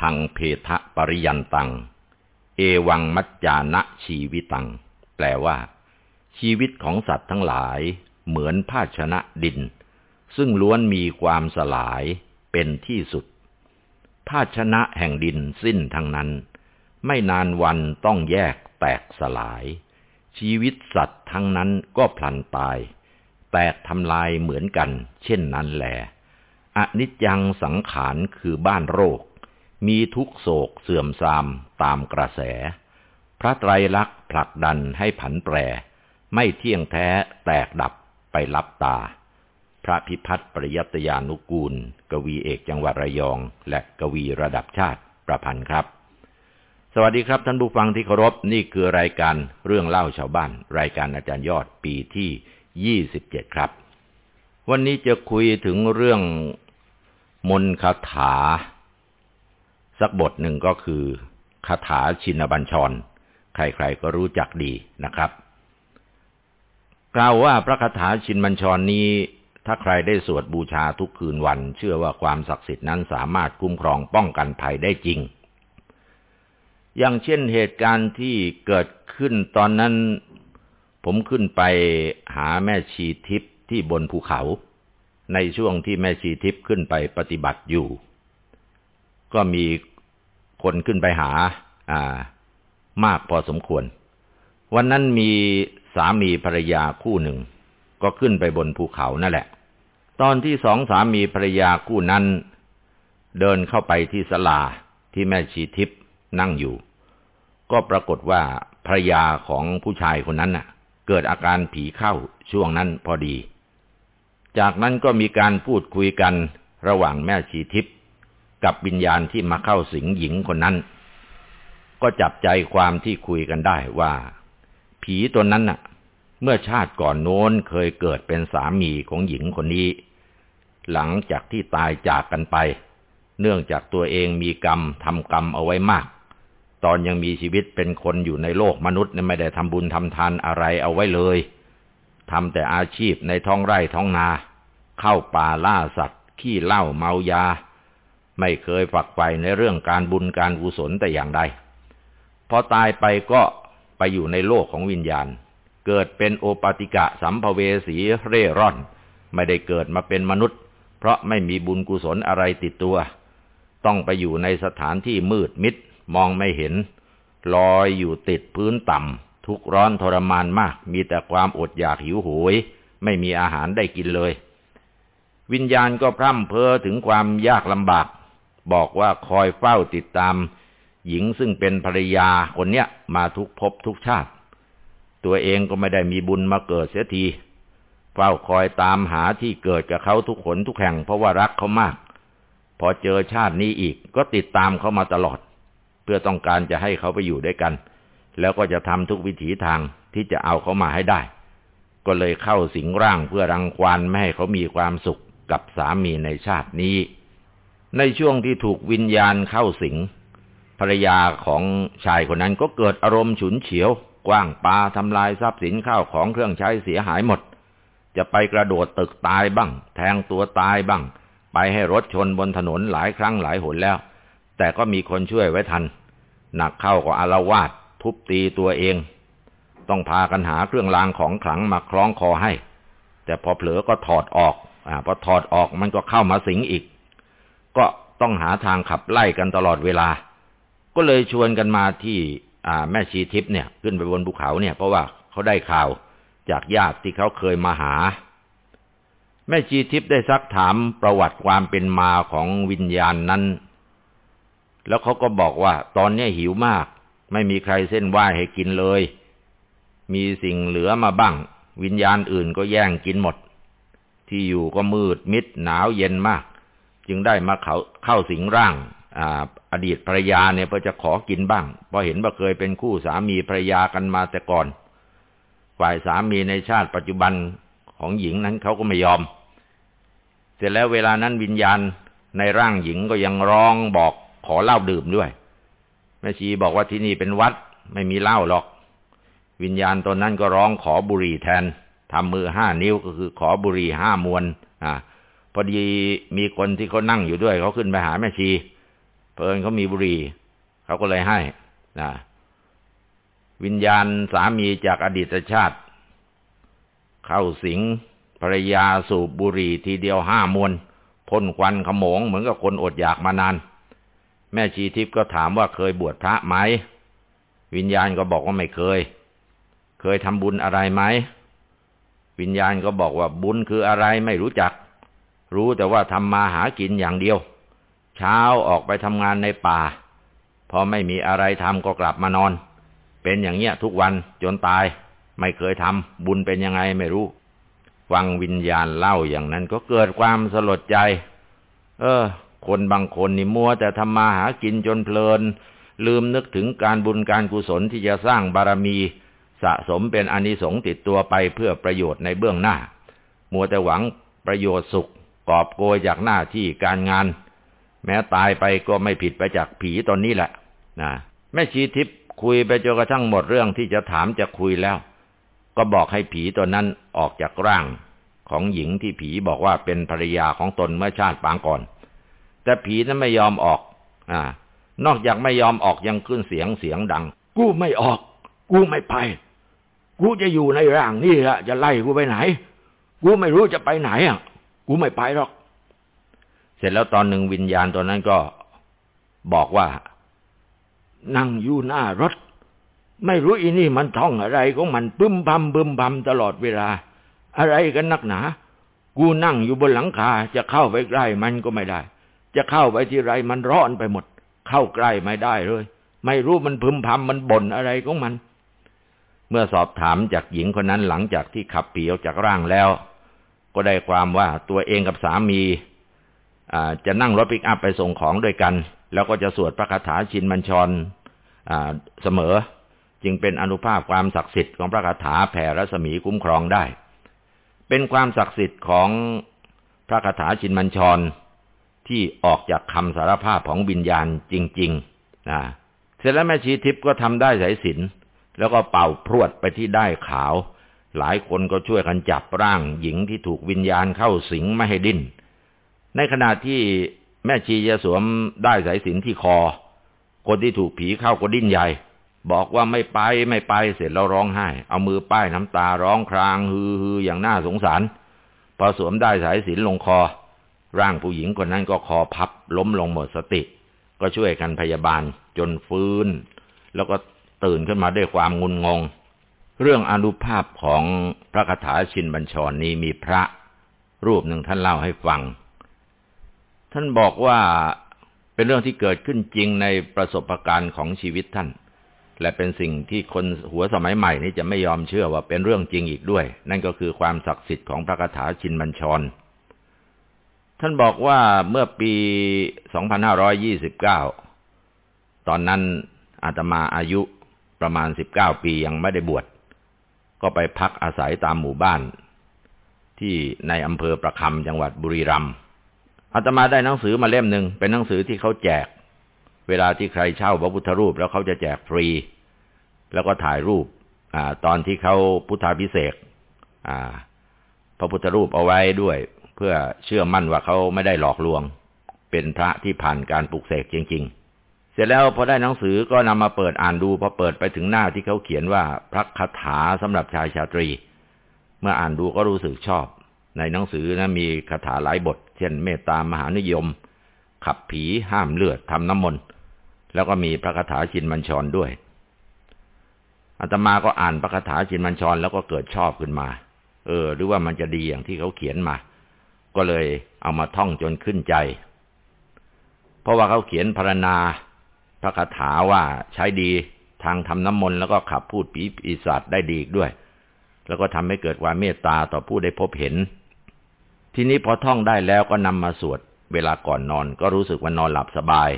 สัพพังเพทะปริยันตัง เอวังมัจจานะชีวิตัง แปลว่า ชีวิตของสัตว์ทั้งหลาย เหมือนภาชนะดิน ซึ่งล้วนมีความสลายเป็นที่สุด ภาชนะแห่งดินสิ้นทั้งนั้น ไม่นานวันต้องแยกแตกสลาย ชีวิตสัตว์ทั้งนั้นก็พลันตาย แตกทำลายเหมือนกัน เช่นนั้นแหลอนิจจังสังขารคือบ้านโรค มีทุกโศกเสื่อมทรามตามกระแส พระไตรลักษณ์ผลักดันให้ผันแปร ไม่เที่ยงแท้แตกดับไปลับตา พระพิพัฒน์ปริยัตยานุกูล กวีเอกจังหวัดระยอง และกวีระดับชาติประพันธ์ครับ สวัสดีครับท่านผู้ฟังที่เคารพนี่คือรายการเรื่องเล่าชาวบ้าน รายการอาจารย์ยอดปีที่27ครับ วันนี้จะคุยถึงเรื่องมนคาถา สักบทหนึ่งก็คือคาถาชินบัญชร ใครๆก็รู้จักดีนะครับ กล่าวว่าพระคาถาชินบัญชรนี้ ถ้าใครได้สวดบูชาทุกคืนวัน เชื่อว่าความศักดิ์สิทธิ์นั้นสามารถคุ้มครองป้องกันภัยได้จริง อย่างเช่นเหตุการณ์ที่เกิดขึ้นตอนนั้น ผมขึ้นไปหาแม่ชีทิพย์ที่บนภูเขา ในช่วงที่แม่ชีทิพย์ขึ้นไปปฏิบัติอยู่ ก็มี คนขึ้นไปหา อ่า มากพอสมควร วันนั้นมีสามีภรรยาคู่หนึ่ง ก็ขึ้นไปบนภูเขานั่นแหละ ตอนที่สองสามีภรรยาคู่นั้น เดินเข้าไปที่ศาลาที่แม่ชีทิพย์นั่งอยู่ ก็ปรากฏว่าภรรยาของผู้ชายคนนั้นน่ะ เกิดอาการผีเข้าช่วงนั้นพอดี จากนั้นก็มีการพูดคุยกันระหว่างแม่ชีทิพย์ กับวิญญาณที่มาเข้าสิงหญิงคนนั้น ก็จับใจความที่คุยกันได้ว่า ผีตัวนั้นน่ะ เมื่อชาติก่อนโน้นเคยเกิดเป็นสามีของหญิงคนนี้ หลังจากที่ตายจากกันไป เนื่องจากตัวเองมีกรรมทำกรรมเอาไว้มาก ตอนยังมีชีวิตเป็นคนอยู่ในโลกมนุษย์ไม่ได้ทำบุญทำทานอะไรเอาไว้เลยทำแต่อาชีพในท้องไร่ท้องนา เข้าป่าล่าสัตว์ ขี้เหล้าเมายา ไม่เคยฝักใฝ่ในเรื่องการบุญการกุศลแต่อย่างใด พอตายไปก็ไปอยู่ในโลกของวิญญาณ เกิดเป็นโอปติกะสัมภเวสีเร่ร่อน ไม่ได้เกิดมาเป็นมนุษย์ เพราะไม่มีบุญกุศลอะไรติดตัว ต้องไปอยู่ในสถานที่มืดมิดมองไม่เห็น ลอยอยู่ติดพื้นต่ำ ทุกร้อนทรมานมาก มีแต่ความอดอยากหิวโหยไม่มีอาหารได้กินเลย วิญญาณก็พร่ำเพ้อถึงความยากลำบาก บอกว่าคอยเฝ้าติดตาม หญิงซึ่งเป็นภรรยาคนเนี้ยมาทุกภพทุกชาติ ตัวเองก็ไม่ได้มีบุญมาเกิดเสียทีเฝ้าคอยตามหาที่เกิดกับเขาทุกขนทุกแห่งเพราะว่ารักเขามาก พอเจอชาตินี้อีกก็ติดตามเขามาตลอด เพื่อต้องการจะให้เขาไปอยู่ด้วยกัน แล้วก็จะทำทุกวิถีทางที่จะเอาเขามาให้ได้ ก็เลยเข้าสิงร่างเพื่อรังควานไม่ให้เขามีความสุขกับสามีในชาตินี้ ในช่วงที่ถูกวิญญาณเข้าสิงภรรยาของชายคนนั้นก็เกิดอารมณ์ฉุนเฉียว กว้างปาทำลายทรัพย์สินข้าวของเครื่องใช้เสียหายหมด จะไปกระโดดตึกตายบ้าง แทงตัวตายบ้าง ไปให้รถชนบนถนนหลายครั้งหลายหนแล้ว แต่ก็มีคนช่วยไว้ทัน หนักเข้าก็อารวาสทุบตีตัวเอง ต้องพากันหาเครื่องรางของขลังมาคล้องคอให้ แต่พอเผลอก็ถอดออก อ่าพอถอดออกมันก็เข้ามาสิงอีก ก็ต้องหาทางขับไล่กันตลอดเวลา ก็เลยชวนกันมาที่แม่ชีทิพย์เนี่ย ขึ้นไปบนภูเขาเนี่ย เพราะว่าเขาได้ข่าวจากญาติที่เขาเคยมาหา แม่ชีทิพย์ได้ซักถามประวัติความเป็นมาของวิญญาณนั้น แล้วเขาก็บอกว่า ตอนนี้หิวมาก ไม่มีใครเส้นไหว้ให้กินเลย มีสิ่งเหลือมาบ้าง วิญญาณอื่นก็แย่งกินหมด ที่อยู่ก็มืดมิดหนาวเย็นมาก จึงได้มาเขาเข้าสิงร่างออดีตภรรยาเนี่ยเพื่อจะขอกินบ้าง เพราะเห็นว่าเคยเป็นคู่สามีภรรยากันมาแต่ก่อน ฝ่ายสามีในชาติปัจจุบันของหญิงนั้นเขาก็ไม่ยอม เสร็จแล้วเวลานั้นวิญญาณในร่างหญิงก็ยังร้องบอกขอเหล้าดื่มด้วย แม่ชีบอกว่าที่นี่เป็นวัดไม่มีเหล้าหรอก วิญญาณตนนั้นก็ร้องขอบุหรี่แทนทำมือห้านิ้วก็คือขอบุหรี่ห้ามวน อ่า พอดีมีคนที่เขานั่งอยู่ด้วยเขาขึ้นไปหาแม่ชีเพลินเขามีบุหรี่เขาก็เลยให้นะวิญญาณสามีจากอดีตชาติ เข้าสิงภรรยาสูบบุหรี่ทีเดียวห้ามวนพ่นควันขโมงเหมือนกับคนอดอยากมานาน แม่ชีทิพย์ก็ถามว่าเคยบวชพระไหม วิญญาณก็บอกว่าไม่เคย เคยทำบุญอะไรไหม วิญญาณก็บอกว่าบุญคืออะไรไม่รู้จัก รู้แต่ว่าทำมาหากินอย่างเดียว เช้าออกไปทำงานในป่า พอไม่มีอะไรทำก็กลับมานอน เป็นอย่างเงี้ยทุกวันจนตาย ไม่เคยทำบุญเป็นยังไงไม่รู้ ฟังวิญญาณเล่าอย่างนั้นก็เกิดความสลดใจ เออ คนบางคนนี่มัวแต่ทำมาหากินจนเพลิน ลืมนึกถึงการบุญการกุศลที่จะสร้างบารมีสะสมเป็นอนิสงส์ติดตัวไปเพื่อประโยชน์ในเบื้องหน้า มัวแต่หวังประโยชน์สุข กอบโกยจากหน้าที่การงาน แม้ตายไปก็ไม่ผิดไปจากผีตอนนี้แหละนะแม่ชีทิพย์คุยไปจนกระทั่งหมดเรื่องที่จะถามจะคุยแล้ว ก็บอกให้ผีตัวนั้นออกจากร่าง ของหญิงที่ผีบอกว่าเป็นภรรยาของตนเมื่อชาติปางก่อน แต่ผีนั้นไม่ยอมออก อ่า นอกจากไม่ยอมออกยังขึ้นเสียงเสียงดัง กูไม่ออก กูไม่ไป กูจะอยู่ในร่างนี่แหละจะไล่กูไปไหน กูไม่รู้จะไปไหนอะ กูไม่ไปหรอก เสร็จแล้วตอนหนึ่งวิญญาณตัวนั้นก็บอกว่า นั่งอยู่หน้ารถ ไม่รู้อีนี่มันท่องอะไรของมันปึ้มพำบึมพำตลอดเวลา อะไรกันนักหนา กูนั่งอยู่บนหลังคาจะเข้าไปใกล้มันก็ไม่ได้ จะเข้าไปที่ไรมันร้อนไปหมด เข้าใกล้ไม่ได้เลย ไม่รู้มันพึมพำมันบ่นอะไรของมัน เมื่อสอบถามจากหญิงคนนั้นหลังจากที่ขับผีออกจากร่างแล้ว ก็ได้ความว่าตัวเองกับสามีจะนั่งรถปิกอัพไปส่งของด้วยกัน แล้วก็จะสวดพระคาถาชินมัญชรเสมอ จึงเป็นอนุภาพความศักดิ์สิทธิ์ของพระคาถาแผ่รัศมีคุ้มครองได้ เป็นความศักดิ์สิทธิ์ของพระคาถาชินมัญชรที่ออกจากคำสารภาพของวิญญาณจริงๆนะเสร็จแล้วแม่ชีทิพย์ก็ทำได้สายสินแล้วก็เป่าพรวดไปที่ได้ขาว หลายคนก็ช่วยกันจับร่างหญิงที่ถูกวิญญาณเข้าสิงไม่ให้ดิ้น ในขณะที่แม่ชีจะสวมได้สายสินที่คอ คนที่ถูกผีเข้าก็ดิ้นใหญ่ บอกว่าไม่ไปไม่ไปเสร็จแล้วร้องไห้ เอามือป้ายน้ำตาร้องครางฮือฮืออย่างน่าสงสาร พอสวมได้สายสินลงคอ ร่างผู้หญิงคนนั้นก็คอพับล้มลงหมดสติ ก็ช่วยกันพยาบาลจนฟื้น แล้วก็ตื่นขึ้นมาด้วยความงุนงง เรื่องอนุภาพของพระคาถาชินบัญชรนี้มีพระรูปหนึ่งท่านเล่าให้ฟัง ท่านบอกว่าเป็นเรื่องที่เกิดขึ้นจริงในประสบการณ์ของชีวิตท่าน และเป็นสิ่งที่คนหัวสมัยใหม่นี้จะไม่ยอมเชื่อว่าเป็นเรื่องจริงอีกด้วย นั่นก็คือความศักดิ์สิทธิ์ของพระคาถาชินบัญชร ท่านบอกว่าเมื่อปี 2529 ตอนนั้นอาตมาอายุประมาณ 19 ปียังไม่ได้บวช ก็ไปพักอาศัยตามหมู่บ้าน ที่ในอำเภอประคำจังหวัดบุรีรัมย์อาตมาได้หนังสือมาเล่มหนึ่งเป็นหนังสือที่เขาแจก เวลาที่ใครเช่าพระพุทธรูปแล้วเขาจะแจกฟรี แล้วก็ถ่ายรูปอตอนที่เขาพุทธาพิเศษพระพุทธรูปเอาไว้ด้วย เพื่อเชื่อมั่นว่าเขาไม่ได้หลอกลวง เป็นพระที่ผ่านการปลุกเสกจริง ๆ เสร็จแล้วพอได้หนังสือก็นำมาเปิดอ่านดูพอเปิดไปถึงหน้าที่เขาเขียนว่าพระคาถาสำหรับชายชาตรี เมื่ออ่านดูก็รู้สึกชอบ ในหนังสือนะมีคาถาหลายบท เช่น เมตตามหานิยม ขับผีห้ามเลือดทำน้ำมนต์แล้วก็มีพระคาถาชินมัญชรด้วยอาตมาก็อ่านพระคาถาชินมัญชรแล้วก็เกิดชอบขึ้นมา เออ หรือว่ามันจะดีอย่างที่เขาเขียนมา ก็เลยเอามาท่องจนขึ้นใจ เพราะว่าเขาเขียนพรรณนา พระคาถาว่าใช้ดีทางทำน้ำมนต์แล้วก็ขับพูดผีปีศาจได้ดีอีกด้วย แล้วก็ทำให้เกิดความเมตตาต่อผู้ได้พบเห็น ทีนี้พอท่องได้แล้วก็นำมาสวดเวลาก่อนนอนก็รู้สึกว่านอนหลับสบาย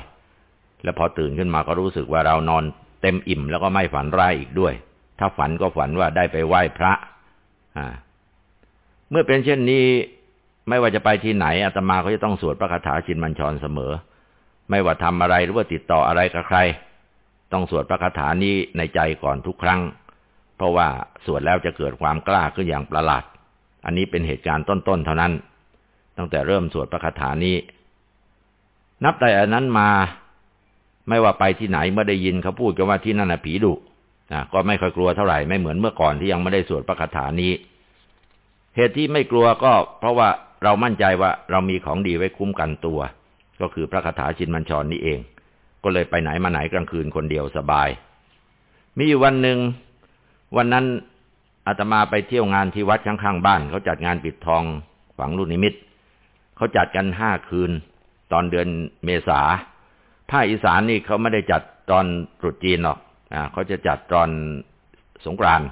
แล้วพอตื่นขึ้นมาก็รู้สึกว่าเรานอนเต็มอิ่มแล้วก็ไม่ฝันร้ายอีกด้วย ถ้าฝันก็ฝันว่าได้ไปไหว้พระ อ่า เมื่อเป็นเช่นนี้ ไม่ว่าจะไปที่ไหนอาตมาก็จะต้องสวดพระคาถาชินมัญชรเสมอ ไม่ว่าทำอะไรหรือว่าติดต่ออะไรกับใคร ต้องสวดพระคาถานี้ในใจก่อนทุกครั้ง เพราะว่าสวดแล้วจะเกิดความกล้าขึ้นอย่างประหลาด อันนี้เป็นเหตุการณ์ต้นๆเท่านั้น ตั้งแต่เริ่มสวดพระคาถานี้ นับแต่อันนั้นมา ไม่ว่าไปที่ไหนเมื่อได้ยินเขาพูดกันว่าที่นั่นน่ะผีดุนะก็ไม่ค่อยกลัวเท่าไหร่ไม่เหมือนเมื่อก่อนที่ยังไม่ได้สวดพระคาถานี้ เหตุที่ไม่กลัวก็เพราะว่าเรามั่นใจว่าเรามีของดีไว้คุ้มกันตัว ก็คือพระคาถาชินมัญชรนนี่เอง ก็เลยไปไหนมาไหนกลางคืนคนเดียวสบาย มีอยู่วันหนึ่ง วันนั้นอาตมาไปเที่ยวงานที่วัดข้างๆบ้าน เขาจัดงานปิดทองฝังลูกนิมิตเขาจัดกันห้าคืน ตอนเดือนเมษาภาคอีสานนี่เขาไม่ได้จัดตอนตรุษจีนหรอกอ่าเขาจะจัดตอนสงกรานต์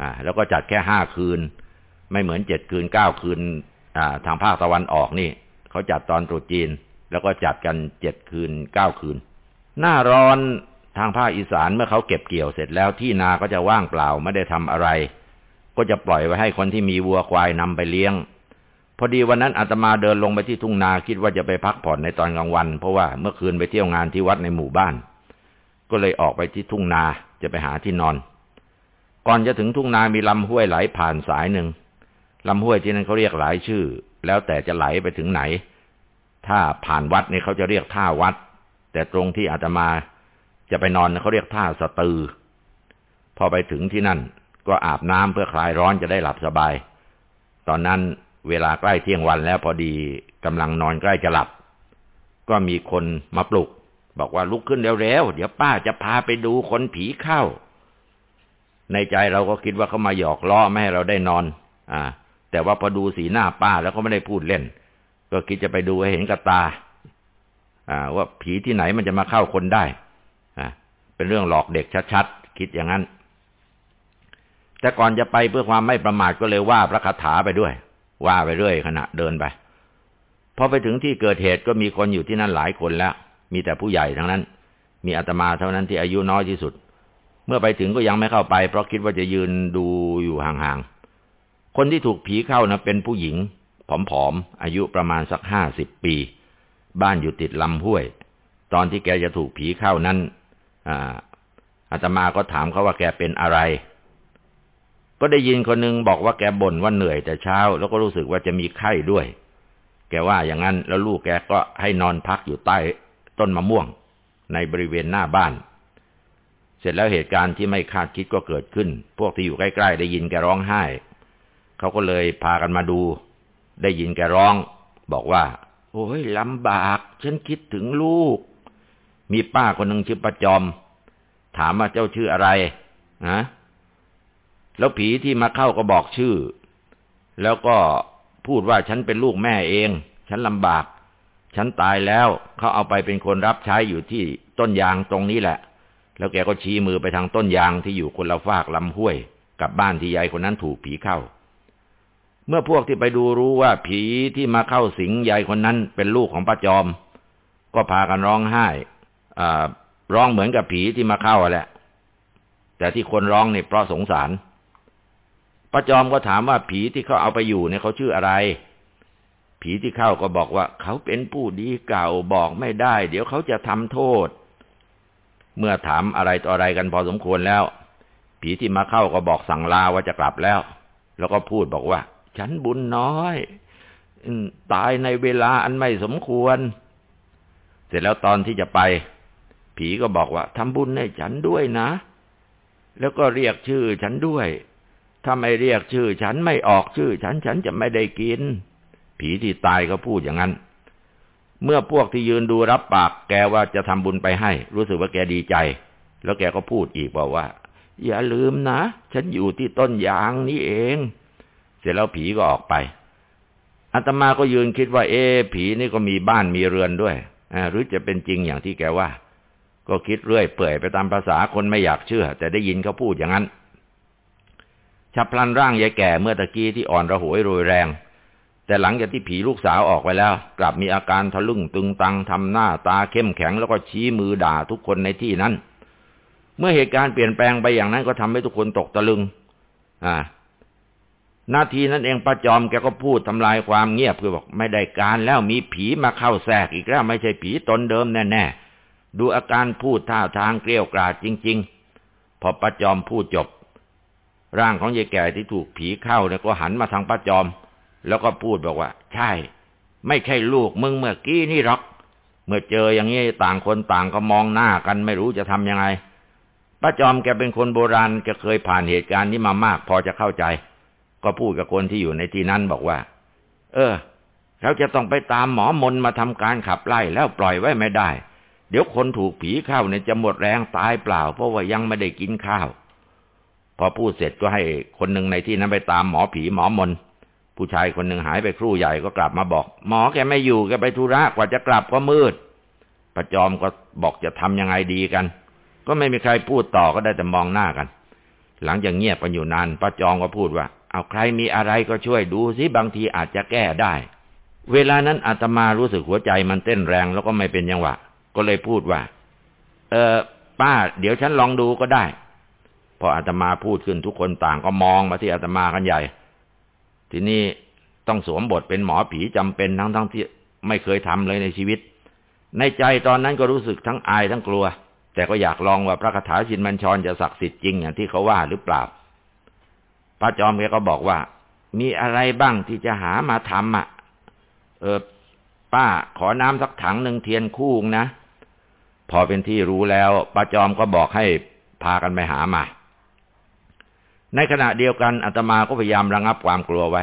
อ่าแล้วก็จัดแค่ห้าคืน ไม่เหมือนเจ็ดคืนเก้าคืนอ่าทางภาคตะวันออกนี่เขาจัดตอนตรุษจีน แล้วก็จัดกันเจ็ดคืนเก้าคืน หน้าร้อนทางภาคอีสานเมื่อเขาเก็บเกี่ยวเสร็จแล้วที่นาก็จะว่างเปล่าไม่ได้ทำอะไร ก็จะปล่อยไว้ให้คนที่มีวัวควายนำไปเลี้ยง พอดีวันนั้นอาตมาเดินลงไปที่ทุ่งนาคิดว่าจะไปพักผ่อนในตอนกลางวัน เพราะว่าเมื่อคืนไปเที่ยวงานที่วัดในหมู่บ้าน ก็เลยออกไปที่ทุ่งนาจะไปหาที่นอน ก่อนจะถึงทุ่งนามีลำห้วยไหลผ่านสายหนึ่งลำห้วยที่นั่นเขาเรียกหลายชื่อ แล้วแต่จะไหลไปถึงไหน ถ้าผ่านวัดเนี่ยเขาจะเรียกท่าวัด แต่ตรงที่อาตมาจะไปนอนเขาเรียกท่าสตือ พอไปถึงที่นั่น ก็อาบน้ำเพื่อคลายร้อนจะได้หลับสบาย ตอนนั้นเวลาใกล้เที่ยงวันแล้วพอดีกำลังนอนใกล้จะหลับ ก็มีคนมาปลุก บอกว่าลุกขึ้นเร็วๆเดี๋ยวป้าจะพาไปดูคนผีเข้า ในใจเราก็คิดว่าเขามาหยอกล้อไม่ให้เราได้นอน อ่า แต่ว่าพอดูสีหน้าป้าแล้วก็ไม่ได้พูดเล่น ก็คิดจะไปดูให้เห็นกับตา อ่า ว่าผีที่ไหนมันจะมาเข้าคนได้เป็นเรื่องหลอกเด็กชัดๆคิดอย่างนั้น แต่ก่อนจะไปเพื่อความไม่ประมาทก็เลยว่าพระคาถาไปด้วย ว่าไปเรื่อยขณะเดินไปพอไปถึงที่เกิดเหตุก็มีคนอยู่ที่นั่นหลายคนแล้ว มีแต่ผู้ใหญ่ทั้งนั้น มีอาตมาเท่านั้นที่อายุน้อยที่สุด เมื่อไปถึงก็ยังไม่เข้าไป เพราะคิดว่าจะยืนดูอยู่ห่างๆคนที่ถูกผีเข้านะเป็นผู้หญิง ผอมๆ อายุประมาณสักห้าสิบปี บ้านอยู่ติดลำห้วย ตอนที่แกจะถูกผีเข้านั้นอาตมาก็ถามเขาว่าแกเป็นอะไร ก็ได้ยินคนนึงบอกว่าแกบ่นว่าเหนื่อยแต่เช้า แล้วก็รู้สึกว่าจะมีไข้ด้วย แกว่าอย่างนั้นแล้วลูกแกก็ให้นอนพักอยู่ใต้ต้นมะม่วง ในบริเวณหน้าบ้าน เสร็จแล้วเหตุการณ์ที่ไม่คาดคิดก็เกิดขึ้น พวกที่อยู่ใกล้ๆได้ยินแกร้องไห้ เขาก็เลยพากันมาดู ได้ยินแกร้อง บอกว่า โอ้ยลำบาก ฉันคิดถึงลูก มีป้าคนหนึ่งชื่อประจอม ถามว่าเจ้าชื่ออะไรนะแล้วผีที่มาเข้าก็บอกชื่อ แล้วก็พูดว่าฉันเป็นลูกแม่เอง ฉันลำบาก ฉันตายแล้วเขาเอาไปเป็นคนรับใช้อยู่ที่ต้นยางตรงนี้แหละ แล้วแกก็ชี้มือไปทางต้นยางที่อยู่คนละฝากลำห้วย กับบ้านที่ยายคนนั้นถูกผีเข้า เมื่อพวกที่ไปดูรู้ว่าผีที่มาเข้าสิงยายคนนั้นเป็นลูกของป้าจอม ก็พากันร้องไห้ร้องเหมือนกับผีที่มาเข้าแหละ แต่ที่คนร้องเนี่ยเพราะสงสารป้าจอมก็ถามว่าผีที่เขาเอาไปอยู่เนี่ยเขาชื่ออะไร ผีที่เข้าก็บอกว่า เขาเป็นผู้ดีเก่าบอกไม่ได้ เดี๋ยวเขาจะทำโทษ เมื่อถามอะไรต่ออะไรกันพอสมควรแล้ว ผีที่มาเข้าก็บอกสั่งลาว่าจะกลับแล้ว แล้วก็พูดบอกว่า ฉันบุญน้อยตายในเวลาอันไม่สมควร เสร็จแล้วตอนที่จะไป ผีก็บอกว่าทำบุญให้ฉันด้วยนะ แล้วก็เรียกชื่อฉันด้วย ถ้าไม่เรียกชื่อ ฉันไม่ออกชื่อ ฉันฉันจะไม่ได้กิน ผีที่ตายก็พูดอย่างนั้น เมื่อพวกที่ยืนดูรับปาก แกว่าจะทำบุญไปให้ รู้สึกว่าแกดีใจ แล้วแกก็พูดอีกบอกว่า อย่าลืมนะ ฉันอยู่ที่ต้นยางนี่เอง ร็จแล้วผีก็ออกไปอาตมาก็ยืนคิดว่า เอ๊ผีนี่ก็มีบ้านมีเรือนด้วยหรือจะเป็นจริงอย่างที่แกว่า ก็คิดเรื่อยเปื่อยไปตามภาษาคนไม่อยากเชื่อ แต่ได้ยินเขาพูดอย่างนั้นฉับพลันร่างยายแก่เมื่อตะกี้ที่อ่อนระหวยโรยแรง แต่หลังจากที่ผีลูกสาวออกไปแล้ว กลับมีอาการทะลึ่งตึงตังทำหน้าตาเข้มแข็งแล้วก็ชี้มือด่าทุกคนในที่นั้น เมื่อเหตุการณ์เปลี่ยนแปลงไปอย่างนั้นก็ทำให้ทุกคนตกตะลึง อ่า นาทีนั้นเองป้าจอมแกก็พูดทำลายความเงียบคือบอกไม่ได้การแล้วมีผีมาเข้าแทรกอีกแล้วไม่ใช่ผีตนเดิมแน่ๆดูอาการพูดท่าทางเกลียวกราดจริง ๆ พอป้าจอมพูดจบ ร่างของยายแก่ที่ถูกผีเข้าเนี่ยก็หันมาทางป้าจอม แล้วก็พูดบอกว่า ใช่ ไม่ใช่ลูกมึงเมื่อกี้นี่หรอก เมื่อเจออย่างนี้ต่างคนต่างก็มองหน้ากันไม่รู้จะทำยังไงป้าจอมแกเป็นคนโบราณแกเคยผ่านเหตุการณ์นี้มามาก พอจะเข้าใจ ก็พูดกับคนที่อยู่ในที่นั้นบอกว่า เออ เราจะต้องไปตามหมอมนมาทำการขับไล่แล้วปล่อยไว้ไม่ได้ เดี๋ยวคนถูกผีเข้าเนี่ยจะหมดแรงตายเปล่า เพราะว่ายังไม่ได้กินข้าว พอพูดเสร็จก็ให้คนหนึ่งในที่นั้นไปตามหมอผีหมอมนผู้ชายคนหนึ่งหายไปครู่ใหญ่ก็กลับมาบอก หมอแกไม่อยู่แกไปธุระกว่าจะกลับก็มืดประจอมก็บอกจะทำยังไงดีกัน ก็ไม่มีใครพูดต่อก็ได้แต่มองหน้ากัน หลังจากเงียบไปอยู่นานป้าจอมก็พูดว่า เอาใครมีอะไรก็ช่วยดูสิบางทีอาจจะแก้ได้ เวลานั้นอาตมารู้สึกหัวใจมันเต้นแรงแล้วก็ไม่เป็นยังหวะ ก็เลยพูดว่า เออป้า เดี๋ยวฉันลองดูก็ได้ พออาตมาพูดขึ้นทุกคนต่างก็มองมาที่อาตมากันใหญ่ ทีนี้ต้องสวมบทเป็นหมอผีจำเป็นทั้งทั้งที่ไม่เคยทำเลยในชีวิต ในใจตอนนั้นก็รู้สึกทั้งอายทั้งกลัว แต่ก็อยากลองว่าพระคาถาชินมัญชรจะศักดิ์สิทธิ์จริงอย่างที่เขาว่าหรือเปล่า ป้าจอมแกก็บอกว่า มีอะไรบ้างที่จะหามาทำอะ เออ ป้าขอน้ำสักถังหนึ่งเทียนคู่นะ พอเป็นที่รู้แล้วป้าจอมก็บอกให้พากันไปหามา ในขณะเดียวกันอาตมาก็พยายามระงับความกลัวไว้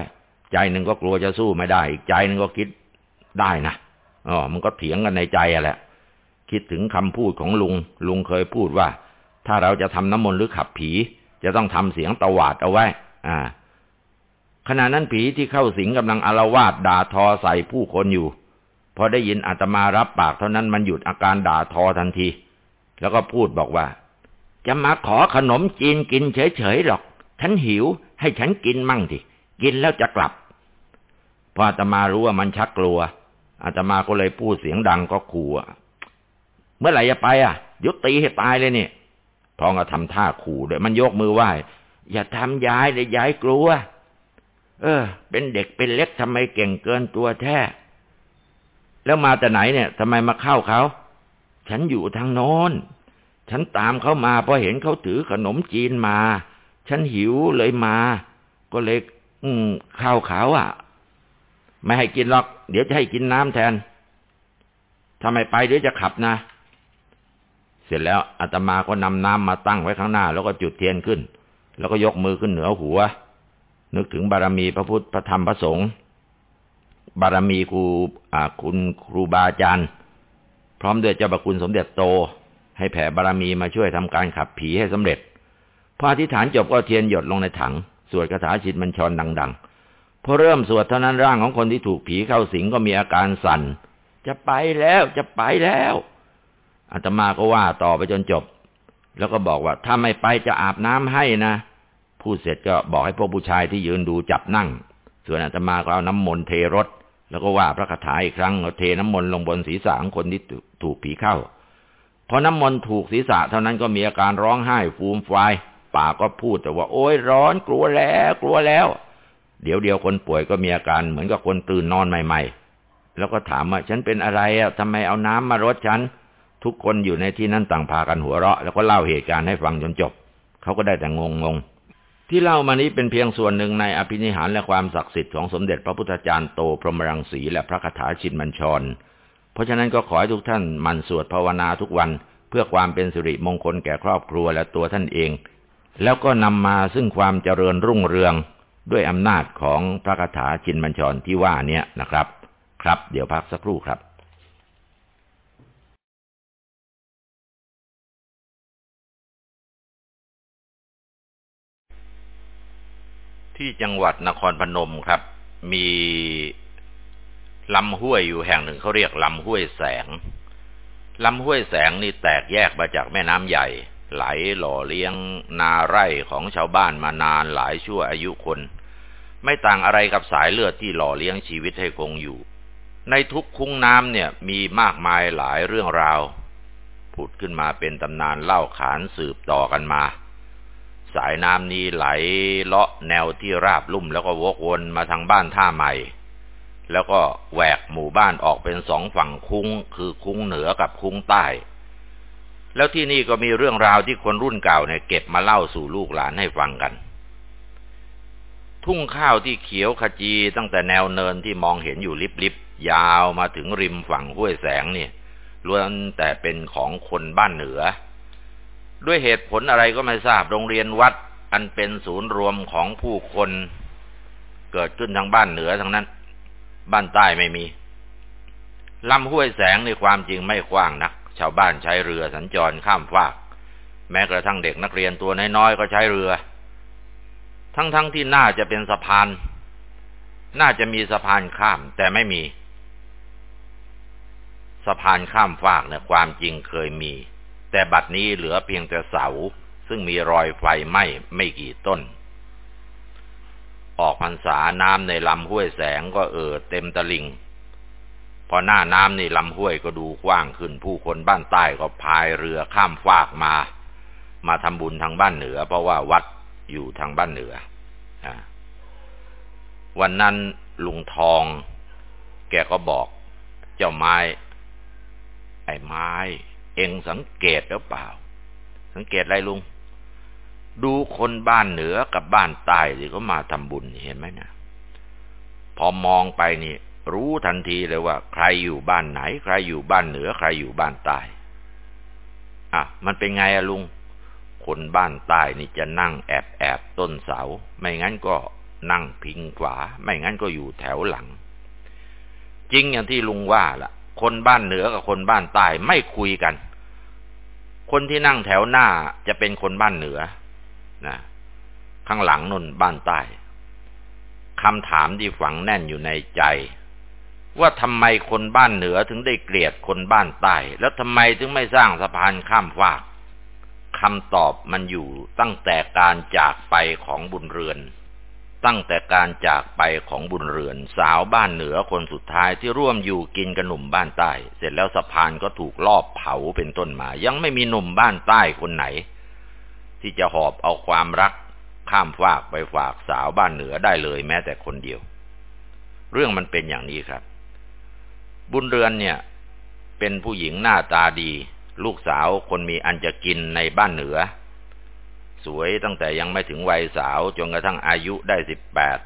ใจหนึ่งก็กลัวจะสู้ไม่ได้ อีกใจหนึ่งก็คิดได้นะอ๋อมันก็เถียงกันในใจอะแหละคิดถึงคำพูดของลุง ลุงเคยพูดว่า ถ้าเราจะทำน้ำมนต์หรือขับผี จะต้องทำเสียงตวาดเอาไว้ อ่า ขณะนั้นผีที่เข้าสิงกำลังอารวาสด่าทอใส่ผู้คนอยู่ พอได้ยินอาตมารับปากเท่านั้นมันหยุดอาการด่าทอทันที แล้วก็พูดบอกว่า จะมาขอขนมจีนกินเฉยๆหรอก ฉันหิว ให้ฉันกินมั่งทีกินแล้วจะกลับ พออาตมารู้ว่ามันชักกลัวอาตมาก็เลยพูดเสียงดังก็ขู่เมื่อไหร่จะไปอะ ยุตีให้ตายเลยเนี่ย พองก็ทำท่าขู่ด้วยมันยกมือไหว้อย่าทำยายเลยยายกลัว เออ เป็นเด็กเป็นเล็กทำไมเก่งเกินตัวแท้ แล้วมาแต่ไหนเนี่ยทำไมมาเข้าเขา ฉันอยู่ทางโน้น ฉันตามเขามาเพราะเห็นเขาถือขนมจีนมา ฉันหิวเลยมา ก็เลย อืมข้าเขาอะ ไม่ให้กินหรอก เดี๋ยวจะให้กินน้ำแทนถ้าไมไปเดี๋ยวจะขับนะ เสร็จแล้วอาตมาก็นำน้ำมาตั้งไว้ข้างหน้า แล้วก็จุดเทียนขึ้น แล้วก็ยกมือขึ้นเหนือหัว นึกถึงบารมีพระพุทธพระธรรมพระสงฆ์บารมีครูอ่าคุณครูบาอาจารย์ พร้อมด้วยเจ้าประคุณสมเด็จโต ให้แผ่บารมีมาช่วยทำการขับผีให้สำเร็จพออธิษฐานจบก็เทียนหยดลงในถัง สวดคาถาจิตมันชรดัง ๆ พอเริ่มสวดเท่านั้นร่างของคนที่ถูกผีเข้าสิงก็มีอาการสั่น จะไปแล้วจะไปแล้ว อาตมาก็ว่าต่อไปจนจบ แล้วก็บอกว่าถ้าไม่ไปจะอาบน้ำให้นะพูดเสร็จก็บอกให้พวกผู้ชายที่ยืนดูจับนั่ง ส่วนอาตมาก็เอาน้ำมนต์เทรถ แล้วก็ว่าพระคาถาอีกครั้งเทน้ำมนต์ลงบนศีรษะของคนที่ถูกผีเข้าพอน้ำมนต์ถูกศีรษะเท่านั้นก็มีอาการร้องไห้ฟูมฟายปากก็พูดแต่ว่า โอ้ยร้อนกลัวแล้วกลัวแล้ว เดี๋ยวเดียวคนป่วยก็มีอาการเหมือนกับคนตื่นนอนใหม่ ๆ แล้วก็ถามว่าฉันเป็นอะไรอะทำไมเอาน้ำมารดฉัน ทุกคนอยู่ในที่นั้นต่างพากันหัวเราะ แล้วก็เล่าเหตุการณ์ให้ฟังจนจบ เขาก็ได้แต่งงงที่เล่ามานี้เป็นเพียงส่วนหนึ่งในอภินิหารและความศักดิ์สิทธิ์ของสมเด็จพระพุทธจารย์โตพรหมรังสีและพระคาถาชินมัญชร เพราะฉะนั้นก็ขอให้ทุกท่านมันสวดภาวนาทุกวัน เพื่อความเป็นสิริมงคลแก่ครอบครัวและตัวท่านเอง แล้วก็นำมาซึ่งความเจริญรุ่งเรืองด้วยอำนาจของพระคาถาชินบัญชรที่ว่าเนี่ยนะครับ ครับ เดี๋ยวพักสักครู่ครับ ที่จังหวัดนครพนมครับ มีลำห้วยอยู่แห่งหนึ่งเขาเรียกลำห้วยแสงลำห้วยแสงนี่แตกแยกมาจากแม่น้ำใหญ่ ไหลหล่อเลี้ยงนาไร่ของชาวบ้านมานานหลายชั่วอายุคน ไม่ต่างอะไรกับสายเลือดที่หล่อเลี้ยงชีวิตให้คงอยู่ ในทุกคุ้งน้ำเนี่ยมีมากมายหลายเรื่องราว ผุดขึ้นมาเป็นตำนานเล่าขานสืบต่อกันมา สายน้ำนี้ไหลเลาะแนวที่ราบลุ่มแล้วก็วกวนมาทางบ้านท่าใหม่ แล้วก็แหวกหมู่บ้านออกเป็นสองฝั่งคุ้ง คือคุ้งเหนือกับคุ้งใต้ แล้วที่นี่ก็มีเรื่องราวที่คนรุ่นเก่าเนี่ยเก็บมาเล่าสู่ลูกหลานให้ฟังกัน ทุ่งข้าวที่เขียวขจีตั้งแต่แนวเนินที่มองเห็นอยู่ลิบๆยาวมาถึงริมฝั่งห้วยแสงเนี่ยล้วนแต่เป็นของคนบ้านเหนือ ด้วยเหตุผลอะไรก็ไม่ทราบโรงเรียนวัด อันเป็นศูนย์รวมของผู้คนเกิดขึ้นทางบ้านเหนือทั้งนั้น บ้านใต้ไม่มีลำห้วยแสงในความจริงไม่กว้างนัก ชาวบ้านใช้เรือสัญจรข้ามฟาก แม้กระทั่งเด็กนักเรียนตัวน้อยๆก็ใช้เรือ ทั้งๆทที่น่าจะเป็นสะพาน น่าจะมีสะพานข้ามแต่ไม่มี สะพานข้ามฟากเนี่ยความจริงเคยมี แต่บัดนี้เหลือเพียงแต่เสา ซึ่งมีรอยไฟไหม้ไม่กี่ต้น ออกพรรษาน้ำในลำห้วยแสงก็เอ่อเต็มตลิ่ง พอหน้าน้ำนี่ลำห้วยก็ดูกว้างขึ้น ผู้คนบ้านใต้ก็พายเรือข้ามฟากมา มาทำบุญทางบ้านเหนือ เพราะว่าวัดอยู่ทางบ้านเหนืออวันนั้นลุงทอง แกก็บอก เจ้าไม้ ไอ้ไม้ เองสังเกตหรือเปล่า สังเกตอะไรลุง ดูคนบ้านเหนือกับบ้านใต้ที่เขามาทำบุญเห็นไหมนะพอมองไปนี่ รู้ทันทีเลยว่า ใครอยู่บ้านไหน ใครอยู่บ้านเหนือ ใครอยู่บ้านใต้อะมันเป็นไงอะลุง คนบ้านใต้นี่จะนั่งแอบแอบต้นเสา ไม่งั้นก็นั่งพิงขวา ไม่งั้นก็อยู่แถวหลัง จริงอย่างที่ลุงว่าล่ะ คนบ้านเหนือกับคนบ้านใต้ไม่คุยกัน คนที่นั่งแถวหน้าจะเป็นคนบ้านเหนือนะข้างหลังนนบ้านใต้คำถามที่ฝังแน่นอยู่ในใจ ว่าทำไมคนบ้านเหนือถึงได้เกลียดคนบ้านใต้ แล้วทำไมถึงไม่สร้างสะพานข้ามฟากคำตอบมันอยู่ตั้งแต่การจากไปของบุญเรือน ตั้งแต่การจากไปของบุญเรือน สาวบ้านเหนือคนสุดท้ายที่ร่วมอยู่กินกับหนุ่มบ้านใต้ เสร็จแล้วสะพานก็ถูกลอบเผาเป็นต้นมา ยังไม่มีหนุ่มบ้านใต้คนไหน ที่จะหอบเอาความรักข้ามฟากไปฝากสาวบ้านเหนือได้เลยแม้แต่คนเดียว เรื่องมันเป็นอย่างนี้ครับ บุญเรือนเนี่ย เป็นผู้หญิงหน้าตาดี ลูกสาวคนมีอันจะกินในบ้านเหนือ สวยตั้งแต่ยังไม่ถึงวัยสาวจนกระทั่งอายุได้สิบแปด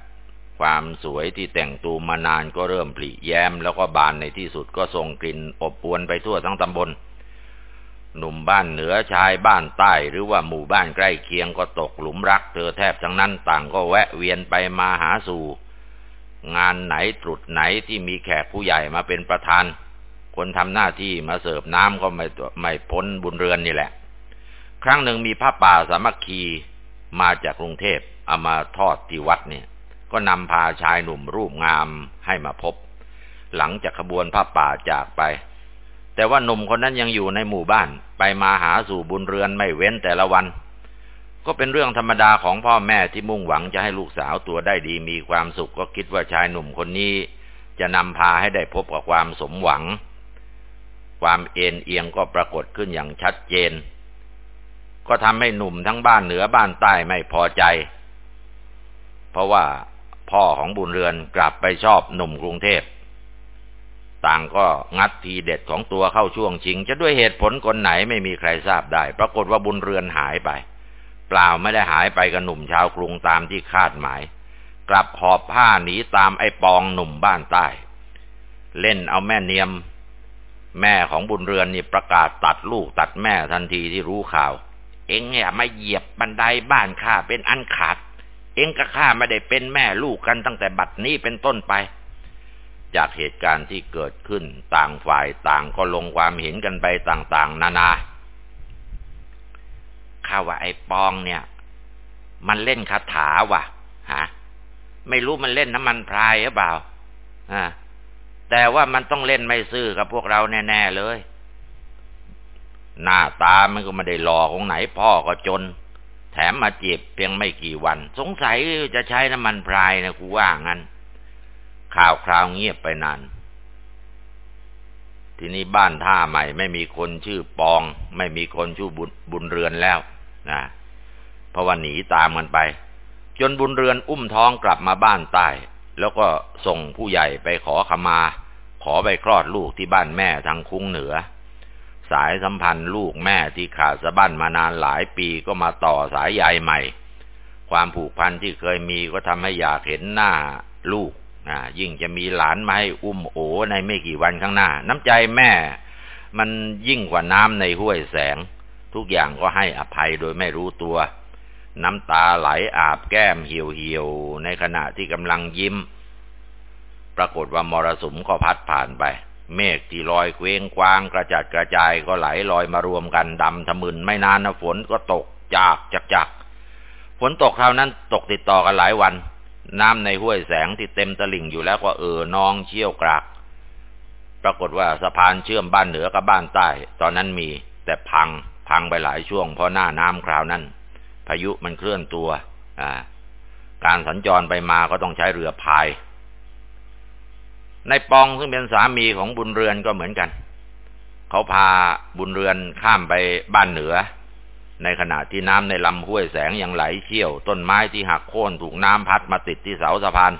ความสวยที่แต่งตูมานานก็เริ่มผลิแย้ม แล้วก็บานในที่สุดก็ส่งกลิ่นอบอวนไปทั่วทั้งตำบล หนุ่มบ้านเหนือชายบ้านใต้หรือว่าหมู่บ้านใกล้เคียงก็ตกหลุมรักเธอแทบทั้งนั้นต่างก็แวะเวียนไปมาหาสู่ งานไหนตรุษไหนที่มีแขกผู้ใหญ่มาเป็นประธาน คนทำหน้าที่มาเสิร์ฟน้ำก็ไม่ไม่พ้นบุญเรือนนี่แหละ ครั้งหนึ่งมีพระป่าสามัคคีมาจากกรุงเทพเอามาทอดที่วัดเนี่ย ก็นำพาชายหนุ่มรูปงามให้มาพบ หลังจากขบวนพระป่าจากไป แต่ว่าหนุ่มคนนั้นยังอยู่ในหมู่บ้านไปมาหาสู่บุญเรือนไม่เว้นแต่ละวัน ก็เป็นเรื่องธรรมดาของพ่อแม่ที่มุ่งหวังจะให้ลูกสาวตัวได้ดีมีความสุขก็คิดว่าชายหนุ่มคนนี้ จะนำพาให้ได้พบกับความสมหวัง ความเอ็นเอียงก็ปรากฏขึ้นอย่างชัดเจน ก็ทำให้หนุ่มทั้งบ้านเหนือบ้านใต้ไม่พอใจ เพราะว่าพ่อของบุญเรือนกลับไปชอบหนุ่มกรุงเทพ ต่างก็งัดทีเด็ดของตัวเข้าช่วงชิง จะด้วยเหตุผลคนไหนไม่มีใครทราบได้ ปรากฏว่าบุญเรือนหายไป เปล่าไม่ได้หายไปกับหนุ่มชาวกรุงตามที่คาดหมาย กลับหอบผ้าหนีตามไอ้ปองหนุ่มบ้านใต้ เล่นเอาแม่เนียม แม่ของบุญเรือนนี่ประกาศตัดลูกตัดแม่ทันทีที่รู้ข่าว เองเนี่ยมาเหยียบบันไดบ้านข้าเป็นอันขาด เองกับข้าไม่ได้เป็นแม่ลูกกันตั้งแต่บัดนี้เป็นต้นไป จากเหตุการณ์ที่เกิดขึ้นต่างฝ่ายต่างก็ลงความเห็นกันไปต่างๆ นานาข้าว่าไอ้ปองเนี่ย มันเล่นคาถาว่ะฮะไม่รู้มันเล่นน้ำมันพรายหรือเปล่าอ่าแต่ว่ามันต้องเล่นไม่ซื่อกับพวกเราแน่ ๆ เลย หน้าตามันก็ไม่ได้หล่อของไหนพ่อก็จน แถมมาจีบเพียงไม่กี่วัน สงสัยจะใช้น้ำมันพรายนะกูว่างั้น ข่าวคราวเงียบไปนาน ทีนี้บ้านท่าใหม่ ไม่มีคนชื่อปอง ไม่มีคนชื่อบุญบุญเรือนแล้วนะเพราะว่าหนีตามกันไป จนบุญเรือนอุ้มท้องกลับมาบ้านใต้ แล้วก็ส่งผู้ใหญ่ไปขอขมา ขอไปคลอดลูกที่บ้านแม่ทางคุ้งเหนือ สายสัมพันธ์ลูกแม่ที่ขาดสะบั้นมานานหลายปีก็มาต่อสายใยใหม่ ความผูกพันที่เคยมีก็ทำให้อยากเห็นหน้าลูกนะยิ่งจะมีหลานมาให้อุ้มโอในไม่กี่วันข้างหน้า น้ำใจแม่ มันยิ่งกว่าน้ำในห้วยแสง ทุกอย่างก็ให้อภัยโดยไม่รู้ตัว น้ำตาไหลอาบแก้มเหี่ยวเหี่ยวในขณะที่กำลังยิ้ม ปรากฏว่ามรสุมก็พัดผ่านไป เมฆที่ลอยเคว้งคว้างกระจัดกระจายก็ไหลลอยมารวมกันดำทะมึนไม่นานนะฝนก็ตกจากจักจักฝนตกคราวนั้นตกติดต่อกันหลายวัน น้ำในห้วยแสงที่เต็มตลิ่งอยู่แล้วก็เออนองเชี่ยวกราก ปรากฏว่าสะพานเชื่อมบ้านเหนือกับบ้านใต้ ตอนนั้นมี แต่พังพังไปหลายช่วงเพราะหน้าน้ำคราวนั้น พายุมันเคลื่อนตัว อ่า การสัญจรไปมาก็ต้องใช้เรือพาย ในปองซึ่งเป็นสามีของบุญเรือนก็เหมือนกัน เขาพาบุญเรือนข้ามไปบ้านเหนือ ในขณะที่น้ำในลำห้วยแสงยังไหลเชี่ยว ต้นไม้ที่หักโค่นถูกน้ำพัดมาติดที่เสาสะพาน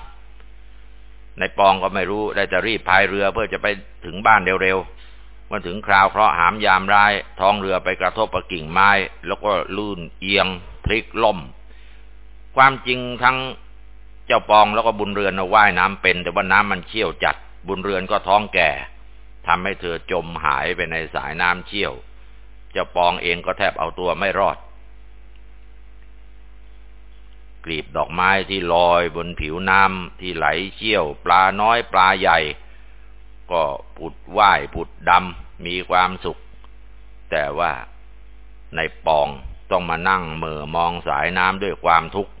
ในปองก็ไม่รู้ได้จะรีบพายเรือเพื่อจะไปถึงบ้านเร็วๆเมื่อถึงคราวเคราะห์หามยามร้าย ท้องเรือไปกระทบกับกิ่งไม้ แล้วก็ลื่นเอียงพลิกล่ม ความจริงทั้ง เจ้าปองแล้วก็บุญเรือนว่ายน้ำเป็น แต่ว่าน้ำมันเชี่ยวจัด บุญเรือนก็ท้องแก่ทำให้เธอจมหายไปในสายน้ำเชี่ยว เจ้าปองเองก็แทบเอาตัวไม่รอด กลีบดอกไม้ที่ลอยบนผิวน้ำที่ไหลเชี่ยว ปลาน้อยปลาใหญ่ ก็ผุดว่ายผุดดำมีความสุข แต่ว่าในปองต้องมานั่งเมื่อมองสายน้ำด้วยความทุกข์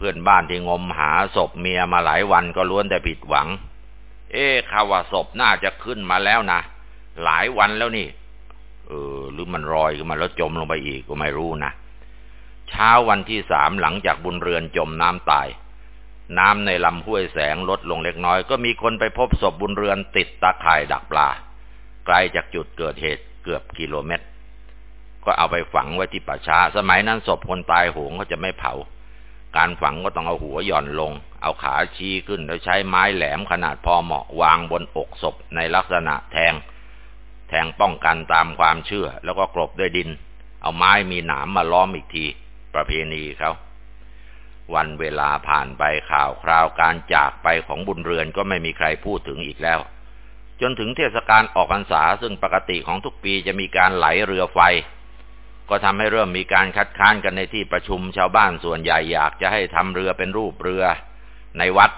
พื่อนบ้านที่งมหาศพเมียมาหลายวันก็ล้วนแต่ผิดหวัง เอ๊ข่าวว่าศพน่าจะขึ้นมาแล้วนะ หลายวันแล้วนี่ เออ หรือมันลอยขึ้นมาแล้วจมลงไปอีกก็ไม่รู้นะ เช้าวันที่สามหลังจากบุญเรือนจมน้ำตาย น้ำในลำห้วยแสงลดลงเล็กน้อย ก็มีคนไปพบศพบุญเรือนติดตาข่ายดักปลา ไกลจากจุดเกิดเหตุเกือบกิโลเมตร ก็เอาไปฝังไว้ที่ป่าช้า สมัยนั้นศพคนตายโหงเขาจะไม่เผา การฝังก็ต้องเอาหัวหย่อนลง เอาขาชี้ขึ้นแล้วใช้ไม้แหลมขนาดพอเหมาะวางบนอกศพในลักษณะแทง แทงป้องกันตามความเชื่อ แล้วก็กรบด้วยดิน เอาไม้มีหนามมาล้อมอีกที ประเพณีเขาวันเวลาผ่านไปข่าวคราวการจากไปของบุญเรือนก็ไม่มีใครพูดถึงอีกแล้ว จนถึงเทศกาลออกพรรษาซึ่งปกติของทุกปีจะมีการไหลเรือไฟ ก็ทำให้เริ่มมีการคัดค้านกันในที่ประชุมชาวบ้านส่วนใหญ่อยากจะให้ทำเรือเป็นรูปเรือในวัด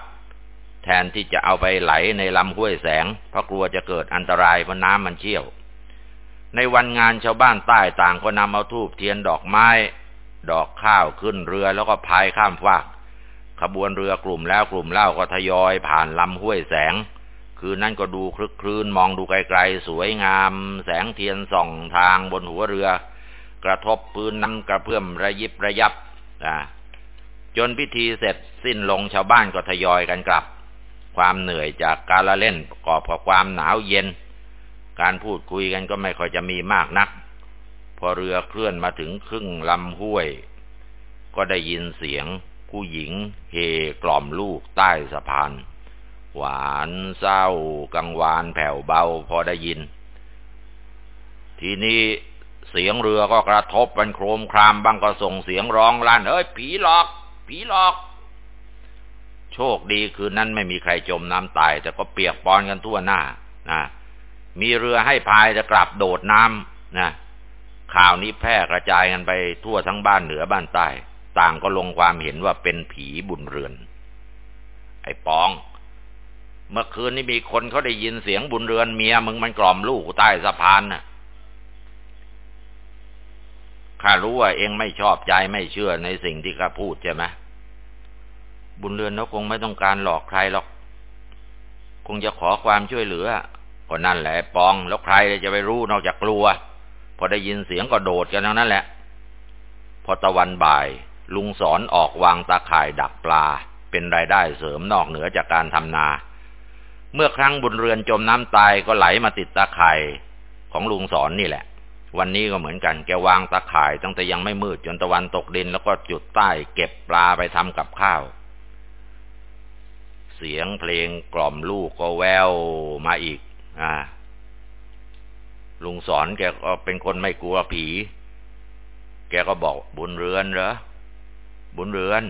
แทนที่จะเอาไปไหลในลำห้วยแสง เพราะกลัวจะเกิดอันตรายเพราะน้ำมันเชี่ยว ในวันงานชาวบ้านใต้ต่างก็นำเอาทูบเทียนดอกไม้ ดอกข้าวขึ้นเรือแล้วก็พายข้ามฟากขบวนเรือกลุ่มแล้วกลุ่มเล่าก็ทยอยผ่านลำห้วยแสง คืนนั้นก็ดูคลึกคลืนมองดูไกลๆสวยงาม แสงเทียนส่องทางบนหัวเรือ กระทบพื้นน้ำกระเพื่อมระยิบระยับจนพิธีเสร็จสิ้นลงชาวบ้านก็ทยอยกันกลับ ความเหนื่อยจากการละเล่นประกอบกับความหนาวเย็น การพูดคุยกันก็ไม่ค่อยจะมีมากนัก พอเรือเคลื่อนมาถึงครึ่งลำห้วย ก็ได้ยินเสียง ผู้หญิงเฮกล่อมลูกใต้สะพาน หวานเศร้ากังวานแผ่วเบาพอได้ยิน ทีนี้ เสียงเรือก็กระทบเป็นโครมครามบ้างก็ส่งเสียงร้องลั่นเอ้ยผีหลอก ผีหลอก โชคดีคืนนั้นไม่มีใครจมน้ำตาย แต่ก็เปียกปอนกันทั่วหน้านะมีเรือให้พายจะกลับโดดน้ำนะข่าวนี้แพร่กระจายกันไปทั่วทั้งบ้านเหนือบ้านใต้ ต่างก็ลงความเห็นว่าเป็นผีบุญเรือน ไอ้ปอง เมื่อคืนนี้มีคนเขาได้ยินเสียงบุญเรือนเมียมึงมันกล่อมลูกใต้สะพานน่ะ ข้ารู้ว่าเองไม่ชอบใจไม่เชื่อในสิ่งที่ข้าพูดใช่ไหมบุญเรือนเขาคงไม่ต้องการหลอกใครหรอก คงจะขอความช่วยเหลือก็นั่นแหละปองแล้วใครจะไปรู้นอกจากกลัว พอได้ยินเสียงก็โดดกันทั้งนั้นแหละ พอตะวันบ่าย ลุงสอนออกวางตาข่ายดักปลา เป็นรายได้เสริมนอกเหนือจากการทำนา เมื่อครั้งบุญเรือนจมน้ำตายก็ไหลมาติดตาข่ายของลุงสอนนี่แหละ วันนี้ก็เหมือนกัน แกวางตาข่ายตั้งแต่ยังไม่มืดจนตะวันตกดิน แล้วก็จุดใต้เก็บปลาไปทำกับข้าว เสียงเพลงกล่อมลูกก็แววมาอีก อ่า ลุงสอนแกก็เป็นคนไม่กลัวผี แกก็บอกบุญเรือนเหรอ บุญเรือน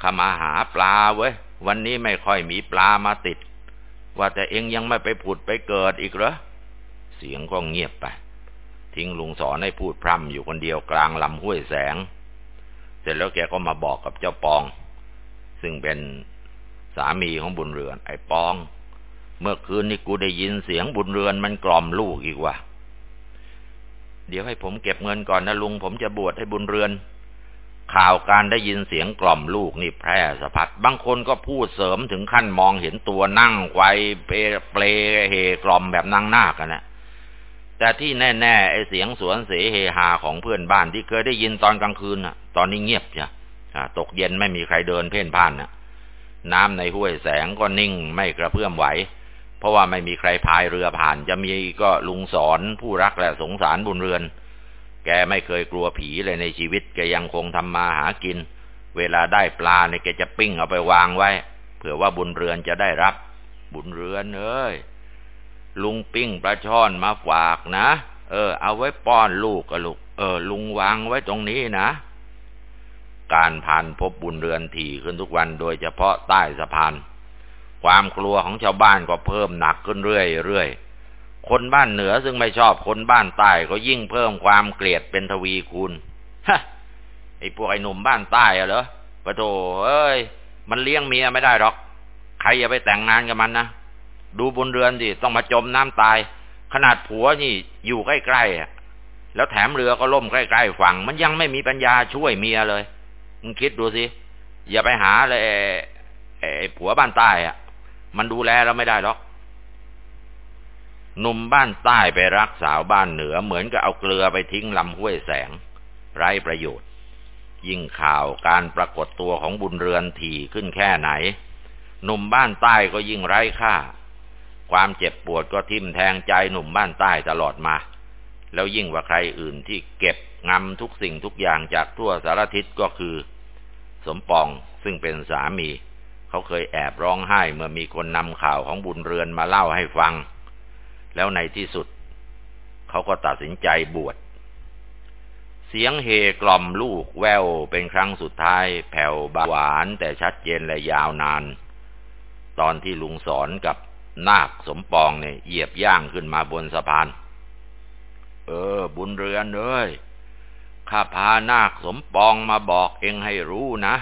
ข้ามาหาปลาเว้ย วันนี้ไม่ค่อยมีปลามาติด ว่าแต่เองยังไม่ไปผุดไปเกิดอีกเหรอ เสียงก็เงียบไป ทิ้งลุงสอนให้พูดพร่ำอยู่คนเดียวกลางลำห้วยแสง เสร็จแล้วแกก็มาบอกกับเจ้าปอง ซึ่งเป็นสามีของบุญเรือน ไอ้ปอง เมื่อคืนนี้กูได้ยินเสียงบุญเรือนมันกล่อมลูกอีกว่าเดี๋ยวให้ผมเก็บเงินก่อนนะลุง ผมจะบวชให้บุญเรือน ข่าวการได้ยินเสียงกล่อมลูกนี่แพร่สะพัดบางคนก็พูดเสริมถึงขั้นมองเห็นตัวนั่งไกวเปเปลเฮกล่อมแบบนั่งหน้ากันนะ แต่ที่แน่ๆไอเสียงสวนเสเฮฮาของเพื่อนบ้านที่เคยได้ยินตอนกลางคืนน่ะ ตอนนี้เงียบจ้ะตกเย็นไม่มีใครเดินเพ่นพ่านน่ะน้ำในห้วยแสงก็นิ่งไม่กระเพื่อมไหว เพราะว่าไม่มีใครพายเรือผ่าน จะมีก็ลุงสอนผู้รักและสงสารบุญเรือน แกไม่เคยกลัวผีเลยในชีวิตแกยังคงทำมาหากิน เวลาได้ปลาเนี่ยแกจะปิ้งเอาไปวางไว้ เผื่อว่าบุญเรือนจะได้รับ บุญเรือนเอ้ย ลุงปิ้งปลาช่อนมาฝากนะ เออ เอาไว้ป้อนลูกกะลูก เออ ลุงวางไว้ตรงนี้นะ การผ่านพบบุญเรือนถี่ขึ้นทุกวันโดยเฉพาะใต้สะพาน ความกลัวของชาวบ้านก็เพิ่มหนักขึ้นเรื่อยๆ คนบ้านเหนือซึ่งไม่ชอบคนบ้านใต้ก็ยิ่งเพิ่มความเกลียดเป็นทวีคูณ ฮะ ไอ้พวกไอ้หนุ่มบ้านใต้อะเหรอปะโถเอ้ย มันเลี้ยงเมียไม่ได้หรอก ใครอย่าไปแต่งงานกับมันนะ ดูบุญเรือนสิต้องมาจมน้ำตาย ขนาดผัวนี่อยู่ใกล้ๆแล้วแถมเรือก็ล่มใกล้ๆฝั่ง มันยังไม่มีปัญญาช่วยเมียเลยมึงคิดดูสิอย่าไปหาเลยไอ้ผัวบ้านใต้อะมันดูแลเราไม่ได้หรอกหนุ่มบ้านใต้ไปรักสาวบ้านเหนือ เหมือนกับเอาเกลือไปทิ้งลำห้วยแสง ไร้ประโยชน์ ยิ่งข่าวการปรากฏตัวของบุญเรือนถี่ขึ้นแค่ไหน หนุ่มบ้านใต้ก็ยิ่งไร้ค่า ความเจ็บปวดก็ทิ่มแทงใจหนุ่มบ้านใต้ตลอดมา แล้วยิ่งกว่าใครอื่นที่เก็บงำทุกสิ่งทุกอย่างจากทั่วสารทิศก็คือ สมปองซึ่งเป็นสามี เขาเคยแอบร้องไห้เมื่อมีคนนำข่าวของบุญเรือนมาเล่าให้ฟัง แล้วในที่สุด เขาก็ตัดสินใจบวชเสียงเฮกล่อมลูกแววเป็นครั้งสุดท้ายแผ่วบาหวานแต่ชัดเจนและยาวนาน ตอนที่ลุงสอนกับ นาคสมปองเนี่ยเหยียบย่างขึ้นมาบนสะพาน เออ บุญเรือนเอ้ยข้าพานาคสมปองมาบอกเองให้รู้นะ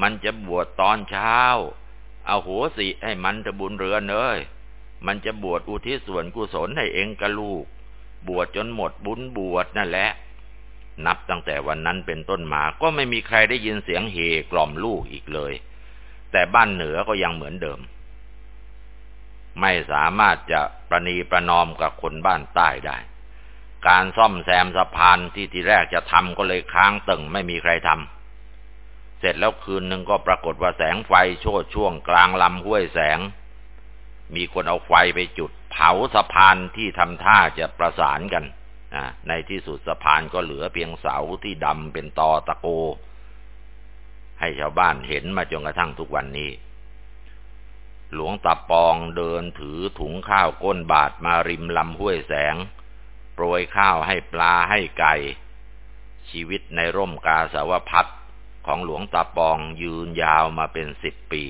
มันจะบวชตอนเช้า เอาหัวสิให้มันจะบุญเรือนเอ้ยมันจะบวชอุทิศส่วนกุศลให้เองกับลูก บวชจนหมดบุญบวชนั่นแหละ นับตั้งแต่วันนั้นเป็นต้นมาก็ไม่มีใครได้ยินเสียงเฮกล่อมลูกอีกเลย แต่บ้านเหนือก็ยังเหมือนเดิม ไม่สามารถจะประนีประนอมกับคนบ้านใต้ได้ การซ่อมแซมสะพานที่ทีแรกจะทำก็เลยค้างตึงไม่มีใครทำเสร็จแล้วคืนหนึ่งก็ปรากฏว่าแสงไฟโชดช่วงกลางลำห้วยแสง มีคนเอาไฟไปจุด เผาสะพานที่ทำท่าจะประสานกันในที่สุดสะพานก็เหลือเพียงเสาที่ดำเป็นตอตะโก ให้ชาวบ้านเห็นมาจนกระทั่งทุกวันนี้ หลวงตาปองเดินถือถุงข้าวก้นบาทมาริมลำห้วยแสง โปรยข้าวให้ปลาให้ไก่ ชีวิตในร่มกาสาวพัดของหลวงตาปองยืนยาวมาเป็นสิบปี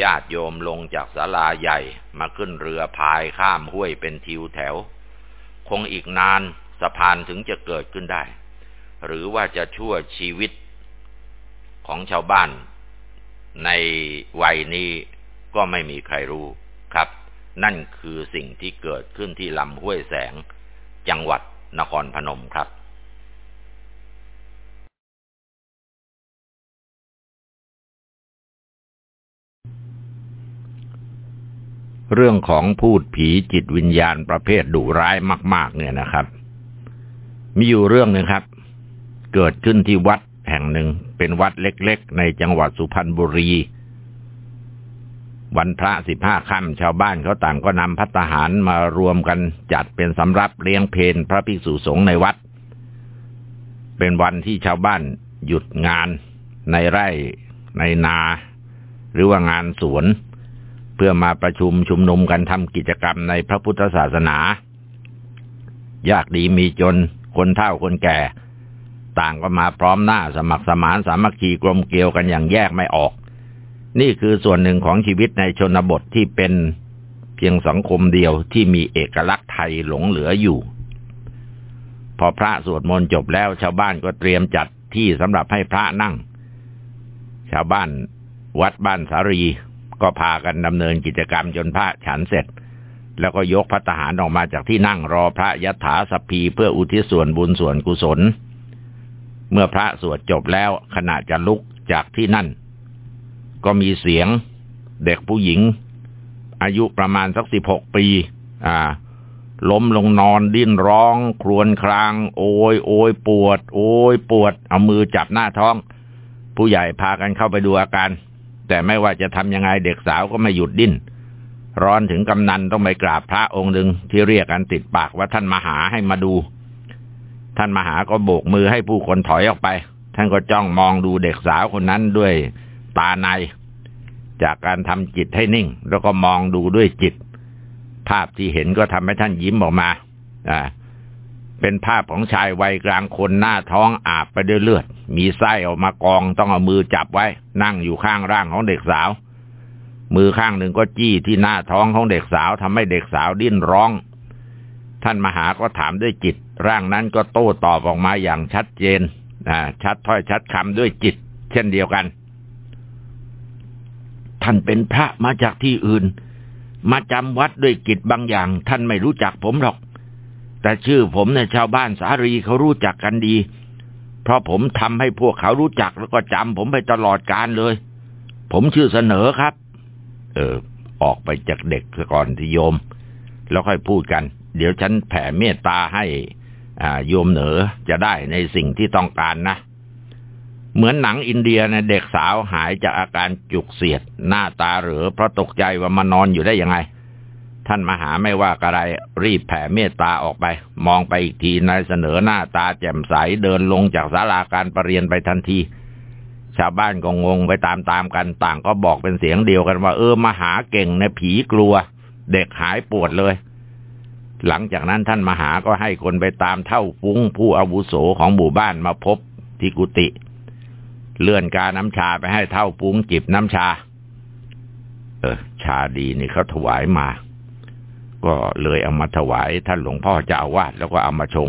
ญาติโยมลงจากศาลาใหญ่มาขึ้นเรือพายข้ามห้วยเป็นทิวแถว คงอีกนานสะพานถึงจะเกิดขึ้นได้ หรือว่าจะชั่วชีวิตของชาวบ้านในวัยนี้ ก็ไม่มีใครรู้ครับ นั่นคือสิ่งที่เกิดขึ้นที่ลำห้วยแสง จังหวัดนครพนมครับเรื่องของพูดผีจิตวิญญาณประเภทดุร้ายมาก ๆ เนี่ยนะครับ มีอยู่เรื่องหนึ่งครับ เกิดขึ้นที่วัดแห่งหนึ่งเป็นวัดเล็ก ๆ ในจังหวัดสุพรรณบุรี วันพระสิบห้าค่ำชาวบ้านเขาต่างก็นำพัตหารมารวมกันจัดเป็นสำรับเลี้ยงเพนพระภิกษุสงฆ์ในวัด เป็นวันที่ชาวบ้านหยุดงานในไร่ในนา หรือว่างานสวน เพื่อมาประชุมชุมนุมกันทำกิจกรรมในพระพุทธศาสนา ยากดีมีจนคนเฒ่าคนแก่ ต่างก็มาพร้อมหน้าสมัครสมานสามัคคีกลมเกลียวกันอย่างแยกไม่ออก นี่คือส่วนหนึ่งของชีวิตในชนบทที่เป็นเพียงสังคมเดียวที่มีเอกลักษณ์ไทยหลงเหลืออยู่ พอพระสวดมนต์จบแล้วชาวบ้านก็เตรียมจัดที่สำหรับให้พระนั่ง ชาวบ้านวัดบ้านสารีก็พากันดำเนินกิจกรรมจนพระฉันเสร็จ แล้วก็ยกพระทหารออกมาจากที่นั่งรอพระยถาสพีเพื่ออุทิศส่วนบุญส่วนกุศล เมื่อพระสวดจบแล้วขณะจะลุกจากที่นั่น ก็มีเสียงเด็กผู้หญิง อายุประมาณสักสิบหกปี อ่า ล้มลงนอนดิ้นร้อง ครวญคราง โอยโอยปวด โอยปวด เอามือจับหน้าท้อง ผู้ใหญ่พากันเข้าไปดูอาการ แต่ไม่ว่าจะทำยังไงเด็กสาวก็ไม่หยุดดิ้นร้อนถึงกำนันต้องไปกราบพระองค์หนึ่งที่เรียกกันติดปากว่าท่านมหาให้มาดู ท่านมหาก็โบกมือให้ผู้คนถอยออกไป ท่านก็จ้องมองดูเด็กสาวคนนั้นด้วย ตาใน จากการทำจิตให้นิ่ง แล้วก็มองดูด้วยจิต ภาพที่เห็นก็ทำให้ท่านยิ้มออกมา อ่า เป็นภาพของชายวัยกลางคนหน้าท้องอาบไปด้วยเลือด มีไส้ออกมากองต้องเอามือจับไว้ นั่งอยู่ข้างร่างของเด็กสาว มือข้างหนึ่งก็จี้ที่หน้าท้องของเด็กสาวทำให้เด็กสาวดิ้นร้อง ท่านมหาก็ถามด้วยจิต ร่างนั้นก็โต้ตอบออกมาอย่างชัดเจนชัดถ้อยชัดคำด้วยจิต เช่นเดียวกัน ท่านเป็นพระมาจากที่อื่น มาจำวัดด้วยกิจบางอย่าง ท่านไม่รู้จักผมหรอก แต่ชื่อผมเนี่ยชาวบ้านสารีเขารู้จักกันดี เพราะผมทำให้พวกเขารู้จักแล้วก็จำผมไปตลอดการเลย ผมชื่อเสนอครับ เออ ออกไปจากเด็กก่อนที่โยม แล้วค่อยพูดกัน เดี๋ยวฉันแผ่เมตตาให้ อ่า โยมเหนอจะได้ในสิ่งที่ต้องการนะ เหมือนหนังอินเดียนเด็กสาวหายจากอาการจุกเสียด หน้าตาเหลือเพราะตกใจว่ามานอนอยู่ได้ยังไง ท่านมหาไม่ว่าอะไร รีบแผ่เมตตาออกไป มองไปอีกทีนายเสนอหน้าตาแจ่มใสเดินลงจากศาลาการประเรียนไปทันที ชาวบ้านก็งงไปตามๆกันต่างก็บอกเป็นเสียงเดียวกันว่า เออมหาเก่งในผีกลัว เด็กหายปวดเลยหลังจากนั้นท่านมหาก็ให้คนไปตามเท่าฟุ้งผู้อาวุโสของหมู่บ้านมาพบที่กุฏิ เลื่อนกาน้ำชาไปให้เท่าปุ้งจิบน้ำชา เออ ชาดีนี่เขาถวายมา ก็เลยเอามาถวายท่านหลวงพ่อเจ้าวาสแล้วก็เอามาชง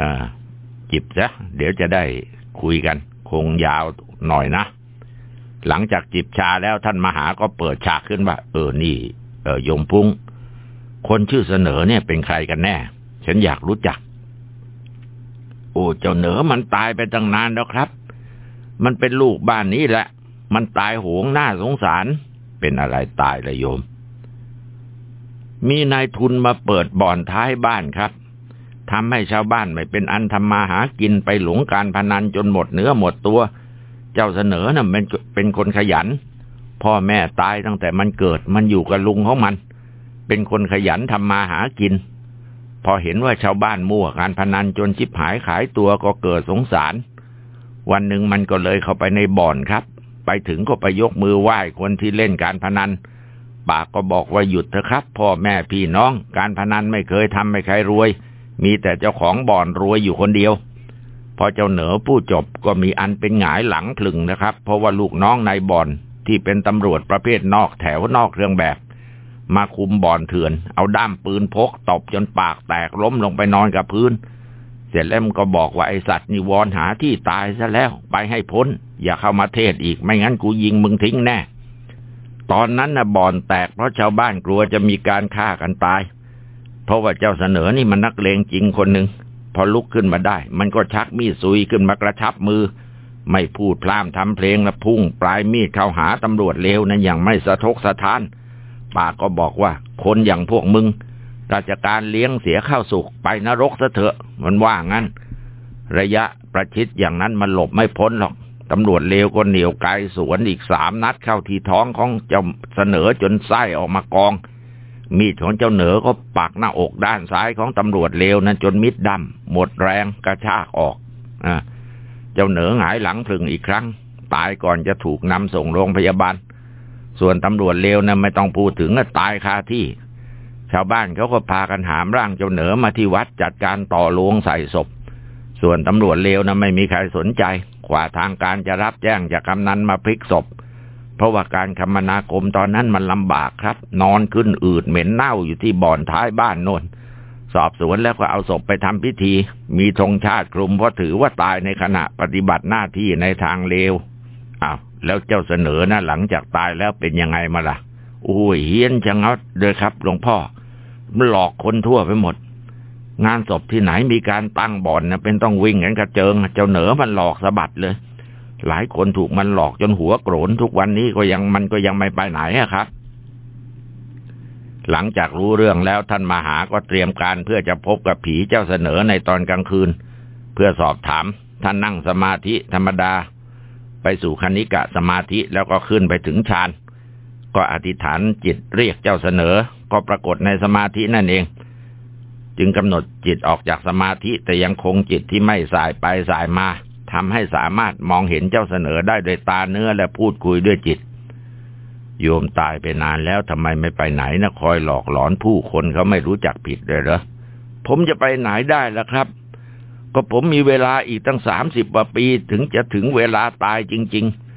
อ่าจิบซะเดี๋ยวจะได้คุยกัน คงยาวหน่อยนะ หลังจากจิบชาแล้วท่านมหาก็เปิดฉากขึ้นว่า เออนี่ เออยมพุ้งคนชื่อเสนอเนี่ยเป็นใครกันแน่ ฉันอยากรู้จัก โอ้เจ้าเหนอมันตายไปตั้งนานแล้วครับ มันเป็นลูกบ้านนี้แหละ มันตายโหงหน้าสงสาร เป็นอะไรตายละโยม มีนายทุนมาเปิดบ่อนท้ายบ้านครับทำให้ชาวบ้านไม่เป็นอันทำมาหากินไปหลงการพนันจนหมดเนื้อหมดตัว เจ้าเสนอนะ่ะเป็นเป็นคนขยัน พ่อแม่ตายตั้งแต่มันเกิดมันอยู่กับลุงของมัน เป็นคนขยันทำมาหากิน พอเห็นว่าชาวบ้านมั่วการพนันจนชิบหายขายตัวก็เกิดสงสาร วันหนึ่งมันก็เลยเข้าไปในบ่อนครับ ไปถึงก็ไปยกมือไหว้คนที่เล่นการพนัน ปากก็บอกว่าหยุดเถอะครับ พ่อแม่พี่น้อง การพนันไม่เคยทำให้ใครรวย มีแต่เจ้าของบ่อนรวยอยู่คนเดียว พอเจ้าเหนือผู้จบก็มีอันเป็นหงายหลังคลึงนะครับ เพราะว่าลูกน้องในบ่อนที่เป็นตำรวจประเภทนอกแถวนอกเครื่องแบบ มาคุมบ่อนเถื่อน เอาด้ามปืนพกตบจนปากแตกล้มลงไปนอนกับพื้น เสร็จแล้วมันก็บอกว่าไอสัตว์นี่วอนหาที่ตายซะแล้ว ไปให้พ้น อย่าเข้ามาเทศอีกไม่งั้นกูยิงมึงทิ้งแน่ ตอนนั้นนะบ่อนแตกเพราะชาวบ้านกลัวจะมีการฆ่ากันตาย เพราะว่าเจ้าเสนอนี่มันนักเลงจริงคนหนึ่งพอลุกขึ้นมาได้ มันก็ชักมีดซุยขึ้นมากระชับมือ ไม่พูดพล่ามทำเพลงและพุ่ง ปลายมีดเข้าหาตำรวจเลวนั้นอย่างไม่สะทกสะท้านปากก็บอกว่า คนอย่างพวกมึง ราชการเลี้ยงเสียข้าวสุกไปนรกซะเถอะ มันว่างั้น ระยะประชิดอย่างนั้นมันหลบไม่พ้นหรอกตำรวจเลวก็เหนียวไกลสวนอีกสามนัดเข้าที่ท้องของเจ้าเสนอจนไส้ออกมากอง มีดของเจ้าเหนือก็ปักหน้าอกด้านซ้ายของตำรวจเลวนั้นจนมิดดำหมดแรงกระชากออกอเจ้าเหนือหงายหลังพึงอีกครั้ง ตายก่อนจะถูกนำส่งโรงพยาบาล ส่วนตำรวจเลวนะั้นไม่ต้องพูดถึงตายคาที่ ชาวบ้านเขาก็พากันหามร่างเจ้าเหนือมาที่วัดจัดการต่อลวงใส่ศพ ส่วนตำรวจเลวนะไม่มีใครสนใจกว่าทางการจะรับแจ้งจากกำนันมาพลิกศพ เพราะว่าการคมนาคมตอนนั้นมันลำบากครับ นอนขึ้นอืดเหม็นเน่าอยู่ที่บ่อนท้ายบ้านโน่นสอบสวนแล้วก็เอาศพไปทำพิธี มีธงชาติคลุมเพราะถือว่าตายในขณะปฏิบัติหน้าที่ในทางเลวอ้าวแล้วเจ้าเสนอนะหลังจากตายแล้วเป็นยังไงมาล่ะโอ้ยเฮี้ยนจังเอาเลยครับหลวงพ่อ มันหลอกคนทั่วไปหมด งานศพที่ไหนมีการตั้งบ่อนนะเป็นต้องวิ่งกันกระเจิง เจ้าเหนือมันหลอกสะบัดเลย หลายคนถูกมันหลอกจนหัวโกรนทุกวันนี้ก็ยังมันก็ยังไม่ไปไหนอะครับ หลังจากรู้เรื่องแล้วท่านมาหาก็เตรียมการเพื่อจะพบกับผีเจ้าเสนอในตอนกลางคืน เพื่อสอบถาม ท่านนั่งสมาธิธรรมดา ไปสู่คณิกะสมาธิแล้วก็ขึ้นไปถึงฌานก็อธิษฐานจิตเรียกเจ้าเสนอ ก็ปรากฏในสมาธินั่นเอง จึงกำหนดจิตออกจากสมาธิแต่ยังคงจิตที่ไม่สายไปสายมาทำให้สามารถมองเห็นเจ้าเสนอได้โดยตาเนื้อและพูดคุยด้วยจิต โยมตายไปนานแล้วทำไมไม่ไปไหนนะคอยหลอกหลอนผู้คนเขาไม่รู้จักผิดเลยเหรอผมจะไปไหนได้ล่ะครับ ก็ผมมีเวลาอีกตั้งสามสิบกว่าปีถึงจะถึงเวลาตายจริง ๆ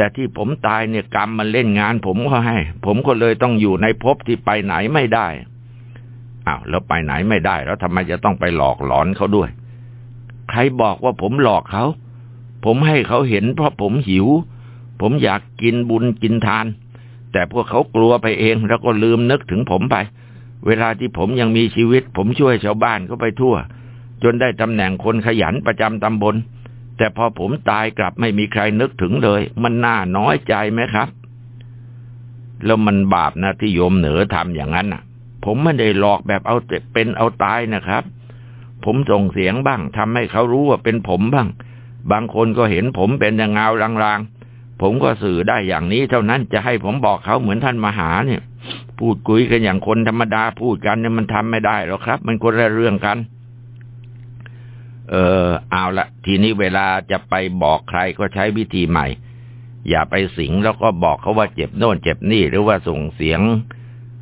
แต่ที่ผมตายเนี่ยกรรมมันเล่นงานผมก็ให้ ผมก็เลยต้องอยู่ในภพที่ไปไหนไม่ได้อ้าวแล้วไปไหนไม่ได้ แล้วทำไมจะต้องไปหลอกหลอนเขาด้วย ใครบอกว่าผมหลอกเขา ผมให้เขาเห็นเพราะผมหิว ผมอยากกินบุญกินทาน แต่พวกเขากลัวไปเองแล้วก็ลืมนึกถึงผมไป เวลาที่ผมยังมีชีวิต ผมช่วยชาวบ้านเขาไปทั่ว จนได้ตำแหน่งคนขยันประจำตำบล แต่พอผมตายกลับไม่มีใครนึกถึงเลย มันน่าน้อยใจไหมครับ แล้วมันบาปนะที่โยมเหนือทำอย่างนั้นน่ะ ผมไม่ได้หลอกแบบเอาเป็นเอาตายนะครับ ผมส่งเสียงบ้างทำให้เขารู้ว่าเป็นผมบ้าง บางคนก็เห็นผมเป็นอย่างเงาลางๆ ผมก็สื่อได้อย่างนี้ เท่านั้นจะให้ผมบอกเขาเหมือนท่านมหาเนี่ย พูดคุยกันอย่างคนธรรมดาพูดกันเนี่ยมันทำไม่ได้หรอกครับ มันคนละเรื่องกัน เออเอาละทีนี้เวลาจะไปบอกใครก็ใช้วิธีใหม่ อย่าไปสิงแล้วก็บอกเขาว่าเจ็บโน่นเจ็บนี่ หรือว่าส่งเสียง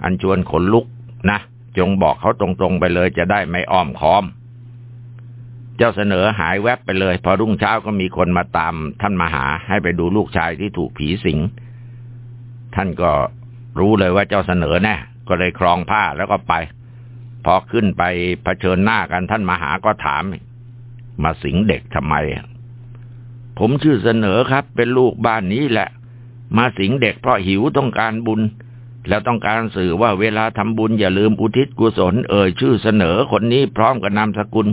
อันชวนขนลุกนะจงบอกเขาตรงๆไปเลยจะได้ไม่อ้อมค้อม เจ้าเสนอหายแวบไปเลย พอรุ่งเช้าก็มีคนมาตาม ท่านมาหาให้ไปดูลูกชายที่ถูกผีสิง ท่านก็รู้เลยว่าเจ้าเสนอแน่ก็เลยครองผ้าแล้วก็ไป พอขึ้นไปเผชิญหน้ากันท่านมาหาก็ถาม มาสิงเด็กทำไม ผมชื่อเสนอครับ เป็นลูกบ้านนี้แหละ มาสิงเด็กเพราะหิวต้องการบุญ แล้วต้องการสื่อว่าเวลาทำบุญอย่าลืมอุทิศกุศลเอ่ยชื่อเสนอคนนี้พร้อมกับนามสกุล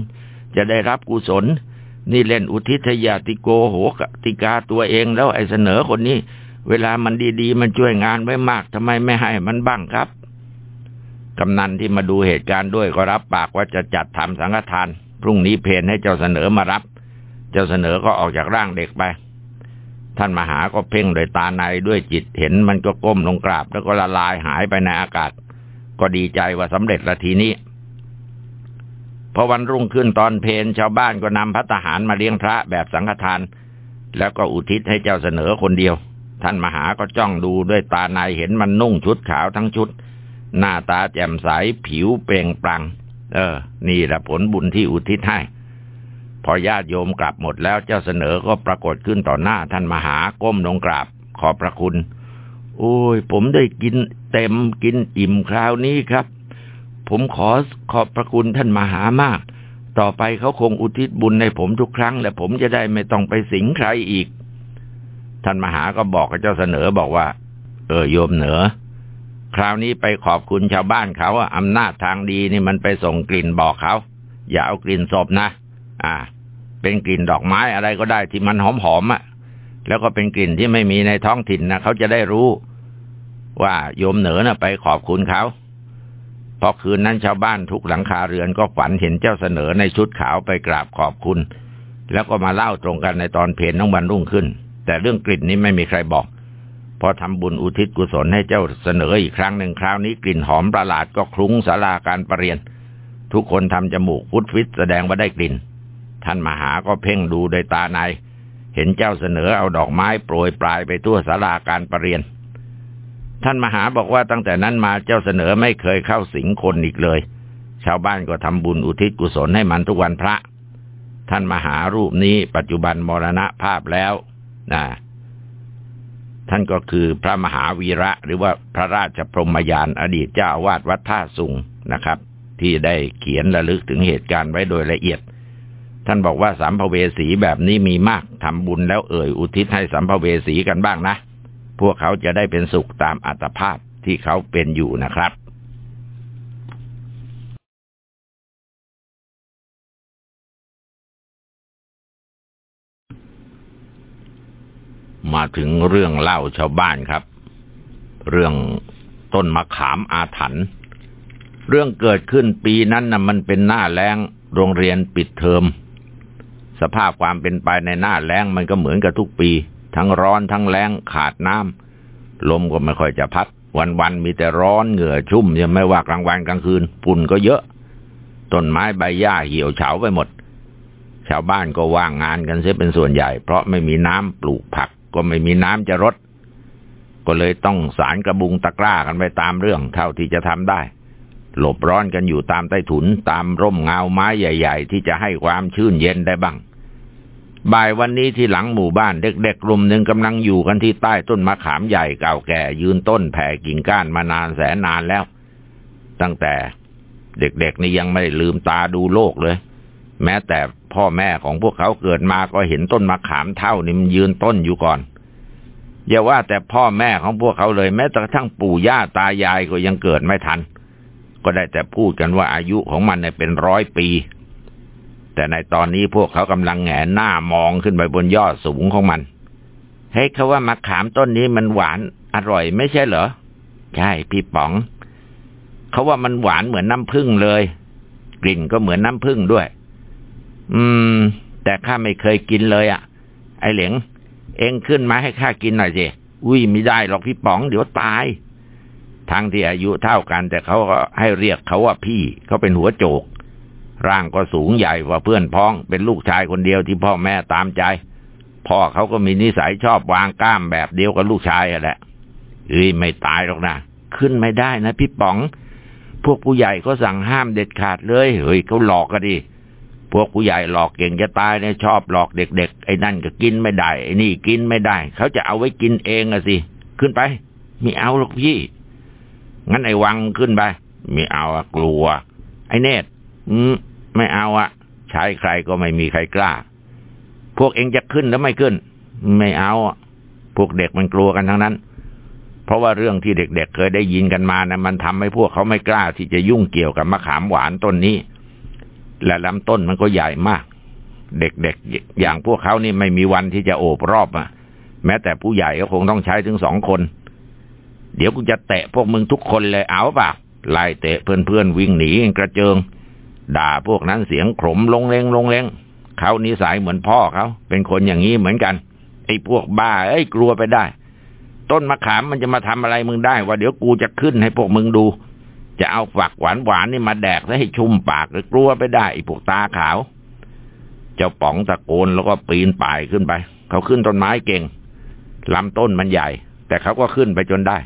จะได้รับกุศล นี่เล่นอุทิศยาติโกโหกติกาตัวเองแล้วไอ้เสนอคนนี้ เวลามันดีๆ มันช่วยงานไว้มากทำไมไม่ให้มันบ้างครับกำนันที่มาดูเหตุการณ์ด้วยก็รับปากว่าจะจัดทำสังฆทาน พรุ่งนี้เพนให้เจ้าเสนอมารับ เจ้าเสนอก็ออกจากร่างเด็กไป ท่านมหาก็เพ่งโดยตาในด้วยจิตเห็นมันก็ก้มลงกราบ แล้วก็ละลายหายไปในอากาศ ก็ดีใจว่าสำเร็จละทีนี้พอวันรุ่งขึ้นตอนเพนชาวบ้านก็นำพัตหารมาเลี้ยงพระแบบสังฆทาน แล้วก็อุทิศให้เจ้าเสนอคนเดียว ท่านมหาก็จ้องดูด้วยตาในเห็นมันนุ่งชุดขาวทั้งชุด หน้าตาแจ่มใสผิวเปล่งปลั่ง เออ นี่แหละผลบุญที่อุทิศให้ พอญาติโยมกลับหมดแล้วเจ้าเสนอก็ปรากฏขึ้นต่อหน้าท่านมหาก้มลงกราบ ขอบพระคุณ โอ้ย ผมได้กินเต็มกินอิ่มคราวนี้ครับ ผมขอขอบพระคุณท่านมหามาก ต่อไปเขาคงอุทิศบุญในผมทุกครั้ง และผมจะได้ไม่ต้องไปสิงใครอีก ท่านมหาก็บอกกับเจ้าเสนอบอกว่า เออโยมเหนือ คราวนี้ไปขอบคุณชาวบ้านเขาอำนาจทางดีนี่มันไปส่งกลิ่นบอกเขา อย่าเอากลิ่นศพนะ อ่า เป็นกลิ่นดอกไม้อะไรก็ได้ที่มันหอมหอมอะ แล้วก็เป็นกลิ่นที่ไม่มีในท้องถิ่นนะเขาจะได้รู้ ว่าโยมเหนือนะ่ะไปขอบคุณเขาพอคืนนั้นชาวบ้านทุกหลังคาเรือนก็ฝันเห็นเจ้าเสนอในชุดขาวไปกราบขอบคุณ แล้วก็มาเล่าตรงกันในตอนเพลนน้องบันรุ่งขึ้น แต่เรื่องกลิ่นนี้ไม่มีใครบอก อทำบุญอุทิศกุศลให้เจ้าเสนออีกครั้งหนึ่งคราวนี้กลิ่นหอมประหลาดก็คลุ้งสาราการประเรียน ทุกคนทำจมูกฟุดฟิตแสดงว่าได้กลิ่น ท่านมหาก็เพ่งดูโดยตาใน เห็นเจ้าเสนอเอาดอกไม้โปรยปลายไปทั่วสาราการประเรียน ท่านมหาบอกว่าตั้งแต่นั้นมาเจ้าเสนอไม่เคยเข้าสิงคนอีกเลย ชาวบ้านก็ทำบุญอุทิศกุศลให้มันทุกวันพระ ท่านมหารูปนี้ปัจจุบันมรณะภาพแล้วนะ ท่านก็คือพระมหาวีระหรือว่าพระราชพรหมยานอดีตเจ้าอาวาสวัดท่าสุงนะครับ ที่ได้เขียนระลึกถึงเหตุการณ์ไว้โดยละเอียด ท่านบอกว่าสัมภเวสีแบบนี้มีมากทำบุญแล้วเอ่ยอุทิศให้สัมภเวสีกันบ้างนะ พวกเขาจะได้เป็นสุขตามอัตภาพที่เขาเป็นอยู่นะครับ มาถึงเรื่องเล่าชาวบ้านครับ เรื่องต้นมะขามอาถรรพ์เรื่องเกิดขึ้นปีนั้นนะ่ะมันเป็นหน้าแล้งโรงเรียนปิดเทอม สภาพความเป็นไปในหน้าแล้งมันก็เหมือนกับทุกปี ทั้งร้อนทั้งแล้งขาดน้ำลมก็ไม่ค่อยจะพัด วันๆมีแต่ร้อนเหงื่อชุ่มยังไม่ว่ากลางวันกลางคืนฝุ่นก็เยอะต้นไม้ใบหญ้าเหี่ยวเฉาไปหมด ชาวบ้านก็ว่างงานกันเสียเป็นส่วนใหญ่ เพราะไม่มีน้ำปลูกผัก ก็ไม่มีน้ำจะรดก็เลยต้องสารกระบุงตะกร้ากันไปตามเรื่องเท่าที่จะทำได้ หลบร้อนกันอยู่ตามใต้ถุนตามร่มเงาไม้ใหญ่ ๆ ที่จะให้ความชื่นเย็นได้บ้าง บ่ายวันนี้ที่หลังหมู่บ้านเด็กๆกลุ่มหนึ่งกำลังอยู่กันที่ใต้ต้นมะขามใหญ่เก่าแก่ ยืนต้นแผ่กิ่งก้านมานานแสนนานแล้ว ตั้งแต่เด็กๆนี่ยังไม่ได้ลืมตาดูโลกเลย แม้แต่พ่อแม่ของพวกเขาเกิดมาก็เห็นต้นมะขามเท่านี่มันยืนต้นอยู่ก่อน อย่าว่าแต่พ่อแม่ของพวกเขาเลย แม้แต่กระทั่งปู่ย่าตายายก็ยังเกิดไม่ทัน ก็ได้แต่พูดกันว่าอายุของมันเนี่ยเป็นร้อยปี แต่ในตอนนี้พวกเขากำลังแหงหน้ามองขึ้นไปบนยอดสูงของมัน เฮ้ยเขาว่ามะขามต้นนี้มันหวานอร่อยไม่ใช่เหรอ ใช่พี่ป๋อง เขาว่ามันหวานเหมือนน้ำผึ้งเลย กลิ่นก็เหมือนน้ำผึ้งด้วย อืม แต่ข้าไม่เคยกินเลยอะ่ะ ไอเหลงเองขึ้นมาให้ข้ากินหน่อยสิอุ้ยไม่ได้หรอกพี่ป๋องเดี๋ยวตาย ทั้งที่อายุเท่ากัน แต่เขาก็ให้เรียกเขาว่าพี่เขาเป็นหัวโจก ร่างก็สูงใหญ่กว่าเพื่อนพ้อง เป็นลูกชายคนเดียวที่พ่อแม่ตามใจ พ่อเขาก็มีนิสัยชอบวางก้ามแบบเดียวกับลูกชายแหละเฮ้ยไม่ตายหรอกนะขึ้นไม่ได้นะพี่ป๋อง พวกผู้ใหญ่ก็สั่งห้ามเด็ดขาดเลยเฮ้ยเขาหลอกกันดิ พวกผู้ใหญ่หลอกเก่งจะตายเนี่ยชอบหลอกเด็กๆ ไอ้นั่นก็กินไม่ได้ ไอ้นี่กินไม่ได้ เขาจะเอาไว้กินเองอะสิ ขึ้นไป ไม่เอาหรอกพี่ งั้นไอ้วังขึ้นไป ไม่เอาอะกลัว ไอ้เนตอืมไม่เอาอะใช้ใครก็ไม่มีใครกล้า พวกเองจะขึ้นแล้วไม่ขึ้น ไม่เอาอะพวกเด็กมันกลัวกันทั้งนั้น เพราะว่าเรื่องที่เด็กๆเเคยได้ยินกันมานะมันทำให้พวกเขาไม่กล้าที่จะยุ่งเกี่ยวกับมะขามหวานต้นนี้ และลำต้นมันก็ใหญ่มาก เด็กๆอย่างพวกเขานี่ไม่มีวันที่จะโอบรอบอะแม้แต่ผู้ใหญ่ก็คงต้องใช้ถึงสองคน เดี๋ยวกูจะเตะพวกมึงทุกคนเลยเอาป่ะไล่เตะเพื่อนๆวิ่งหนีกระเจิง ด่าพวกนั้นเสียงขมลงเลงลงเลงเขานิสัยเหมือนพ่อเขาเป็นคนอย่างนี้เหมือนกันไอ้พวกบ้าไอ้กลัวไปได้ ต้นมะขามมันจะมาทำอะไรมึงได้ ว่าเดี๋ยวกูจะขึ้นให้พวกมึงดู จะเอาฝักหวานหวานนี่มาแดกให้ชุ่มปากหรือกลัวไปได้ไอ้พวกตาขาว เจ้าป๋องตะโกนแล้วก็ปีนป่ายขึ้นไป เขาขึ้นต้นไม้เก่งลำต้นมันใหญ่ แต่เขาก็ขึ้นไปจนได้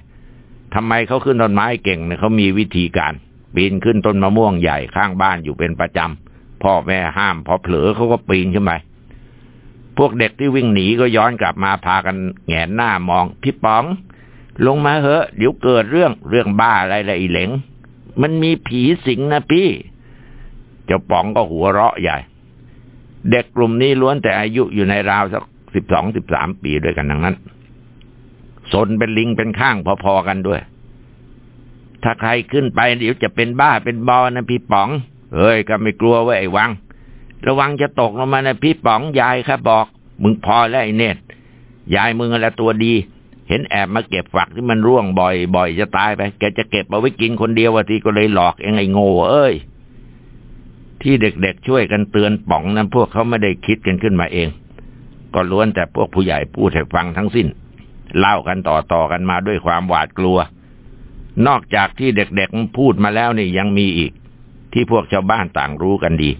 ทำไมเขาขึ้นต้นไม้เก่งเนี่ยเขามีวิธีการ ปีนขึ้นต้นมะม่วงใหญ่ข้างบ้านอยู่เป็นประจำพ่อแม่ห้ามพอเผลอเขาก็ปีนขึ้นไปพวกเด็กที่วิ่งหนีก็ย้อนกลับมาพากันแงนหน้ามอง พี่ป๋อง ลงมาเหอะเดี๋ยวเกิดเรื่องเรื่องบ้าอะไรละอีเหลง มันมีผีสิงนะพี่ เจ้าป๋องก็หัวเราะใหญ่ เด็กกลุ่มนี้ล้วนแต่อายุอยู่ในราวสักสิบสองสิบสามปีด้วยกันทั้งนั้นสนเป็นลิงเป็นข้างพอๆกันด้วย ถ้าใครขึ้นไปเดี๋ยวจะเป็นบ้าเป็นบอนะพี่ป๋อง เฮ้ยก็ไม่กลัวว่าไอ้วัง ระวังจะตกลงมานะพี่ป๋องยายครับบอก มึงพอแล้วไอ้เนตยายมึงอะไรตัวดี เห็นแอบมาเก็บฝักที่มันร่วงบ่อยบ่อยจะตายไป แกจะเก็บเอาไว้กินคนเดียววะทีก็เลยหลอกเองไงโง่เอ้ย ที่เด็กๆช่วยกันเตือนป๋องนั้นพวกเขาไม่ได้คิดกันขึ้นมาเอง ก็ล้วนแต่พวกผู้ใหญ่พูดให้ฟังทั้งสิ้น เล่ากันต่อๆกันมาด้วยความหวาดกลัว นอกจากที่เด็กๆพูดมาแล้วนี่ยังมีอีก ที่พวกชาวบ้านต่างรู้กันดี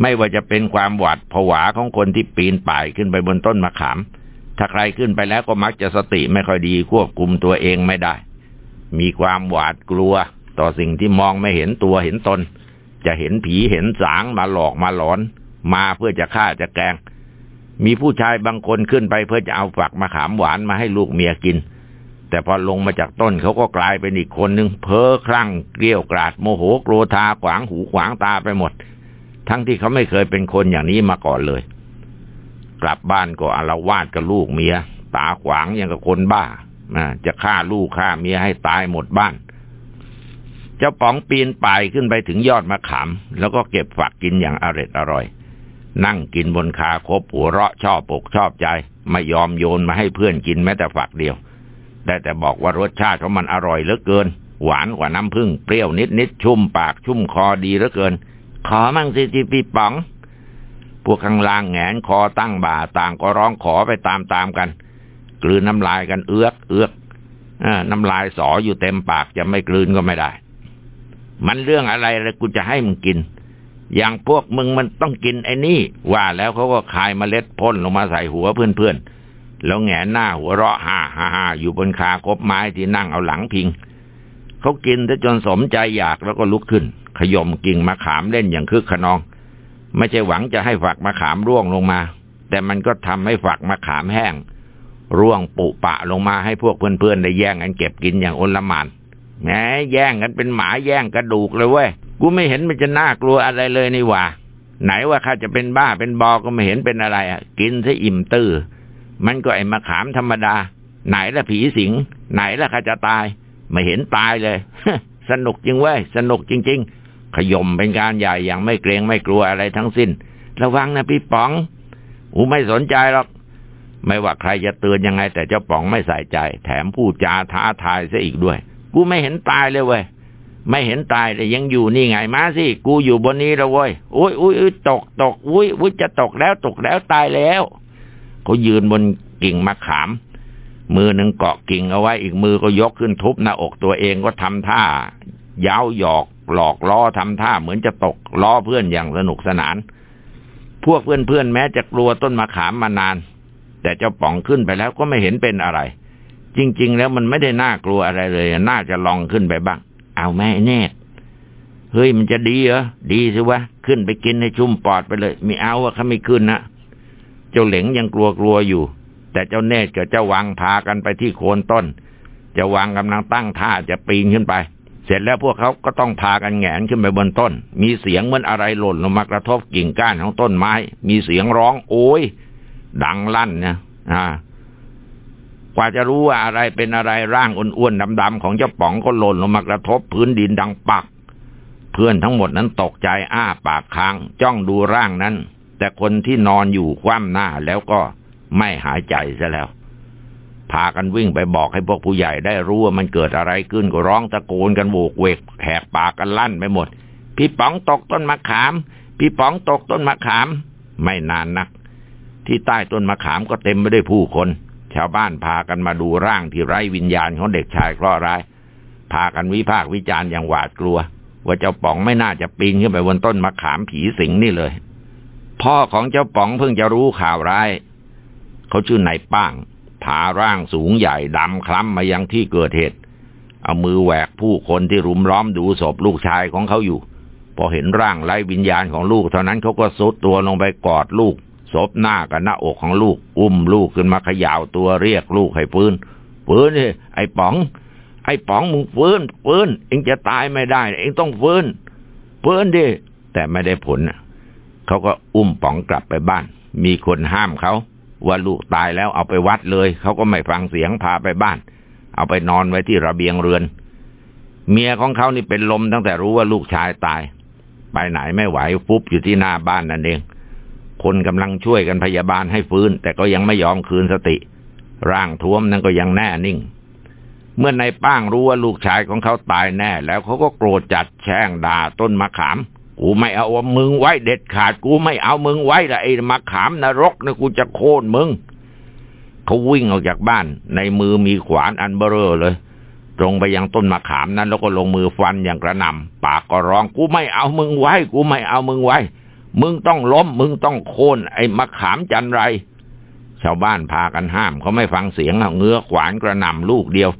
ไม่ว่าจะเป็นความหวาดผวาของคนที่ปีนป่ายขึ้นไปบนต้นมะขาม ถ้าใครขึ้นไปแล้วก็มักจะสติไม่ค่อยดีควบคุมตัวเองไม่ได้ มีความหวาดกลัว ต่อสิ่งที่มองไม่เห็นตัวเห็นตน จะเห็นผีเห็นสางมาหลอกมาหลอน มาเพื่อจะฆ่าจะแกง มีผู้ชายบางคนขึ้นไปเพื่อจะเอาฝักมะขามหวานมาให้ลูกเมียกิน แต่พอลงมาจากต้นเขาก็กลายเป็นอีกคนหนึ่งเพ้อคลั่งเกลี้ยวกราดโมโหโกรธาขวางหูขวางตาไปหมด ทั้งที่เขาไม่เคยเป็นคนอย่างนี้มาก่อนเลย กลับบ้านก็อารวาดกับลูกเมีย ตาขวางอย่างกับคนบ้าจะฆ่าลูกฆ่าเมียให้ตายหมดบ้าน เจ้าป๋องปีนป่ายขึ้นไปถึงยอดมะขามแล้วก็เก็บฝักกินอย่างอร็ดอร่อย นั่งกินบนคาคบหัวเราะชอบอกชอบใจ ไม่ยอมโยนมาให้เพื่อนกินแม้แต่ฝักเดียว ได้แต่บอกว่ารสชาติของมันอร่อยเหลือเกิน หวานกว่าน้ำผึ้งเปรี้ยวนิดนิดชุ่มปากชุ่มคอดีเหลือเกิน ขอมั่งสิทีพี่ป๋อง พวกข้างล่างแงนคอตั้งบ่าต่างก็ร้องขอไปตามๆกัน กลืนน้ำลายกันเอื้อกเอื้อกอน้ำลายสออยู่เต็มปากจะไม่กลืนก็ไม่ได้ มันเรื่องอะไรเลยกูจะให้มึงกิน อย่างพวกมึงมันต้องกินไอ้นี่ ว่าแล้วเขาก็คายเมล็ดพ่นลงมาใส่หัวเพื่อนๆ แล้วแงนหน้าหัวเราะฮ่าฮ่าฮ่าอยู่บนคาคบไม้ที่นั่งเอาหลังพิง เขากินซะจนสมใจอยากแล้วก็ลุกขึ้น ขยมกิ่งมะขามเล่นอย่างคึกขนอง ไม่ใช่หวังจะให้ฝักมะขามร่วงลงมา แต่มันก็ทำให้ฝักมะขามแห้ง ร่วงปุปะลงมาให้พวกเพื่อนๆได้แย่งกันเก็บกินอย่างอนละมานแหมแย่งกันเป็นหมาแย่งกระดูกเลยเว้ย กูไม่เห็นมันจะน่ากลัวอะไรเลยนี่ว่า ไหนว่าข้าจะเป็นบ้าเป็นบอก็ไม่เห็นเป็นอะไรอะ กินซะอิ่มตื้อ มันก็ไอ้มะขามธรรมดา ไหนละผีสิง ไหนละข้าจะตาย ไม่เห็นตายเลย สนุกจริงเว้ย สนุกจริง ๆ ขย่มเป็นการใหญ่อย่างไม่เกรงไม่กลัวอะไรทั้งสิ้น ระวังนะพี่ป๋อง อูไม่สนใจหรอก ไม่ว่าใครจะเตือนยังไง แต่เจ้าป๋องไม่ใส่ใจ แถมพูดจาท้าทายซะอีกด้วย กูไม่เห็นตายเลยเว้ย ไม่เห็นตายแต่ยังอยู่นี่ไงมาสิ กูอยู่บนนี้แล้วเว้ย อุ้ยอุ้ยตกตกอุ้ยอุ้ยจะตกแล้วตกแล้วตายแล้วเขายืนบนกิ่งมะขาม มือหนึ่งเกาะกิ่งเอาไว้อีกมือก็ยกขึ้นทุบหน้าอกตัวเองก็ทำท่าย้าหยอก หลอกล้อทำท่าเหมือนจะตกล้อเพื่อนอย่างสนุกสนาน พวกเพื่อนเพื่อนแม้จะกลัวต้นมะขามมานาน แต่เจ้าป๋องขึ้นไปแล้วก็ไม่เห็นเป็นอะไร จริง ๆ แล้วมันไม่ได้น่ากลัวอะไรเลย น่าจะลองขึ้นไปบ้าง เอาแม่แน่เฮ้ยมันจะดีเหรอ ดีสิวะ ขึ้นไปกินให้ชุ่มปอดไปเลยม่เอาว่าเขาไม่ขึ้นนะ เจ้าเหลงยังกลัวกลัวอยู่ แต่เจ้าเนตกับเจ้าวังพากันไปที่โคนต้น เจ้าวังกำลังตั้งท่าจะปีนขึ้นไป เสร็จแล้วพวกเขาก็ต้องพากันแงนขึ้นไปบนต้น มีเสียงเหมือนอะไรหล่นลงมากระทบกิ่งก้านของต้นไม้ มีเสียงร้องโอยดังลั่นนะอ่ากว่าจะรู้ว่าอะไรเป็นอะไรร่างอ้วนๆดำๆของเจ้าป๋องก็หล่นลงมากระทบ พื้นดินดังปัก เพื่อนทั้งหมดนั้นตกใจอ้าปากค้าง จ้องดูร่างนั้น แต่คนที่นอนอยู่คว่ำหน้าแล้วก็ไม่หายใจซะแล้ว พากันวิ่งไปบอกให้พวกผู้ใหญ่ได้รู้ว่ามันเกิดอะไรขึ้นก็ร้องตะโกนกันโวกเวกแหกปากกันลั่นไปหมด พี่ป๋องตกต้นมะขาม พี่ป๋องตกต้นมะขาม ไม่นานนัก ที่ใต้ต้นมะขามก็เต็มไปด้วยผู้คน ชาวบ้านพากันมาดูร่างที่ไร้วิญญาณของเด็กชายเคราะห์ร้าย พากันวิพากษ์วิจารณ์อย่างหวาดกลัว ว่าเจ้าป๋องไม่น่าจะปีนขึ้นไปบนต้นมะขามผีสิงนี่เลย พ่อของเจ้าป๋องเพิ่งจะรู้ข่าวร้าย เขาชื่อนายป้าง พาร่างสูงใหญ่ดำคล้ำมายังที่เกิดเหตุ เอามือแหวกผู้คนที่รุมล้อมดูศพลูกชายของเขาอยู่ พอเห็นร่างไร้วิญญาณของลูก เท่านั้นเขาก็ซุดตัวลงไปกอดลูกศพหน้ากับหน้าอกของลูก อุ้มลูกขึ้นมาขย่าวตัวเรียกลูกให้ฟื้นฟื้นนี่ไอ้ป๋อง ไอ้ป๋องมึงฟื้นฟื้นเองจะตายไม่ได้ เองต้องฟื้นฟื้นดิแต่ไม่ได้ผลเขาก็อุ้มป๋องกลับไปบ้าน มีคนห้ามเขา ว่าลูกตายแล้วเอาไปวัดเลยเขาก็ไม่ฟังเสียงพาไปบ้าน เอาไปนอนไว้ที่ระเบียงเรือน เมียของเขานี่เป็นลมตั้งแต่รู้ว่าลูกชายตาย ไปไหนไม่ไหวฟุบอยู่ที่หน้าบ้านนั่นเอง คนกำลังช่วยกันพยาบาลให้ฟื้น แต่ก็ยังไม่ยอมคืนสติ ร่างท้วมนั้นก็ยังแน่นิ่ง เมื่อนายป้างรู้ว่าลูกชายของเขาตายแน่ แล้วเขาก็โกรธจัดแช่งด่าต้นมะขาม กูไม่เอามึงไว้เด็ดขาด กูไม่เอามึงไว้ละไอ้มะขามนรกนะกูจะโค่นมึงเขาวิ่งออกจากบ้าน ในมือมีขวานอันเบอร์เลย ตรงไปยังต้นมะขามนั้น แล้วก็ลงมือฟันอย่างกระนำปากก็ร้อง กูไม่เอามึงไว้ กูไม่เอามึงไว้ มึงต้องล้ม มึงต้องโค่นไอ้มะขามจันไร ชาวบ้านพากันห้ามเขาไม่ฟังเสียงเงื้อขวานกระหน่ำลูกเดียว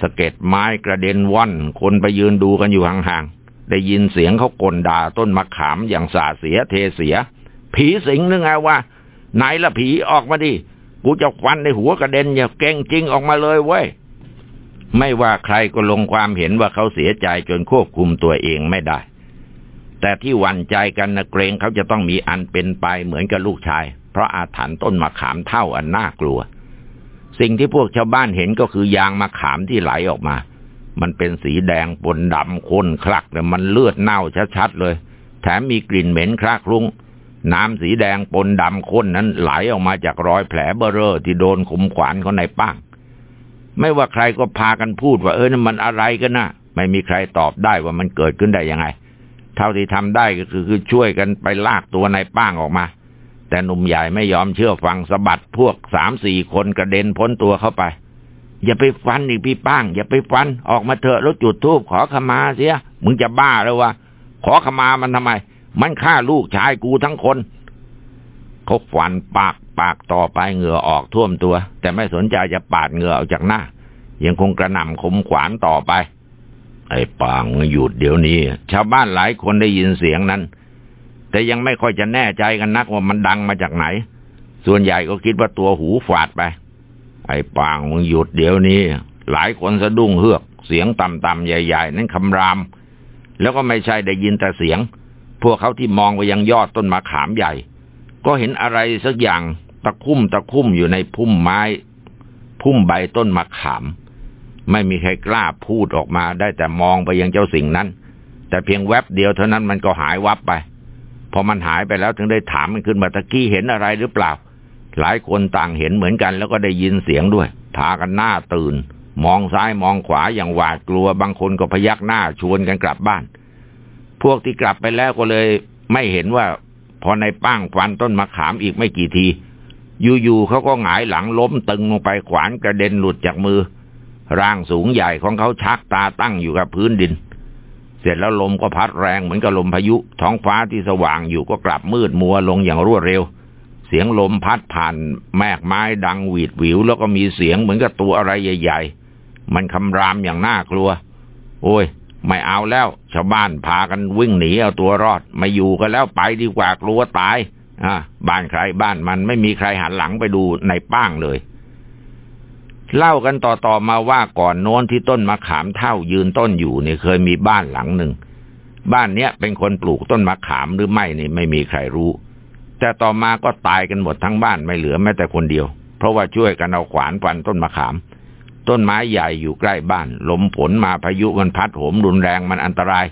สะเก็ดไม้กระเด็นว่อนคนไปยืนดูกันอยู่ห่างๆ ได้ยินเสียงเขากลด่าต้นมะขามอย่างสาเสียเทเสีย ผีสิงนึกไงว่าไหนละผีออกมาดิ กูจะฟันในหัวกระเด็นอย่าเก่งจริงออกมาเลยเว้ย ไม่ว่าใครก็ลงความเห็นว่าเขาเสียใจจนควบคุมตัวเองไม่ได้ แต่ที่หวั่นใจกันนะเกรงเขาจะต้องมีอันเป็นไปเหมือนกับลูกชาย เพราะอาถรรพ์ต้นมะขามเท่าอันน่ากลัว สิ่งที่พวกชาวบ้านเห็นก็คือยางมะขามที่ไหลออกมา มันเป็นสีแดงปนดำข้นคลักแต่มันเลือดเน่าชัดๆเลย แถมมีกลิ่นเหม็นคลากรุงน้ำสีแดงปนดำข้นนั้นไหลออกมาจากรอยแผลเบอร์เรอที่โดนขุมขวานเขาในป้างไม่ว่าใครก็พากันพูดว่า เออนั่นมันอะไรกันนะไม่มีใครตอบได้ว่ามันเกิดขึ้นได้ยังไง เท่าที่ทำได้ก็คือคอช่วยกันไปลากตัวในป้างออกมา แต่หนุ่มใหญ่ไม่ยอมเชื่อฟังสะบัดพวกสามสี่คนกระเด็นพ้นตัวเข้าไป อย่าไปฟันอีกพี่ป้าง อย่าไปฟันออกมาเถอะแล้วจุดทูบขอขมาเสียมึงจะบ้าแล้ววะขอขมามันทำไม มันฆ่าลูกชายกูทั้งคนเขาฟันปากปากต่อไปเหงื่อออกท่วมตัว แต่ไม่สนใจจะปาดเหงื่อออกจากหน้า ยังคงกระหน่ำคมขวานต่อไป ไอ้ปางหยุดเดี๋ยวนี้ ชาวบ้านหลายคนได้ยินเสียงนั้น แต่ยังไม่ค่อยจะแน่ใจกันนักว่ามันดังมาจากไหน ส่วนใหญ่ก็คิดว่าตัวหูฝาดไป ไอ้ปางมึงหยุดเดี๋ยวนี้ หลายคนสะดุ้งเฮือก เสียงต่ำๆใหญ่ ๆ นั้นคำราม แล้วก็ไม่ใช่ได้ยินแต่เสียง พวกเขาที่มองไปยังยอดต้นมะขามใหญ่ ก็เห็นอะไรสักอย่างตะคุ่มตะคุ่มอยู่ในพุ่มไม้ พุ่มใบต้นมะขาม ไม่มีใครกล้าพูดออกมาได้แต่มองไปยังเจ้าสิ่งนั้น แต่เพียงแวบเดียวเท่านั้นมันก็หายวับไป พอมันหายไปแล้วถึงได้ถามมันขึ้นมาตะกี้เห็นอะไรหรือเปล่า หลายคนต่างเห็นเหมือนกันแล้วก็ได้ยินเสียงด้วยพากันหน้าตื่น มองซ้ายมองขวาอย่างหวาดกลัว บางคนก็พยักหน้าชวนกันกลับบ้าน พวกที่กลับไปแล้วก็เลยไม่เห็นว่าพอในป้างฟันต้นมะขามอีกไม่กี่ที อยู่ๆเขาก็หงายหลังล้มตึงลงไปขวานกระเด็นหลุดจากมือ ร่างสูงใหญ่ของเขาชักตาตั้งอยู่กับพื้นดิน เสร็จแล้วลมก็พัดแรงเหมือนกับลมพายุ ท้องฟ้าที่สว่างอยู่ก็กลับมืดมัวลงอย่างรวดเร็ว เสียงลมพัดผ่านแมกไม้ดังหวีดหวิว แล้วก็มีเสียงเหมือนกับตัวอะไรใหญ่ๆ มันคำรามอย่างน่ากลัว โอ้ย ไม่เอาแล้ว ชาวบ้านพากันวิ่งหนีเอาตัวรอด ไม่อยู่กันแล้วไปดีกว่ากลัวตาย อ่าบ้านใครบ้านมันไม่มีใครหันหลังไปดูในป้างเลย เล่ากันต่อๆมาว่าก่อนโน้นที่ต้นมะขามเท่ายืนต้นอยู่เนี่ยเคยมีบ้านหลังหนึ่งบ้านเนี้ยเป็นคนปลูกต้นมะขามหรือไม่นี่ไม่มีใครรู้ แต่ต่อมาก็ตายกันหมดทั้งบ้านไม่เหลือแม้แต่คนเดียว เพราะว่าช่วยกันเอาขวานฟันต้นมะขาม ต้นไม้ใหญ่อยู่ใกล้บ้านลมฝนมาพายุมันพัดโหมรุนแรงมันอันตราย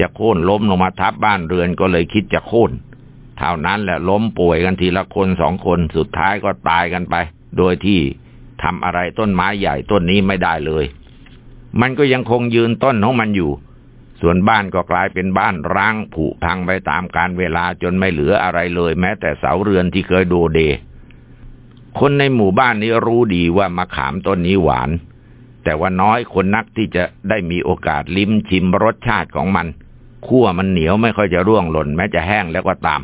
จะโค่นล้มลงมาทับบ้านเรือนก็เลยคิดจะโค่นเท่านั้นแหละล้มป่วยกันทีละคนสองคนสุดท้ายก็ตายกันไป โดยที่ทำอะไรต้นไม้ใหญ่ต้นนี้ไม่ได้เลย มันก็ยังคงยืนต้นของมันอยู่ ส่วนบ้านก็กลายเป็นบ้านร้างผุพังไปตามการเวลาจนไม่เหลืออะไรเลย แม้แต่เสาเรือนที่เคยโดเด คนในหมู่บ้านนี้รู้ดีว่ามะขามต้นนี้หวาน แต่ว่าน้อยคนนักที่จะได้มีโอกาสลิ้มชิมรสชาติของมันขั้วมันเหนียวไม่ค่อยจะร่วงหล่น แม้จะแห้งแล้วก็ตาม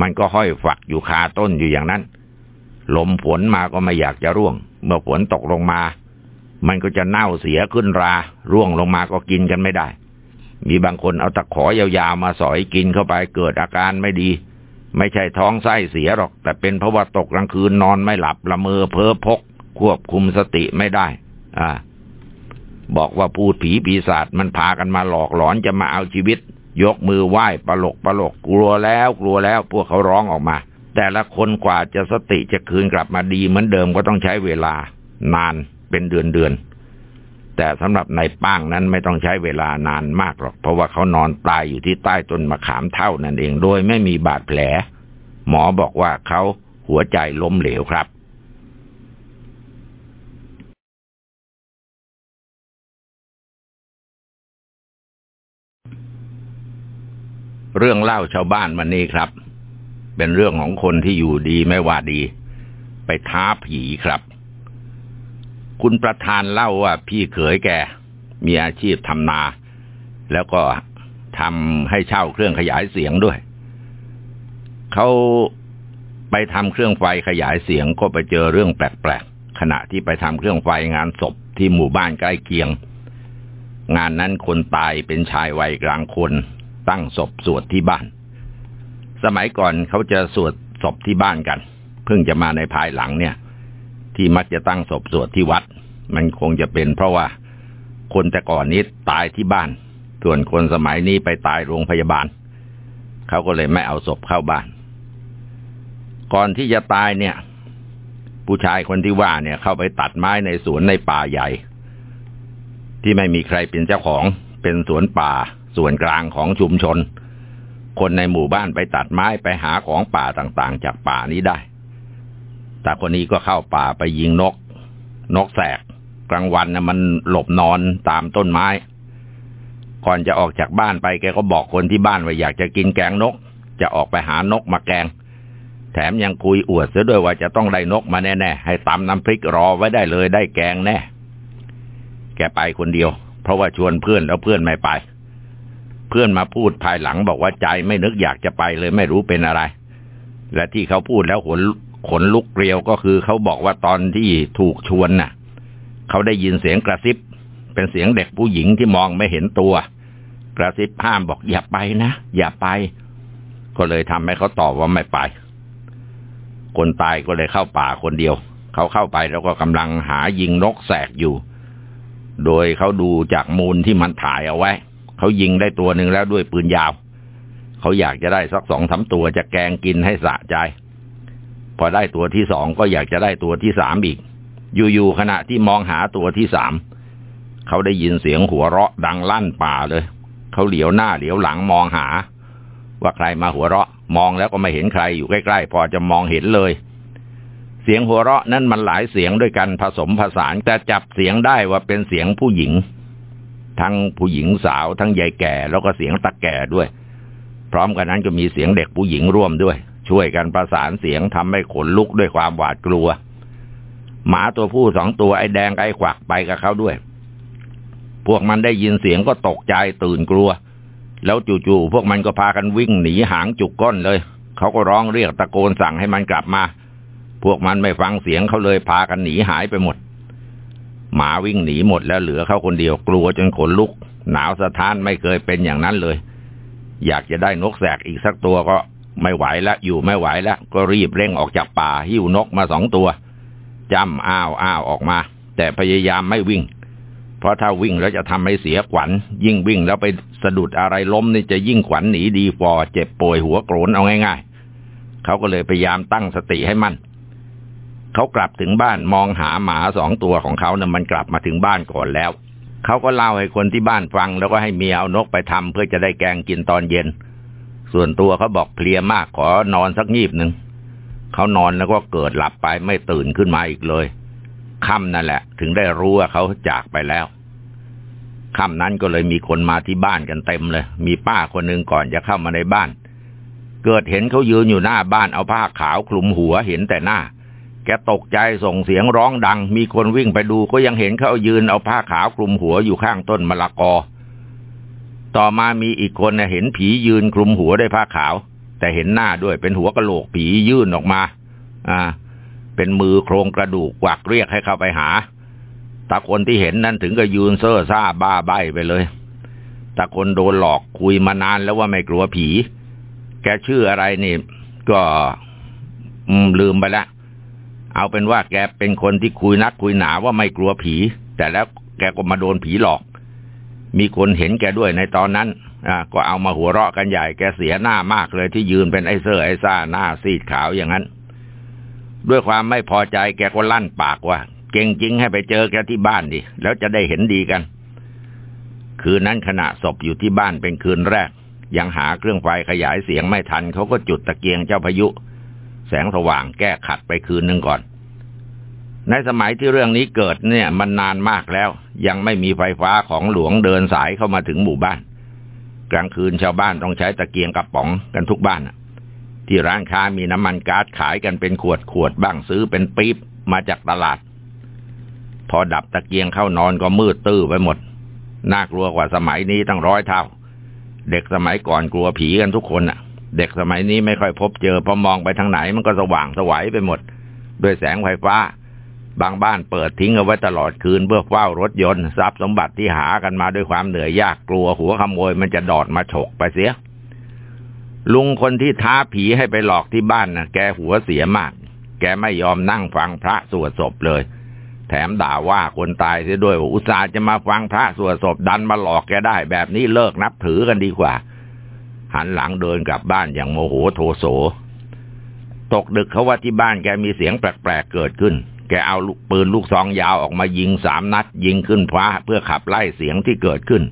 มันก็ห้อยฝักอยู่คาต้นอยู่อย่างนั้น ลมฝนมาก็ไม่อยากจะร่วง เมื่อฝนตกลงมา มันก็จะเน่าเสียขึ้นรา ร่วงลงมาก็กินกันไม่ได้ มีบางคนเอาตะขอยาวๆมาสอยกินเข้าไปเกิดอาการไม่ดี ไม่ใช่ท้องไส้เสียหรอก แต่เป็นเพราะว่าตกกลางคืนนอนไม่หลับละเมอเพ้อพก ควบคุมสติไม่ได้ อ่า บอกว่าพูดผีปีศาจมันพากันมาหลอกหลอนจะมาเอาชีวิต ยกมือไหว้ปลกปลกกลัวแล้วกลัวแล้วพวกเขาร้องออกมา แต่ละคนกว่าจะสติจะคืนกลับมาดีเหมือนเดิมก็ต้องใช้เวลานานเป็นเดือนเดือน แต่สำหรับนายป้างนั้นไม่ต้องใช้เวลานานมากหรอก เพราะว่าเขานอนตายอยู่ที่ใต้ต้นมะขามเท่านั่นเองโดยไม่มีบาดแผล หมอบอกว่าเขาหัวใจล้มเหลวครับเรื่องเล่าชาวบ้านวันนี้ครับ เป็นเรื่องของคนที่อยู่ดีไม่ว่าดี ไปท้าผีครับ คุณประธานเล่าว่าพี่เขยแกมีอาชีพทำนา แล้วก็ทำให้เช่าเครื่องขยายเสียงด้วย เขาไปทำเครื่องไฟขยายเสียงก็ไปเจอเรื่องแปลกๆขณะที่ไปทำเครื่องไฟงานศพที่หมู่บ้านใกล้เคียง งานนั้นคนตายเป็นชายวัยกลางคน ตั้งศพสวดที่บ้าน สมัยก่อนเขาจะสวดศพที่บ้านกัน เพิ่งจะมาในภายหลังเนี่ย ที่มักจะตั้งศพสวดที่วัด มันคงจะเป็นเพราะว่าคนแต่ก่อนนี้ตายที่บ้าน ส่วนคนสมัยนี้ไปตายโรงพยาบาล เขาก็เลยไม่เอาศพเข้าบ้าน ก่อนที่จะตายเนี่ย ผู้ชายคนที่ว่าเนี่ย เข้าไปตัดไม้ในสวนในป่าใหญ่ ที่ไม่มีใครเป็นเจ้าของ เป็นสวนป่า ส่วนกลางของชุมชน คนในหมู่บ้านไปตัดไม้ไปหาของป่าต่างๆ จากป่านี้ได้ แต่คนนี้ก็เข้าป่าไปยิงนก นกแสก กลางวันนะมันหลบนอนตามต้นไม้ ก่อนจะออกจากบ้านไปแกก็บอกคนที่บ้านว่าอยากจะกินแกงนก จะออกไปหานกมาแกง แถมยังคุยอวดเสียด้วยว่าจะต้องได้นกมาแน่ๆให้ตำน้ำพริกรอไว้ได้เลยได้แกงแน่ แกไปคนเดียว เพราะว่าชวนเพื่อนแล้วเพื่อนไม่ไป เพื่อนมาพูดภายหลังบอกว่าใจไม่นึกอยากจะไปเลยไม่รู้เป็นอะไรและที่เขาพูดแล้วขน ขนลุกเกลียวก็คือเขาบอกว่าตอนที่ถูกชวนน่ะ เขาได้ยินเสียงกระซิบ เป็นเสียงเด็กผู้หญิงที่มองไม่เห็นตัว กระซิบห้ามบอกอย่าไปนะ อย่าไป ก็เลยทำให้เขาตอบว่าไม่ไป คนตายก็เลยเข้าป่าคนเดียว เขาเข้าไปแล้วก็กำลังหายิงนกแสกอยู่ โดยเขาดูจากมูลที่มันถ่ายเอาไว้ เขายิงได้ตัวหนึ่งแล้วด้วยปืนยาว เขาอยากจะได้สักสองสาตัวจะแกงกินให้สะใจ พอได้ตัวที่สองก็อยากจะได้ตัวที่สามอีก อยู่ๆขณะที่มองหาตัวที่สามเขาได้ยินเสียงหัวเราะดังลั่นป่าเลย เขาเหลียวหน้าเหลียวหลังมองหา ว่าใครมาหัวเราะ มองแล้วก็ไม่เห็นใครอยู่ใกล้ๆ พอจะมองเห็นเลย เสียงหัวเราะนั้นมันหลายเสียงด้วยกันผสมผสานแต่จับเสียงได้ว่าเป็นเสียงผู้หญิง ทั้งผู้หญิงสาวทั้งยายแก่แล้วก็เสียงตาแก่ด้วย พร้อมกันนั้นก็มีเสียงเด็กผู้หญิงร่วมด้วย ช่วยกันประสานเสียงทำให้ขนลุกด้วยความหวาดกลัว หมาตัวผู้สองตัวไอ้แดงไอ้ขวักไปกับเขาด้วย พวกมันได้ยินเสียงก็ตกใจตื่นกลัว แล้วจู่ๆพวกมันก็พากันวิ่งหนีหางจุกก้นเลย เขาก็ร้องเรียกตะโกนสั่งให้มันกลับมา พวกมันไม่ฟังเสียงเขาเลยพากันหนีหายไปหมด หมาวิ่งหนีหมดแล้วเหลือเขาคนเดียวกลัวจนขนลุก หนาวสะท้านไม่เคยเป็นอย่างนั้นเลยอยากจะได้นกแสกอีกสักตัวก็ ไม่ไหวแล้วอยู่ไม่ไหวแล้วก็รีบเร่งออกจากป่าหิ้วนกมาสองตัวจำอ้าวอ้าวออกมา แต่พยายามไม่วิ่ง เพราะถ้าวิ่งแล้วจะทำให้เสียขวัญ ยิ่งวิ่งแล้วไปสะดุดอะไรล้มนี่จะยิ่งขวัญหนีดีฟอเจ็บป่วยหัวโกรนเอาง่าย ๆ เขาก็เลยพยายามตั้งสติให้มั่นเขากลับถึงบ้านมองหาหมาสองตัวของเขานะ่ะมันกลับมาถึงบ้านก่อนแล้ว เขาก็เล่าให้คนที่บ้านฟังแล้วก็ให้เมียเอานกไปทำเพื่อจะได้แกงกินตอนเย็น ส่วนตัวเขาบอกเพลียมากขอนอนสักงีบหนึ่งเขานอนแล้วก็เกิดหลับไปไม่ตื่นขึ้นมาอีกเลยค่ำนั่นแหละ ถึงได้รู้ว่าเขาจากไปแล้วค่ำนั้นก็เลยมีคนมาที่บ้านกันเต็มเลย มีป้าคนหนึ่งก่อนจะเข้ามาในบ้าน เกิดเห็นเขายืนอยู่หน้าบ้านเอาผ้าขาวคลุมหัวเห็นแต่หน้า แกตกใจส่งเสียงร้องดัง มีคนวิ่งไปดูก็ยังเห็นเขายืนเอาผ้าขาวคลุมหัวอยู่ข้างต้นมะละกอ ต่อมามีอีกคนเห็นผียืนคลุมหัวด้วยผ้าขาว แต่เห็นหน้าด้วยเป็นหัวกะโหลกผียื่นออกมา อ่า เป็นมือโครงกระดูกกวักเรียกให้เข้าไปหาตาคนที่เห็นนั้นถึงก็ยืนเซ่อซ่าบ้าใบไปเลยตาคนโดนหลอกคุยมานานแล้วว่าไม่กลัวผี แกชื่ออะไรนี่ ก็ลืมไปล้วเอาเป็นว่าแกเป็นคนที่คุยนักคุยหนาว่าไม่กลัวผี แต่แล้วแกก็มาโดนผีหลอก มีคนเห็นแกด้วยในตอนนั้นอ่าก็เอามาหัวเราะกันใหญ่แกเสียหน้ามากเลยที่ยืนเป็นไอ้เสือไอ้ซ่าหน้าซีดขาวอย่างนั้น ด้วยความไม่พอใจแกก็ลั่นปากว่า เก่งจริงให้ไปเจอแกที่บ้านดิแล้วจะได้เห็นดีกัน คืนนั้นขณะศพอยู่ที่บ้านเป็นคืนแรก ยังหาเครื่องไฟขยายเสียงไม่ทันเขาก็จุดตะเกียงเจ้าพายุ แสงสว่างแก้ขัดไปคืนหนึ่งก่อน ในสมัยที่เรื่องนี้เกิดเนี่ยมันนานมากแล้ว ยังไม่มีไฟฟ้าของหลวงเดินสายเข้ามาถึงหมู่บ้าน กลางคืนชาวบ้านต้องใช้ตะเกียงกระป๋องกันทุกบ้านที่ร้านค้ามีน้ำมันก๊าซขายกันเป็นขวดขวดบ้างซื้อเป็นปี๊บมาจากตลาด พอดับตะเกียงเข้านอนก็มืดตื้อไปหมด น่ากลัวกว่าสมัยนี้ตั้งร้อยเท่า เด็กสมัยก่อนกลัวผีกันทุกคนน่ะ เด็กสมัยนี้ไม่ค่อยพบเจอพอมองไปทางไหนมันก็สว่างสวัยไปหมด ด้วยแสงไฟฟ้า บางบ้านเปิดทิ้งเอาไว้ตลอดคืนเพื่อเฝ้ารถยนต์ทรัพย์สมบัติที่หากันมาด้วยความเหนื่อยยากกลัวหัวขโมยมันจะดอดมาฉกไปเสีย ลุงคนที่ท้าผีให้ไปหลอกที่บ้านนะ่ะ แกหัวเสียมาก แกไม่ยอมนั่งฟังพระสวดศพเลย แถมด่าว่าคนตายเสียด้วยอุตส่าห์จะมาฟังพระสวดศพดันมาหลอกแกได้แบบนี้เลิกนับถือกันดีกว่า หันหลังเดินกลับบ้านอย่างโมโหโทโสตกดึกเขาว่าที่บ้านแกมีเสียงแปลกๆเกิดขึ้น กเอาปืนลูกซองยาวออกมายิงสามนัด ยิงขึ้นฟ้าเพื่อขับไล่เสียงที่เกิดขึ้น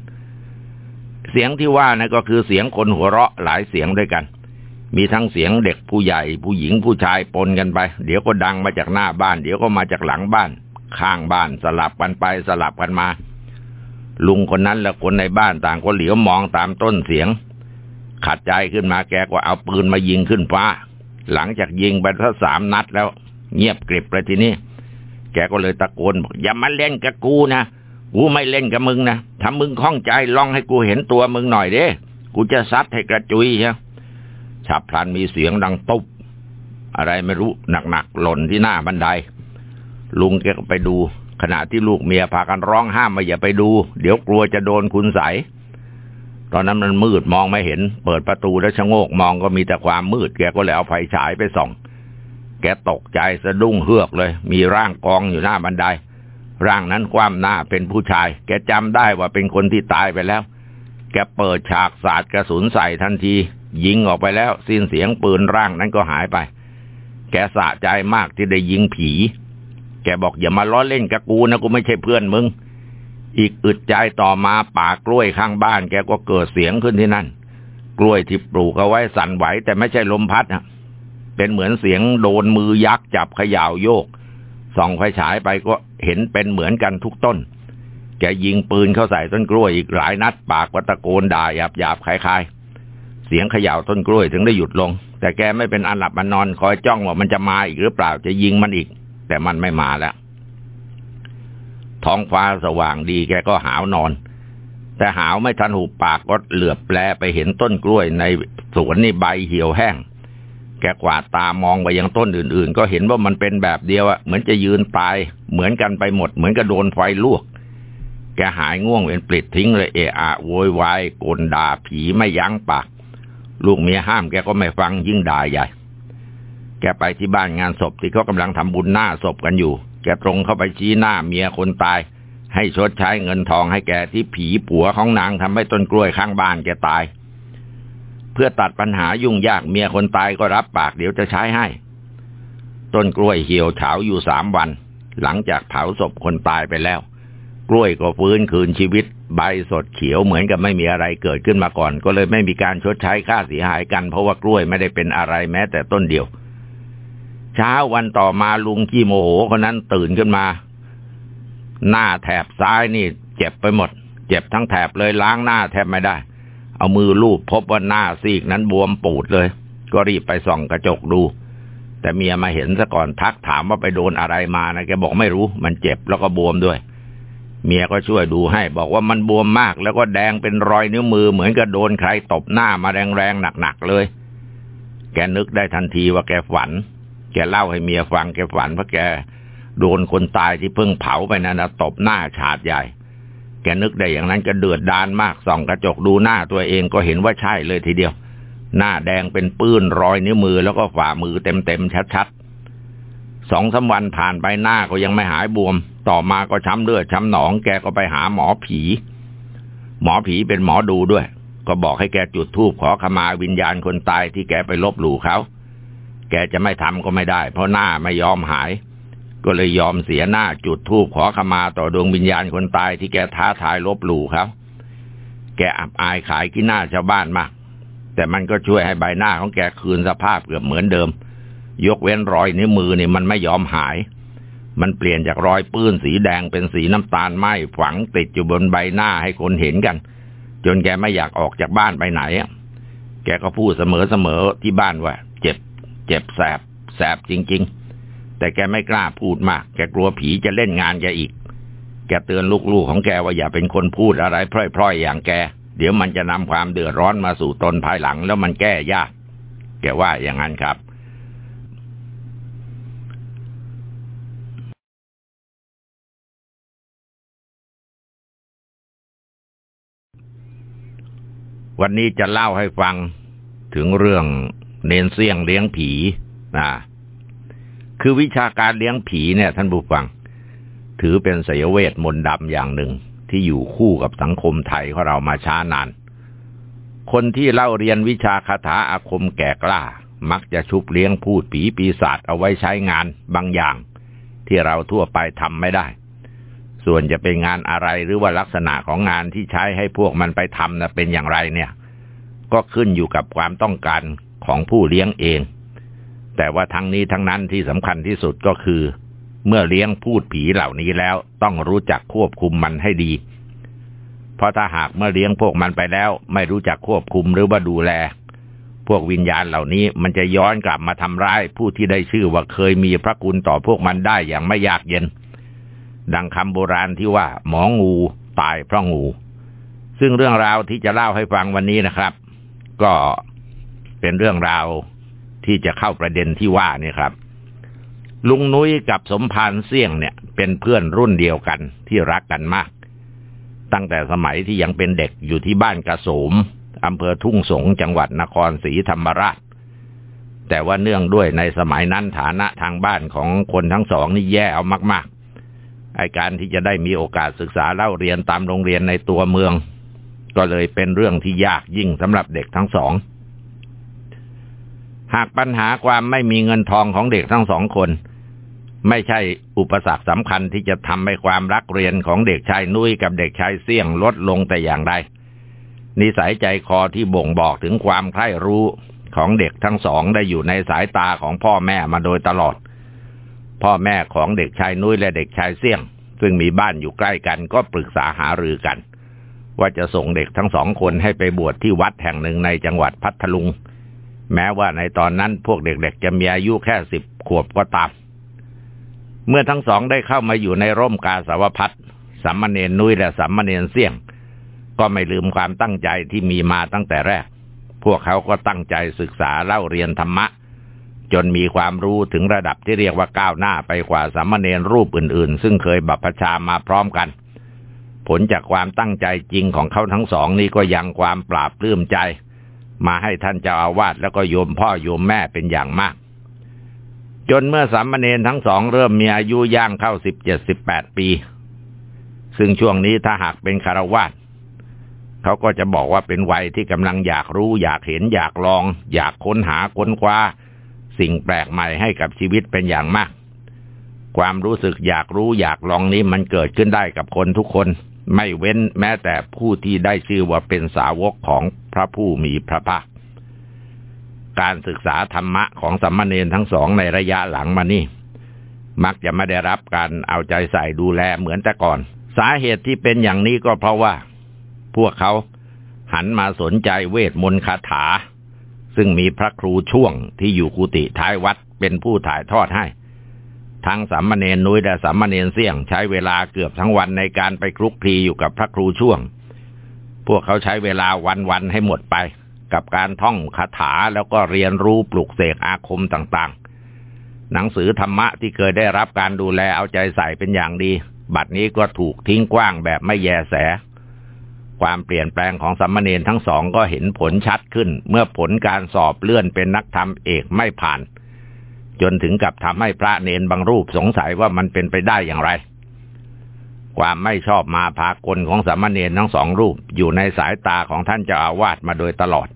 เสียงที่ว่านะก็คือเสียงคนหัวเราะหลายเสียงด้วยกัน มีทั้งเสียงเด็กผู้ใหญ่ ผู้หญิงผู้ชายปนกันไป เดี๋ยวก็ดังมาจากหน้าบ้าน เดี๋ยวก็มาจากหลังบ้าน ข้างบ้านสลับกันไปสลับกันมา ลุงคนนั้นและคนในบ้านต่างก็เหลียวมองตามต้นเสียง ขัดใจขึ้นมาแกก็เอาปืนมายิงขึ้นฟ้า หลังจากยิงไปทั้งสามนัดแล้ว เงียบกริบเลยทีนี้ แกก็เลยตะโกนบอกอย่ามาเล่นกับกูนะกูไม่เล่นกับมึงนะถ้ามึงคล่องใจลองให้กูเห็นตัวมึงหน่อยเด้กูจะซัดให้กระจุยใช่ฉับพลันมีเสียงดังตุ๊บอะไรไม่รู้หนักๆหล่นที่หน้าบันได ลุงแกก็ไปดู ขณะที่ลูกเมียพากันร้องห้ามมาอย่าไปดู เดี๋ยวกลัวจะโดนคุณใสตอนนั้นมันมืดมองไม่เห็น เปิดประตูแล้วชะโงกมองก็มีแต่ความมืด แกก็เลยเอาไฟฉายไปส่อง แกตกใจสะดุ้งเฮือกเลย มีร่างกองอยู่หน้าบันได ร่างนั้นคว่ำหน้าเป็นผู้ชาย แกจำได้ว่าเป็นคนที่ตายไปแล้ว แกเปิดฉากสาดกระสุนใส่ทันที ยิงออกไปแล้ว สิ้นเสียงปืนร่างนั้นก็หายไป แกสะใจมากที่ได้ยิงผี แกบอกอย่ามาล้อเล่นกับกูนะกูไม่ใช่เพื่อนมึง อีกอึดใจต่อมาป่ากล้วยข้างบ้าน แกก็เกิดเสียงขึ้นที่นั่น กล้วยที่ปลูกเอาไว้สั่นไหวแต่ไม่ใช่ลมพัดนะ เป็นเหมือนเสียงโดนมือยักษ์จับขย่าวโยก ส่องไฟฉายไปก็เห็นเป็นเหมือนกันทุกต้น แกยิงปืนเข้าใส่ต้นกล้วยอีกหลายนัดปากวัตะโกนด่าหยาบหยาบคลายๆ เสียงเขย่าต้นกล้วยถึงได้หยุดลง แต่แกไม่เป็นอันหลับอันนอนคอยจ้องว่ามันจะมาอีกหรือเปล่าจะยิงมันอีก แต่มันไม่มาแล้ว ท้องฟ้าสว่างดีแกก็หาวนอนแต่หาวไม่ทันหูปากก็เหลือบแปลไปเห็นต้นกล้วยในสวนนี่ใบเหี่ยวแห้ง แกกวาดตามองไปยังต้นอื่น ๆ ก็เห็นว่ามันเป็นแบบเดียวอะเหมือนจะยืนตายเหมือนกันไปหมด เหมือนกับโดนไฟลวก แกหายง่วงเป็นปลิดทิ้งเลยเอะอะโวยวายกลด่าผีไม่ยั้งปากลูกเมียห้ามแกก็ไม่ฟังยิ่งด่าใหญ่ แกไปที่บ้านงานศพที่เขากำลังทำบุญหน้าศพกันอยู่ แกตรงเข้าไปชี้หน้าเมียคนตาย ให้ชดใช้เงินทองให้แกที่ผีผัวของนางทำให้ต้นกล้วยข้างบ้านแกตาย เพื่อตัดปัญหายุ่งยากเมียคนตายก็รับปากเดี๋ยวจะใช้ให้ ต้นกล้วยเหี่ยวเฉาอยู่สามวัน หลังจากเผาศพคนตายไปแล้ว กล้วยก็ฟื้นคืนชีวิต ใบสดเขียวเหมือนกับไม่มีอะไรเกิดขึ้นมาก่อน ก็เลยไม่มีการชดใช้ค่าเสียหายกัน เพราะว่ากล้วยไม่ได้เป็นอะไรแม้แต่ต้นเดียว เช้าวันต่อมาลุงขี้โมโหคนนั้นตื่นขึ้นมา หน้าแถบซ้ายนี่ เจ็บไปหมด เจ็บทั้งแถบเลยล้างหน้าแทบไม่ได้ เอามือลูบพบว่าหน้าซีกนั้นบวมปูดเลย ก็รีบไปส่องกระจกดู แต่เมียมาเห็นซะก่อนทักถามว่าไปโดนอะไรมานะแกบอกไม่รู้ มันเจ็บแล้วก็บวมด้วย เมียก็ช่วยดูให้ บอกว่ามันบวมมากแล้วก็แดงเป็นรอยนิ้วมือ เหมือนกับโดนใครตบหน้ามาแรงๆหนักๆเลย แกนึกได้ทันทีว่าแกฝัน แกเล่าให้เมียฟังแกฝันเพราะแกโดนคนตายที่เพิ่งเผาไปนั่นนะตบหน้าฉาดใหญ่ แกนึกได้อย่างนั้นก็เดือดดานมากส่องกระจกดูหน้าตัวเองก็เห็นว่าใช่เลยทีเดียว หน้าแดงเป็นปื้นรอยนิ้วมือแล้วก็ฝ่ามือเต็มๆชัดๆสองสาวันผ่านไปหน้าก็ยังไม่หายบวม ต่อมาก็ช้ำเลือดช้ำหนอง แกก็ไปหาหมอผี หมอผีเป็นหมอดูด้วย ก็บอกให้แกจุดธูปขอขมาวิญญาณคนตายที่แกไปลบหลู่เขา แกจะไม่ทำก็ไม่ได้ เพราะหน้าไม่ยอมหาย ก็เลยยอมเสียหน้าจุดธูปขอขมาต่อดวงวิญญาณคนตายที่แกท้าทายลบหลู่เขาแกอับอายขายขี้หน้าชาวบ้านมาก แต่มันก็ช่วยให้ใบหน้าของแกคืนสภาพเกือบเหมือนเดิม ยกเว้นรอยนิ้วมือนี่มันไม่ยอมหาย มันเปลี่ยนจากรอยปื้นสีแดงเป็นสีน้ำตาลไหมฝังติดอยู่บนใบหน้าให้คนเห็นกัน จนแกไม่อยากออกจากบ้านไปไหนแกก็พูดเสมอๆที่บ้านว่า เจ็บ เจ็บแสบ แสบจริง ๆ แต่แกไม่กล้าพูดมาก แกกลัวผีจะเล่นงานแกอีก แกเตือนลูกๆของแกว่าอย่าเป็นคนพูดอะไรพร่อยๆอย่างแก เดี๋ยวมันจะนำความเดือดร้อนมาสู่ตนภายหลัง แล้วมันแก้ยาก แกว่าอย่างนั้นครับวันนี้จะเล่าให้ฟังถึงเรื่องเนนเสี่ยงเลี้ยงผีนะ คือวิชาการเลี้ยงผีเนี่ย ท่านผู้ฟัง ถือเป็นสยเวทมนต์ดำอย่างหนึ่งที่อยู่คู่กับสังคมไทยของเรามาช้านาน คนที่เล่าเรียนวิชาคาถาอาคมแก่กล้า มักจะชุบเลี้ยงพูดผีปีศาจเอาไว้ใช้งานบางอย่าง ที่เราทั่วไปทำไม่ได้ ส่วนจะเป็นงานอะไรหรือว่าลักษณะของงานที่ใช้ให้พวกมันไปทำนะเป็นอย่างไรเนี่ย ก็ขึ้นอยู่กับความต้องการของผู้เลี้ยงเอง แต่ว่าทั้งนี้ทั้งนั้นที่สำคัญที่สุดก็คือ เมื่อเลี้ยงพูดผีเหล่านี้แล้วต้องรู้จักควบคุมมันให้ดี เพราะถ้าหากเมื่อเลี้ยงพวกมันไปแล้ว ไม่รู้จักควบคุมหรือว่าดูแล พวกวิญญาณเหล่านี้มันจะย้อนกลับมาทำร้าย ผู้ที่ได้ชื่อว่าเคยมีพระคุณต่อพวกมันได้อย่างไม่ยากเย็น ดังคำโบราณที่ว่า หมองูตายเพราะงู ซึ่งเรื่องราวที่จะเล่าให้ฟังวันนี้นะครับ ก็เป็นเรื่องราว ที่จะเข้าประเด็นที่ว่านี่ครับ ลุงนุ้ยกับสมพานเสี่ยงเนี่ย เป็นเพื่อนรุ่นเดียวกันที่รักกันมาก ตั้งแต่สมัยที่ยังเป็นเด็กอยู่ที่บ้านกระสมอำเภอทุ่งสงจังหวัดนครศรีธรรมราช แต่ว่าเนื่องด้วยในสมัยนั้นฐานะทางบ้านของคนทั้งสองนี่แย่เอามากๆไอการที่จะได้มีโอกาสศึกษาเล่าเรียนตามโรงเรียนในตัวเมือง ก็เลยเป็นเรื่องที่ยากยิ่งสำหรับเด็กทั้งสอง หากปัญหาความไม่มีเงินทองของเด็กทั้งสองคน ไม่ใช่อุปสรรคสำคัญที่จะทำให้ความรักเรียนของเด็กชายนุ้ยกับเด็กชายเสี่ยงลดลงแต่อย่างใดนิสัยใจคอที่บ่งบอกถึงความใคร่รู้ของเด็กทั้งสองได้อยู่ในสายตาของพ่อแม่มาโดยตลอด พ่อแม่ของเด็กชายนุ้ยและเด็กชายเสี่ยง ซึ่งมีบ้านอยู่ใกล้กันก็ปรึกษาหารือกัน ว่าจะส่งเด็กทั้งสองคนให้ไปบวชที่วัดแห่งหนึ่งในจังหวัดพัทลุง แม้ว่าในตอนนั้นพวกเด็กๆจะมีอายุแค่สิบขวบก็ตาม เมื่อทั้งสองได้เข้ามาอยู่ในร่มกาสาวพัดสัมมเนนนุยและสัมมเนนเสี่ยง ก็ไม่ลืมความตั้งใจที่มีมาตั้งแต่แรก พวกเขาก็ตั้งใจศึกษาเล่าเรียนธรรมะ จนมีความรู้ถึงระดับที่เรียกว่าก้าวหน้าไปกว่าสัมมเนนรูปอื่นๆ ซึ่งเคยบัพชามาพร้อมกัน ผลจากความตั้งใจจริงของเขาทั้งสองนี้ก็ยังความปราบปลื้มใจ มาให้ท่านเจ้าอาวาสแล้วก็โยมพ่อโยมแม่เป็นอย่างมาก จนเมื่อสามเณรทั้งสองเริ่มมีอายุย่างเข้าสิบเจ็ดสิบแปดปี ซึ่งช่วงนี้ถ้าหากเป็นคารวาสเขาก็จะบอกว่าเป็นวัยที่กำลังอยากรู้ อยากเห็นอยากลอง อยากค้นหาค้นคว้า สิ่งแปลกใหม่ให้กับชีวิตเป็นอย่างมาก ความรู้สึกอยากรู้อยากลองนี้มันเกิดขึ้นได้กับคนทุกคน ไม่เว้นแม้แต่ผู้ที่ได้ชื่อว่าเป็นสาวกของพระผู้มีพระภาค การศึกษาธรรมะของสัมมาเนนทั้งสองในระยะหลังมานี่ มักจะไม่ได้รับการเอาใจใส่ดูแลเหมือนแต่ก่อน สาเหตุที่เป็นอย่างนี้ก็เพราะว่า พวกเขาหันมาสนใจเวทมนต์คาถา ซึ่งมีพระครูช่วงที่อยู่กุฏิท้ายวัดเป็นผู้ถ่ายทอดให้ ทั้งสามเณรนุ้ยและสามเณรเสี่ยงใช้เวลาเกือบทั้งวันในการไปคลุกคลีอยู่กับพระครูช่วง พวกเขาใช้เวลาวันๆให้หมดไป กับการท่องคาถาแล้วก็เรียนรู้ปลุกเสกอาคมต่างๆ หนังสือธรรมะที่เคยได้รับการดูแลเอาใจใส่เป็นอย่างดี บัดนี้ก็ถูกทิ้งกว้างแบบไม่แยแส ความเปลี่ยนแปลงของสัมมาเนนทั้งสองก็เห็นผลชัดขึ้น เมื่อผลการสอบเลื่อนเป็นนักธรรมเอกไม่ผ่าน จนถึงกับทำให้พระเนนบางรูปสงสัยว่ามันเป็นไปได้อย่างไร ความไม่ชอบมาพากลของสามเณรทั้งสองรูปอยู่ในสายตาของท่านเจ้าอาวาสมาโดยตลอด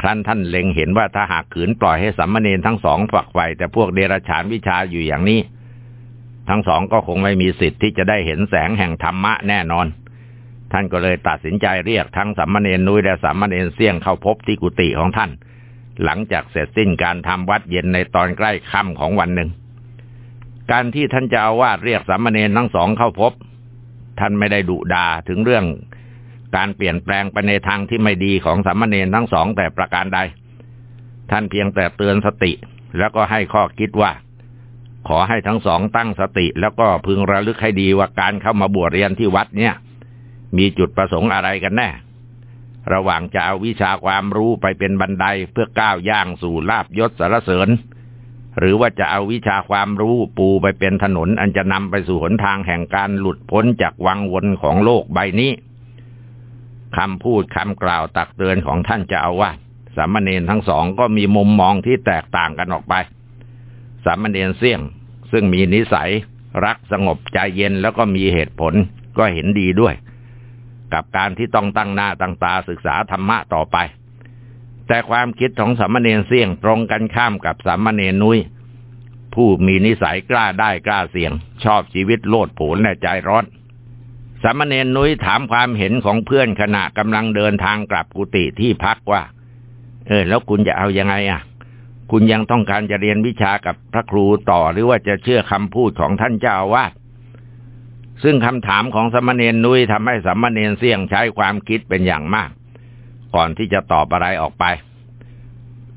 ครั้นท่านเล็งเห็นว่าถ้าหากขืนปล่อยให้สามเณรทั้งสองฝักใฝ่แต่พวกเดรัจฉานวิชาอยู่อย่างนี้ ทั้งสองก็คงไม่มีสิทธิ์ที่จะได้เห็นแสงแห่งธรรมะแน่นอนท่านก็เลยตัดสินใจเรียกทั้งสามเณรนุ้ยและสามเณรเสี่ยงเข้าพบที่กุฏิของท่าน หลังจากเสร็จสิ้นการทำวัดเย็นในตอนใกล้ค่ำของวันหนึ่ง การที่ท่านจะอาวาสเรียกสามเณรทั้งสองเข้าพบ ท่านไม่ได้ดุดาถึงเรื่องการเปลี่ยนแปลงไปในทางที่ไม่ดีของสามเณรทั้งสองแต่ประการใด ท่านเพียงแต่เตือนสติ แล้วก็ให้ข้อคิดว่า ขอให้ทั้งสองตั้งสติ แล้วก็พึงระลึกให้ดีว่าการเข้ามาบวชเรียนที่วัดเนี่ย มีจุดประสงค์อะไรกันแน่ ระหว่างจะเอาวิชาความรู้ไปเป็นบันไดเพื่อก้าวย่างสู่ลาบยศสารเสริญ หรือว่าจะเอาวิชาความรู้ปูไปเป็นถนนอันจะนำไปสู่หนทางแห่งการหลุดพ้นจากวังวนของโลกใบนี้คำพูดคำกล่าวตักเตือนของท่านจะเอาว่าสามเณรทั้งสองก็มีมุมมองที่แตกต่างกันออกไป สามเณรเสี่ยง ซึ่งมีนิสัย รักสงบใจเย็นแล้วก็มีเหตุผลก็เห็นดีด้วย กับการที่ต้องตั้งหน้าตั้งตาศึกษาธรรมะต่อไป แต่ความคิดของสามเณรเสี่ยงตรงกันข้ามกับสามเณรนุย้ยผู้มีนิสัยกล้าได้กล้าเสี่ยง ชอบชีวิตโลดโผนและใจร้อนสามเณรนุ้ยถามความเห็นของเพื่อนขณะกำลังเดินทางกลับกุฏิที่พักว่า เออ แล้วคุณจะเอาอยังไงอะ คุณยังต้องการจะเรียนวิชากับพระครูต่อหรือว่าจะเชื่อคำพูดของท่านเจ้าอาวาส ซึ่งคำถามของสมณเณรนุ้ยทำให้สมณเณรเสี่ยงใช้ความคิดเป็นอย่างมาก ก่อนที่จะตอบอะไรออกไป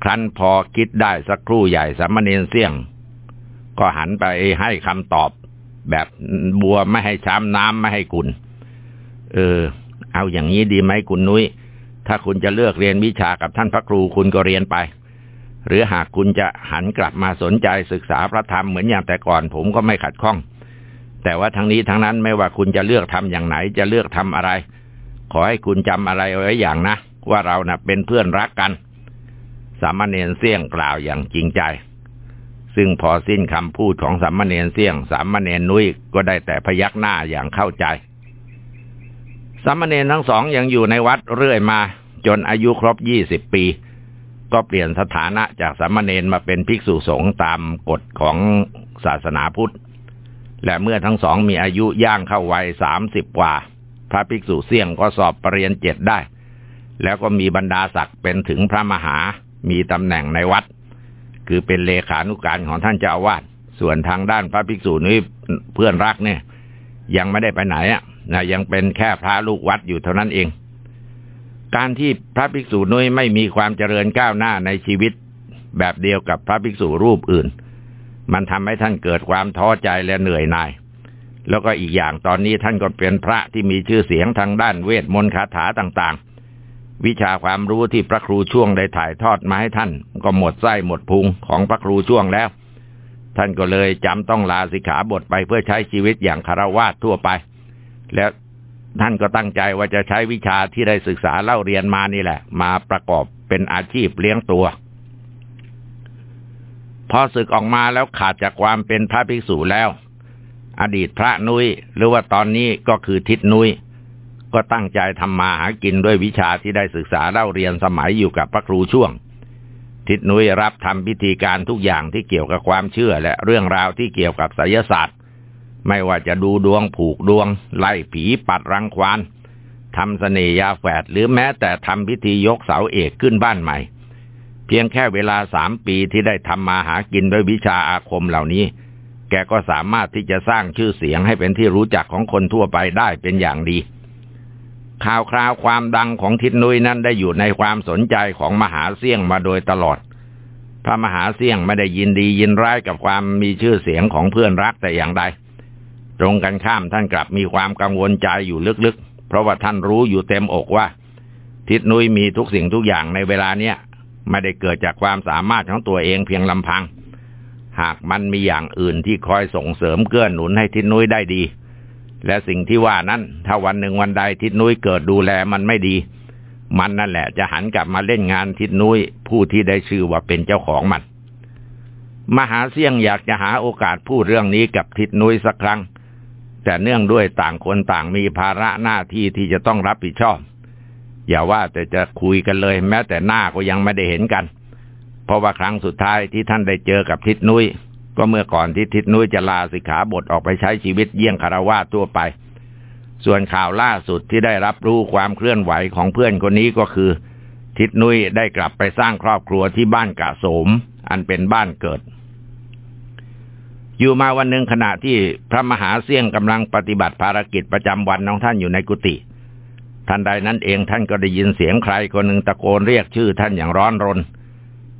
ครั้นพอคิดได้สักครู่ใหญ่สมณเณรเสี่ยง ก็หันไปให้คำตอบ แบบบัวไม่ให้ช้ำน้ำไม่ให้กุนเออ เอาอย่างนี้ดีไหมคุณนุย้ยถ้าคุณจะเลือกเรียนวิชากับท่านพระครูคุณก็เรียนไป หรือหากคุณจะหันกลับมาสนใจศึกษาพระธรรมเหมือนอย่างแต่ก่อนผมก็ไม่ขัดข้อง แต่ว่าทั้งนี้ทั้งนั้นไม่ว่าคุณจะเลือกทำอย่างไหน จะเลือกทำอะไร ขอให้คุณจำอะไรไว้อย่างนะ ว่าเรานะ่ะเป็นเพื่อนรักกัน สามเณรเสี่ยงกล่าวอย่างจริงใจ ซึ่งพอสิ้นคำพูดของสามเณรเสี่ยง สามเณรนุ้ยก็ได้แต่พยักหน้าอย่างเข้าใจสามเณรทั้งสองยังอยู่ในวัดเรื่อยมา จนอายุครบยี่สิบปี ก็เปลี่ยนสถานะจากสามเณรมาเป็นภิกษุสงฆ์ตามกฎของศาสนาพุทธ และเมื่อทั้งสองมีอายุย่างเข้าวัยสามสิบกว่า พระภิกษุเสี่ยงก็สอบปรริญญาเจ็ดได้ แล้วก็มีบรรดาศักดิ์เป็นถึงพระมหา มีตำแหน่งในวัด คือเป็นเลขานุการของท่านเจ้าอาวาสส่วนทางด้านพระภิกษุนี้เพื่อนรักเนี่ย ยังไม่ได้ไปไหนอะนะยังเป็นแค่พระลูกวัดอยู่เท่านั้นเอง การที่พระภิกษุนุ้ยไม่มีความเจริญก้าวหน้าในชีวิต แบบเดียวกับพระภิกษุรูปอื่น มันทำให้ท่านเกิดความท้อใจและเหนื่อยหน่าย แล้วก็อีกอย่างตอนนี้ท่านก็เป็นพระที่มีชื่อเสียงทางด้านเวทมนต์คาถาต่างๆ วิชาความรู้ที่พระครูช่วงได้ถ่ายทอดมาให้ท่าน ก็หมดไส้หมดพุงของพระครูช่วงแล้ว ท่านก็เลยจำต้องลาสิกขาบทไปเพื่อใช้ชีวิตอย่างคารวาสทั่วไป แล้วท่านก็ตั้งใจว่าจะใช้วิชาที่ได้ศึกษาเล่าเรียนมานี่แหละ มาประกอบเป็นอาชีพเลี้ยงตัว พอศึกออกมาแล้วขาดจากความเป็นพระภิกษุแล้ว อดีตพระนุย้ยหรือว่าตอนนี้ก็คือทิศนุย้ยก็ตั้งใจทำมาหากินด้วยวิชาที่ได้ศึกษาเล่าเรียนสมัยอยู่กับพระครูช่วง ทิศนุ้ยรับทำพิธีการทุกอย่างที่เกี่ยวกับความเชื่อและเรื่องราวที่เกี่ยวกับไสยศาสตร์ ไม่ว่าจะดูดวงผูกดวง ไล่ผีปัดรังควานทำเสน่ยาแฝดหรือแม้แต่ทำพิธียกเสาเอกขึ้นบ้านใหม่ เพียงแค่เวลาสามปีที่ได้ทำมาหากินด้วยวิชาอาคมเหล่านี้ แกก็สามารถที่จะสร้างชื่อเสียงให้เป็นที่รู้จักของคนทั่วไปได้เป็นอย่างดี ข่าวคราวความดังของทิศนุยนั้นได้อยู่ในความสนใจของมหาเสี่ยงมาโดยตลอด พระมหาเสี่ยงไม่ได้ยินดียินร้ายกับความมีชื่อเสียงของเพื่อนรักแต่อย่างใด ตรงกันข้ามท่านกลับมีความกังวลใจอยู่ลึกๆ เพราะว่าท่านรู้อยู่เต็มอกว่าทิศนุยมีทุกสิ่งทุกอย่างในเวลาเนี้ย ไม่ได้เกิดจากความสามารถของตัวเองเพียงลำพัง หากมันมีอย่างอื่นที่คอยส่งเสริมเกื้อหนุนให้ทิศนุ้ยได้ดี และสิ่งที่ว่านั้น ถ้าวันหนึ่งวันใดทิศนุ้ยเกิดดูแลมันไม่ดี มันนั่นแหละจะหันกลับมาเล่นงานทิศนุ้ยผู้ที่ได้ชื่อว่าเป็นเจ้าของมัน มหาเสี่ยงอยากจะหาโอกาสพูดเรื่องนี้กับทิศนุ้ยสักครั้ง แต่เนื่องด้วยต่างคนต่างมีภาระหน้าที่ที่จะต้องรับผิดชอบ อย่าว่าแต่จะคุยกันเลย แม้แต่หน้าก็ยังไม่ได้เห็นกัน เพราะว่าครั้งสุดท้ายที่ท่านได้เจอกับทิศนุ้ยก็เมื่อก่อนที่ทิศนุ้ยจะลาสิกขาบทออกไปใช้ชีวิตเยี่ยงคารวะทั่วไป ส่วนข่าวล่าสุดที่ได้รับรู้ความเคลื่อนไหวของเพื่อนคนนี้ก็คือ ทิศนุ้ยได้กลับไปสร้างครอบครัวที่บ้านกะโสม อันเป็นบ้านเกิด อยู่มาวันหนึ่งขณะที่พระมหาเสี่ยงกำลังปฏิบัติภารกิจประจำวันของท่านอยู่ในกุฏิ ทันใดนั้นเองท่านก็ได้ยินเสียงใครคนหนึ่งตะโกนเรียกชื่อท่านอย่างร้อนรน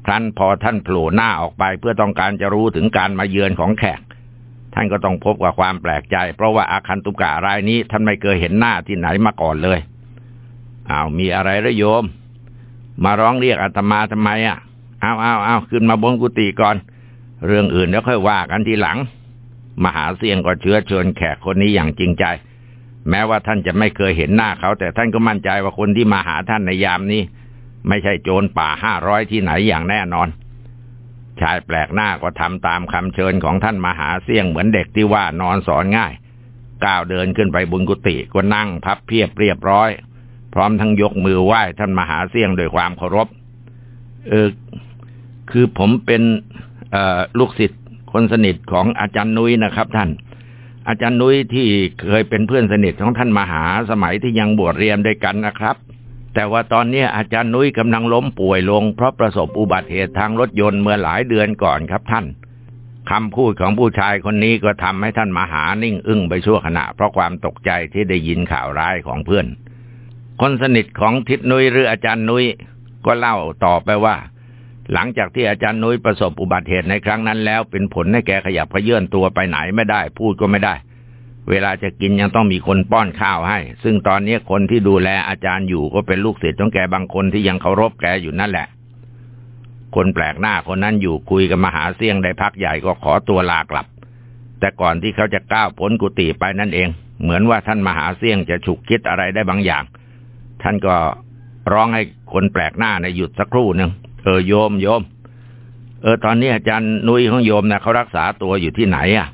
ครั้นพอท่านโผล่หน้าออกไปเพื่อต้องการจะรู้ถึงการมาเยือนของแขก ท่านก็ต้องพบกับความแปลกใจ เพราะว่าอาคันตุกะรายนี้ท่านไม่เคยเห็นหน้าที่ไหนมาก่อนเลยอ้าวมีอะไรระโยม มาร้องเรียกอาตมาทำไมอะเอาเอาเอาขึ้นมาบนกุฏิก่อน เรื่องอื่นแล้วค่อยว่ากันทีหลัง มหาเสียงก็เชื้อเชิญแขกคนนี้อย่างจริงใจ แม้ว่าท่านจะไม่เคยเห็นหน้าเขา แต่ท่านก็มั่นใจว่าคนที่มาหาท่านในยามนี้ ไม่ใช่โจรป่าห้าร้อยที่ไหนอย่างแน่นอน ชายแปลกหน้าก็ทำตามคำเชิญของท่านมหาเสี่ยงเหมือนเด็กที่ว่านอนสอนง่าย ก้าวเดินขึ้นไปบนกุฏิก็นั่งพับเพียบเรียบร้อย พร้อมทั้งยกมือไหว้ท่านมหาเสี่ยงด้วยความเคารพ เออคือผมเป็นลูกศิษย์คนสนิทของอาจารย์นุ้ยนะครับ ท่าน อาจารย์นุ้ยที่เคยเป็นเพื่อนสนิทของท่านมหาสมัยที่ยังบวชเรียนด้วยกันนะครับ แต่ว่าตอนนี้อาจารย์นุ้ยกำลังล้มป่วยลง เพราะประสบอุบัติเหตุทางรถยนต์เมื่อหลายเดือนก่อนครับท่านคำพูดของผู้ชายคนนี้ก็ทำให้ท่านมหานิ่งอึ้งไปชั่วขณะ เพราะความตกใจที่ได้ยินข่าวร้ายของเพื่อน คนสนิทของทิศนุ้ยหรืออาจารย์นุ้ยก็เล่าต่อไปว่า หลังจากที่อาจารย์นุ้ยประสบอุบัติเหตุในครั้งนั้นแล้ว เป็นผลให้แกขยับขยื่นตัวไปไหนไม่ได้ พูดก็ไม่ได้ เวลาจะกินยังต้องมีคนป้อนข้าวให้ ซึ่งตอนนี้คนที่ดูแลอาจารย์อยู่ก็เป็นลูกศิษย์ของแกบางคนที่ยังเคารพแกอยู่นั่นแหละ คนแปลกหน้าคนนั้นอยู่คุยกับมหาเสี่ยงได้พักใหญ่ก็ขอตัวลากลับ แต่ก่อนที่เขาจะก้าวพ้นกุฏิไปนั่นเอง เหมือนว่าท่านมหาเสี่ยงจะฉุกคิดอะไรได้บางอย่าง ท่านก็ร้องให้คนแปลกหน้าในหยุดสักครู่หนึ่ง เออโยมโยม เออ ตอนนี้อาจารย์นุ้ยของโยมนะเขารักษาตัวอยู่ที่ไหนอะ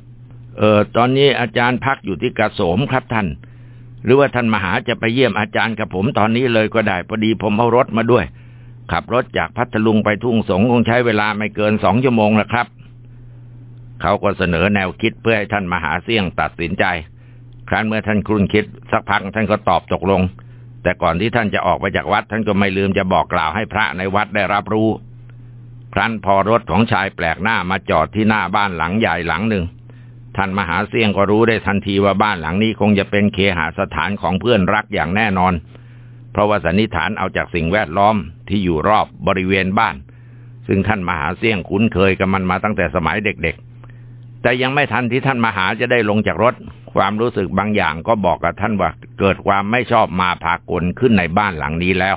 เออ ตอนนี้อาจารย์พักอยู่ที่กระโสมครับท่าน หรือว่าท่านมหาจะไปเยี่ยมอาจารย์กับผมตอนนี้เลยก็ได้พอดีผมเอารถมาด้วย ขับรถจากพัทลุงไปทุ่งสงคงใช้เวลาไม่เกินสองชั่วโมงแล้วครับเขาก็เสนอแนวคิดเพื่อให้ท่านมหาเสี่ยงตัดสินใจ ครั้นเมื่อท่านครุ่นคิดสักพักท่านก็ตอบตกลง แต่ก่อนที่ท่านจะออกไปจากวัด ท่านก็ไม่ลืมจะบอกกล่าวให้พระในวัดได้รับรู้ ครั้นพอรถของชายแปลกหน้ามาจอดที่หน้าบ้านหลังใหญ่หลังหนึ่ง ท่านมหาเสียงก็รู้ได้ทันทีว่าบ้านหลังนี้คงจะเป็นเคหสถานของเพื่อนรักอย่างแน่นอน เพราะว่าสันนิษฐานเอาจากสิ่งแวดล้อมที่อยู่รอบบริเวณบ้าน ซึ่งท่านมหาเสียงคุ้นเคยกับมันมาตั้งแต่สมัยเด็กๆ แต่ยังไม่ทันที่ท่านมหาจะได้ลงจากรถ ความรู้สึกบางอย่างก็บอกกับท่านว่าเกิดความไม่ชอบมาพากลขึ้นในบ้านหลังนี้แล้ว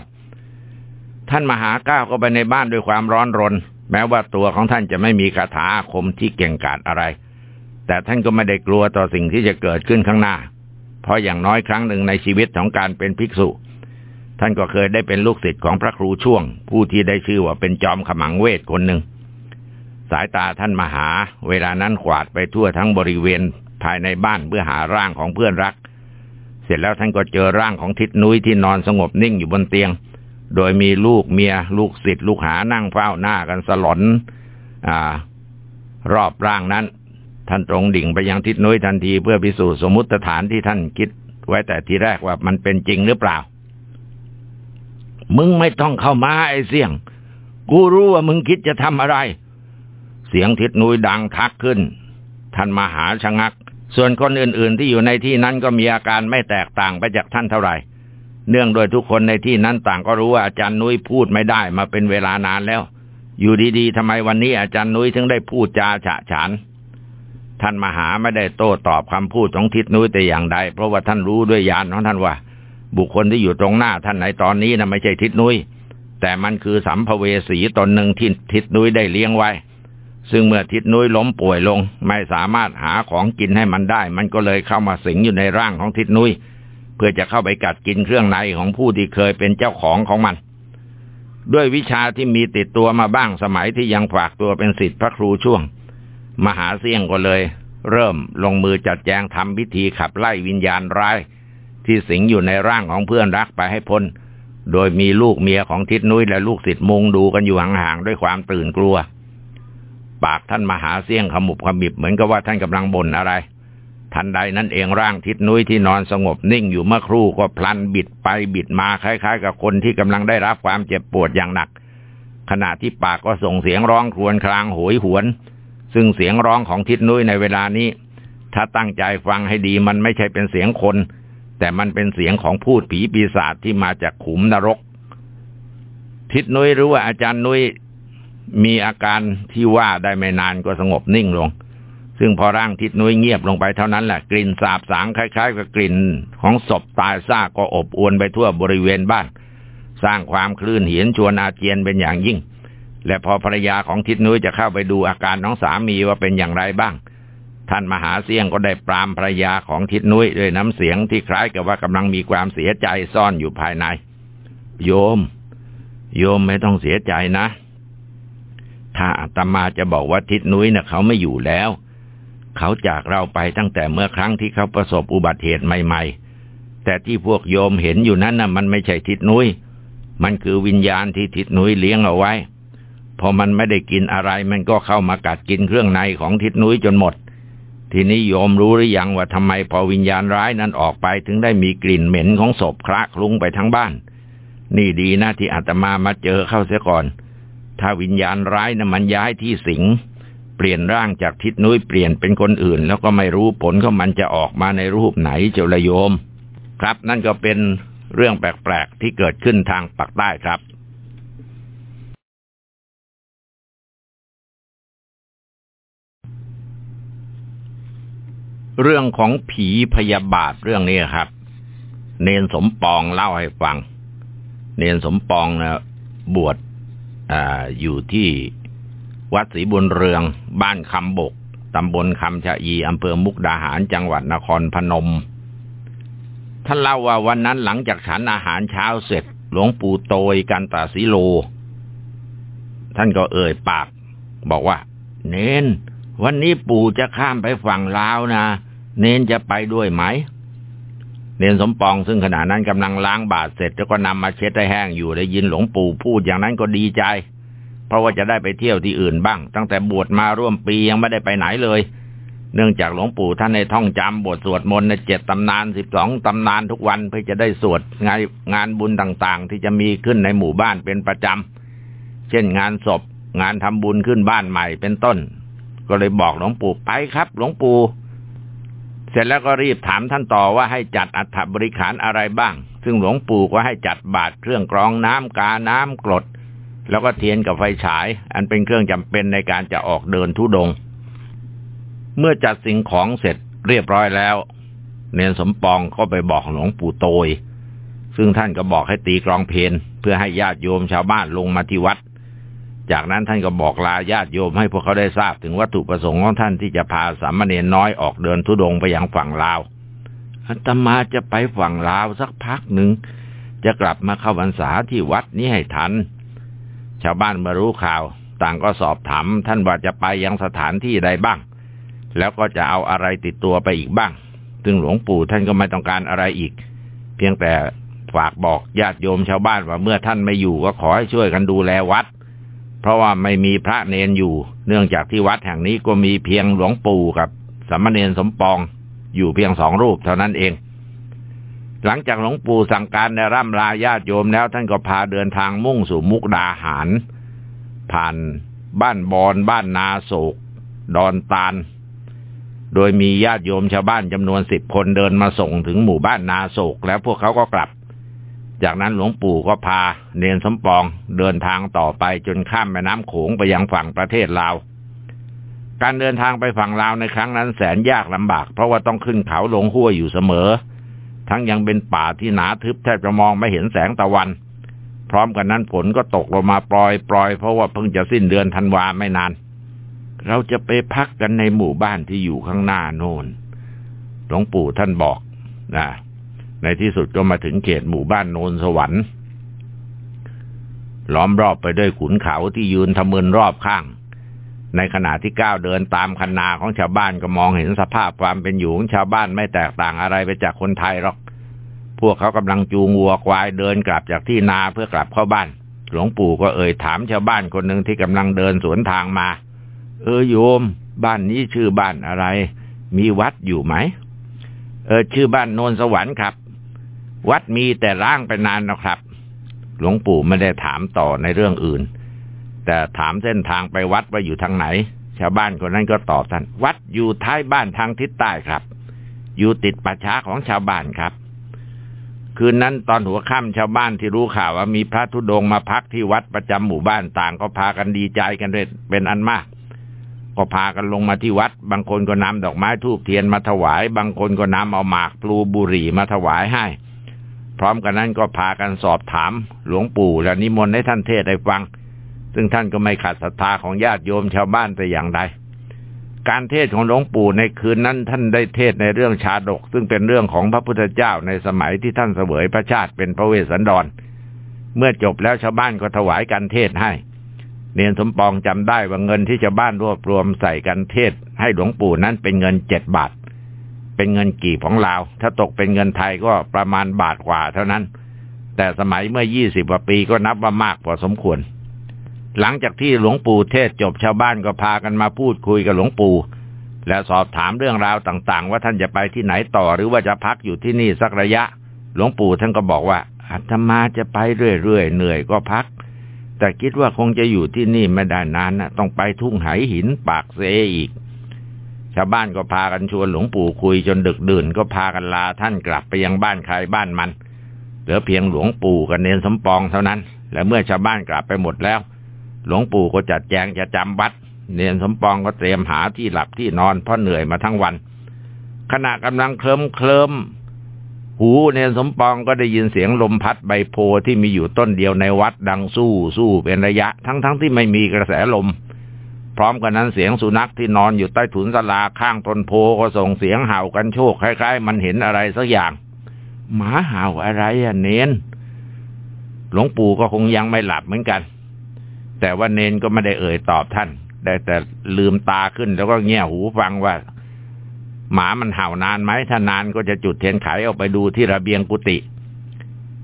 ท่านมหาก้าวเข้าไปในบ้านด้วยความร้อนรน แม้ว่าตัวของท่านจะไม่มีคาถาอาคมที่เก่งกาจอะไร แต่ท่านก็ไม่ได้กลัวต่อสิ่งที่จะเกิดขึ้นข้างหน้า เพราะอย่างน้อยครั้งหนึ่งในชีวิตของการเป็นภิกษุ ท่านก็เคยได้เป็นลูกศิษย์ของพระครูช่วง ผู้ที่ได้ชื่อว่าเป็นจอมขมังเวทคนหนึ่งายตาท่านมหา เวลานั้นขวาดไปทั่วทั้งบริเวณภายในบ้านเพื่อหาร่างของเพื่อนรัก เสร็จแล้วท่านก็เจอร่างของทิศนุ้ยที่นอนสงบนิ่งอยู่บนเตียง โดยมีลูกเมีย ลูกศิษย์ลูกหานั่งเฝ้าหน้ากันสลอนอรอบร่างนั้น ท่านตรงดิ่งไปยังทิศนุ้ยทันทีเพื่อพิสูจน์สมมุติฐานที่ท่านคิด ไว้แต่ทีแรกว่ามันเป็นจริงหรือเปล่า มึงไม่ต้องเข้ามาไอ้เสี่ยง กูรู้ว่ามึงคิดจะทำอะไร สียงทิศนุยดังทักขึ้น ท่านมหาชะงัก ส่วนคนอื่นๆที่อยู่ในที่นั้นก็มีอาการไม่แตกต่างไปจากท่านเท่าไหร่ เนื่องโดยทุกคนในที่นั้นต่างก็รู้ว่าอาจารย์นุ้ยพูดไม่ได้มาเป็นเวลานานแล้ว อยู่ดีๆทำไมวันนี้อาจารย์นุ้ยถึงได้พูดจาฉะฉานท่านมหาไม่ได้โต้ตอบคำพูดของทิศนุ้ยแต่อย่างใด เพราะว่าท่านรู้ด้วยญาณของท่านว่า บุคคลที่อยู่ตรงหน้าท่านในตอนนี้นะไม่ใช่ทิศนุ้ยแต่มันคือสัมภเวสีตนหนึ่งที่ทิศนุ้ยได้เลี้ยงไว้ ซึ่งเมื่อทิศนุ้ยล้มป่วยลง ไม่สามารถหาของกินให้มันได้ มันก็เลยเข้ามาสิงอยู่ในร่างของทิศนุ้ยเพื่อจะเข้าไปกัดกินเครื่องในของผู้ที่เคยเป็นเจ้าของของมัน ด้วยวิชาที่มีติดตัวมาบ้างสมัยที่ยังฝากตัวเป็นศิษย์พระครูช่วง มหาเสี่ยงก็เลย เริ่มลงมือจัดแจงทำพิธีขับไล่วิญญาณร้าย ที่สิงอยู่ในร่างของเพื่อนรักไปให้พ้นโดยมีลูกเมียของทิศนุ้ยและลูกศิษย์มุงดูกันอยู่ห่างๆด้วยความตื่นกลัว ปากท่านมหาเสี่ยงขมุบขมิบเหมือนกับว่าท่านกำลังบ่นอะไร ทันใดนั้นเองร่างทิศนุ้ยที่นอนสงบนิ่งอยู่เมื่อครู่ก็พลันบิดไปบิดมาคล้าย ๆ กับคนที่กำลังได้รับความเจ็บปวดอย่างหนัก ขณะที่ปากก็ส่งเสียงร้องครวญครางโหยหวน ซึ่งเสียงร้องของทิศนุ้ยในเวลานี้ ถ้าตั้งใจฟังให้ดีมันไม่ใช่เป็นเสียงคน แต่มันเป็นเสียงของพูดผีปีศาจที่มาจากขุมนรกทิศนุ้ยรู้ว่าอาจารย์นุ้ย มีอาการที่ว่าได้ไม่นานก็สงบนิ่งลง ซึ่งพอร่างทิศนุ้ยเงียบลงไปเท่านั้นแหละ กลิ่นสาบสางคล้ายๆกับกลิ่น ของศพตายซากก็อบอวนไปทั่วบริเวณบ้าน สร้างความคลื่นเหียนชวนอาเจียนเป็นอย่างยิ่ง และพอภรรยาของทิศนุ้ยจะเข้าไปดูอาการน้องสามีว่าเป็นอย่างไรบ้าง ท่านมหาเสียงก็ได้ปรามภรรยาของทิศนุ้ยด้วยน้ำเสียงที่คล้ายกับว่ากำลังมีความเสียใจซ่อนอยู่ภายใน โยม โยมไม่ต้องเสียใจนะ ถ้าอาตมาจะบอกว่าทิศนุ้ยนะ่ะเขาไม่อยู่แล้ว เขาจากเราไปตั้งแต่เมื่อครั้งที่เขาประสบอุบัติเหตุใหม่ ๆ แต่ที่พวกโยมเห็นอยู่นั้นนะ่ะ มันไม่ใช่ทิศนุ้ย มันคือวิญญาณที่ทิศนุ้ยเลี้ยงเอาไว้ พอมันไม่ได้กินอะไร มันก็เข้ามากัดกินเครื่องในของทิศนุ้ยจนหมด ทีนี้โยมรู้หรือยังว่าทำไมพอวิญญาณร้ายนั้นออกไปถึงได้มีกลิ่นเหม็นของศพคละคลุ้งไปทั้งบ้าน นี่ดีนะที่อาตมามาเจอเข้าเสียก่อน ถ้าวิญญาณร้ายนะ่ะมันย้ายที่สิง เปลี่ยนร่างจากทิศนุ้ยเปลี่ยนเป็นคนอื่น แล้วก็ไม่รู้ผลของมันจะออกมาในรูปไหนเจ้าละโยม ครับนั่นก็เป็นเรื่องแปลกๆที่เกิดขึ้นทางปากใต้ครับเรื่องของผีพยาบาทเรื่องนี้ครับ เนนสมปองเล่าให้ฟัง เนนสมปองนะบวช ออยู่ที่วัดศรีบุญเรือง บ้านคำบกตำบลคำชะยีอำเภอมุกดาหารจังหวัดนครพนม ท่านเล่าว่าวันนั้นหลังจากฉันอาหารเช้าเสร็จ หลวงปู่โตยกันตาสีโล ท่านก็เอ่ยปาก บอกว่า เนนวันนี้ปู่จะข้ามไปฝั่งลาวนะ เนนจะไปด้วยไหม เนนสมปองซึ่งขณะนั้นกำลังล้างบาทเสร็จ แล้วก็นำมาเช็ดให้แห้งอยู่ได้ยินหลวงปู่พูดอย่างนั้นก็ดีใจ เพราะว่าจะได้ไปเที่ยวที่อื่นบ้าง ตั้งแต่บวชมาร่วมปียังไม่ได้ไปไหนเลย เนื่องจากหลวงปู่ท่านในท่องจำบทสวดมนต์ในเจ็ดตำนานสิบสองตำนานทุกวันเพื่อจะได้สวดงานงานบุญต่างๆ ที่จะมีขึ้นในหมู่บ้านเป็นประจำเช่นงานศพงานทำบุญขึ้นบ้านใหม่เป็นต้น ก็เลยบอกหลวงปู่ไปครับ หลวงปู่ เสร็จแล้วก็รีบถามท่านต่อว่าให้จัดอัฐบริขารอะไรบ้าง ซึ่งหลวงปู่ก็ให้จัดบาตรเครื่องกรองน้ำกาน้ำกรด แล้วก็เทียนกับไฟฉาย อันเป็นเครื่องจำเป็นในการจะออกเดินทุดง เมื่อจัดสิ่งของเสร็จเรียบร้อยแล้ว เนนสมปองก็ไปบอกหลวงปู่โตย ซึ่งท่านก็บอกให้ตีกรองเพลนเพื่อให้ญาติโยมชาวบ้านลงมาที่วัด จากนั้นท่านก็บอกลาญาติโยมให้พวกเขาได้ทราบถึงวัตถุประสงค์ของท่านที่จะพาสามเณรน้อยออกเดินทุดงไปยังฝั่งลาวอาตมาจะไปฝั่งลาวสักพักหนึ่ง จะกลับมาเข้าพรรษาที่วัดนี้ให้ทัน ชาวบ้านมารู้ข่าว ต่างก็สอบถามท่านว่าจะไปยังสถานที่ใดบ้าง แล้วก็จะเอาอะไรติดตัวไปอีกบ้าง ซึ่งหลวงปู่ท่านก็ไม่ต้องการอะไรอีก เพียงแต่ฝากบอกญาติโยมชาวบ้านว่าเมื่อท่านไม่อยู่ก็ขอให้ช่วยกันดูแลวัด เพราะว่าไม่มีพระเนนอยู่ เนื่องจากที่วัดแห่งนี้ก็มีเพียงหลวงปู่กับสามเณรสมปอง อยู่เพียงสองรูปเท่านั้นเอง หลังจากหลวงปู่สั่งการในร่ำลาญาติโยมแล้ว ท่านก็พาเดินทางมุ่งสู่มุกดาหาร ผ่านบ้านบอนบ้านนาโศก ดอนตาล โดยมีญาติโยมชาวบ้านจำนวนสิบคนเดินมาส่งถึงหมู่บ้านนาโศก แล้วพวกเขาก็กลับ จากนั้นหลวงปู่ก็พาเนนสมปองเดินทางต่อไปจนข้ามแม่น้ำโขงไปยังฝั่งประเทศลาว การเดินทางไปฝั่งลาวในครั้งนั้นแสนยากลำบาก เพราะว่าต้องขึ้นเขาลงห้วยอยู่เสมอ ทั้งยังเป็นป่าที่หนาทึบแทบจะมองไม่เห็นแสงตะวัน พร้อมกันนั้นฝนก็ตกลงมาปล่อยปลอยเพราะว่าเพิ่งจะสิ้นเดือนธันวาไม่นาน เราจะไปพักกันในหมู่บ้านที่อยู่ข้างหน้าโน่นหลวงปู่ท่านบอกนะ ในที่สุดก็มาถึงเขตหมู่บ้านโนนสวรรค์ ล้อมรอบไปด้วยขุนเขาที่ยืนทะมึนรอบข้าง ในขณะที่ก้าวเดินตามคันนาของชาวบ้านก็มองเห็นสภาพความเป็นอยู่ของชาวบ้านไม่แตกต่างอะไรไปจากคนไทยหรอก พวกเขากำลังจูงวัวควายเดินกลับจากที่นาเพื่อกลับเข้าบ้าน หลวงปู่ก็เอ่ยถามชาวบ้านคนหนึ่งที่กำลังเดินสวนทางมา เออโยม บ้านนี้ชื่อบ้านอะไร มีวัดอยู่ไหม เออชื่อบ้านโนนสวรรค์ครับ วัดมีแต่ร่างไปนานนะครับ หลวงปู่ไม่ได้ถามต่อในเรื่องอื่น แต่ถามเส้นทางไปวัดว่าอยู่ทางไหน ชาวบ้านคนนั้นก็ตอบท่านวัดอยู่ท้ายบ้านทางทิศใต้ครับ อยู่ติดป่าช้าของชาวบ้านครับ คืนนั้นตอนหัวค่ำชาวบ้านที่รู้ข่าวว่ามีพระธุดงมาพักที่วัดประจำหมู่บ้านต่างก็พากันดีใจกันเป็นอันมากก็พากันลงมาที่วัด บางคนก็นำดอกไม้ทูบเทียนมาถวาย บางคนก็นำเอาหมากพลูบุหรี่มาถวายให้ พร้อมกันนั้นก็พากันสอบถามหลวงปู่และนิมนต์ให้ท่านเทศให้ฟัง ซึ่งท่านก็ไม่ขาดศรัทธาของญาติโยมชาวบ้านแต่อย่างใดการเทศของหลวงปู่ในคืนนั้นท่านได้เทศในเรื่องชาดก ซึ่งเป็นเรื่องของพระพุทธเจ้าในสมัยที่ท่านเสวยพระชาติเป็นพระเวสสันดร เมื่อจบแล้วชาวบ้านก็ถวายการเทศให้ เนียนสมปองจำได้ว่าเงินที่ชาวบ้านรวบรวมใส่กันเทศ ให้หลวงปู่นั้นเป็นเงินเจ็ดบาท เป็นเงินกี่ของลาว ถ้าตกเป็นเงินไทยก็ประมาณบาทกว่าเท่านั้น แต่สมัยเมื่อยี่สิบกว่าปีก็นับว่ามากพอสมควร หลังจากที่หลวงปู่เทศจบชาวบ้านก็พากันมาพูดคุยกับหลวงปู่และสอบถามเรื่องราวต่างๆ ว่าท่านจะไปที่ไหนต่อหรือว่าจะพักอยู่ที่นี่สักระยะ หลวงปู่ท่านก็บอกว่าอาตมาจะไปเรื่อยๆเหนื่อยก็พัก แต่คิดว่าคงจะอยู่ที่นี่ไม่ได้นานนะต้องไปทุ่งไหหินปากเซอีก ชาวบ้านก็พากันชวนหลวงปู่คุยจนดึกดื่นก็พากันลาท่านกลับไปยังบ้านใครบ้านมัน เหลือเพียงหลวงปู่กับเนนสมปองเท่านั้น และเมื่อชาวบ้านกลับไปหมดแล้ว หลวงปู่ก็จัดแจงจะจำวัด เนนสมปองก็เตรียมหาที่หลับที่นอนเพราะเหนื่อยมาทั้งวัน ขณะกำลังเคลิ้มเคลิมหูเนนสมปองก็ได้ยินเสียงลมพัดใบโพที่มีอยู่ต้นเดียวในวัดดังสู้สู้เป็นระยะ ทั้งๆทที่ไม่มีกระแสลม พร้อมกันนั้นเสียงสุนัขที่นอนอยู่ใต้ถุนสลาข้างต้นโพก็ส่งเสียงเห่ากันโชคคล้ายๆ มันเห็นอะไรสักอย่าง หมาเห่าอะไรอะเนนหลวงปู่ก็คงยังไม่หลับเหมือนกัน แต่ว่าเนนก็ไม่ได้เอ่ยตอบท่าน ได้แต่ลืมตาขึ้นแล้วก็เงี่ยหูฟังว่า หมามันเห่านานไหมถ้านานก็จะจุดเทียนไขออกไปดูที่ระเบียงกุฏิ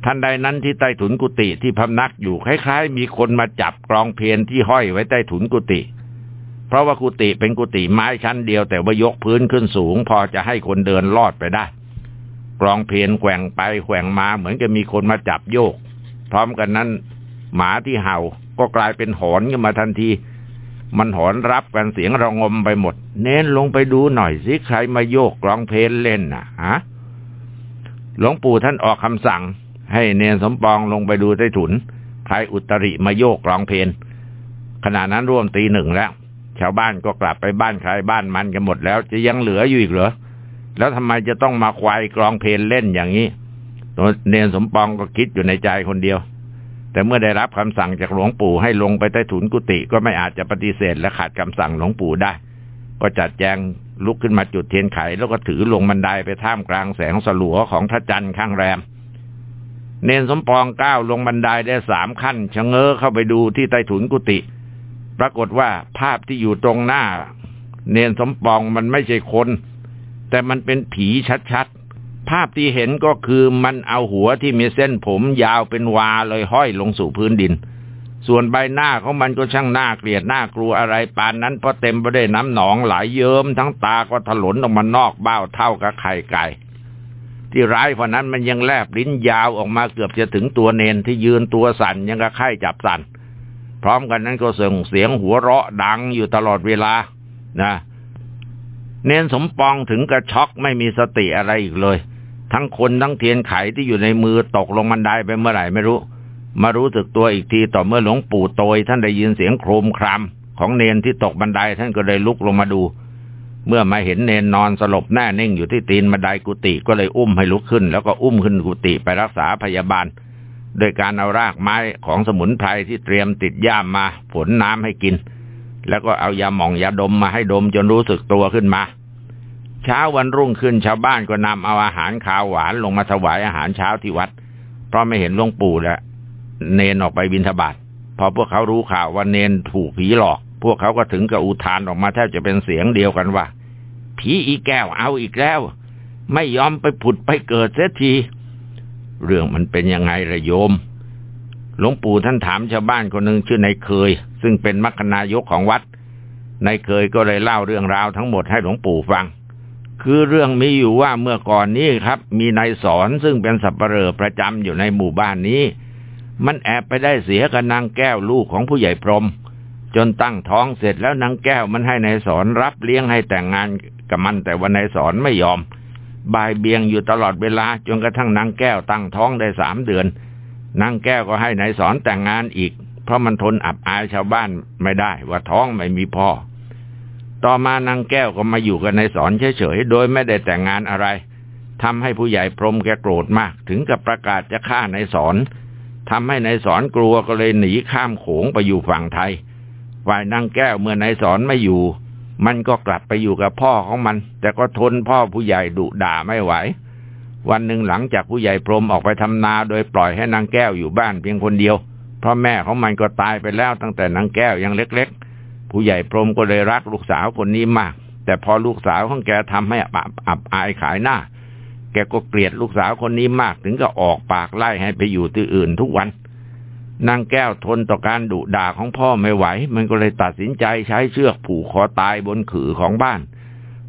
ท่านใดนั้นที่ใต้ถุนกุฏิที่พำนักอยู่คล้ายๆ มีคนมาจับกรองเพลนที่ห้อยไว้ใต้ถุนกุฏิ เพราะว่ากุฏิเป็นกุฏิไม้ชั้นเดียวแต่ว่ายกพื้นขึ้นสูง พอจะให้คนเดินลอดไปได้กรองเพลนแกว่งไปแกว่งมาเหมือนจะมีคนมาจับโยก พร้อมกันนั้น หมาที่เห่าก็กลายเป็นหอนขึ้นมาทันที มันหอนรับกันเสียงระงมไปหมด เน้นลงไปดูหน่อยสิใครมาโยกกลองเพลนเล่นน่ะฮะหลวงปู่ท่านออกคำสั่ง ให้เนนสมปองลงไปดูใต้ถุนใครอุตริมาโยกกลองเพลนขณะนั้นร่วมตีหนึ่งแล้ว ชาวบ้านก็กลับไปบ้านใครบ้านมันกันหมดแล้ว จะยังเหลืออยู่อีกเหรอ แล้วทำไมจะต้องมาควายกลองเพลนเล่นอย่างนี้เนนสมปองก็คิดอยู่ในใจคนเดียว แต่เมื่อได้รับคำสั่งจากหลวงปู่ให้ลงไปใต้ถุนกุฏิก็ไม่อาจจะปฏิเสธและขาดคำสั่งหลวงปู่ได้ ก็จัดแจงลุกขึ้นมาจุดเทียนไข แล้วก็ถือลงบันไดไปท่ามกลางแสงสลัวของพระจันทร์ข้างแรม เนนสมปองก้าวลงบันไดได้สามขั้นชะเง้อเข้าไปดูที่ใต้ถุนกุฏิ ปรากฏว่าภาพที่อยู่ตรงหน้า เนนสมปองมันไม่ใช่คน แต่มันเป็นผีชัดๆ ภาพที่เห็นก็คือมันเอาหัวที่มีเส้นผมยาวเป็นวาเลยห้อยลงสู่พื้นดิน ส่วนใบหน้าของมันก็ช่างน่าเกลียดน่ากลัวอะไรปานนั้นเพราะเต็มไปด้วยน้ำหนองไหลยเยิ้มทั้งตาก็ถลนออกมานอกเบ้าเท่ากับไข่ไก่ที่ร้ายกว่านั้นมันยังแลบลิ้นยาวออกมาเกือบจะถึงตัวเนนที่ยืนตัวสั่นยังกับไข่จับสั่น พร้อมกันนั้นก็ส่งเสียงหัวเราะดังอยู่ตลอดเวลานะเนนสมปองถึงกระช็อกไม่มีสติอะไรอีกเลย ทั้งคนทั้งเทียนไขที่อยู่ในมือตกลงบันไดไปเมื่อไหร่ไม่รู้ มารู้สึกตัวอีกทีต่อเมื่อหลวงปู่โตยท่านได้ยินเสียงโครมครามของเนนที่ตกบันไดท่านก็เลยลุกลงมาดู เมื่อมาเห็นเนนนอนสลบแน่นิ่งอยู่ที่ตีนบันไดกุฏิก็เลยอุ้มให้ลุกขึ้น แล้วก็อุ้มขึ้นกุฏิไปรักษาพยาบาล โดยการเอารากไม้ของสมุนไพรที่เตรียมติดย่ามมาผลน้ำให้กิน แล้วก็เอายาหม่องยาดมมาให้ดมจนรู้สึกตัวขึ้นมา เช้าวันรุ่งขึ้นชาวบ้านก็นำเอาอาหารข้าวหวานลงมาถวายอาหารเช้าที่วัด เพราะไม่เห็นหลวงปู่แล้วเนนออกไปบินทบาทพอพวกเขารู้ข่าวว่าเนนถูกผีหลอก พวกเขาก็ถึงกับอุทานออกมาแทบจะเป็นเสียงเดียวกันว่า ผีอีแก้วเอาอีกแล้ว ไม่ยอมไปผุดไปเกิดเสียที เรื่องมันเป็นยังไงระโยม หลวงปู่ท่านถามชาวบ้านคนหนึ่งชื่อนายเคย ซึ่งเป็นมัคคณายกของวัดนายเคยก็เลยเล่าเรื่องราวทั้งหมดให้หลวงปู่ฟัง คือเรื่องมีอยู่ว่าเมื่อก่อนนี้ครับ มีนายสอนซึ่งเป็นสับปเหร่อประจำอยู่ในหมู่บ้านนี้ มันแอบไปได้เสียกับนางแก้วลูกของผู้ใหญ่พรม จนตั้งท้องเสร็จแล้วนางแก้วมันให้นายสอนรับเลี้ยงให้แต่งงานกับมันแต่ว่านายสอนไม่ยอม บายเบียงอยู่ตลอดเวลาจนกระทั่งนางแก้วตั้งท้องได้สามเดือนนางแก้วก็ให้นายสอนแต่งงานอีก เพราะมันทนอับอายชาวบ้านไม่ได้ ว่าท้องไม่มีพ่อ ต่อมานางแก้วก็มาอยู่กันในสอนเฉยๆโดยไม่ได้แต่งงานอะไรทำให้ผู้ใหญ่พรมแกโกรธมาก ถึงกับประกาศจะฆ่าในสอนทำให้ในสอนกลัวก็เลยหนีข้ามโขงไปอยู่ฝั่งไทยฝ่ายนางแก้วเมื่อนายสอนไม่อยู่ มันก็กลับไปอยู่กับพ่อของมัน แต่ก็ทนพ่อผู้ใหญ่ดุด่าไม่ไหว วันหนึ่งหลังจากผู้ใหญ่พรมออกไปทำนาโดยปล่อยให้นางแก้วอยู่บ้านเพียงคนเดียว เพราะแม่ของมันก็ตายไปแล้วตั้งแต่นางแก้วยังเล็ก ๆ ผู้ใหญ่พรมก็เลยรักลูกสาวคนนี้มาก แต่พอลูกสาวของแกทำให้อับอายขายหน้า แกก็เกลียดลูกสาวคนนี้มากถึงก็ออกปากไล่ให้ไปอยู่ที่อื่นทุกวัน นางแก้วทนต่อการดุด่าของพ่อไม่ไหว มันก็เลยตัดสินใจใช้เชือกผูกคอตายบนขือของบ้าน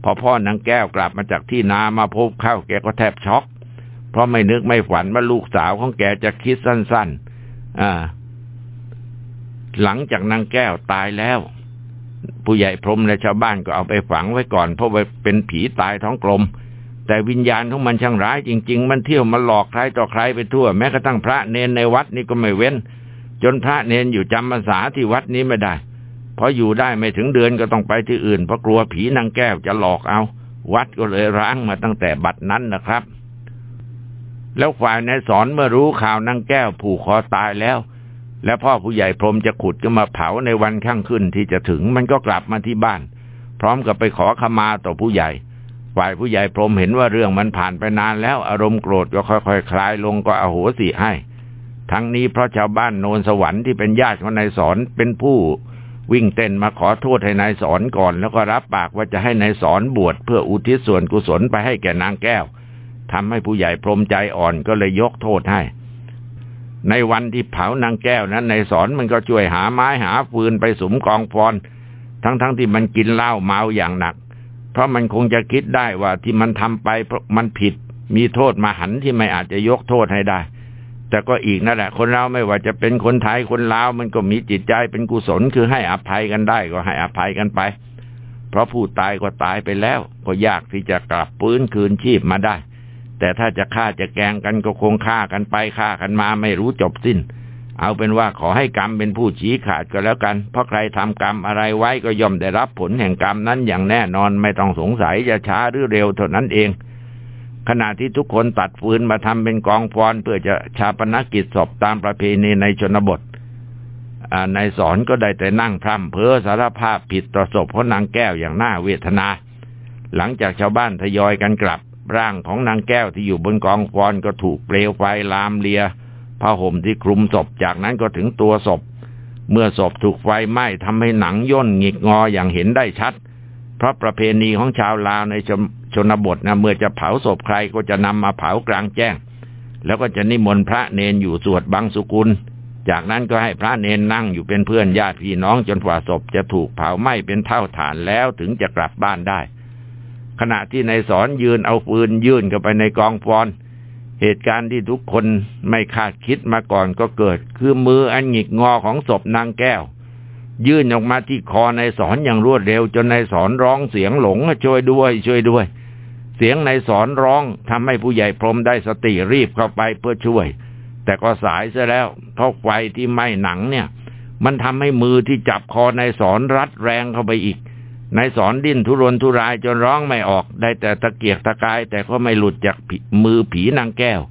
พอพ่อนางแก้วกลับมาจากที่นามาพบเข้าแกก็แทบช็อก เพราะไม่นึกไม่ฝันว่าลูกสาวของแกจะคิดสั้นๆ อ่า หลังจากนางแก้วตายแล้ว ผู้ใหญ่พรมและชาวบ้านก็เอาไปฝังไว้ก่อน เพราะว่าเป็นผีตายท้องกลมแต่วิญญาณของมันช่างร้ายจริง ๆ มันเที่ยวมาหลอกใครต่อใครไปทั่ว แม้กระทั่งพระเนนในวัดนี่ก็ไม่เว้น จนพระเนนอยู่จำพรรษาที่วัดนี้ไม่ได้เพราะอยู่ได้ไม่ถึงเดือนก็ต้องไปที่อื่นเพราะกลัวผีนางแก้วจะหลอกเอา วัดก็เลยร้างมาตั้งแต่บัดนั้นนะครับ แล้วฝ่ายนายสอนเมื่อรู้ข่าวนางแก้วผูกคอตายแล้ว และพ่อผู้ใหญ่พรมจะขุดก็มาเผาในวันข้างขึ้นที่จะถึงมันก็กลับมาที่บ้าน พร้อมกับไปขอขมาต่อผู้ใหญ่ฝ่ายผู้ใหญ่พรมเห็นว่าเรื่องมันผ่านไปนานแล้วอารมณ์โกรธก็ค่อยๆคคลายลงก็อโหสิให้ ทั้งนี้เพราะชาวบ้านโนนสวรรค์ที่เป็นญาติของนายสอนเป็นผู้วิ่งเต้นมาขอโทษให้นายสอนก่อน แล้วก็รับปากว่าจะให้นายสอนบวชเพื่ออุทิศส่วนกุศลไปให้แก่นางแก้วทำให้ผู้ใหญ่พรมใจอ่อนก็เลยยกโทษให้ ในวันที่เผานางแก้วนั้นในสอนมันก็ช่วยหาไม้หาฟืนไปสมกองฟอน ทั้งๆทที่มันกินเหล้าเมาอย่างหนัก เพราะมันคงจะคิดได้ว่าที่มันทำไปมันผิด มีโทษมาหันที่ไม่อาจจะยกโทษให้ได้ แต่ก็อีกนั่นแหละ คนเราไม่ว่าจะเป็นคนไทยคนลาวมันก็มีจิตใจเป็นกุศลคือให้อภัยกันได้ก็ให้อภัยกันไป เพราะผู้ตายก็ตายไปแล้ว ก็ยากที่จะกลับปื้นคืนชีพมาได้ แต่ถ้าจะฆ่าจะแกงกันก็คงฆ่ากันไปฆ่ากันมาไม่รู้จบสิ้น เอาเป็นว่าขอให้กรรมเป็นผู้ชี้ขาดก็แล้วกัน เพราะใครทำกรรมอะไรไว้ก็ย่อมได้รับผลแห่งกรรมนั้นอย่างแน่นอนไม่ต้องสงสัยจะช้าหรือเร็วเท่านั้นเอง ขณะที่ทุกคนตัดฟืนมาทำเป็นกองฟอนเพื่อจะชาปนกิจศพตามประเพณีในชนบทนายสอนก็ได้แต่นั่งพร่ำเพ้อสารภาพผิดต่อศพของนางแก้วอย่างน่าเวทนา หลังจากชาวบ้านทยอยกันกลับ ร่างของนางแก้วที่อยู่บนกองฟอนก็ถูกเปลวไฟลามเลียผ้าห่มที่คลุมศพจากนั้นก็ถึงตัวศพ เมื่อศพถูกไฟไหม้ทำให้หนังย่นหงิกงออย่างเห็นได้ชัด เพราะประเพณีของชาวลาวใน ชนบทนะเมื่อจะเผาศพใครก็จะนำมาเผากลางแจ้ง แล้วก็จะนิมนต์พระเนนอยู่สวดบังสุกุล จากนั้นก็ให้พระเนนนั่งอยู่เป็นเพื่อนญาติพี่น้องจนกว่าศพจะถูกเผาไหม้เป็นเท่าฐานแล้วถึงจะกลับบ้านได้ ขณะที่นายสอนยืนเอาปืนยื่นเข้าไปในกองฟอนเหตุการณ์ที่ทุกคนไม่คาดคิดมาก่อนก็เกิด คือมืออันหงิกงอของศพนางแก้ว ยื่นออกมาที่คอนายสอนอย่างรวดเร็ว จนนายสอนร้องเสียงหลงช่วยด้วย ช่วยด้วย สียงนายสอนร้องทำให้ผู้ใหญ่พรมได้สติรีบเข้าไปเพื่อช่วย แต่ก็สายซะแล้วเพราะไฟที่ไหม้หนังเนี่ย มันทำให้มือที่จับคอนายสอนรัดแรงเข้าไปอีกนายสอนดิ้นทุรนทุรายจนร้องไม่ออกได้แต่ตะเกียกตะกาย แต่ก็ไม่หลุดจากมือผีนางแก้ว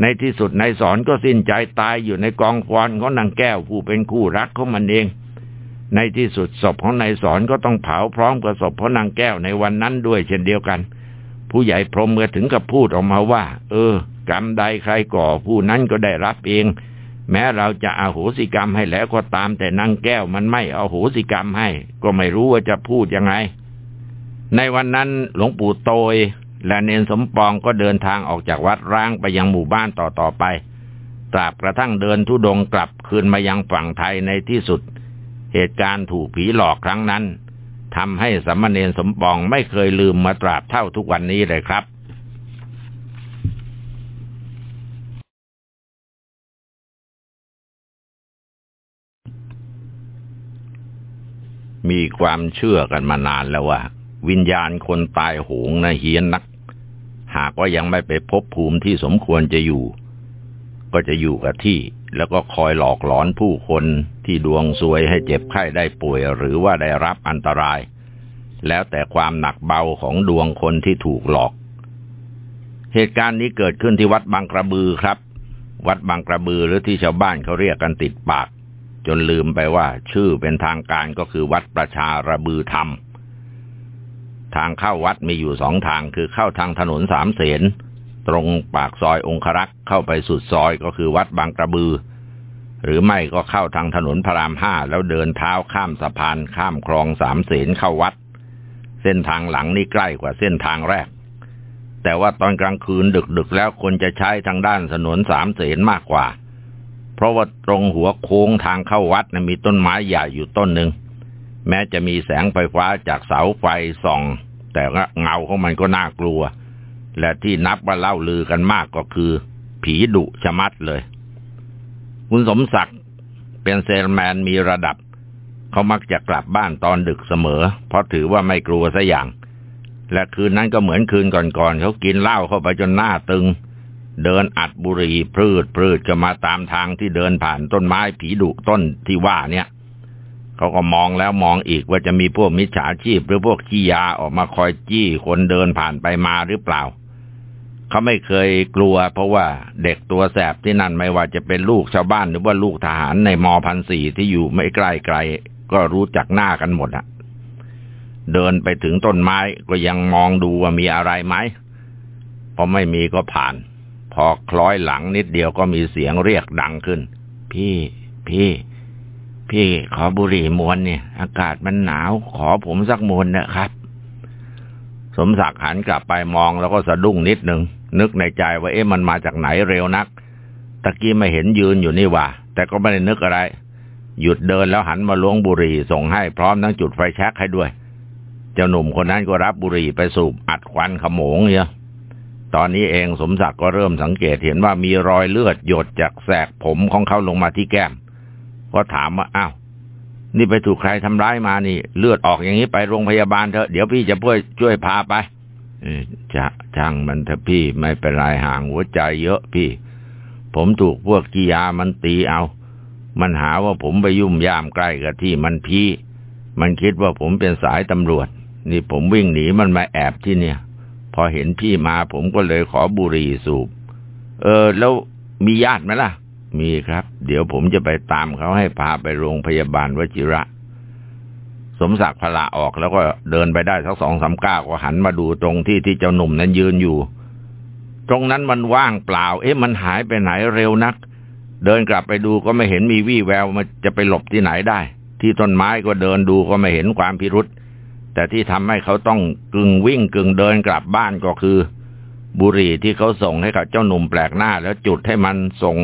ในที่สุดนายสอนก็สิ้นใจตายอยู่ในกองฟอนของนางแก้วผู้เป็นคู่รักของมันเอง ในที่สุดศพของนายสอนก็ต้องเผาพร้อมกับศพของนางแก้วในวันนั้นด้วยเช่นเดียวกัน ผู้ใหญ่พรมเมื่อถึงกับพูดออกมาว่า เออ กรรมใดใครก่อผู้นั้นก็ได้รับเอง แม้เราจะอาโหสิกรรมให้แล้วก็ตามแต่นางแก้วมันไม่อาโหสิกรรมให้ ก็ไม่รู้ว่าจะพูดยังไง ในวันนั้นหลวงปู่โตย และเนนสมปองก็เดินทางออกจากวัดร้างไปยังหมู่บ้านต่อๆไป ตราบกระทั่งเดินทุดงกลับคืนมายังฝั่งไทยในที่สุด เหตุการณ์ถูกผีหลอกครั้งนั้น ทำให้สัมมาเนนสมปองไม่เคยลืมมาตราบเท่าทุกวันนี้เลยครับมีความเชื่อกันมานานแล้วว่า วิญญาณคนตายโหงนะเฮียนนัก หากว่ายังไม่ไปพบภูมิที่สมควรจะอยู่ ก็จะอยู่กับที่ แล้วก็คอยหลอกหลอนผู้คนที่ดวงซวยให้เจ็บไข้ได้ป่วย หรือว่าได้รับอันตราย แล้วแต่ความหนักเบาของดวงคนที่ถูกหลอก เหตุการณ์นี้เกิดขึ้นที่วัดบางกระบือครับ วัดบางกระบือหรือที่ชาวบ้านเขาเรียกกันติดปาก จนลืมไปว่า ชื่อเป็นทางการก็คือวัดประชาระบือธรรม ทางเข้าวัดมีอยู่สองทางคือเข้าทางถนนสามเสน ตรงปากซอยองครักษ์เข้าไปสุดซอยก็คือวัดบางกระบือ หรือไม่ก็เข้าทางถนนพระรามห้าแล้วเดินเท้าข้ามสะพานข้ามคลองสามเสนเข้าวัด เส้นทางหลังนี่ใกล้กว่าเส้นทางแรก แต่ว่าตอนกลางคืนดึกๆแล้วคนจะใช้ทางด้านถนนสามเสนมากกว่า เพราะว่าตรงหัวโค้งทางเข้าวัดนะมีต้นไม้ใหญ่อยู่ต้นหนึ่งแม้จะมีแสงไฟฟ้าจากเสาไฟส่อง แต่เงาของมันก็น่ากลัว และที่นับว่าเล่าลือกันมากก็คือ ผีดุชะมัดเลย คุณสมศักดิ์เป็นเซลแมนมีระดับ เขามักจะกลับบ้านตอนดึกเสมอ เพราะถือว่าไม่กลัวซะอย่าง และคืนนั้นก็เหมือนคืนก่อนๆเขากินเหล้าเข้าไปจนหน้าตึง เดินอัดบุหรี่พืดพืดก็มาตามทางที่เดินผ่านต้นไม้ผีดุต้นที่ว่าเนี่ยเขาก็มองแล้วมองอีกว่าจะมีพวกมิจฉาชีพหรือพวกขี้ยาออกมาคอยจี้คนเดินผ่านไปมาหรือเปล่า เขาไม่เคยกลัว เพราะว่าเด็กตัวแสบที่นั่นไม่ว่าจะเป็นลูกชาวบ้านหรือว่าลูกทหารในมอพันสี่ที่อยู่ไม่ใกล้ไกล ก็รู้จักหน้ากันหมดอะเดินไปถึงต้นไม้ก็ยังมองดูว่ามีอะไรไหมพอไม่มีก็ผ่าน พอคล้อยหลังนิดเดียวก็มีเสียงเรียกดังขึ้น พี่พี่พี่ขอบุหรี่มวนเนี่ยอากาศมันหนาว ขอผมสักมวนนะครับ สมศักดิ์หันกลับไปมองแล้วก็สะดุ้งนิดหนึ่ง นึกในใจว่าเอ๊ะมันมาจากไหนเร็วนัก ตะกี้ไม่เห็นยืนอยู่นี่ว่า แต่ก็ไม่ได้นึกอะไร หยุดเดินแล้วหันมาล้วงบุหรี่ส่งให้พร้อมทั้งจุดไฟแช็กให้ด้วย เจ้าหนุ่มคนนั้นก็รับบุหรี่ไปสูบอัดควันขโมงเนี่ยตอนนี้เองสมศักดิ์ก็เริ่มสังเกตเห็นว่ามีรอยเลือดหยดจากแสกผมของเขาลงมาที่แก้ม ก็ถามว่าอ้าวนี่ไปถูกใครทำร้ายมานี่ เลือดออกอย่างนี้ไปโรงพยาบาลเถอะเดี๋ยวพี่จะช่วยช่วยพาไป จะช่างมันเถอะพี่ไม่เป็นไรห่างหัวใจเยอะพี่ ผมถูกพวกกียามันตีเอา มันหาว่าผมไปยุ่มย่ามใกล้กับที่มันพี่ มันคิดว่าผมเป็นสายตำรวจ นี่ผมวิ่งหนีมันมาแอบที่เนี่ย พอเห็นพี่มาผมก็เลยขอบุหรี่สูบ เออ แล้วมีญาติไหมล่ะ มีครับ เดี๋ยวผมจะไปตามเขาให้พาไปโรงพยาบาลวชิระ สมศักดิ์พละออกแล้วก็เดินไปได้สักสองสามก้าวก็หันมาดูตรงที่ที่เจ้าหนุ่มนั้นยืนอยู่ ตรงนั้นมันว่างเปล่า เอ๊ะมันหายไปไหนเร็วนัก เดินกลับไปดูก็ไม่เห็นมีวี่แววมันจะไปหลบที่ไหนได้ ที่ต้นไม้ก็เดินดูก็ไม่เห็นความพิรุษแต่ที่ทำให้เขาต้องกึ่งวิ่งกึ่งเดินกลับบ้านก็คือ บุหรี่ที่เขาส่งให้กับเจ้าหนุ่มแปลกหน้า แล้วจุดให้มันส่ง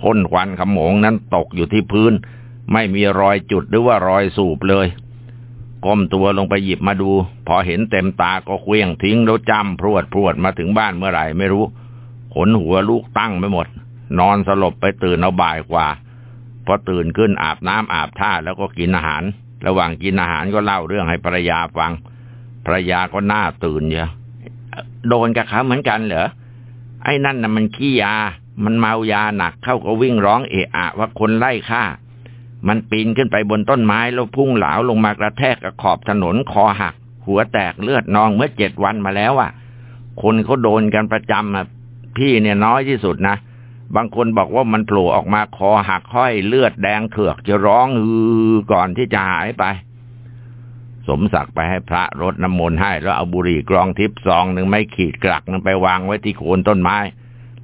พ่นควันขโมงนั้นตกอยู่ที่พื้น ไม่มีรอยจุดหรือว่ารอยสูบเลยก้มตัวลงไปหยิบมาดู พอเห็นเต็มตาก็เคว้งทิ้งแล้วจำพรวดพรวดมาถึงบ้านเมื่อไหร่ไม่รู้ขนหัวลูกตั้งไปหมด นอนสลบไปตื่นเอาบ่ายกว่าพอตื่นขึ้นอาบน้ำอาบท่าแล้วก็กินอาหาร ระหว่างกินอาหารก็เล่าเรื่องให้ภรรยาฟังภรรยาก็น่าตื่นเยอะโดนกับเขาเหมือนกันเหรอไอ้นั่นน่ะมันขี้ยา มันเมายาหนักเข้าก็วิ่งร้องเอะอะว่าคนไล่ฆ่า มันปีนขึ้นไปบนต้นไม้แล้วพุ่งเหลาลงมากระแทกกับขอบถนนคอหัก หัวแตกเลือดนองเมื่อเจ็ดวันมาแล้วอะ คนเขาโดนกันประจำอะพี่เนี่ยน้อยที่สุดนะ บางคนบอกว่ามันโผล่ออกมาคอหักห้อยเลือดแดงเถือกจะร้องฮือก่อนที่จะหายไป สมศักดิ์ไปให้พระรดน้ำมนต์ให้ แล้วเอาบุหรี่กรองทิพย์ซองหนึ่งไม่ขีดกลักนึงไปวางไว้ที่โคนต้นไม้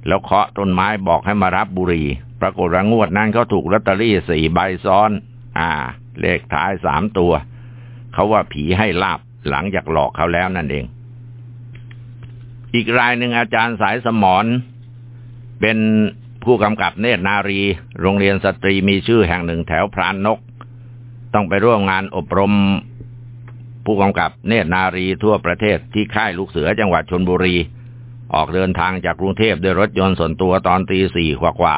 แล้วเคาะต้นไม้บอกให้มารับบุรี ปรากฏว่างวดนั้นเขาถูกลอตเตอรี่สี่ใบซ้อน อ่า เลขท้ายสามตัว เขาว่าผีให้ลาบหลังจากหลอกเขาแล้วนั่นเอง อีกรายหนึ่งอาจารย์สายสมอนเป็นผู้กำกับเนตรนารี โรงเรียนสตรีมีชื่อแห่งหนึ่งแถวพรานนก ต้องไปร่วมงานอบรม ผู้กำกับเนตรนารีทั่วประเทศที่ค่ายลูกเสือจังหวัดชนบุรี ออกเดินทางจากกรุงเทพด้วยรถยนต์ส่วนตัวตอนตีสี่กว่ากว่า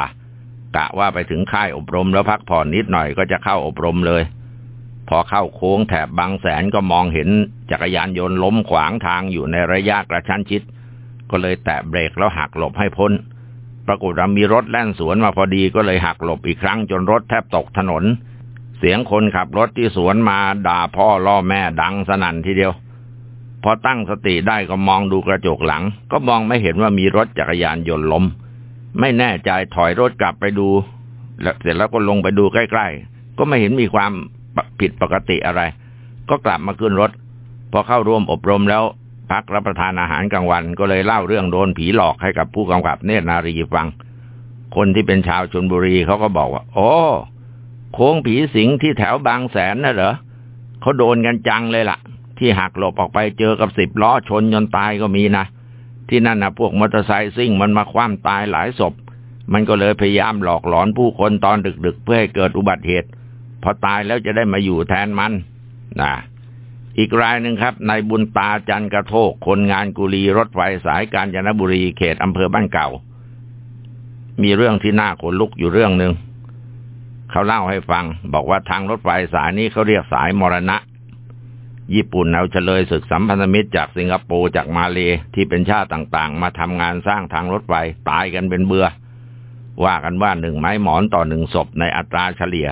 กะว่าไปถึงค่ายอบรมแล้วพักผ่อนนิดหน่อยก็จะเข้าอบรมเลย พอเข้าโค้งแถบบางแสนก็มองเห็นจักรยานยนต์ล้มขวางทางอยู่ในระยะกระชั้นชิด ก็เลยแตะเบรกแล้วหักหลบให้พ้น ปรากฏว่ามีรถแล่นสวนมาพอดีก็เลยหักหลบอีกครั้งจนรถแทบตกถนน เสียงคนขับรถที่สวนมาด่าพ่อล่อแม่ดังสนั่นทีเดียว พอตั้งสติได้ก็มองดูกระจกหลัง ก็มองไม่เห็นว่ามีรถจักรยานยนต์ล้ม ไม่แน่ใจถอยรถกลับไปดูแล้วเสร็จแล้วก็ลงไปดูใกล้ๆ ก็ไม่เห็นมีความผิดปกติอะไร ก็กลับมาขึ้นรถ พอเข้าร่วมอบรมแล้วพักรับประทานอาหารกลางวัน ก็เลยเล่าเรื่องโดนผีหลอกให้กับผู้กำกับเนตรนารีฟัง คนที่เป็นชาวชนบุรีเขาก็บอกว่า โอ้โค้งผีสิงที่แถวบางแสนน่ะเหรอเขาโดนกันจังเลยล่ะ ที่หักหลบออกไปเจอกับสิบล้อชนจนตายก็มีนะ ที่นั่นนะพวกมอเตอร์ไซค์ซิ่งมันมาคว่ำตายหลายศพ มันก็เลยพยายามหลอกหลอนผู้คนตอนดึกๆ เพื่อให้เกิดอุบัติเหตุ พอตายแล้วจะได้มาอยู่แทนมันนะอีกรายหนึ่งครับนายบุญตาจันกระโทก คนงานกุลีรถไฟสายกาญจนบุรีเขตอำเภอบ้านเก่า มีเรื่องที่น่าขนลุกอยู่เรื่องหนึ่งเขาเล่าให้ฟัง บอกว่าทางรถไฟสายนี้เขาเรียกสายมรณะ ญี่ปุ่นเอาเฉลยศึกสัมพันธมิตรจากสิงคโปร์จากมาเลที่เป็นชาติต่างๆ มาทำงานสร้างทางรถไฟตายกันเป็นเบือว่ากันว่าหนึ่งไม้หมอนต่อหนึ่งศพในอัตราเฉลี่ย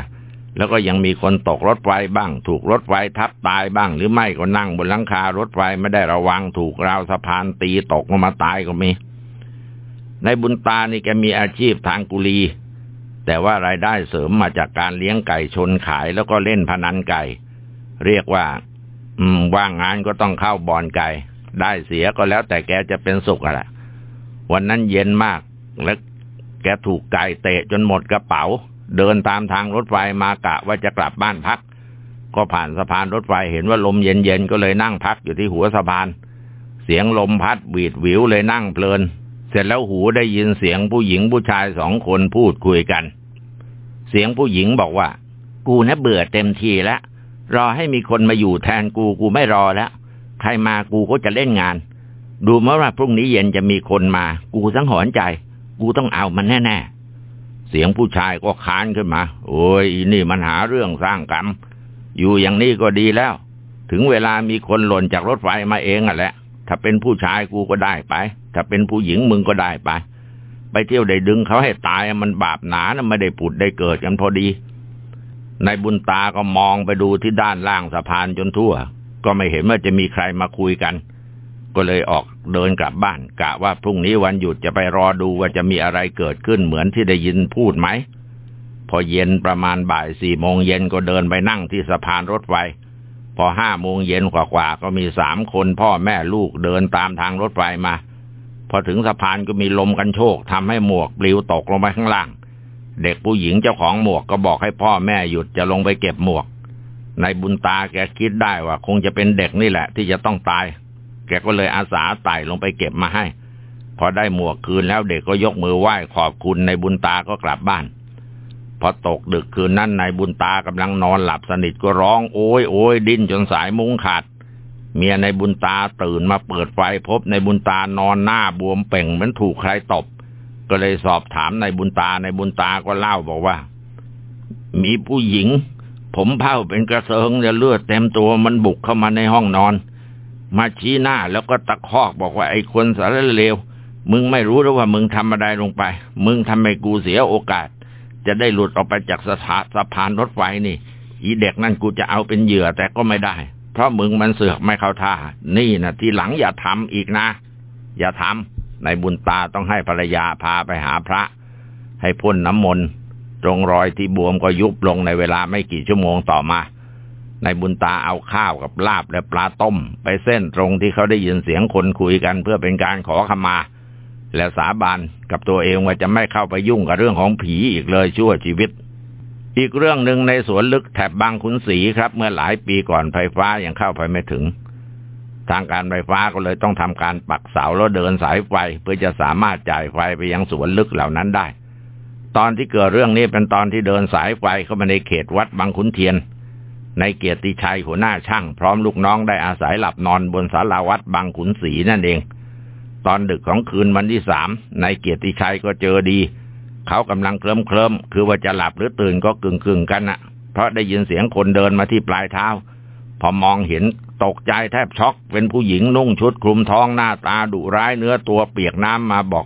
แล้วก็ยังมีคนตกรถไฟบ้าง ถูกรถไฟทับตายบ้าง หรือไม่ก็นั่งบนหลังคารถไฟไม่ได้ระวังถูกราวสะพานตีตกลงมาตายก็มี ในบุญตานี่แกมีอาชีพทางกุลี แต่ว่ารายได้เสริมมาจากการเลี้ยงไก่ชนขายแล้วก็เล่นพนันไก่ เรียกว่า อืม ว่างงานก็ต้องเข้าบ่อนไก่ ได้เสียก็แล้วแต่แกจะเป็นสุขอะไรวันนั้นเย็นมาก แล้วแกถูกไก่เตะจนหมดกระเป๋า เดินตามทางรถไฟมากะว่าจะกลับบ้านพัก ก็ผ่านสะพานรถไฟเห็นว่าลมเย็นๆก็เลยนั่งพักอยู่ที่หัวสะพาน เสียงลมพัดบีดวิวเลยนั่งเพลิน เสร็จแล้วหูได้ยินเสียงผู้หญิงผู้ชายสองคนพูดคุยกัน เสียงผู้หญิงบอกว่า กูนะเบื่อเต็มทีแล้ว รอให้มีคนมาอยู่แทนกูกูไม่รอแล้ว ใครมากูก็จะเล่นงาน ดูเมื่อว่าพรุ่งนี้เย็นจะมีคนมา กูสังหรณ์ใจ กูต้องเอามันแน่ๆ เสียงผู้ชายก็ค้านขึ้นมา โอ้ยนี่มันหาเรื่องสร้างกรรม อยู่อย่างนี้ก็ดีแล้ว ถึงเวลามีคนหล่นจากรถไฟมาเองอะแหละ ถ้าเป็นผู้ชายกูก็ได้ไป ถ้าเป็นผู้หญิงมึงก็ได้ไป ไปเที่ยวได้ดึงเขาให้ตายมันบาปหนานะไม่ได้ผุดได้เกิดกันพอดี ในบุญตาก็มองไปดูที่ด้านล่างสะพานจนทั่ว ก็ไม่เห็นว่าจะมีใครมาคุยกัน ก็เลยออกเดินกลับบ้าน กะว่าพรุ่งนี้วันหยุดจะไปรอดูว่าจะมีอะไรเกิดขึ้นเหมือนที่ได้ยินพูดไหม พอเย็นประมาณบ่ายสี่โมงเย็นก็เดินไปนั่งที่สะพานรถไฟ พอห้าโมงเย็นกว่าๆก็มีสามคนพ่อแม่ลูกเดินตามทางรถไฟมา พอถึงสะพานก็มีลมกันโชกทำให้หมวกปลิวตกลงไปข้างล่าง เด็กผู้หญิงเจ้าของหมวกก็บอกให้พ่อแม่หยุดจะลงไปเก็บหมวกในบุญตาแกคิดได้ว่า คงจะเป็นเด็กนี่แหละ ที่จะต้องตาย แกก็เลยอาสาไต่ลงไปเก็บมาให้ พอได้หมวกคืนแล้วเด็กก็ยกมือไหว้ขอบคุณในบุญตาก็กลับบ้าน พอตกดึกคืนนั้นนายบุญตากำลังนอนหลับสนิทก็ร้องโอยโอยดิ้นจนสายมุ้งขาด เมียในบุญตาตื่นมาเปิดไฟพบในบุญตานอนหน้าบวมเป่งเหมือนถูกใครตบ ก็เลยสอบถามในบุญตาในบุญตาก็เล่าบอกว่า มีผู้หญิง ผมเผ้าเป็นกระเซิงจะเลือดเต็มตัวมันบุกเข้ามาในห้องนอน มาชี้หน้าแล้วก็ตะคอกบอกว่าไอ้คนสารเลวมึงไม่รู้หรือว่ามึงทำอะไรลงไป มึงทำให้กูเสียโอกาส จะได้หลุดออกไปจากสถาสะพานรถไฟนี่ อีเด็กนั่นกูจะเอาเป็นเหยื่อแต่ก็ไม่ได้ เพราะมึงมันเสือกไม่เข้าท่า นี่นะทีหลังอย่าทำอีกนะ อย่าทำ ในบุญตาต้องให้ภรรยาพาไปหาพระ ให้พ่นน้ำมนต์ตรงรอยที่บวมก็ยุบลงในเวลาไม่กี่ชั่วโมงต่อมาในบุญตาเอาข้าวกับลาบและปลาต้ม ไปเส้นตรงที่เขาได้ยินเสียงคนคุยกันเพื่อเป็นการขอขมา และสาบานกับตัวเองว่าจะไม่เข้าไปยุ่งกับเรื่องของผีอีกเลยชั่วชีวิต อีกเรื่องหนึ่งในสวนลึกแถบบางขุนศรีครับ เมื่อหลายปีก่อนไฟฟ้ายังเข้าไปไม่ถึง ทางการไฟฟ้าก็เลยต้องทำการปักเสาแล้วเดินสายไฟ เพื่อจะสามารถจ่ายไฟไปยังสวนลึกเหล่านั้นได้ ตอนที่เกิดเรื่องนี้เป็นตอนที่เดินสายไฟเข้ามาในเขตวัดบางขุนเทียน ในเกียรติชัยหัวหน้าช่าง พร้อมลูกน้องได้อาศัยหลับนอนบนศาลาวัดบางขุนศรีนั่นเอง ตอนดึกของคืนวันที่สามในเกียรติชัยก็เจอดี เขากำลังเคลิ้มเคลิ้มคือว่าจะหลับหรือตื่นก็กึ่งกึ่งกันนะเพราะได้ยินเสียงคนเดินมาที่ปลายเท้า พอมองเห็นตกใจแทบช็อก เป็นผู้หญิงนุ่งชุดคลุมท้องหน้าตาดุร้ายเนื้อตัวเปียกน้ำมาบอก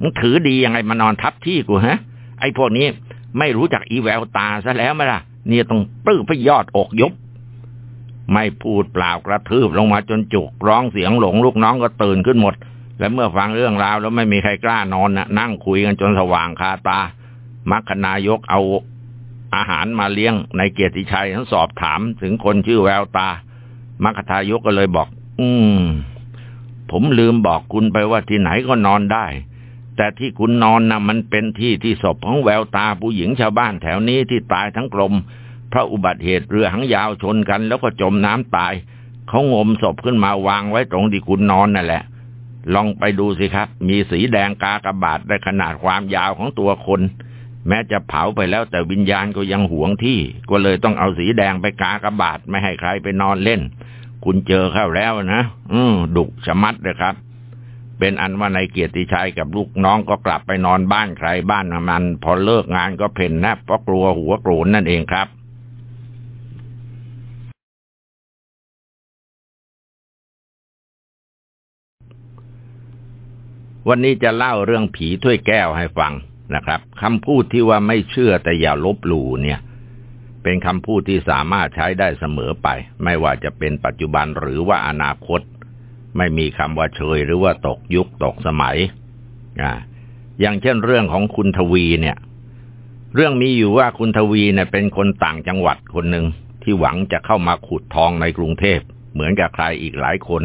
มึงถือดียังไงมานอนทับที่กูฮะ ไอ้พวกนี้ไม่รู้จักอีแววตาซะแล้วไหมล่ะ เนี่ยต้องปลื้มพยอดอกยุบไม่พูดเปล่ากระทืบลงมาจนจุกร้องเสียงหลงลูกน้องก็ตื่นขึ้นหมด และเมื่อฟังเรื่องราวแล้วไม่มีใครกล้านอนนะนั่งคุยกันจนสว่างคาตามัคคนายกเอา อาหารมาเลี้ยงในเกียรติชัยทั้งสอบถามถึงคนชื่อแววตา มัคทายกก็เลยบอก อืม ผมลืมบอกคุณไปว่าที่ไหนก็นอนได้ แต่ที่คุณนอนนะ่ะมันเป็นที่ที่ศพของแววตาผู้หญิงชาวบ้านแถวนี้ที่ตายทั้งกลมเพราะอุบัติเหตุเรือหางยาวชนกัน แล้วก็จมน้ำตาย เขางมศพขึ้นมาวางไว้ตรงที่คุณนอนนั่นแหละลองไปดูสิครับ มีสีแดงกากระบาดได้ขนาดความยาวของตัวคน แม้จะเผาไปแล้วแต่วิญญาณก็ยังหวงที่ ก็เลยต้องเอาสีแดงไปกากระบาดไม่ให้ใครไปนอนเล่น คุณเจอเข้าแล้วนะอืมดุชะมัดเลยครับ เป็นอันว่าในเกียรติชัยกับลูกน้องก็กลับไปนอนบ้านใครบ้านมัน พอเลิกงานก็เพ่นนบเพราะกลัวหัวโกรนนั่นเองครับวันนี้จะเล่าเรื่องผีถ้วยแก้วให้ฟัง นะครับคำพูดที่ว่าไม่เชื่อแต่อย่าลบหลู่เนี่ย เป็นคำพูดที่สามารถใช้ได้เสมอไป ไม่ว่าจะเป็นปัจจุบันหรือว่าอนาคต ไม่มีคำว่าเฉยหรือว่าตกยุคตกสมัยอ่าอย่างเช่นเรื่องของคุณทวีเนี่ย เรื่องมีอยู่ว่าคุณทวีเนี่ยเป็นคนต่างจังหวัดคนหนึ่งที่หวังจะเข้ามาขุดทองในกรุงเทพ เหมือนกับใครอีกหลายคน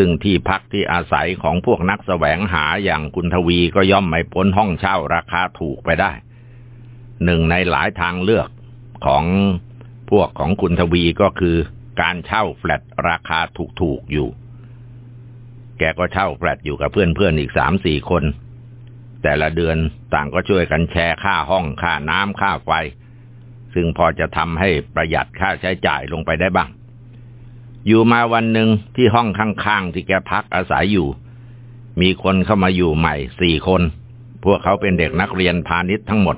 ซึ่งที่พักที่อาศัยของพวกนักแสวงหาอย่างคุณทวีก็ย่อมไม่พ้นห้องเช่าราคาถูกไปได้ หนึ่งในหลายทางเลือกของพวกของคุณทวีก็คือการเช่าแฟลตราคาถูกๆอยู่ แกก็เช่าแฟลตอยู่กับเพื่อนๆอีกสามสี่คน แต่ละเดือนต่างก็ช่วยกันแชร์ค่าห้องค่าน้ำค่าไฟ ซึ่งพอจะทำให้ประหยัดค่าใช้จ่ายลงไปได้บ้าง อยู่มาวันหนึ่งที่ห้องข้างๆที่แกพักอาศัยอยู่ มีคนเข้ามาอยู่ใหม่สี่คน พวกเขาเป็นเด็กนักเรียนพาณิชย์ทั้งหมด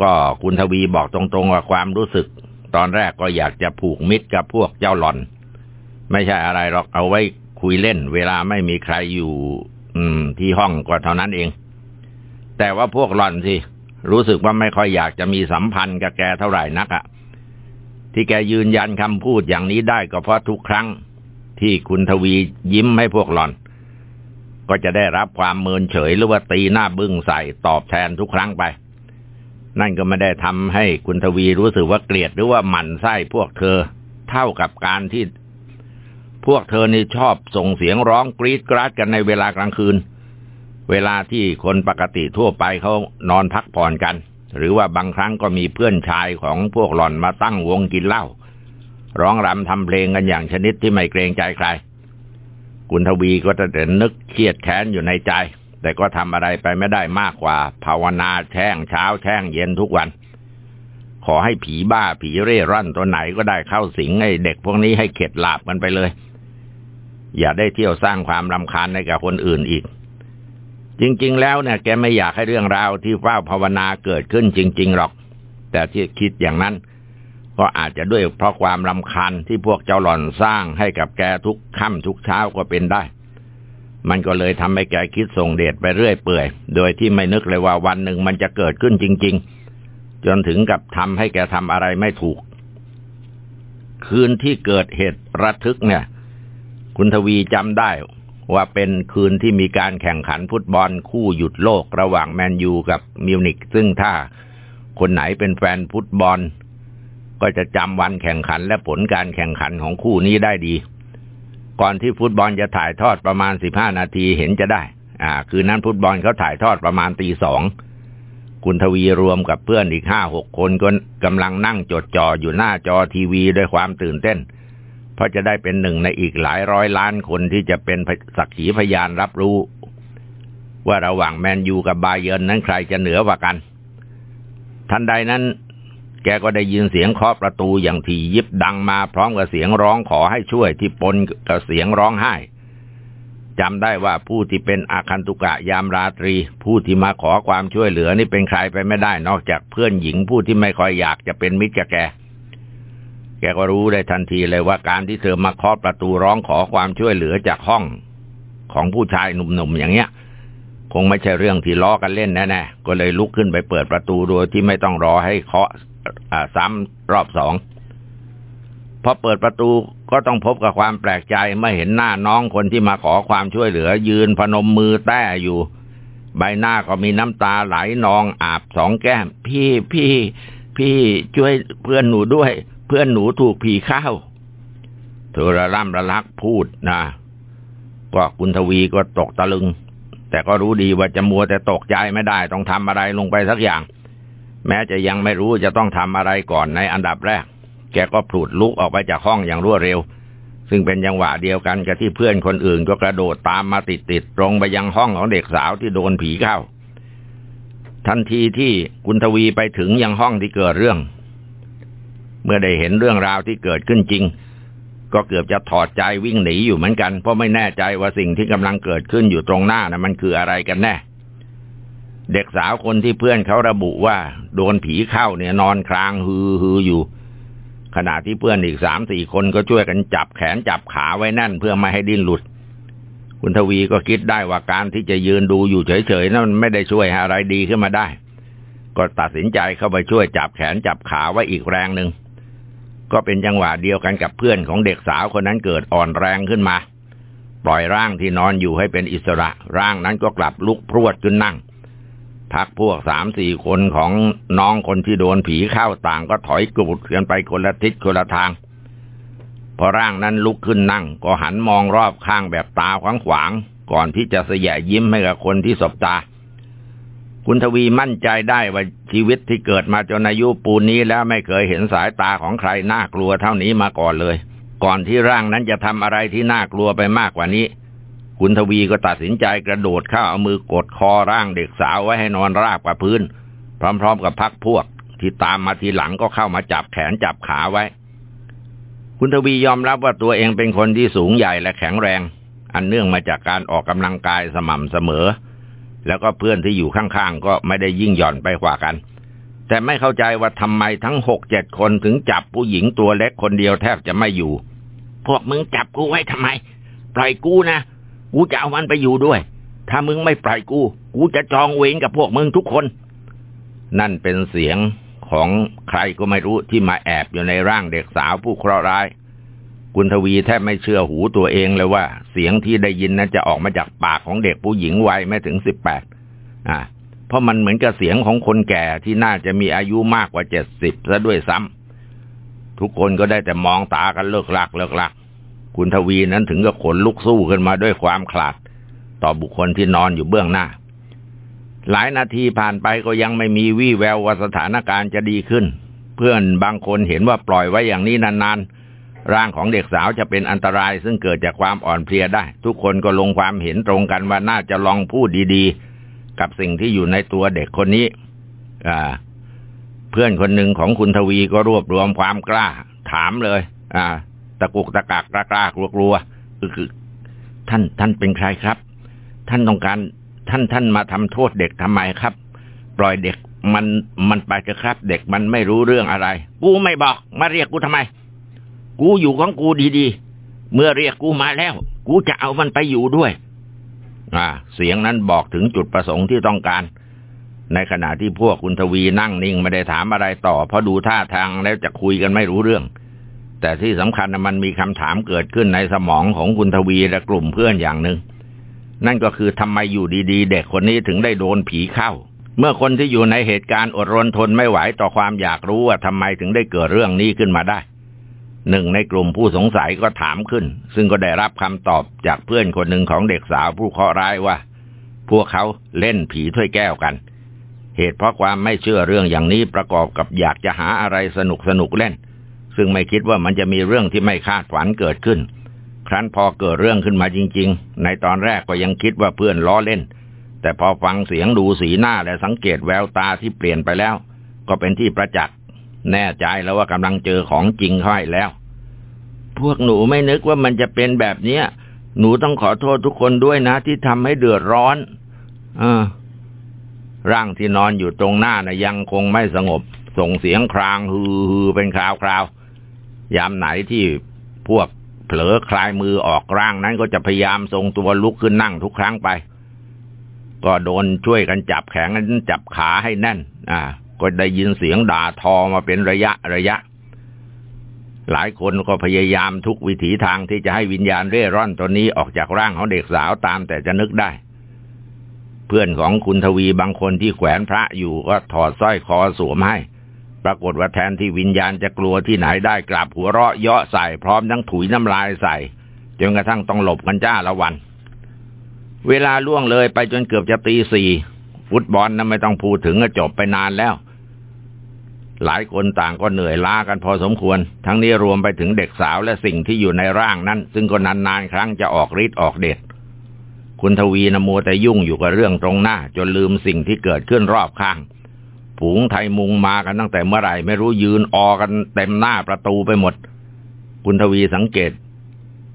ก็คุณทวีบอกตรงๆว่าความรู้สึก ตอนแรกก็อยากจะผูกมิตรกับพวกเจ้าหล่อน ไม่ใช่อะไรหรอกเอาไว้คุยเล่น เวลาไม่มีใครอยู่ อืม ที่ห้องก็เท่านั้นเอง แต่ว่าพวกหล่อนสิรู้สึกว่าไม่ค่อยอยากจะมีสัมพันธ์กับแกเท่าไหร่นักอะ ที่แกยืนยันคำพูดอย่างนี้ได้ก็เพราะทุกครั้ง ที่คุณทวียิ้มให้พวกหล่อน ก็จะได้รับความเมินเฉยหรือว่าตีหน้าบึ้งใส่ตอบแทนทุกครั้งไป นั่นก็ไม่ได้ทำให้คุณทวีรู้สึกว่าเกลียดหรือว่าหมั่นไส้พวกเธอ เท่ากับการที่ พวกเธอนี่ชอบส่งเสียงร้องกรีดกราดกันในเวลากลางคืน เวลาที่คนปกติทั่วไปเขานอนพักผ่อนกัน หรือว่าบางครั้งก็มีเพื่อนชายของพวกหล่อนมาตั้งวงกินเหล้าร้องรำทำเพลงกันอย่างชนิดที่ไม่เกรงใจใคร คุณทวีก็จะเดินนึกเครียดแค้นอยู่ในใจ แต่ก็ทำอะไรไปไม่ได้มากกว่า ภาวนาแช่งเช้าแช่งเย็นทุกวัน ขอให้ผีบ้าผีเร่ร่อนตัวไหนก็ได้เข้าสิงไอ้เด็กพวกนี้ให้เข็ดหลาบกันไปเลย อย่าได้เที่ยวสร้างความรำคาญให้กับคนอื่นอีก จริง ๆ แล้วเนี่ยแกไม่อยากให้เรื่องราวที่เฝ้าภาวนาเกิดขึ้นจริง ๆ หรอก แต่ที่คิดอย่างนั้น ก็อาจจะด้วยเพราะความรำคาญที่พวกเจ้าหล่อนสร้างให้กับแกทุกค่ำทุกเช้าก็เป็นได้ มันก็เลยทำให้แกคิดส่งเดชไปเรื่อยเปื่อย โดยที่ไม่นึกเลยว่าวันหนึ่งมันจะเกิดขึ้นจริง ๆ จนถึงกับทำให้แกทำอะไรไม่ถูก คืนที่เกิดเหตุระทึกเนี่ย คุณทวีจำได้ ว่าเป็นคืนที่มีการแข่งขันฟุตบอลคู่หยุดโลกระหว่างแมนยูกับมิวนิกซึ่งถ้าคนไหนเป็นแฟนฟุตบอล ก็จะจำวันแข่งขันและผลการแข่งขันของคู่นี้ได้ดี ก่อนที่ฟุตบอลจะถ่ายทอดประมาณสิบห้านาทีเห็นจะได้ อ่า คือนั้นฟุตบอลเขาถ่ายทอดประมาณตีสองคุณทวีรวมกับเพื่อนอีกห้าหกคนก็กำลังนั่งจดจ่ออยู่หน้าจอทีวีด้วยความตื่นเต้น เพราะจะได้เป็นหนึ่งในอีกหลายร้อยล้านคนที่จะเป็นสักขีพยานรับรู้ ว่าระหว่างแมนยูกับบาเยิร์นนั้นใครจะเหนือกว่ากัน ทันใดนั้น แกก็ได้ยินเสียงเคาะประตูอย่างถี่ยิบดังมาพร้อมกับเสียงร้องขอให้ช่วยที่ปนกับเสียงร้องไห้จำได้ว่าผู้ที่เป็นอาคันตุกะยามราตรี ผู้ที่มาขอความช่วยเหลือนี่เป็นใครไปไม่ได้นอกจากเพื่อนหญิงผู้ที่ไม่ค่อยอยากจะเป็นมิตรกับแก แกก็รู้ได้ทันทีเลยว่าการที่เธอมาเคาะประตูร้องขอความช่วยเหลือจากห้องของผู้ชายหนุ่มๆอย่างเงี้ย คงไม่ใช่เรื่องที่ล้อกันเล่นแน่ๆก็เลยลุกขึ้นไปเปิดประตูโดยที่ไม่ต้องรอให้เคาะซ้ำรอบสองพอเปิดประตูก็ต้องพบกับความแปลกใจเมื่อเห็นหน้าน้องคนที่มาขอความช่วยเหลือ ยืนพนมมือแต้อยู่ ใบหน้าก็มีน้ำตาไหลนองอาบสองแก้ม พี่พี่พี่ช่วยเพื่อนหนูด้วย เพื่อนหนูถูกผีเข้า เธอระล่ำระลักพูดนะก็คุณทวีก็ตกตะลึง แต่ก็รู้ดีว่าจะมัวแต่ตกใจไม่ได้ ต้องทำอะไรลงไปสักอย่าง แม้จะยังไม่รู้จะต้องทำอะไรก่อนในอันดับแรก แกก็ผลุดลุกออกไปจากห้องอย่างรวดเร็ว ซึ่งเป็นจังหวะเดียวกันกับที่เพื่อนคนอื่นก็กระโดดตามมาติดติดตรงไปยังห้องของเด็กสาวที่โดนผีเข้าทันทีที่คุณทวีไปถึงยังห้องที่เกิดเรื่อง เมื่อได้เห็นเรื่องราวที่เกิดขึ้นจริง ก็เกือบจะถอดใจวิ่งหนีอยู่เหมือนกัน เพราะไม่แน่ใจว่าสิ่งที่กำลังเกิดขึ้นอยู่ตรงหน้านะมันคืออะไรกันแน่ เด็กสาวคนที่เพื่อนเขาระบุว่า โดนผีเข้าเนี่ยนอนคลางฮือฮืออยู่ ขณะที่เพื่อนอีกสามสี่คนก็ช่วยกันจับแขนจับขาไว้แน่นเพื่อไม่ให้ดิ้นหลุดคุณทวีก็คิดได้ว่าการที่จะยืนดูอยู่เฉยๆนั้นไม่ได้ช่วยอะไรดีขึ้นมาได้ ก็ตัดสินใจเข้าไปช่วยจับแขนจับขาไว้อีกแรงหนึ่ง ก็เป็นจังหวะเดียวกันกับเพื่อนของเด็กสาวคนนั้นเกิดอ่อนแรงขึ้นมา ปล่อยร่างที่นอนอยู่ให้เป็นอิสระ ร่างนั้นก็กลับลุกพรวดขึ้นนั่ง พักพวกสามสี่คนของน้องคนที่โดนผีเข้าต่างก็ถอยกรูดกันไปคนละทิศคนละทาง พอร่างนั้นลุกขึ้นนั่ง ก็หันมองรอบข้างแบบตาขวางขวางก่อนที่จะเสยยิ้มให้กับคนที่สบตา คุณทวีมั่นใจได้ว่าชีวิตที่เกิดมาจนอายุปูนนี้แล้วไม่เคยเห็นสายตาของใครน่ากลัวเท่านี้มาก่อนเลย ก่อนที่ร่างนั้นจะทำอะไรที่น่ากลัวไปมากกว่านี้ คุณทวีก็ตัดสินใจกระโดดเข้าเอามือกดคอร่างเด็กสาวไว้ให้นอนราบกับพื้น พร้อมๆกับพักพวก ที่ตามมาทีหลังก็เข้ามาจับแขนจับขาไว้ คุณทวียอมรับว่าตัวเองเป็นคนที่สูงใหญ่และแข็งแรง อันเนื่องมาจากการออกกำลังกายสม่ำเสมอ แล้วก็เพื่อนที่อยู่ข้างๆก็ไม่ได้ยิ่งหย่อนไปกว่ากัน แต่ไม่เข้าใจว่าทำไมทั้งหกเจ็ดคนถึงจับผู้หญิงตัวเล็กคนเดียวแทบจะไม่อยู่ พวกมึงจับกูไว้ทำไม ปล่อยกูนะ กูจะเอามันไปอยู่ด้วย ถ้ามึงไม่ปล่อยกู กูจะจองเวรกับพวกมึงทุกคน นั่นเป็นเสียงของใครก็ไม่รู้ที่มาแอบอยู่ในร่างเด็กสาวผู้เคราะห์ร้าย คุณทวีแทบไม่เชื่อหูตัวเองเลยว่า เสียงที่ได้ยินนั้นจะออกมาจากปากของเด็กผู้หญิงวัยไม่ถึงสิบแปดอ่า เพราะมันเหมือนกับเสียงของคนแก่ที่น่าจะมีอายุมากกว่าเจ็ดสิบซะด้วยซ้ำทุกคนก็ได้แต่มองตากันเลิกลักเลิกลัก คุณทวีนั้นถึงกับขนลุกสู้ขึ้นมาด้วยความขลาด ต่อบุคคลที่นอนอยู่เบื้องหน้า หลายนาทีผ่านไปก็ยังไม่มีวี่แววว่าสถานการณ์จะดีขึ้น เพื่อนบางคนเห็นว่าปล่อยไว้อย่างนี้นานๆ ร่างของเด็กสาวจะเป็นอันตรายซึ่งเกิดจากความอ่อนเพลียได้ ทุกคนก็ลงความเห็นตรงกันว่าน่าจะลองพูดดีๆ กับสิ่งที่อยู่ในตัวเด็กคนนี้เพื่อนคนหนึ่งของคุณทวีก็รวบรวมความกล้า ถามเลย อ่า ตะกุกตะกักกล้ากล้ากลัวกลัวคือท่านท่านเป็นใครครับ ท่านต้องการท่านท่านมาทำโทษเด็กทำไมครับ ปล่อยเด็กมันมันไปเถอะครับ เด็กมันไม่รู้เรื่องอะไร กูไม่บอก มาเรียกกูทำไม กูอยู่ของกูดีๆ เมื่อเรียกกูมาแล้ว กูจะเอามันไปอยู่ด้วย อ่า เสียงนั้นบอกถึงจุดประสงค์ที่ต้องการ ในขณะที่พวกคุณทวีนั่งนิ่งไม่ได้ถามอะไรต่อ เพราะดูท่าทางแล้วจะคุยกันไม่รู้เรื่อง แต่ที่สำคัญมันมีคำถามเกิดขึ้นในสมองของคุณทวีและกลุ่มเพื่อนอย่างหนึ่งนั่นก็คือทำไมอยู่ดีๆ เด็กคนนี้ถึงได้โดนผีเข้า เมื่อคนที่อยู่ในเหตุการณ์อดรนทนไม่ไหวต่อความอยากรู้ว่าทำไมถึงได้เกิดเรื่องนี้ขึ้นมาได้ หนึ่งในกลุ่มผู้สงสัยก็ถามขึ้น ซึ่งก็ได้รับคำตอบจากเพื่อนคนหนึ่งของเด็กสาวผู้เคราะห์ร้ายว่า พวกเขาเล่นผีถ้วยแก้วกัน เหตุเพราะความไม่เชื่อเรื่องอย่างนี้ประกอบกับอยากจะหาอะไรสนุกสนุกเล่น ซึ่งไม่คิดว่ามันจะมีเรื่องที่ไม่คาดฝันเกิดขึ้น ครั้นพอเกิดเรื่องขึ้นมาจริง ๆ ในตอนแรกก็ยังคิดว่าเพื่อนล้อเล่น แต่พอฟังเสียงดูสีหน้าและสังเกตแววตาที่เปลี่ยนไปแล้ว ก็เป็นที่ประจักษ์ แน่ใจแล้วว่ากำลังเจอของจริงค่อยแล้ว พวกหนูไม่นึกว่ามันจะเป็นแบบเนี้ย หนูต้องขอโทษทุกคนด้วยนะ ที่ทำให้เดือดร้อนอร่างที่นอนอยู่ตรงหน้านะยังคงไม่สงบ ส่งเสียงครางฮือเป็นคราวคราวยามไหนที่พวกเผลอคลายมือออกร่างนั้นก็จะพยายามทรงตัวลุกขึ้นนั่งทุกครั้งไป ก็โดนช่วยกันจับแขนกันจับขาให้แน่น อ่า ก็ได้ยินเสียงด่าทอมาเป็นระยะระยะ หลายคนก็พยายามทุกวิถีทางที่จะให้วิญญาณเร่ร่อนตัวนี้ออกจากร่างของเด็กสาวตามแต่จะนึกได้ เพื่อนของคุณทวีบางคนที่แขวนพระอยู่ก็ถอดสร้อยคอสวมให้ ปรากฏว่าแทนที่วิญญาณจะกลัวที่ไหนได้กลับหัวเราะเยาะใส่พร้อมทั้งถุยน้ำลายใส่จนกระทั่งต้องหลบกันจ้าละวัน เวลาล่วงเลยไปจนเกือบจะตีสี่ฟุตบอลนั้นไม่ต้องพูดถึงก็จบไปนานแล้ว หลายคนต่างก็เหนื่อยล้ากันพอสมควร ทั้งนี้รวมไปถึงเด็กสาวและสิ่งที่อยู่ในร่างนั้น ซึ่งก็นานๆครั้งจะออกฤทธิ์ออกเดชคุณทวีนโมแต่ยุ่งอยู่กับเรื่องตรงหน้า จนลืมสิ่งที่เกิดขึ้นรอบข้างฝูงไทยมุงมากันตั้งแต่เมื่อไหร่ไม่รู้ยืนออกันเต็มหน้าประตูไปหมด คุณทวีสังเกต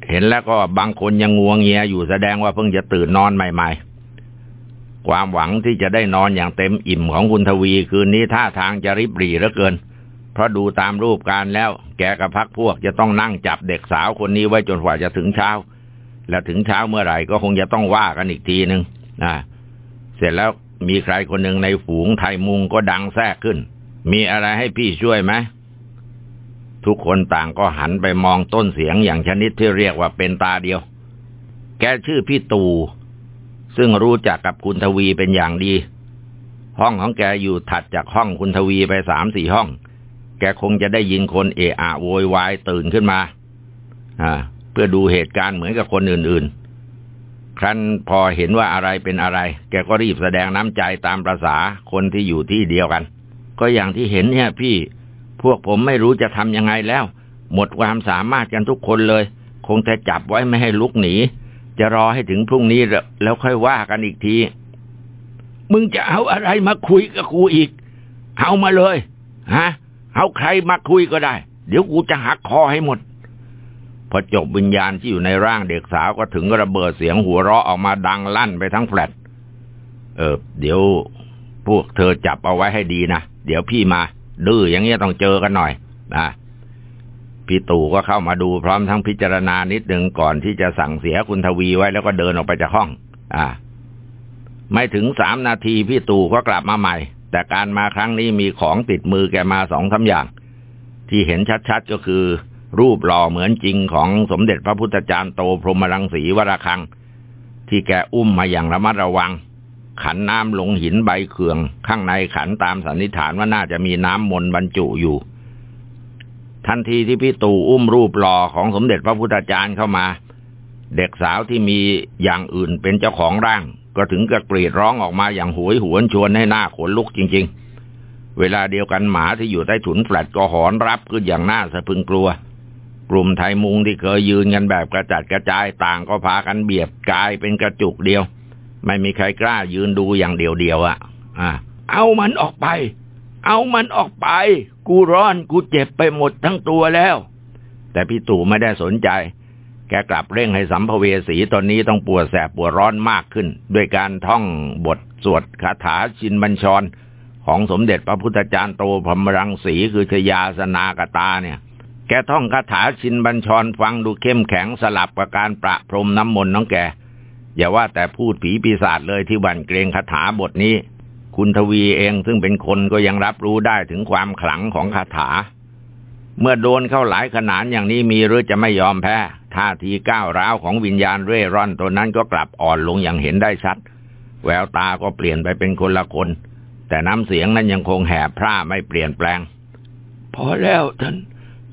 เห็นแล้วก็บางคนยังงวงเงียอยู่แสดงว่าเพิ่งจะตื่นนอนใหม่ ๆ ความหวังที่จะได้นอนอย่างเต็มอิ่มของคุณทวีคืนนี้ท่าทางจะริบหรี่เหลือเกิน เพราะดูตามรูปการแล้ว แกกับพักพวกจะต้องนั่งจับเด็กสาวคนนี้ไว้จนกว่าจะถึงเช้า และถึงเช้าเมื่อไหร่ก็คงจะต้องว่ากันอีกทีหนึ่งนะเสร็จแล้วมีใครคนหนึ่งในฝูงไทยมุงก็ดังแทรกขึ้น มีอะไรให้พี่ช่วยไหมทุกคนต่างก็หันไปมองต้นเสียงอย่างชนิดที่เรียกว่าเป็นตาเดียว แกชื่อพี่ตู ซึ่งรู้จักกับคุณทวีเป็นอย่างดี ห้องของแกอยู่ถัดจากห้องคุณทวีไปสามสี่ห้อง แกคงจะได้ยินคนเอะอะโวยวายตื่นขึ้นมา อ่า เพื่อดูเหตุการณ์เหมือนกับคนอื่นๆ ครั้นพอเห็นว่าอะไรเป็นอะไร แกก็รีบแสดงน้ำใจตามประษาคนที่อยู่ที่เดียวกัน ก็อย่างที่เห็นเนี่ยพี่ พวกผมไม่รู้จะทำยังไงแล้ว หมดความสามารถกันทุกคนเลย คงจะจับไว้ไม่ให้ลุกหนี จะรอให้ถึงพรุ่งนี้แล้วค่อยว่ากันอีกที มึงจะเอาอะไรมาคุยกับกูอีก เอามาเลย ฮะ เอาใครมาคุยก็ได้ เดี๋ยวกูจะหักคอให้หมด พอจบวิญญาณที่อยู่ในร่างเด็กสาวก็ถึงระเบิดเสียงหัวเราะออกมาดังลั่นไปทั้งแฟลต เออ เดี๋ยวพวกเธอจับเอาไว้ให้ดีนะ เดี๋ยวพี่มา ดื้ออย่างเงี้ยต้องเจอกันหน่อยนะ พี่ตู่ก็เข้ามาดูพร้อมทั้งพิจารณานิดหนึ่งก่อนที่จะสั่งเสียคุณทวีไว้แล้วก็เดินออกไปจากห้อง อ่า ไม่ถึงสามนาทีพี่ตู่ก็กลับมาใหม่ แต่การมาครั้งนี้มีของติดมือแกมาสองสาอย่าง ที่เห็นชัดๆก็คือ รูปหล่อเหมือนจริงของสมเด็จพระพุทธจารย์โตพรหมรังสีวราคัง ที่แกอุ้มมาอย่างระมัดระวัง ขันน้ำลงหินใบเขื่อง ข้างในขันตามสันนิษฐานว่าน่าจะมีน้ำมนต์บรรจุอยู่ ทันทีที่พี่ตู่อุ้มรูปหล่อของสมเด็จพระพุทธจารย์เข้ามา เด็กสาวที่มีอย่างอื่นเป็นเจ้าของร่าง ก็ถึงกับกรีดร้องออกมาอย่างหวยหวนชวนให้หน้าขนลุกจริง ๆ เวลาเดียวกันหมาที่อยู่ใต้ถุนแฟลตก็หอนรับขึ้นอย่างน่าสะพึงกลัว กลุ่มไทยมุงที่เคยยืนกันแบบกระจัดกระจายต่างก็พากันเบียดกายเป็นกระจุกเดียว ไม่มีใครกล้ายืนดูอย่างเดียวเดียวอะ อะเอามันออกไป เอามันออกไป กูร้อนกูเจ็บไปหมดทั้งตัวแล้ว แต่พี่ตู่ไม่ได้สนใจ แกกลับเร่งให้สัมภเวสีตอนนี้ต้องปวดแสบปวดร้อนมากขึ้น ด้วยการท่องบทสวดคาถาชินบัญชร ของสมเด็จพระพุทธจารย์โตพรมรังสีคือชยาสนากตาเนี่ย แกท่องคาถาชินบัญชรฟังดูเข้มแข็งสลับกับการประพรมน้ำมนต์น้องแกอย่าว่าแต่พูดผีปีศาจเลยที่บันเกรงคาถาบทนี้ คุณทวีเองซึ่งเป็นคนก็ยังรับรู้ได้ถึงความขลังของคาถา เมื่อโดนเข้าหลายขนาดอย่างนี้มีหรือจะไม่ยอมแพ้ท่าทีก้าวร้าวของวิญญาณเร่ร่อนตัวนั้นก็กลับอ่อนลงอย่างเห็นได้ชัด แววตาก็เปลี่ยนไปเป็นคนละคน แต่น้ำเสียงนั้นยังคงแหบพร่าไม่เปลี่ยนแปลง พอแล้วท่าน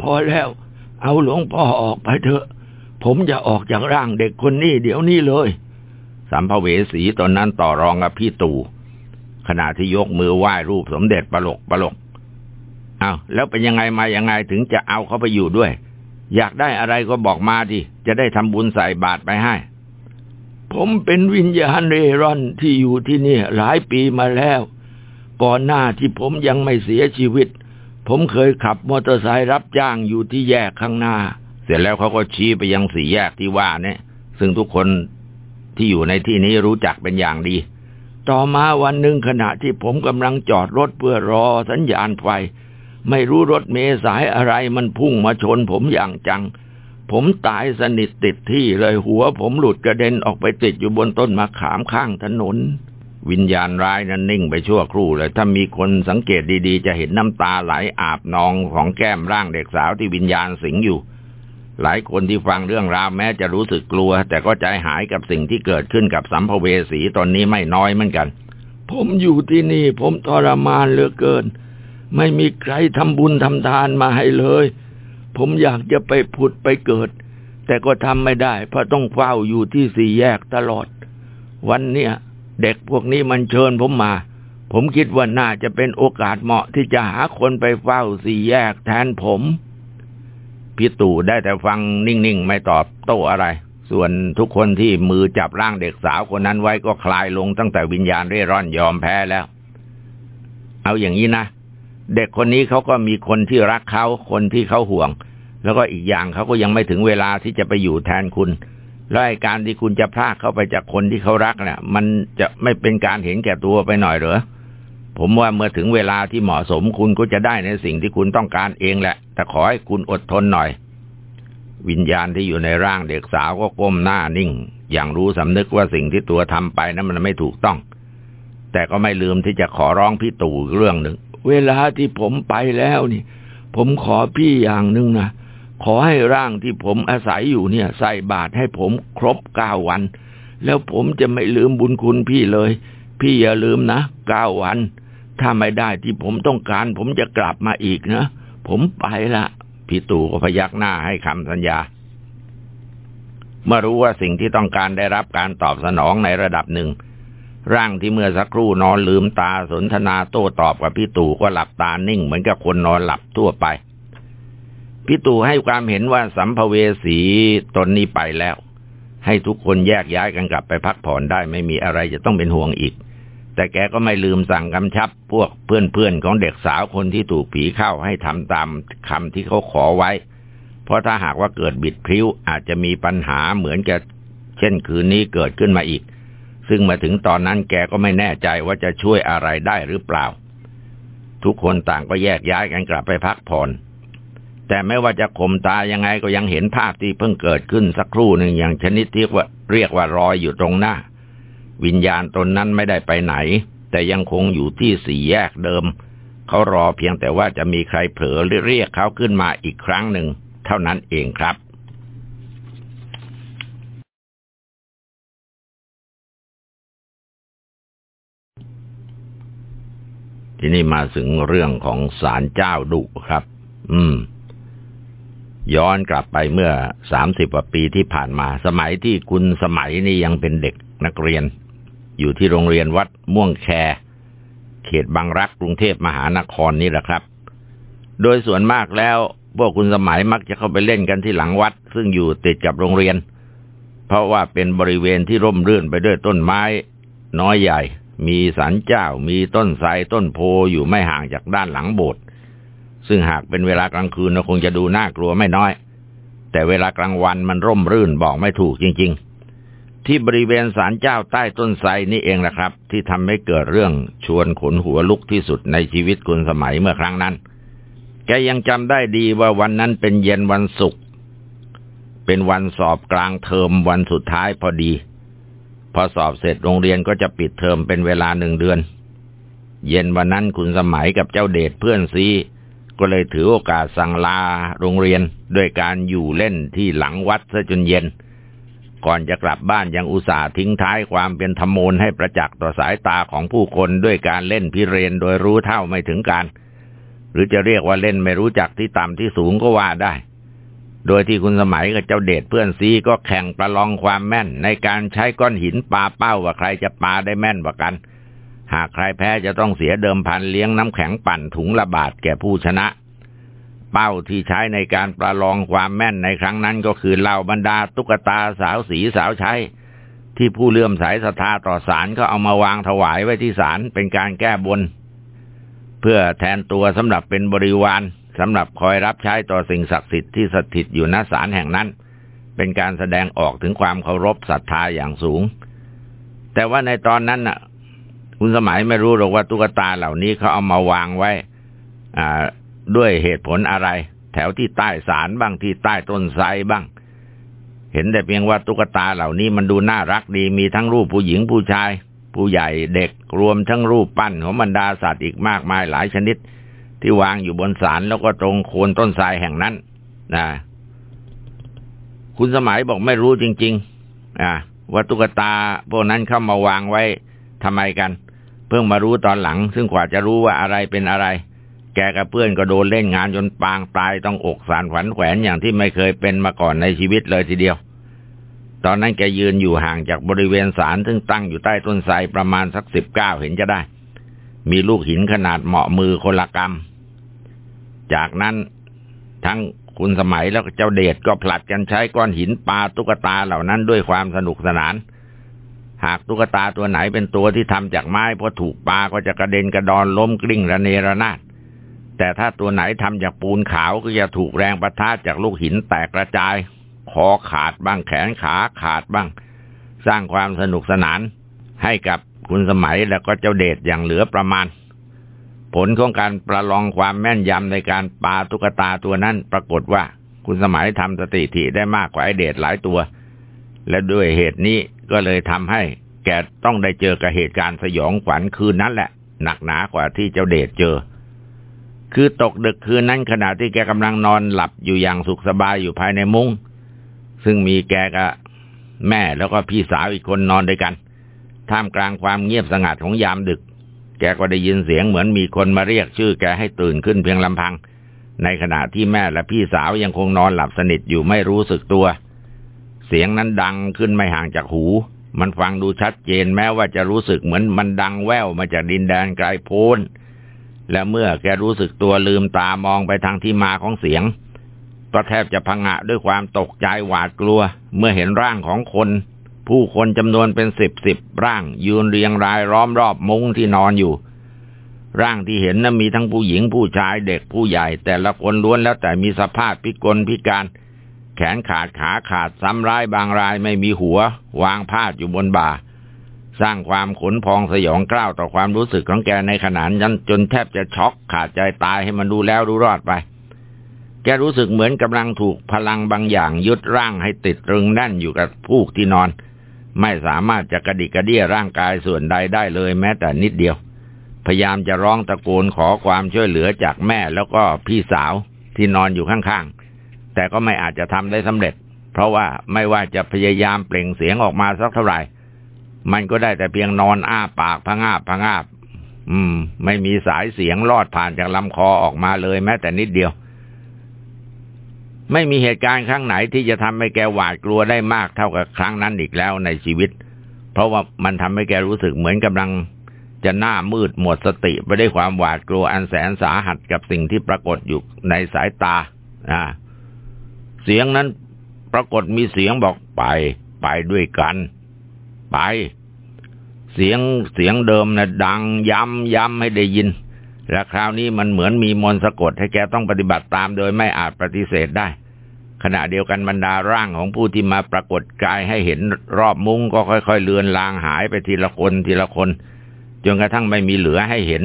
พอแล้ว เอาหลวงพ่อออกไปเถอะ ผมจะออกจากร่างเด็กคนนี้เดี๋ยวนี้เลยสัมภเวสีตอนนั้นต่อรองกับพี่ตู่ ขณะที่ยกมือไหว้รูปสมเด็จปลกปลกเอาแล้วเป็นยังไงมายังไงถึงจะเอาเขาไปอยู่ด้วย อยากได้อะไรก็บอกมาดิจะได้ทำบุญใส่บาตรไปให้ ผมเป็นวิญญาณเร่ร่อนที่อยู่ที่นี่หลายปีมาแล้ว ก่อนหน้าที่ผมยังไม่เสียชีวิต ผมเคยขับมอเตอร์ไซค์รับจ้างอยู่ที่แยกข้างหน้า เสร็จแล้วเขาก็ชี้ไปยังสี่แยกที่ว่าเนี่ย ซึ่งทุกคนที่อยู่ในที่นี้รู้จักเป็นอย่างดี ต่อมาวันหนึ่งขณะที่ผมกำลังจอดรถเพื่อรอสัญญาณไฟ ไม่รู้รถเมสายอะไรมันพุ่งมาชนผมอย่างจัง ผมตายสนิทติดที่เลยหัวผมหลุดกระเด็นออกไปติดอยู่บนต้นมะขามข้างถนน วิญญาณร้ายนั้นนิ่งไปชั่วครู่เลยถ้ามีคนสังเกตดีๆ จะเห็นน้ำตาไหลอาบนองของแก้มร่างเด็กสาวที่วิญญาณสิงอยู่ หลายคนที่ฟังเรื่องราวแม้จะรู้สึกกลัว แต่ก็ใจหายกับสิ่งที่เกิดขึ้นกับสัมภเวสีตอนนี้ไม่น้อยเหมือนกัน ผมอยู่ที่นี่ ผมทรมานเหลือเกิน ไม่มีใครทำบุญทำทานมาให้เลย ผมอยากจะไปผุดไปเกิด แต่ก็ทำไม่ได้ เพราะต้องเฝ้าอยู่ที่สี่แยกตลอด วันเนี้ยเด็กพวกนี้มันเชิญผมมา ผมคิดว่าน่าจะเป็นโอกาสเหมาะที่จะหาคนไปเฝ้าสี่แยกแทนผม พี่ตู่ได้แต่ฟังนิ่งๆ ไม่ตอบโต้อะไร ส่วนทุกคนที่มือจับร่างเด็กสาวคนนั้นไว้ก็คลายลงตั้งแต่วิญญาณเร่ร่อนยอมแพ้แล้ว เอาอย่างนี้นะ เด็กคนนี้เขาก็มีคนที่รักเขาคนที่เขาห่วง แล้วก็อีกอย่างเขาก็ยังไม่ถึงเวลาที่จะไปอยู่แทนคุณแล้วไอ้การที่คุณจะพลากเข้าไปจากคนที่เขารักเนี่ยมันจะไม่เป็นการเห็นแก่ตัวไปหน่อยเหรอ ผมว่าเมื่อถึงเวลาที่เหมาะสมคุณก็จะได้ในสิ่งที่คุณต้องการเองแหละ แต่ขอให้คุณอดทนหน่อย วิญญาณที่อยู่ในร่างเด็กสาวก็ก้มหน้านิ่ง อย่างรู้สำนึกว่าสิ่งที่ตัวทำไปนั้นมันไม่ถูกต้อง แต่ก็ไม่ลืมที่จะขอร้องพี่ตู่เรื่องหนึ่ง เวลาที่ผมไปแล้วนี่ ผมขอพี่อย่างหนึ่งนะขอให้ร่างที่ผมอาศัยอยู่เนี่ย ใส่บาตรให้ผมครบเก้าวัน แล้วผมจะไม่ลืมบุญคุณพี่เลย พี่อย่าลืมนะเก้าวัน ถ้าไม่ได้ที่ผมต้องการ ผมจะกลับมาอีกนะผมไปละพี่ตู่ก็พยักหน้าให้คำสัญญา เมื่อรู้ว่าสิ่งที่ต้องการได้รับการตอบสนองในระดับหนึ่ง ร่างที่เมื่อสักครู่นอนลืมตาสนทนาโต้ตอบกับพี่ตู่ก็หลับตานิ่ง เหมือนกับคนนอนหลับทั่วไปพี่ตู่ให้ความเห็นว่าสัมภเวสีตนนี้ไปแล้ว ให้ทุกคนแยกย้ายกันกลับไปพักผ่อนได้ไม่มีอะไรจะต้องเป็นห่วงอีก แต่แกก็ไม่ลืมสั่งกำชับ พวกเพื่อนๆของเด็กสาวคนที่ถูกผีเข้าให้ทำตามคำที่เขาขอไว้ เพราะถ้าหากว่าเกิดบิดพริ้วอาจจะมีปัญหาเหมือนกับเช่นคืนนี้เกิดขึ้นมาอีก ซึ่งมาถึงตอนนั้นแกก็ไม่แน่ใจว่าจะช่วยอะไรได้หรือเปล่า ทุกคนต่างก็แยกย้ายกันกลับไปพักผ่อนแต่ไม่ว่าจะข่มตายังไงก็ยังเห็นภาพที่เพิ่งเกิดขึ้นสักครู่หนึ่งอย่างชนิดที่ว่าเรียกว่ารอยอยู่ตรงหน้า วิญญาณตนนั้นไม่ได้ไปไหน แต่ยังคงอยู่ที่สี่แยกเดิม เขารอเพียงแต่ว่าจะมีใครเผลอเรียกเขาขึ้นมาอีกครั้งหนึ่ง เท่านั้นเองครับทีนี้มาถึงเรื่องของศาลเจ้าดุครับ อืม ย้อนกลับไปเมื่อสามสิบกว่าปีที่ผ่านมา สมัยที่คุณสมัยนี่ยังเป็นเด็กนักเรียน อยู่ที่โรงเรียนวัดม่วงแค เขตบางรักกรุงเทพมหานครนี่แหละครับ โดยส่วนมากแล้วพวกคุณสมัยมักจะเข้าไปเล่นกันที่หลังวัด ซึ่งอยู่ติดกับโรงเรียน เพราะว่าเป็นบริเวณที่ร่มรื่นไปด้วยต้นไม้ น้อยใหญ่ มีสันเจ้า มีต้นไทรต้นโพอยู่ไม่ห่างจากด้านหลังโบสถ์ซึ่งหากเป็นเวลากลางคืนคงจะดูน่ากลัวไม่น้อย แต่เวลากลางวันมันร่มรื่นบอกไม่ถูกจริง ๆ ที่บริเวณศาลเจ้าใต้ต้นไทรนี่เองแหละครับ ที่ทำให้เกิดเรื่องชวนขนหัวลุกที่สุดในชีวิตคุณสมัยเมื่อครั้งนั้น แกยังจำได้ดีว่าวันนั้นเป็นเย็นวันศุกร์เป็นวันสอบกลางเทอมวันสุดท้ายพอดี พอสอบเสร็จโรงเรียนก็จะปิดเทอมเป็นเวลาหนึ่งเดือน เย็นวันนั้นคุณสมัยกับเจ้าเดชเพื่อนซีก็เลยถือโอกาสสั่งลาโรงเรียนด้วยการอยู่เล่นที่หลังวัดซะจนเย็น ก่อนจะกลับบ้านยังอุตส่าห์ทิ้งท้ายความเป็นธรรมูลให้ประจักษ์ต่อสายตาของผู้คนด้วยการเล่นพิเรนโดยรู้เท่าไม่ถึงการ หรือจะเรียกว่าเล่นไม่รู้จักที่ต่ำที่สูงก็ว่าได้ โดยที่คุณสมัยกับเจ้าเดชเพื่อนซีก็แข่งประลองความแม่น ในการใช้ก้อนหินปาเป้าว่าใครจะปาได้แม่นกว่ากัน หากใครแพ้จะต้องเสียเดิมพันเลี้ยงน้ำแข็งปั่นถุงละบาทแก่ผู้ชนะ เป้าที่ใช้ในการประลองความแม่นในครั้งนั้นก็คือเหล่าบรรดาตุ๊กตาสาวสีสาวใช้ ที่ผู้เลื่อมสายศรัทธาต่อศาลก็เอามาวางถวายไว้ที่ศาลเป็นการแก้บน เพื่อแทนตัวสำหรับเป็นบริวารสำหรับคอยรับใช้ต่อสิ่งศักดิ์สิทธิ์ที่สถิตอยู่ณศาลแห่งนั้น เป็นการแสดงออกถึงความเคารพศรัทธาอย่างสูง แต่ว่าในตอนนั้นน่ะ คุณสมัยไม่รู้หรอกว่าตุ๊กตาเหล่านี้เขาเอามาวางไว้ อ่า ด้วยเหตุผลอะไร แถวที่ใต้ศาลบ้างที่ใต้ต้นไทรบ้าง เห็นแต่เพียงว่าตุ๊กตาเหล่านี้มันดูน่ารักดีมีทั้งรูปผู้หญิงผู้ชาย ผู้ใหญ่เด็กรวมทั้งรูปปั้นของบรรดาสัตว์อีกมากมายหลายชนิด ที่วางอยู่บนศาลแล้วก็ตรงโคนต้นไทรแห่งนั้นนะคุณสมัยบอกไม่รู้จริง ๆ อ่าว่าตุ๊กตาพวกนั้นเข้ามาวางไว้ทำไมกัน เพิ่งมารู้ตอนหลัง ซึ่งกว่าจะรู้ว่าอะไรเป็นอะไร แกกับเพื่อนก็โดนเล่นงานจนปางตายต้องอกสารขวัญแขวนอย่างที่ไม่เคยเป็นมาก่อนในชีวิตเลยทีเดียว ตอนนั้นแกยืนอยู่ห่างจากบริเวณศาลซึ่งตั้งอยู่ใต้ต้นไทรประมาณสักสิบเก้าเห็นจะได้ มีลูกหินขนาดเหมาะมือคนละกำจากนั้นทั้งคุณสมัยแล้วเจ้าเดชก็ผลัดกันใช้ก้อนหินปาตุ๊กตาเหล่านั้นด้วยความสนุกสนาน หากตุ๊กตาตัวไหนเป็นตัวที่ทำจากไม้พอถูกปาก็จะกระเด็นกระดอนล้มกลิ้งระเนระนาด แต่ถ้าตัวไหนทำจากปูนขาวก็จะถูกแรงประทะจากลูกหินแตกกระจาย คอขาดบ้างแขนขาขาดบ้าง สร้างความสนุกสนาน ให้กับคุณสมัยแล้วก็เจ้าเดชอย่างเหลือประมาณ ผลของการประลองความแม่นยำในการปาตุ๊กตาตัวนั้นปรากฏว่าคุณสมัยทำสติถิได้มากกว่าไอเดชหลายตัว และด้วยเหตุนี้ก็เลยทำให้แกต้องได้เจอกับเหตุการณ์สยองขวัญคืนนั้นแหละ หนักหนากว่าที่เจ้าเดชเจอ คือตกดึกคืนนั้นขณะที่แกกำลังนอนหลับอยู่อย่างสุขสบายอยู่ภายในมุง้ง ซึ่งมีแกกับแม่แล้วก็พี่สาวอีกคนนอนด้วยกัน ท่ามกลางความเงียบสงัดของยามดึก แกก็ได้ยินเสียงเหมือนมีคนมาเรียกชื่อแกให้ตื่นขึ้นเพียงลำพัง ในขณะที่แม่และพี่สาวยังคงนอนหลับสนิทอยู่ไม่รู้สึกตัว เสียงนั้นดังขึ้นไม่ห่างจากหู มันฟังดูชัดเจนแม้ว่าจะรู้สึกเหมือนมันดังแว่วมาจากดินแดนไกลโพ้น และเมื่อแกรู้สึกตัวลืมตามองไปทางที่มาของเสียง ก็แทบจะพังะด้วยความตกใจหวาดกลัว เมื่อเห็นร่างของคน ผู้คนจำนวนเป็นสิบสิบร่าง ยืนเรียงรายล้อมรอบมุ้งที่นอนอยู่ ร่างที่เห็นนั้นมีทั้งผู้หญิงผู้ชายเด็กผู้ใหญ่ แต่ละคนล้วนแล้วแต่มีสภาพพิกลพิการ แขนขาดขาขาดซ้ำร้ายบางรายไม่มีหัว วางพาดอยู่บนบ่า สร้างความขนพองสยองกล้าวต่อความรู้สึกของแกในขณะนั้นจนแทบจะช็อกขาดใจตายให้มันดูแล้วดูรอดไป แกรู้สึกเหมือนกำลังถูกพลังบางอย่างยึดร่างให้ติดตรึงแน่นอยู่กับผูกที่นอน ไม่สามารถจะกระดิกกระเดี้ยร่างกายส่วนใดได้เลยแม้แต่นิดเดียว พยายามจะร้องตะโกนขอความช่วยเหลือจากแม่แล้วก็พี่สาวที่นอนอยู่ข้างๆแต่ก็ไม่อาจจะทำได้สำเร็จ เพราะว่าไม่ว่าจะพยายามเปล่งเสียงออกมาสักเท่าไหร่ มันก็ได้แต่เพียงนอนอ้าปากพงาบพงาบ อืม ไม่มีสายเสียงลอดผ่านจากลำคอออกมาเลยแม้แต่นิดเดียว ไม่มีเหตุการณ์ครั้งไหนที่จะทำให้แกหวาดกลัวได้มากเท่ากับครั้งนั้นอีกแล้วในชีวิต เพราะว่ามันทำให้แกรู้สึกเหมือนกำลังจะหน้ามืดหมดสติไปได้วยความหวาดกลัวอันแสนสาหัสกับสิ่งที่ปรากฏอยู่ในสายตา อ่า เสียงนั้นปรากฏมีเสียงบอกไปไปด้วยกัน ไป เสียงเสียงเดิมนะดังย้ำย้ำให้ได้ยิน และคราวนี้มันเหมือนมีมนสะกดให้แกต้องปฏิบัติตามโดยไม่อาจปฏิเสธได้ ขณะเดียวกันบรรดาร่างของผู้ที่มาปรากฏกายให้เห็นรอบมุ้งก็ค่อยๆเลือนลางหายไปทีละคนทีละคนจนกระทั่งไม่มีเหลือให้เห็น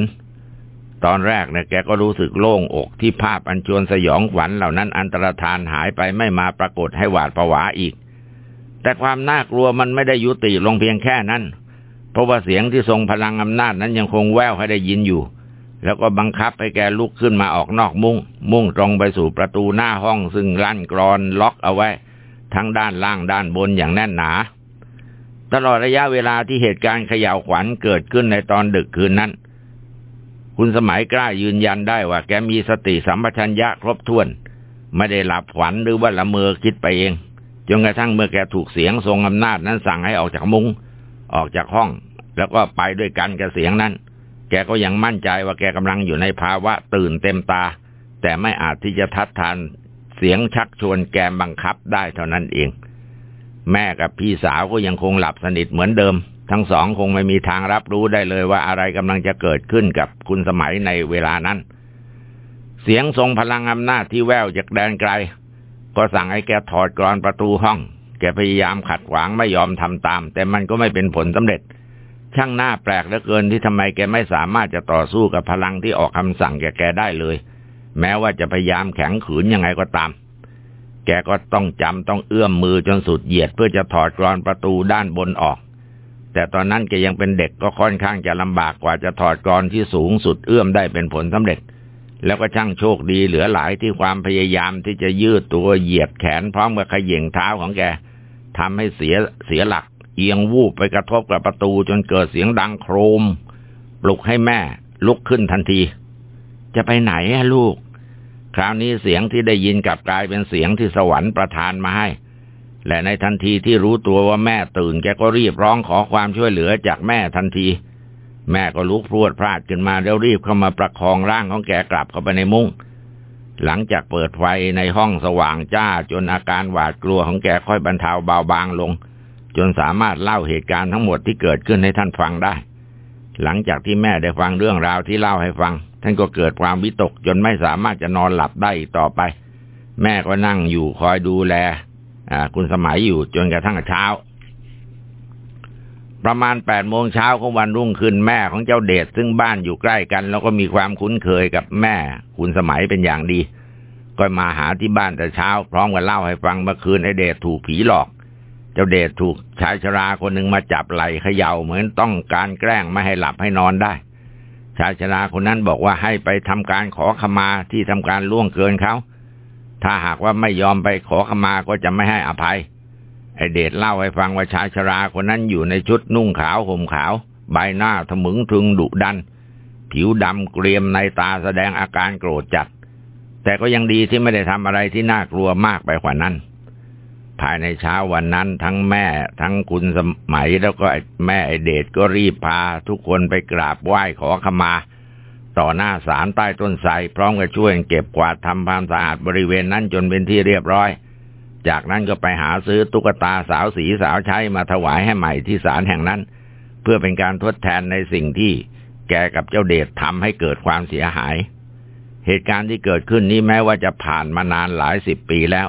ตอนแรกเนี่ยแกก็รู้สึกโล่งอกที่ภาพอันชวนสยองขวัญเหล่านั้นอันตรธานหายไปไม่มาปรากฏให้หวาดผวาอีก แต่ความน่ากลัวมันไม่ได้ยุติลงเพียงแค่นั้น เพราะว่าเสียงที่ทรงพลังอำนาจนั้นยังคงแววให้ได้ยินอยู่ แล้วก็บังคับให้แกลุกขึ้นมาออกนอกมุง้ง มุ่งตรงไปสู่ประตูหน้าห้องซึ่งลั่นกรอนล็อกเอาไว้ ทั้งด้านล่างด้านบนอย่างแน่นหนา ตลอดระยะเวลาที่เหตุการณ์เขย่าวขวัญเกิดขึ้นในตอนดึกคืนนั้น คุณสมัยกล้ายืนยันได้ว่า แกมีสติสัมปชัญญะครบถ้วน ไม่ได้หลับฝันหรือว่าละเมอคิดไปเอง จนกระทั่งเมื่อแกถูกเสียงทรงอำนาจนั้นสั่งให้ออกจากมุง้งออกจากห้อง แล้วก็ไปด้วยกันกับเสียงนั้น แกก็ยังมั่นใจว่าแกกำลังอยู่ในภาวะตื่นเต็มตา แต่ไม่อาจที่จะทัดทานเสียงชักชวนแกบังคับได้เท่านั้นเอง แม่กับพี่สาวก็ยังคงหลับสนิทเหมือนเดิม ทั้งสองคงไม่มีทางรับรู้ได้เลยว่าอะไรกำลังจะเกิดขึ้นกับคุณสมัยในเวลานั้น เสียงทรงพลังอำนาจที่แววจากแดนไกล ก็สั่งให้แกถอดกรอนประตูห้อง แกพยายามขัดขวางไม่ยอมทำตาม แต่มันก็ไม่เป็นผลสำเร็จ ช่างหน้าแปลกเหลือเกินที่ทำไมแกไม่สามารถจะต่อสู้กับพลังที่ออกคำสั่งแกแกได้เลย แม้ว่าจะพยายามแข็งขืนยังไงก็ตาม แกก็ต้องจำต้องเอื้อมมือจนสุดเหยียดเพื่อจะถอดกรอนประตูด้านบนออก แต่ตอนนั้นแกยังเป็นเด็กก็ค่อนข้างจะลำบากกว่าจะถอดกรอนที่สูงสุดเอื้อมได้เป็นผลสำเร็จ แล้วก็ช่างโชคดีเหลือหลายที่ความพยายามที่จะยืดตัวเหยียดแขนพร้อมกับขย่งเท้าของแกทำให้เสียเสียหลัก เอียงวูบไปกระทบกับประตูจนเกิดเสียงดังโครม ปลุกให้แม่ ลุกขึ้นทันที จะไปไหนอะลูก คราวนี้เสียงที่ได้ยินกลับกลายเป็นเสียงที่สวรรค์ประทานมาให้ และในทันทีที่รู้ตัวว่าแม่ตื่นแกก็รีบร้องขอความช่วยเหลือจากแม่ทันที แม่ก็ลุกพรวดพลาดขึ้นมาแล้วรีบเข้ามาประคองร่างของแกกลับเข้าไปในมุง้งหลังจากเปิดไฟในห้องสว่างจ้าจนอาการหวาดกลัวของแกค่อยบรรเทาเบาบางลง จนสามารถเล่าเหตุการณ์ทั้งหมดที่เกิดขึ้นให้ท่านฟังได้ หลังจากที่แม่ได้ฟังเรื่องราวที่เล่าให้ฟัง ท่านก็เกิดความวิตกจนไม่สามารถจะนอนหลับได้ต่อไป แม่ก็นั่งอยู่คอยดูแลคุณสมัยอยู่จนกระทั่งเช้า ประมาณแปดโมงเช้าของวันรุ่งขึ้นแม่ของเจ้าเดชซึ่งบ้านอยู่ใกล้กัน แล้วก็มีความคุ้นเคยกับแม่ คุณสมัยเป็นอย่างดี ก็มาหาที่บ้านแต่เช้า พร้อมกับเล่าให้ฟังเมื่อคืนไอเดชถูกผีหลอก เจ้าเดชถูกชายชราคนหนึ่งมาจับไหล่เขย่าเหมือนต้องการแกล้งไม่ให้หลับให้นอนได้ ชายชราคนนั้นบอกว่าให้ไปทำการขอขมาที่ทำการล่วงเกินเขาถ้าหากว่าไม่ยอมไปขอขมาก็จะไม่ให้อภัย ไอเดชเล่าให้ฟังว่าชายชราคนนั้นอยู่ในชุดนุ่งขาวห่มขาว ใบหน้าทะมึงทึงดุดัน ผิวดำเกรียมในตาแสดงอาการโกรธจัด แต่ก็ยังดีที่ไม่ได้ทำอะไรที่น่ากลัวมากไปกว่านั้น ภายในเช้าวันนั้นทั้งแม่ ทั้งคุณสมัยแล้วก็แม่ไอเดชก็รีบพา ทุกคนไปกราบไหว้ขอขมาต่อหน้าศาลใต้ต้นไทรพร้อมกับช่วยเก็บกวาดทำความสะอาดบริเวณนั้นจนเป็นที่เรียบร้อย จากนั้นก็ไปหาซื้อตุ๊กตาสาวสีสาวใช้มาถวายให้ใหม่ที่ศาลแห่งนั้น เพื่อเป็นการทดแทนในสิ่งที่แกกับเจ้าเดชทำให้เกิดความเสียหาย เหตุการณ์ที่เกิดขึ้นนี้แม้ว่าจะผ่านมานานหลายสิบปีแล้ว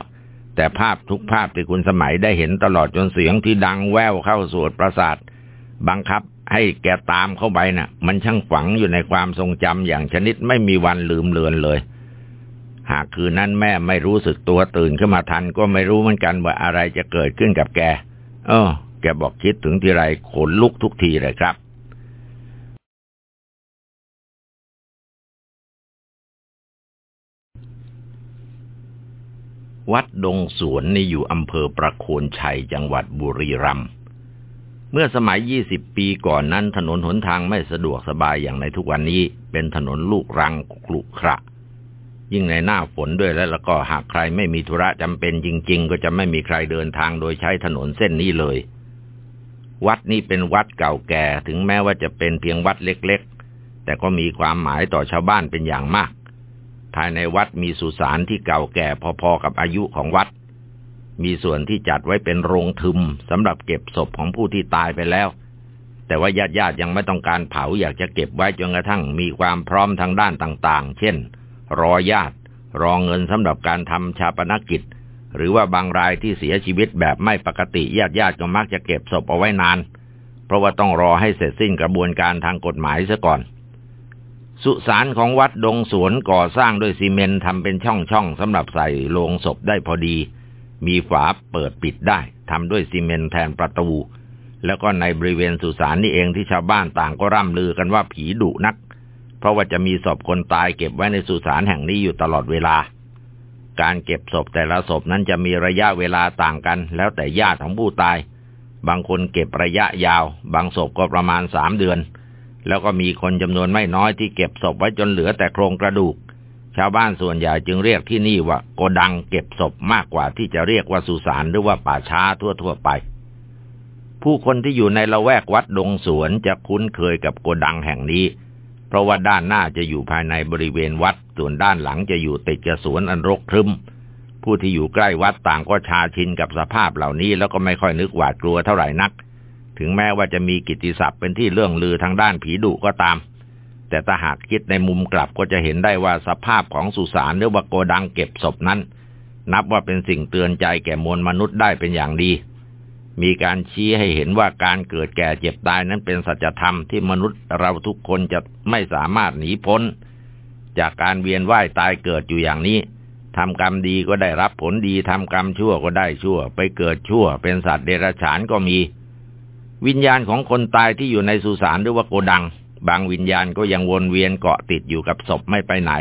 แต่ภาพทุกภาพที่คุณสมัยได้เห็นตลอดจนเสียงที่ดังแว่วเข้าสวดประสาท บังคับให้แกตามเข้าไปนะ่ะ มันช่างฝังอยู่ในความทรงจำอย่างชนิดไม่มีวันลืมเลือนเลย หากคืนนั้นแม่ไม่รู้สึกตัวตื่นขึ้นมาทันก็ไม่รู้เหมือนกันว่าอะไรจะเกิดขึ้นกับแก เออ แกบอกคิดถึงทีไรขนลุกทุกทีเลยครับวัดดงสวนนี่อยู่อำเภอประโคนชัยจังหวัดบุรีรัมย์ เมื่อสมัยยี่สิบปีก่อนนั้นถนนหนทางไม่สะดวกสบายอย่างในทุกวันนี้ เป็นถนนลูกรังคลุขระ ยิ่งในหน้าฝนด้วยแล้วก็หากใครไม่มีธุระจำเป็นจริง ๆ ก็จะไม่มีใครเดินทางโดยใช้ถนนเส้นนี้เลย วัดนี้เป็นวัดเก่าแก่ ถึงแม้ว่าจะเป็นเพียงวัดเล็กๆ แต่ก็มีความหมายต่อชาวบ้านเป็นอย่างมาก ภายในวัดมีสุสานที่เก่าแก่พอๆกับอายุของวัด มีส่วนที่จัดไว้เป็นโรงทึมสำหรับเก็บศพของผู้ที่ตายไปแล้ว แต่ว่าญาติญาติยังไม่ต้องการเผาอยากจะเก็บไว้จนกระทั่งมีความพร้อมทางด้านต่าง ๆ เช่น รอญาติ รอเงินสำหรับการทำชาปนกิจ หรือว่าบางรายที่เสียชีวิตแบบไม่ปกติญาติญาติก็มักจะเก็บศพเอาไว้นาน เพราะว่าต้องรอให้เสร็จสิ้นกระบวนการทางกฎหมายซะก่อน สุสานของวัดดงสวนก่อสร้างด้วยซีเมนต์ทำเป็นช่องๆสำหรับใส่โลงศพได้พอดี มีฝาเปิดปิดได้ทำด้วยซีเมนต์แทนประตูแล้วก็ในบริเวณสุสานนี่เองที่ชาวบ้านต่างก็ร่ำลือกันว่าผีดุนัก ราะว่าจะมีศพคนตายเก็บไว้ในสุสานแห่งนี้อยู่ตลอดเวลา การเก็บศพแต่ละศพนั้นจะมีระยะเวลาต่างกัน แล้วแต่ญาติของผู้ตาย บางคนเก็บระยะยาว บางศพก็ประมาณสามเดือน แล้วก็มีคนจำนวนไม่น้อยที่เก็บศพไว้จนเหลือแต่โครงกระดูก ชาวบ้านส่วนใหญ่จึงเรียกที่นี่ว่าโกดังเก็บศพมากกว่าที่จะเรียกว่าสุสานหรือว่าป่าช้าทั่วๆไปผู้คนที่อยู่ในละแวกวัดดงสวนจะคุ้นเคยกับโกดังแห่งนี้ ราะว่าด้านหน้าจะอยู่ภายในบริเวณวัด ส่วนด้านหลังจะอยู่ติดกับสวนอันรกครึมผู้ที่อยู่ใกล้วัดต่างก็ชาชินกับสภาพเหล่านี้ แล้วก็ไม่ค่อยนึกหวาดกลัวเท่าไหร่นัก ถึงแม้ว่าจะมีกิตติศัพท์เป็นที่เรื่องลือทางด้านผีดุก็ตาม แต่ถ้าหากคิดในมุมกลับก็จะเห็นได้ว่าสภาพของสุสานหรือว่าโกดังเก็บศพนั้น นับว่าเป็นสิ่งเตือนใจแก่มวลมนุษย์ได้เป็นอย่างดี มีการชี้ให้เห็นว่าการเกิดแก่เจ็บตายนั้นเป็นสัจธรรมที่มนุษย์เราทุกคนจะไม่สามารถหนีพ้น จากการเวียนว่ายตายเกิดอยู่อย่างนี้ทำกรรมดีก็ได้รับผลดีทำกรรมชั่วก็ได้ชั่ว ไปเกิดชั่ว เป็นสัตว์เดรัจฉานก็มี วิญญาณของคนตายที่อยู่ในสุสานหรือว่าโกดัง บางวิญญาณก็ยังวนเวียนเกาะติดอยู่กับศพไม่ไปไหน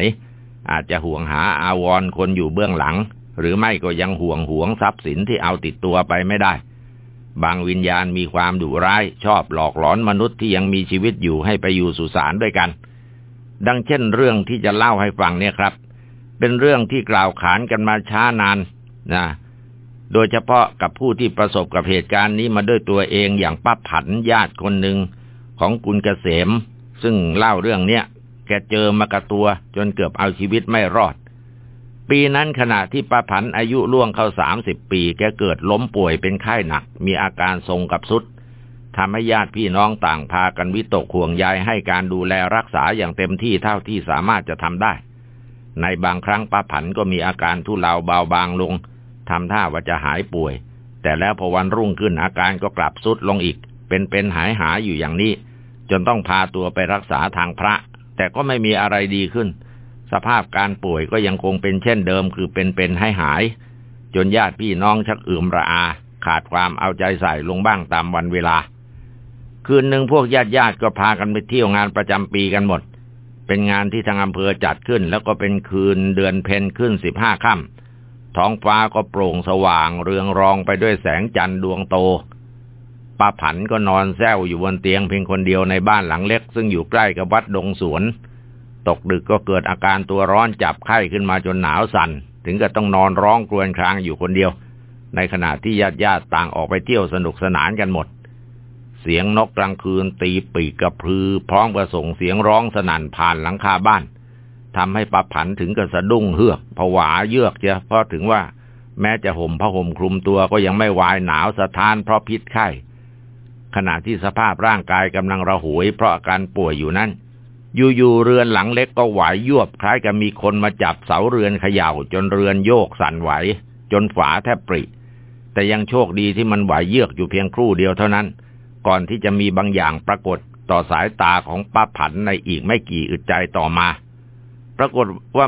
อาจจะห่วงหาอาวรคนอยู่เบื้องหลัง หรือไม่ก็ยังห่วงห่วงทรัพย์สินที่เอาติดตัวไปไม่ได้ บางวิญญาณมีความดุร้าย ชอบหลอกหลอนมนุษย์ที่ยังมีชีวิตอยู่ให้ไปอยู่สุสานด้วยกัน ดังเช่นเรื่องที่จะเล่าให้ฟังเนี่ยครับ เป็นเรื่องที่กล่าวขานกันมาช้านานนะโดยเฉพาะกับผู้ที่ประสบกับเหตุการณ์นี้มาด้วยตัวเองอย่างป้าผันญาติคนหนึ่งของกุลเกษม ซึ่งเล่าเรื่องเนี้ยแกเจอมากระตัวจนเกือบเอาชีวิตไม่รอด ปีนั้นขณะที่ป้าผันอายุล่วงเข้าสามสิบปี แกเกิดล้มป่วยเป็นไข้หนัก มีอาการทรงกับสุดทำให้ญาติพี่น้องต่างพากันวิตกห่วงใยให้การดูแลรักษาอย่างเต็มที่เท่าที่สามารถจะทำได้ ในบางครั้งป้าผันก็มีอาการทุเลาเบาบางลงทำท่าว่าจะหายป่วย แต่แล้วพอวันรุ่งขึ้นอาการก็กลับสุดลงอีก เป็นเป็นหายหายอยู่อย่างนี้ จนต้องพาตัวไปรักษาทางพระ แต่ก็ไม่มีอะไรดีขึ้น สภาพการป่วยก็ยังคงเป็นเช่นเดิมคือเป็นเป็นให้หาย จนญาติพี่น้องชักอืมระอา ขาดความเอาใจใส่ลงบ้างตามวันเวลา คืนหนึ่งพวกญาติญาติก็พากันไปเที่ยวงานประจำปีกันหมด เป็นงานที่ทางอำเภอจัดขึ้น แล้วก็เป็นคืนเดือนเพนขึ้นสิบห้าค่ำท้องฟ้าก็โปร่งสว่างเรืองรองไปด้วยแสงจันทร์ดวงโตป้าผันก็นอนแซวอยู่บนเตียงเพียงคนเดียวในบ้านหลังเล็ก ซึ่งอยู่ใกล้กับวัดดงสวน ตกดึกก็เกิดอาการตัวร้อนจับไข้ขึ้นมาจนหนาวสัน่น ถึงกับต้องนอนร้องกรวนครางอยู่คนเดียว ในขณะที่ญาติญาติต่างออกไปเที่ยวสนุกสนานกันหมด เสียงนกกลางคืนตีปีกกระพือ พร้อมกับส่งเสียงร้องสนั่นผ่านหลังคาบ้านทำให้ปาผันถึงกับสะดุ้งเฮือกผวาเยือกเจ้าเพราะถึงว่าแม้จะห่มผ้าห่มคลุมตัวก็ยังไม่วายหนาวสะท้านเพราะพิษไข้ขณะที่สภาพร่างกายกำลังระหวยเพราะอาการป่วยอยู่นั้น อยู่ๆเรือนหลังเล็กก็ไหวยวบคล้ายกับมีคนมาจับเสาเรือนเขย่า จนเรือนโยกสั่นไหว จนฝาแทบปริ แต่ยังโชคดีที่มันไหวเยือกอยู่เพียงครู่เดียวเท่านั้น ก่อนที่จะมีบางอย่างปรากฏต่อสายตาของป้าผันในอีกไม่กี่อึดใจต่อมา ปรากฏว่า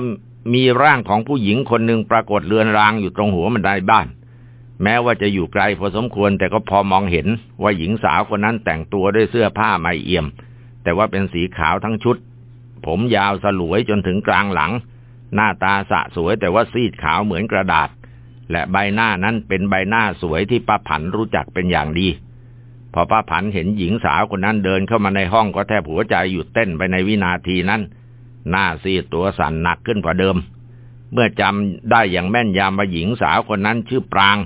มีร่างของผู้หญิงคนหนึ่งปรากฏเรือนรางอยู่ตรงหัวบันไดบ้าน แม้ว่าจะอยู่ไกลพอสมควรแต่ก็พอมองเห็นว่าหญิงสาวคนนั้นแต่งตัวด้วยเสื้อผ้าไม่เอี่ยม แต่ว่าเป็นสีขาวทั้งชุด ผมยาวสลวยจนถึงกลางหลัง หน้าตาสะสวยแต่ว่าซีดขาวเหมือนกระดาษ และใบหน้านั้นเป็นใบหน้าสวยที่ป้าผันรู้จักเป็นอย่างดี พอป้าผันเห็นหญิงสาวคนนั้นเดินเข้ามาในห้องก็แทบหัวใจหยุดเต้นไปในวินาทีนั้น หน้าซีดตัวสั่นหนักขึ้นกว่าเดิม เมื่อจำได้อย่างแม่นยำว่าหญิงสาวคนนั้นชื่อปราง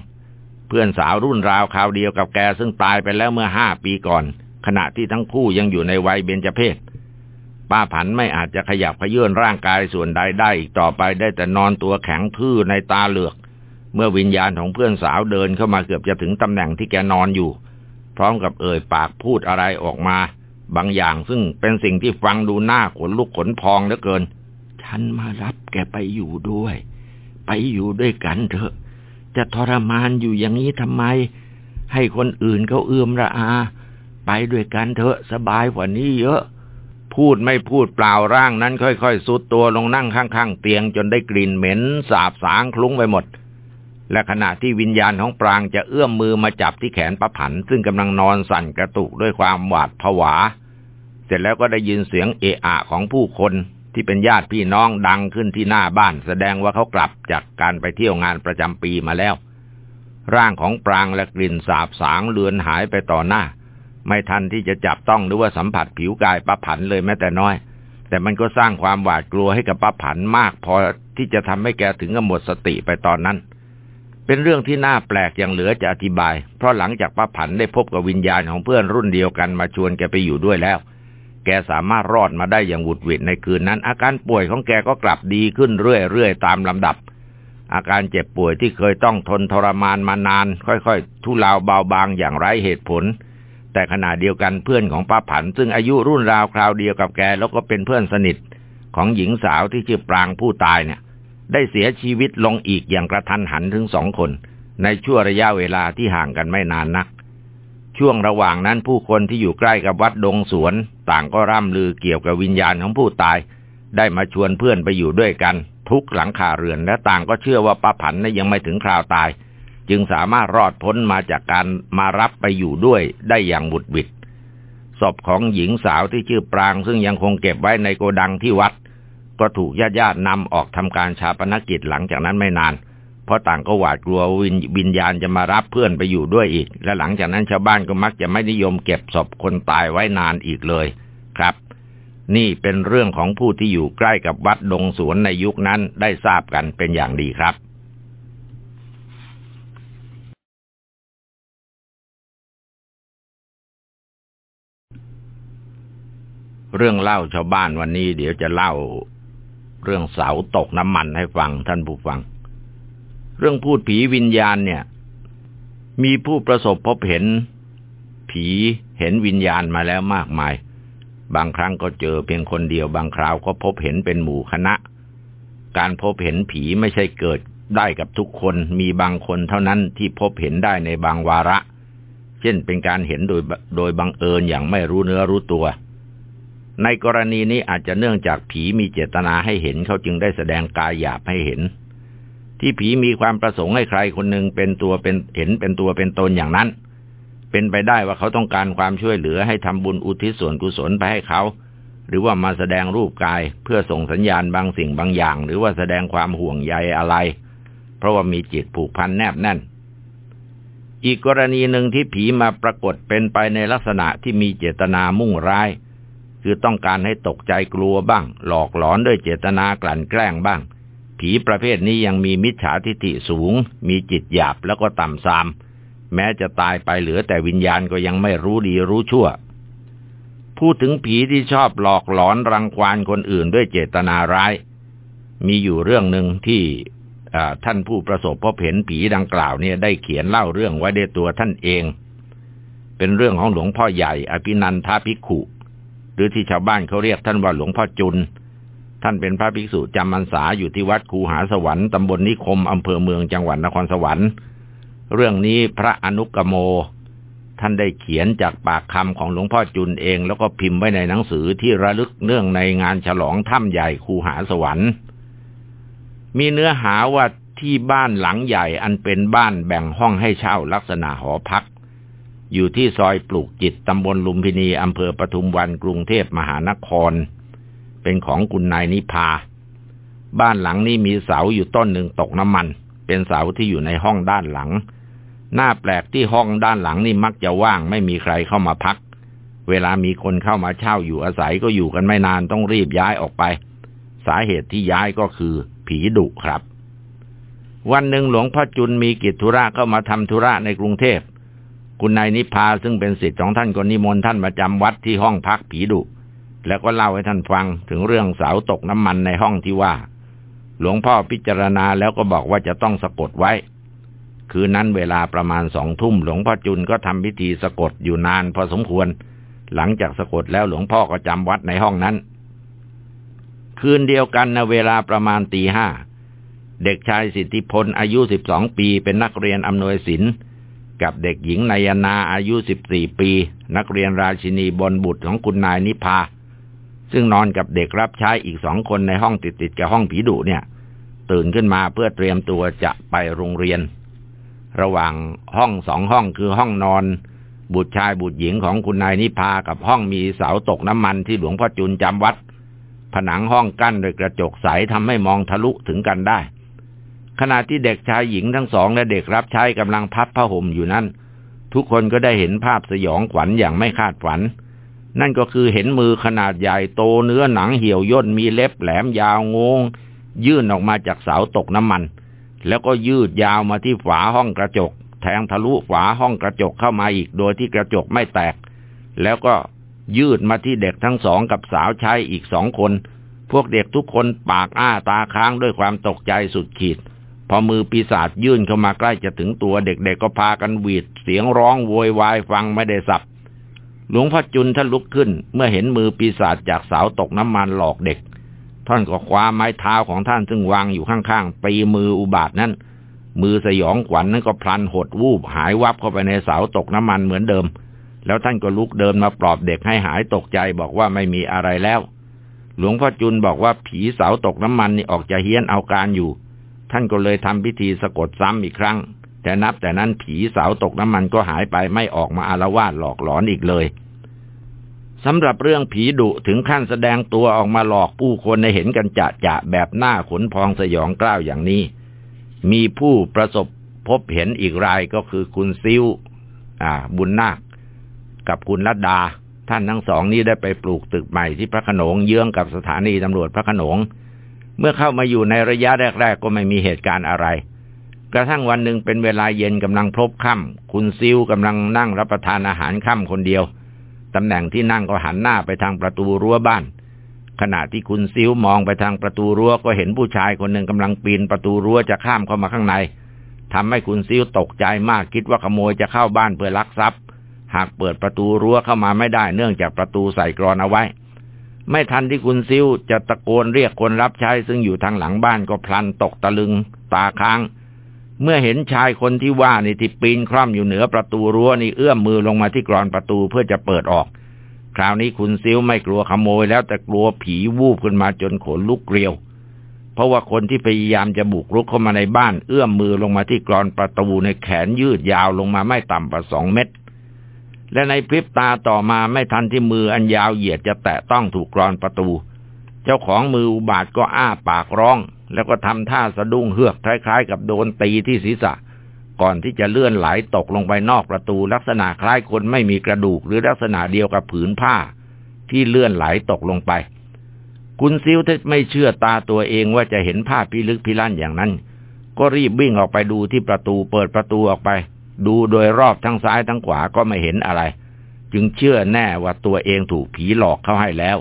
เพื่อนสาวรุ่นราวคราวเดียวกับแกซึ่งตายไปแล้วเมื่อห้าปีก่อน ขณะที่ทั้งคู่ยังอยู่ในวัยเบญจเพศป้าผันไม่อาจจะขยับขยื่นร่างกายส่วนใดได้อีกต่อไปได้แต่นอนตัวแข็งทื่อในตาเหลือก เมื่อวิญญาณของเพื่อนสาวเดินเข้ามาเกือบจะถึงตำแหน่งที่แกนอนอยู่ พร้อมกับเอ่ยปากพูดอะไรออกมา บางอย่างซึ่งเป็นสิ่งที่ฟังดูหน้าขนลุกขนพองเหลือเกิน ฉันมารับแกไปอยู่ด้วย ไปอยู่ด้วยกันเถอะ จะทรมานอยู่อย่างนี้ทำไม ให้คนอื่นเขาเอื้อมระอา ไปด้วยกันเถอะสบายกว่านี้เยอะ พูดไม่พูดเปล่าร่างนั้น ค่อยๆสุดตัวลงนั่งข้างๆเตียงจนได้กลิ่นเหม็นสาบสางคลุ้งไปหมด และขณะที่วิญญาณของปรางจะเอื้อมมือมาจับที่แขนประผัน ซึ่งกำลังนอนสั่นกระตุกด้วยความหวาดผวา เสร็จแล้วก็ได้ยินเสียงเอะอะของผู้คนที่เป็นญาติพี่น้องดังขึ้นที่หน้าบ้าน แสดงว่าเขากลับจากการไปเที่ยวงานประจำปีมาแล้ว ร่างของปรางและกลิ่นสาบสางเลือนหายไปต่อหน้า ไม่ทันที่จะจับต้องหรือว่าสัมผัสผิวกายป้าผันเลยแม้แต่น้อย แต่มันก็สร้างความหวาดกลัวให้กับป้าผันมาก พอที่จะทำให้แกถึงกับหมดสติไปตอนนั้น เป็นเรื่องที่น่าแปลกอย่างเหลือจะอธิบาย เพราะหลังจากป้าผันได้พบกับวิญญาณของเพื่อนรุ่นเดียวกันมาชวนแกไปอยู่ด้วยแล้ว แกสามารถรอดมาได้อย่างหวุดหวิดในคืนนั้น อาการป่วยของแกก็กลับดีขึ้นเรื่อยๆตามลำดับอาการเจ็บป่วยที่เคยต้องทนทรมานมานาน ค่อยๆ ทุเลาเบาบางอย่างไร้เหตุผล แต่ขณะเดียวกันเพื่อนของป้าผัน ซึ่งอายุรุ่นราวคราวเดียวกับแกแล้วก็เป็นเพื่อนสนิทของหญิงสาวที่ชื่อปรางผู้ตายเนี่ย ได้เสียชีวิตลงอีกอย่างกระทันหันถึงสองคน ในช่วงระยะเวลาที่ห่างกันไม่นานนัก ช่วงระหว่างนั้นผู้คนที่อยู่ใกล้กับวัดดงสวน ต่างก็ร่ำลือเกี่ยวกับวิญญาณของผู้ตาย ได้มาชวนเพื่อนไปอยู่ด้วยกัน ทุกหลังคาเรือนและต่างก็เชื่อว่าป้าผันนั้นยังไม่ถึงคราวตาย จึงสามารถรอดพ้นมาจากการมารับไปอยู่ด้วยได้อย่างบุดบิดศพของหญิงสาวที่ชื่อปรางซึ่งยังคงเก็บไว้ในโกดังที่วัด ก็ถูกญาติญาตินำออกทำการชาปนกิจหลังจากนั้นไม่นาน เพราะต่างก็หวาดกลัววิญวิญญาณจะมารับเพื่อนไปอยู่ด้วยอีก และหลังจากนั้นชาวบ้านก็มักจะไม่นิยมเก็บศพคนตายไว้นานอีกเลยครับ นี่เป็นเรื่องของผู้ที่อยู่ใกล้กับวัดดงสวนในยุคนั้นได้ทราบกันเป็นอย่างดีครับ เรื่องเล่าชาวบ้านวันนี้ เดี๋ยวจะเล่า เรื่องเสาตกน้ำมันให้ฟังท่านผู้ฟัง เรื่องพูดผีวิญญาณเนี่ย มีผู้ประสบพบเห็น ผีเห็นวิญญาณมาแล้วมากมาย บางครั้งก็เจอเพียงคนเดียว บางคราวก็พบเห็นเป็นหมู่คณะ การพบเห็นผีไม่ใช่เกิดได้กับทุกคนมีบางคนเท่านั้นที่พบเห็นได้ในบางวาระ เช่นเป็นการเห็นโดยโดยบังเอิญอย่างไม่รู้เนื้อรู้ตัว ในกรณีนี้อาจจะเนื่องจากผีมีเจตนาให้เห็นเขาจึงได้แสดงกายหยาบให้เห็น ที่ผีมีความประสงค์ให้ใครคนหนึ่งเป็นตัวเป็นเห็นเป็นตัวเป็นตนอย่างนั้น เป็นไปได้ว่าเขาต้องการความช่วยเหลือให้ทำบุญอุทิศส่วนกุศลไปให้เขา หรือว่ามาแสดงรูปกายเพื่อส่งสัญญาณบางสิ่งบางอย่าง หรือว่าแสดงความห่วงใยอะไร เพราะว่ามีจิตผูกพันแนบแน่นอีกกรณีหนึ่งที่ผีมาปรากฏเป็นไปในลักษณะที่มีเจตนามุ่งร้าย คือต้องการให้ตกใจกลัวบ้าง หลอกหลอนด้วยเจตนากลั่นแกล้งบ้าง ผีประเภทนี้ยังมีมิจฉาทิฐิสูง มีจิตหยาบแล้วก็ต่ำซาม แม้จะตายไปเหลือแต่วิญญาณก็ยังไม่รู้ดีรู้ชั่ว พูดถึงผีที่ชอบหลอกหลอนรังควานคนอื่นด้วยเจตนาร้าย มีอยู่เรื่องหนึ่งที่ท่านผู้ประสบพบเห็นผีดังกล่าวเนี่ยได้เขียนเล่าเรื่องไว้ในตัวท่านเอง เป็นเรื่องของหลวงพ่อใหญ่ อภินันทาภิกขุ รือที่ชาวบ้านเขาเรียกท่านว่าหลวงพ่อจุน ท่านเป็นพระภิกษุจำพรรษาอยู่ที่วัดคูหาสวรรค์ตำบลนิคมอำเภอเมืองจังหวัดนครสวรรค์ เรื่องนี้พระอนุกโม ท่านได้เขียนจากปากคำของหลวงพ่อจุนเอง แล้วก็พิมพ์ไว้ในหนังสือที่ระลึกเนื่องในงานฉลองถ้ำใหญ่คูหาสวรรค์ มีเนื้อหาว่าที่บ้านหลังใหญ่อันเป็นบ้านแบ่งห้องให้เช่าลักษณะหอพัก อยู่ที่ซอยปลูกจิตตำบลลุมพินีอำเภอปทุมวันกรุงเทพมหานคร เป็นของคุณนายนิพา บ้านหลังนี้มีเสาอยู่ต้นหนึ่งตกน้ำมัน เป็นเสาที่อยู่ในห้องด้านหลัง หน้าแปลกที่ห้องด้านหลังนี่มักจะว่างไม่มีใครเข้ามาพัก เวลามีคนเข้ามาเช่าอยู่อาศัยก็อยู่กันไม่นานต้องรีบย้ายออกไป สาเหตุที่ย้ายก็คือ ผีดุครับ วันหนึ่งหลวงพ่อจุนมีกิจธุระเข้ามาทำธุระในกรุงเทพ คุณนายนิพาซึ่งเป็นสิทธิ์ของท่านก็นิมนต์ท่านมาจำวัดที่ห้องพักผีดุแล้วก็เล่าให้ท่านฟังถึงเรื่องเสาตกน้ำมันในห้องที่ว่า หลวงพ่อพิจารณาแล้วก็บอกว่าจะต้องสะกดไว้ คืนนั้นเวลาประมาณสองทุ่มหลวงพ่อจุนก็ทำพิธีสะกดอยู่นานพอสมควร หลังจากสะกดแล้วหลวงพ่อก็จำวัดในห้องนั้น คืนเดียวกันนะเวลาประมาณตีห้าเด็กชายสิทธิพลอายุสิบสองปีเป็นนักเรียนอำนวยศิลป์ กับเด็กหญิงนายนาอายุสิบสี่ปี นักเรียนราชินีบนบุตรของคุณนายนิพา ซึ่งนอนกับเด็กรับใช้อีกสองคนในห้องติดติดกับห้องผีดุเนี่ย ตื่นขึ้นมาเพื่อเตรียมตัวจะไปโรงเรียน ระหว่างห้องสองห้องคือห้องนอน บุตรชายบุตรหญิงของคุณนายนิพากับห้องมีเสาตกน้ำมันที่หลวงพ่อจุนจำวัด ผนังห้องกั้นโดยกระจกใสทำให้มองทะลุถึงกันได้ ขณะที่เด็กชายหญิงทั้งสองและเด็กรับใช้กำลังพับผ้าห่มอยู่นั้น ทุกคนก็ได้เห็นภาพสยองขวัญอย่างไม่คาดฝัน นั่นก็คือเห็นมือขนาดใหญ่โตเนื้อหนังเหี่ยวย่นมีเล็บแหลมยาวงง ยื่นออกมาจากเสาตกน้ำมัน แล้วก็ยืดยาวมาที่ฝาห้องกระจก แทงทะลุฝาห้องกระจกเข้ามาอีกโดยที่กระจกไม่แตก แล้วก็ยืดมาที่เด็กทั้งสองกับสาวใช้อีกสองคน พวกเด็กทุกคนปากอ้าตาค้างด้วยความตกใจสุดขีด พอมือปีศาจยื่นเข้ามาใกล้จะถึงตัวเด็กๆก็พากันหวีด เสียงร้องโวยวายฟังไม่ได้สับหลวงพ่อจุนท่านลุกขึ้น เมื่อเห็นมือปีศาจจากเสาตกน้ำมันหลอกเด็ก ท่านก็คว้าไม้เท้าของท่านซึ่งวางอยู่ข้างๆปีมืออุบาทนั้น มือสยองขวัญนนั้นก็พลันหดวูบหายวับเข้าไปในเสาตกน้ำมันเหมือนเดิม แล้วท่านก็ลุกเดินมาปลอบเด็กให้หายตกใจบอกว่าไม่มีอะไรแล้ว หลวงพ่อจุนบอกว่าผีเสาตกน้ำมันนี่ออกจะเฮี้ยนเอาการอยู่ ท่านก็เลยทำพิธีสะกดซ้ำอีกครั้ง แต่นับแต่นั้นผีสาวตกน้ำมันก็หายไปไม่ออกมาอารวาสหลอกหลอนอีกเลยสำหรับเรื่องผีดุถึงขั้นแสดงตัวออกมาหลอกผู้คนในเห็นกันจะจะแบบหน้าขนพองสยองกล้าวอย่างนี้ มีผู้ประสบพบเห็นอีกรายก็คือคุณซิวอ่า บุญนาค กับคุณรัดดา ท่านทั้งสองนี้ได้ไปปลูกตึกใหม่ที่พระขนงเยื้องกับสถานีตำรวจพระขนง เมื่อเข้ามาอยู่ในระยะแรก ๆ ก็ไม่มีเหตุการณ์อะไร กระทั่งวันหนึ่งเป็นเวลาเย็นกำลังพบค่ำคุณซิวกำลังนั่งรับประทานอาหารค่ำคนเดียวตำแหน่งที่นั่งก็หันหน้าไปทางประตูรั้วบ้าน ขณะที่คุณซิวมองไปทางประตูรั้วก็เห็นผู้ชายคนหนึ่งกำลังปีนประตูรั้วจะข้ามเข้ามาข้างในทำให้คุณซิวตกใจมากคิดว่าขโมยจะเข้าบ้านเพื่อลักทรัพย์ หากเปิดประตูรั้วเข้ามาไม่ได้เนื่องจากประตูใส่กรอนเอาไว้ ไม่ทันที่คุณซิวจะตะโกนเรียกคนรับใช้ซึ่งอยู่ทางหลังบ้านก็พลันตกตะลึงตาค้าง เมื่อเห็นชายคนที่ว่านี่ที่ปีนคร่ำอยู่เหนือประตูรั้วนี่เอื้อมมือลงมาที่กรอนประตูเพื่อจะเปิดออก คราวนี้คุณซิวไม่กลัวขโมยแล้วแต่กลัวผีวูบขึ้นมาจนขนลุกเกลียว เพราะว่าคนที่พยายามจะบุกรุกเข้ามาในบ้าน เอื้อมมือลงมาที่กรอนประตูในแขนยืดยาวลงมาไม่ต่ำกว่าสองเมตร และในพริบตาต่อมาไม่ทันที่มืออันยาวเหยียดจะแตะต้องถูกกรอนประตู เจ้าของมืออุบาทก็อ้าปากร้อง แล้วก็ทำท่าสะดุ้งเฮือกคล้ายๆ กับโดนตีที่ศีรษะ ก่อนที่จะเลื่อนไหลตกลงไปนอกประตู ลักษณะคล้ายคนไม่มีกระดูกหรือลักษณะเดียวกับผืนผ้า ที่เลื่อนไหลตกลงไป คุณซิวถ้าไม่เชื่อตาตัวเองว่าจะเห็นภาพพิลึกพิลั่นอย่างนั้น ก็รีบวิ่งออกไปดูที่ประตูเปิดประตูออกไป ดูโดยรอบทั้งซ้ายทั้งขวาก็ไม่เห็นอะไร จึงเชื่อแน่ว่าตัวเองถูกผีหลอกเข้าให้แล้ว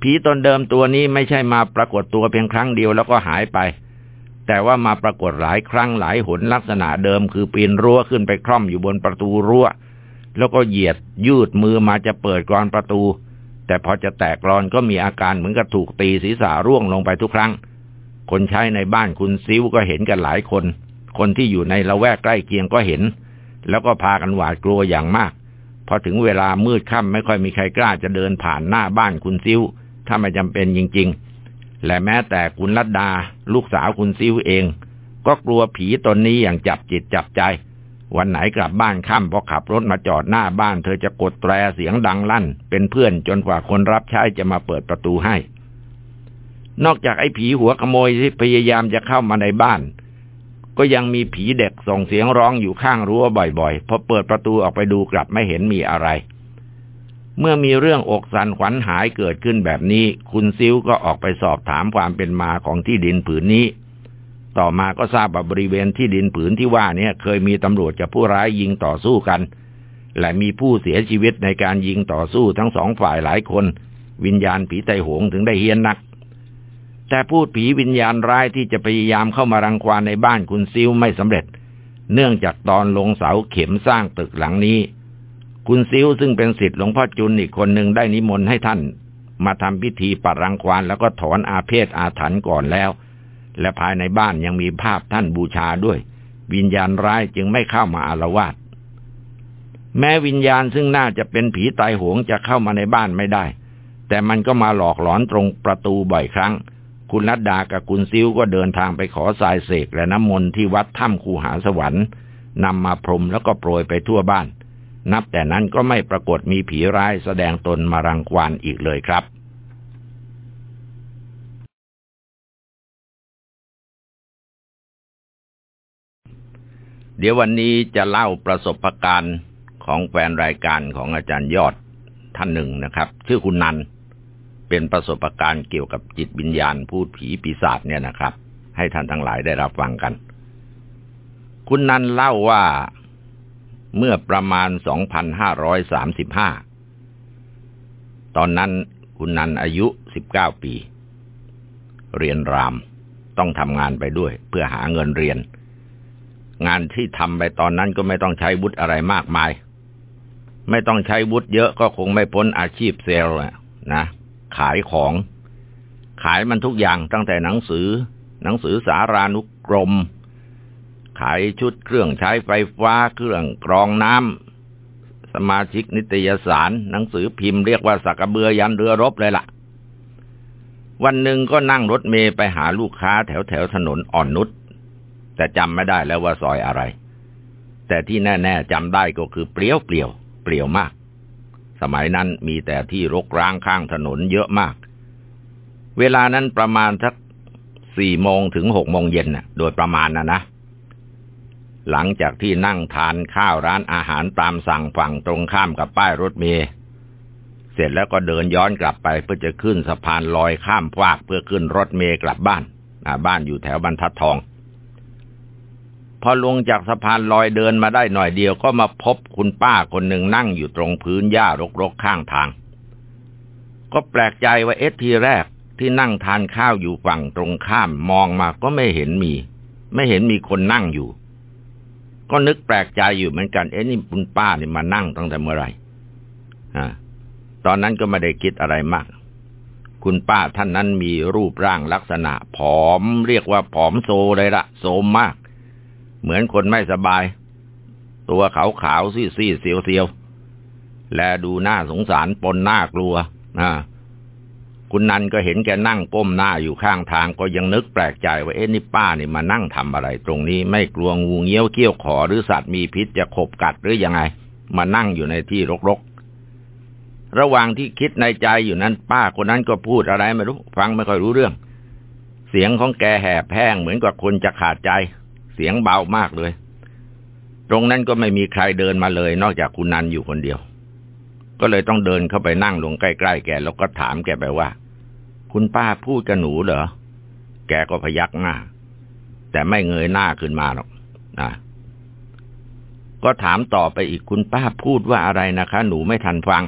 ผีตนเดิมตัวนี้ไม่ใช่มาปรากฏตัวเพียงครั้งเดียวแล้วก็หายไป แต่ว่ามาปรากฏหลายครั้งหลายหนลักษณะเดิมคือปีนรั้วขึ้นไปคล่อมอยู่บนประตูรั้ว แล้วก็เหยียดยืดมือมาจะเปิดกรอนประตู แต่พอจะแตกรอนก็มีอาการเหมือนกับถูกตีศีรษะร่วงลงไปทุกครั้งคนใช้ในบ้านคุณซิวก็เห็นกันหลายคน คนที่อยู่ในละแวกใกล้เคียงก็เห็น แล้วก็พากันหวาดกลัวอย่างมาก พอถึงเวลามืดค่ำไม่ค่อยมีใครกล้าจะเดินผ่านหน้าบ้านคุณซิวถ้าไม่จำเป็นจริง ๆ และแม้แต่คุณรัดดา ลูกสาวคุณซิวเอง ก็กลัวผีตนนี้อย่างจับจิตจับใจ วันไหนกลับบ้านค่ำพอขับรถมาจอดหน้าบ้าน เธอจะกดแตรเสียงดังลั่น เป็นเพื่อนจนกว่าคนรับใช้จะมาเปิดประตูให้ นอกจากไอ้ผีหัวขโมยที่พยายามจะเข้ามาในบ้าน ก็ยังมีผีเด็กส่งเสียงร้องอยู่ข้างรั้วบ่อยๆ พอเปิดประตูออกไปดูกลับไม่เห็นมีอะไร เมื่อมีเรื่องอกสันขวัญหายเกิดขึ้นแบบนี้ คุณซิวก็ออกไปสอบถามความเป็นมาของที่ดินผืนนี้ ต่อมาก็ทราบว่าบริเวณที่ดินผืนที่ว่านี้เคยมีตำรวจกับผู้ร้ายยิงต่อสู้กัน และมีผู้เสียชีวิตในการยิงต่อสู้ทั้งสองฝ่ายหลายคน วิญญาณผีไตโหงถึงได้เฮียนนัก แต่พูดผีวิญญาณร้ายที่จะพยายามเข้ามารังควานในบ้านคุณซิวไม่สำเร็จ เนื่องจากตอนลงเสาเข็มสร้างตึกหลังนี้ คุณซิวซึ่งเป็นศิษย์หลวงพ่อจุนอีกคนหนึ่งได้นิมนต์ให้ท่าน มาทำพิธีปัดรังควานแล้วก็ถอนอาเพศอาถรรพ์ก่อนแล้ว และภายในบ้านยังมีภาพท่านบูชาด้วย วิญญาณร้ายจึงไม่เข้ามาอารวาสแม้วิญญาณซึ่งน่าจะเป็นผีตายโหงจะเข้ามาในบ้านไม่ได้ แต่มันก็มาหลอกหลอนตรงประตูบ่อยครั้ง คุณนัดดากับคุณซิวก็เดินทางไปขอสายเสกและน้ำมนต์ที่วัดถ้ำคูหาสวรรค์นำมาพรมแล้วก็โปรยไปทั่วบ้าน นับแต่นั้นก็ไม่ปรากฏมีผีร้ายแสดงตนมารังควานอีกเลยครับเดี๋ยววันนี้จะเล่าประสบการณ์ของแฟนรายการของอาจารย์ยอดท่านหนึ่งนะครับ ชื่อคุณนัน เป็นประสบการณ์เกี่ยวกับจิตวิญญาณพูดผีปีศาจเนี่ยนะครับ ให้ท่านทั้งหลายได้รับฟังกัน คุณนันเล่าว่าเมื่อประมาณ 2535 ตอนนั้นคุณนันอายุ 19 ปี เรียนรามต้องทำงานไปด้วย เพื่อหาเงินเรียน งานที่ทำไปตอนนั้นก็ไม่ต้องใช้วุฒิอะไรมากมาย ไม่ต้องใช้วุฒิเยอะก็คงไม่พ้นอาชีพเซลล์นะ ขายของ ขายมันทุกอย่างตั้งแต่หนังสือ หนังสือสารานุกรม ขายชุดเครื่องใช้ไฟฟ้าเครื่องกรองน้ำสมาชิกนิตยสาร หนังสือพิมพ์เรียกว่าสักเบือยันเรือรบเลยละ่ะ วันหนึ่งก็นั่งรถเมย์ไปหาลูกค้าแถวแถวถนนอ่อนนุชแต่จำไม่ได้แล้วว่าซอยอะไร แต่ที่แน่ ๆจำได้ก็คือเปลี่ยวเปลี่ยวเปลี่ยวมาก สมัยนั้นมีแต่ที่รกร้างข้างถนนเยอะมาก เวลานั้นประมาณสักสี่โมงถึงหกโมงเย็นน่ะ โดยประมาณนะนะ หลังจากที่นั่งทานข้าวร้านอาหารตามสั่งฝั่งตรงข้ามกับป้ายรถเมล์เสร็จแล้วก็เดินย้อนกลับไปเพื่อจะขึ้นสะพานลอยข้ามฟากเพื่อขึ้นรถเมล์กลับบ้านบ้านอยู่แถวบรรทัดทอง พอลงจากสะพานลอยเดินมาได้หน่อยเดียวก็มาพบคุณป้าคนหนึ่งนั่งอยู่ตรงพื้นหญ้ารกๆข้างทาง ก็แปลกใจว่าเอสทีแรกที่นั่งทานข้าวอยู่ฝั่งตรงข้ามมองมาก็ไม่เห็นมี ไม่เห็นมีคนนั่งอยู่ ก็นึกแปลกใจอยู่เหมือนกัน เอ๊ะนี่คุณป้านี่มานั่งตั้งแต่เมื่อไหร่อ่าตอนนั้นก็ไม่ได้คิดอะไรมาก คุณป้าท่านนั้นมีรูปร่างลักษณะผอม เรียกว่าผอมโซเลยละโซมมาก เหมือนคนไม่สบาย ตัวขาวขาวซีซีเสียวเสียวและดูหน่าสงสารปนหน่ากลัวอ่าคุณนันก็เห็นแกนั่งก้มหน้าอยู่ข้างทางก็ยังนึกแปลกใจว่าเอ๊ะนี่ป้านี่มานั่งทำอะไร ตรงนี้ไม่กลัวงูเงี้ยวเกี้ยวขอหรือสัตว์มีพิษจะขบกัดหรือยังไง มานั่งอยู่ในที่รกๆ ระหว่างที่คิดในใจอยู่นั้น ป้าคนนั้นก็พูดอะไรไม่รู้ ฟังไม่ค่อยรู้เรื่อง เสียงของแกแหบแห้งเหมือนกับคนจะขาดใจ เสียงเบามากเลย ตรงนั้นก็ไม่มีใครเดินมาเลย นอกจากคุณนันอยู่คนเดียว ก็เลยต้องเดินเข้าไปนั่งลงใกล้ๆแกแล้วก็ถามแกไปว่า คุณป้าพูดกับหนูเหรอ แกก็พยักหน้า แต่ไม่เงยหน้าขึ้นมาหรอกนะก็ถามต่อไปอีกคุณป้าพูดว่าอะไรนะคะ หนูไม่ทันฟัง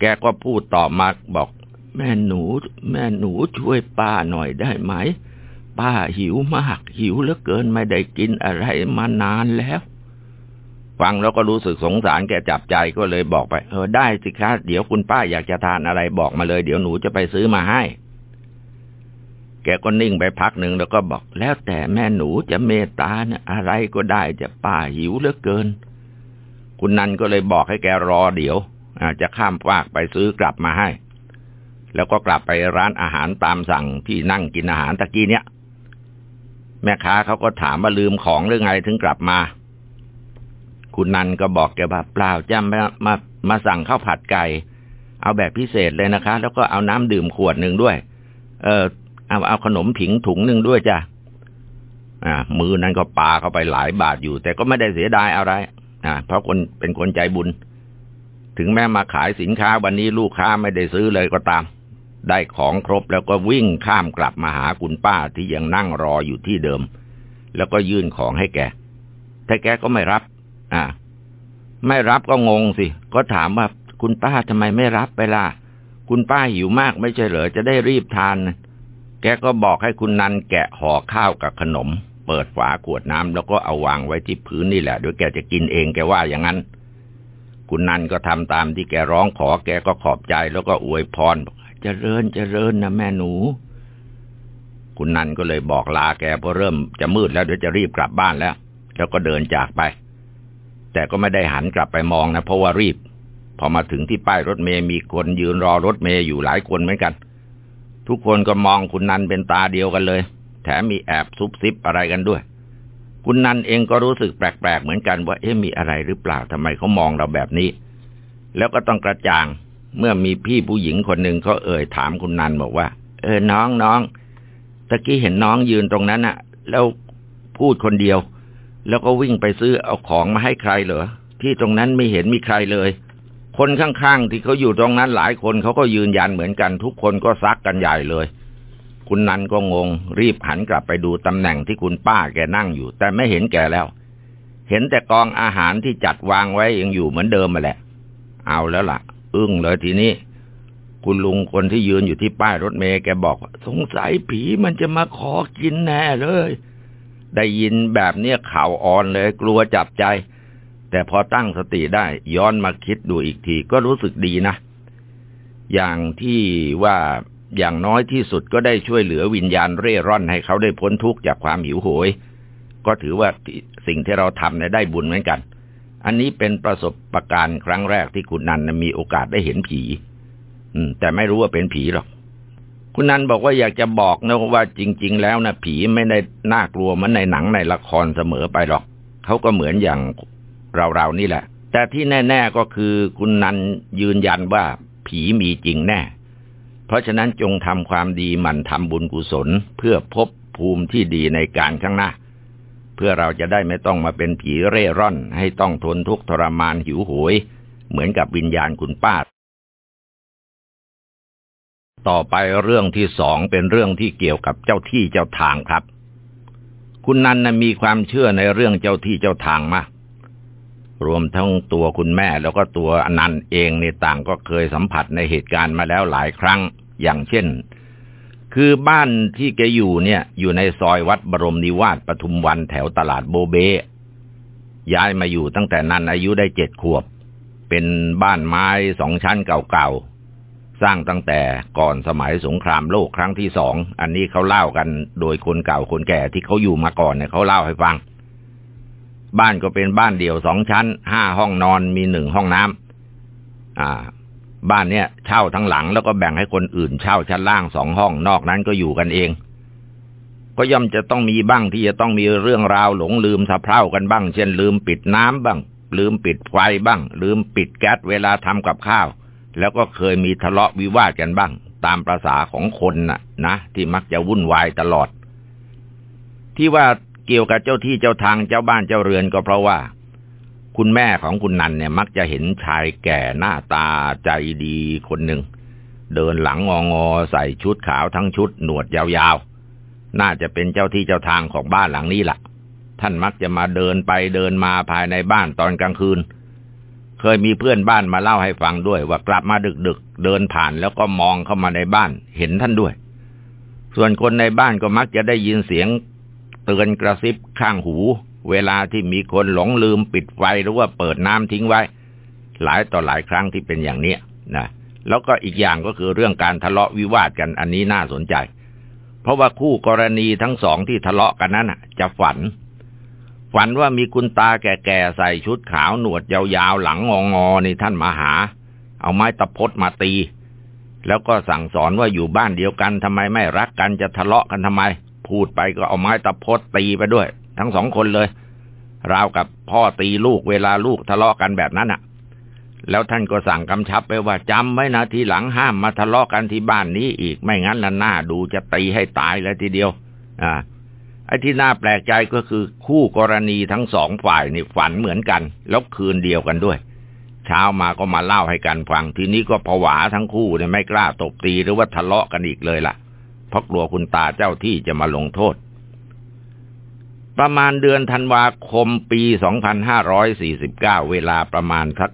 แกก็พูดต่อมาบอก แม่หนู แม่หนูช่วยป้าหน่อยได้ไหม ป้าหิวมาก หิวเหลือเกินไม่ได้กินอะไรมานานแล้ว ฟังแล้วก็รู้สึกสงสารแกจับใจก็เลยบอกไปเออได้สิคะเดี๋ยวคุณป้าอยากจะทานอะไรบอกมาเลย เดี๋ยวหนูจะไปซื้อมาให้ แกก็นิ่งไปพักหนึ่งแล้วก็บอก แล้วแต่แม่หนูจะเมตตาเนี่ยอะไรก็ได้จะป้าหิวเหลือเกิน คุณนันก็เลยบอกให้แกรอเดี๋ยวอาจจะข้ามฟากไปซื้อกลับมาให้แล้วก็กลับไปร้านอาหารตามสั่งที่นั่งกินอาหารตะกี้เนี้ย แม่ค้าเขาก็ถามว่าลืมของหรือไงถึงกลับมา คุณนันก็บอกแกว่าเปล่าจ้ะมามามาสั่งข้าวผัดไก่ เอาแบบพิเศษเลยนะคะ แล้วก็เอาน้ำดื่มขวดหนึ่งด้วย เออเอาเอาขนมผิงถุงหนึ่งด้วยจ้ะอ่า มือนั้นก็ปาเข้าไปหลายบาทอยู่ แต่ก็ไม่ได้เสียดายอะไร อ่า เพราะคนเป็นคนใจบุญ ถึงแม้มาขายสินค้าวันนี้ลูกค้าไม่ได้ซื้อเลยก็ตาม ได้ของครบแล้วก็วิ่งข้ามกลับมาหาคุณป้าที่ยังนั่งรออยู่ที่เดิม แล้วก็ยื่นของให้แก แต่แกก็ไม่รับ อ่า ไม่รับก็งงสิ ก็ถามว่าคุณป้าทำไมไม่รับไปล่ะ คุณป้าหิวมากไม่ใช่เหรอจะได้รีบทาน แกก็บอกให้คุณนันแกะห่อข้าวกับขนม เปิดฝาขวดน้ำแล้วก็เอาวางไว้ที่พื้นนี่แหละเดี๋ยวแกจะกินเองแกว่าอย่างนั้นคุณนันก็ทำตามที่แกร้องขอแกก็ขอบใจแล้วก็อวยพร เจริญเจริญนะแม่หนู คุณนันก็เลยบอกลาแกเพราะเริ่มจะมืดแล้วเดี๋ยวจะรีบกลับบ้านแล้ว แล้วก็เดินจากไป แต่ก็ไม่ได้หันกลับไปมองนะเพราะว่ารีบ พอมาถึงที่ป้ายรถเมย์มีคนยืนรอรถเมย์อยู่หลายคนเหมือนกัน ทุกคนก็มองคุณนันเป็นตาเดียวกันเลย แถมมีแอบซุบซิบอะไรกันด้วยคุณนันเองก็รู้สึกแปลกๆ เหมือนกันว่าเอ๊ะมีอะไรหรือเปล่าทำไมเขามองเราแบบนี้ แล้วก็ต้องกระจ่าง เมื่อมีพี่ผู้หญิงคนหนึ่งเขาเอ่ยถามคุณนันบอกว่า เออน้องน้องตะกี้เห็นน้องยืนตรงนั้นอะแล้วพูดคนเดียว แล้วก็วิ่งไปซื้อเอาของมาให้ใครเหรอที่ตรงนั้นไม่เห็นมีใครเลย คนข้างๆที่เขาอยู่ตรงนั้นหลายคนเขาก็ยืนยันเหมือนกัน ทุกคนก็ซักกันใหญ่เลย คุณนันก็งง รีบหันกลับไปดูตำแหน่งที่คุณป้าแกนั่งอยู่ แต่ไม่เห็นแกแล้ว เห็นแต่กองอาหารที่จัดวางไว้ยังอยู่เหมือนเดิมมาแหละ เอาแล้วล่ะ อึ้งเลยทีนี้ คุณลุงคนที่ยืนอยู่ที่ป้ายรถเมย์แกบอก สงสัยผีมันจะมาขอกินแน่เลย ได้ยินแบบเนี้ยข่าวอ่อนเลย กลัวจับใจ แต่พอตั้งสติได้ย้อนมาคิดดูอีกทีก็รู้สึกดีนะ อย่างที่ว่าอย่างน้อยที่สุดก็ได้ช่วยเหลือวิญญาณเร่ร่อนให้เขาได้พ้นทุกข์จากความหิวโหย ก็ถือว่าสิ่งที่เราทำเนี่ยได้บุญเหมือนกัน อันนี้เป็นประสบประการครั้งแรกที่คุณนันมีโอกาสได้เห็นผี อืม แต่ไม่รู้ว่าเป็นผีหรอก คุณนันบอกว่าอยากจะบอกนะว่าจริง ๆ แล้วนะผีไม่ได้น่ากลัวเหมือนในหนังในละครเสมอไปหรอกเขาก็เหมือนอย่างเราๆนี่แหละ แต่ที่แน่ ๆก็คือคุณนันยืนยันว่าผีมีจริงแน่ เพราะฉะนั้นจงทำความดีหมั่นทำบุญกุศลเพื่อพบภูมิที่ดีในการข้างหน้า เพื่อเราจะได้ไม่ต้องมาเป็นผีเร่ร่อน ให้ต้องทนทุกข์ทรมานหิวโหยเหมือนกับวิญญาณคุณป้า ต่อไปเรื่องที่สองเป็นเรื่องที่เกี่ยวกับเจ้าที่เจ้าทางครับ คุณนันนะมีความเชื่อในเรื่องเจ้าที่เจ้าทางมากรวมทั้งตัวคุณแม่แล้วก็ตัวอนันต์เองในต่างก็เคยสัมผัสในเหตุการณ์มาแล้วหลายครั้ง อย่างเช่น คือบ้านที่แกอยู่เนี่ย อยู่ในซอยวัดบรมนิวาสปทุมวันแถวตลาดโบเบ ย้ายมาอยู่ตั้งแต่นั้นอายุได้เจ็ดขวบ เป็นบ้านไม้สองชั้นเก่าๆ สร้างตั้งแต่ก่อนสมัยสงครามโลกครั้งที่สอง อันนี้เขาเล่ากันโดยคนเก่าคนแก่ที่เขาอยู่มาก่อนเนี่ยเขาเล่าให้ฟัง บ้านก็เป็นบ้านเดี่ยวสองชั้น ห้าห้องนอนมีหนึ่งห้องน้ำอ่า บ้านเนี้ยเช่าทั้งหลังแล้วก็แบ่งให้คนอื่นเช่าชั้นล่างสองห้องนอกนั้นก็อยู่กันเอง ก็ย่อมจะต้องมีบ้างที่จะต้องมีเรื่องราวหลงลืมสะเพร่ากันบ้าง เช่นลืมปิดน้ำบ้าง ลืมปิดไฟบ้าง ลืมปิดแก๊สเวลาทำกับข้าว แล้วก็เคยมีทะเลาะวิวาทกันบ้าง ตามประษาของคนน่ะนะที่มักจะวุ่นวายตลอด ที่ว่าเกี่ยวกับเจ้าที่เจ้าทางเจ้าบ้านเจ้าเรือนก็เพราะว่า คุณแม่ของคุณนันเนี่ยมักจะเห็นชายแก่หน้าตาใจดีคนหนึ่ง เดินหลังงองอใส่ชุดขาวทั้งชุดหนวดยาวๆ น่าจะเป็นเจ้าที่เจ้าทางของบ้านหลังนี้แหละท่านมักจะมาเดินไปเดินมาภายในบ้านตอนกลางคืน เคยมีเพื่อนบ้านมาเล่าให้ฟังด้วยว่ากลับมาดึกๆ เดินผ่านแล้วก็มองเข้ามาในบ้านเห็นท่านด้วย ส่วนคนในบ้านก็มักจะได้ยินเสียงเตือนกระซิบข้างหู เวลาที่มีคนหลงลืมปิดไฟหรือว่าเปิดน้ำทิ้งไว้ หลายต่อหลายครั้งที่เป็นอย่างนี้นะแล้วก็อีกอย่างก็คือเรื่องการทะเลาะวิวาทกันอันนี้น่าสนใจ เพราะว่าคู่กรณีทั้งสองที่ทะเลาะกันนั้นจะฝัน ฝันว่ามีคุณตาแก่ๆใส่ชุดขาวหนวดยาวๆหลังงองอนี่ท่านมาหา เอาไม้ตะพดมาตี แล้วก็สั่งสอนว่าอยู่บ้านเดียวกันทำไมไม่รักกันจะทะเลาะกันทำไม พูดไปก็เอาไม้ตะพดตีไปด้วย ทั้งสองคนเลย ราวกับพ่อตีลูกเวลาลูกทะเลาะกันแบบนั้นอะ แล้วท่านก็สั่งกำชับไปว่าจำไว้นะทีหลังห้ามมาทะเลาะกันที่บ้านนี้อีกไม่งั้นละหน้าดูจะตีให้ตายเลยทีเดียว อ่าไอ้ที่น่าแปลกใจก็คือคู่กรณีทั้งสองฝ่ายนี่ฝันเหมือนกัน แล้วคืนเดียวกันด้วย เช้ามาก็มาเล่าให้กันฟัง ทีนี้ก็ผวาทั้งคู่เนี่ยไม่กล้าตบตีหรือว่าทะเลาะกันอีกเลยล่ะ เพราะกลัวคุณตาเจ้าที่จะมาลงโทษ ประมาณเดือนธันวาคมปี 2549 เวลาประมาณสัก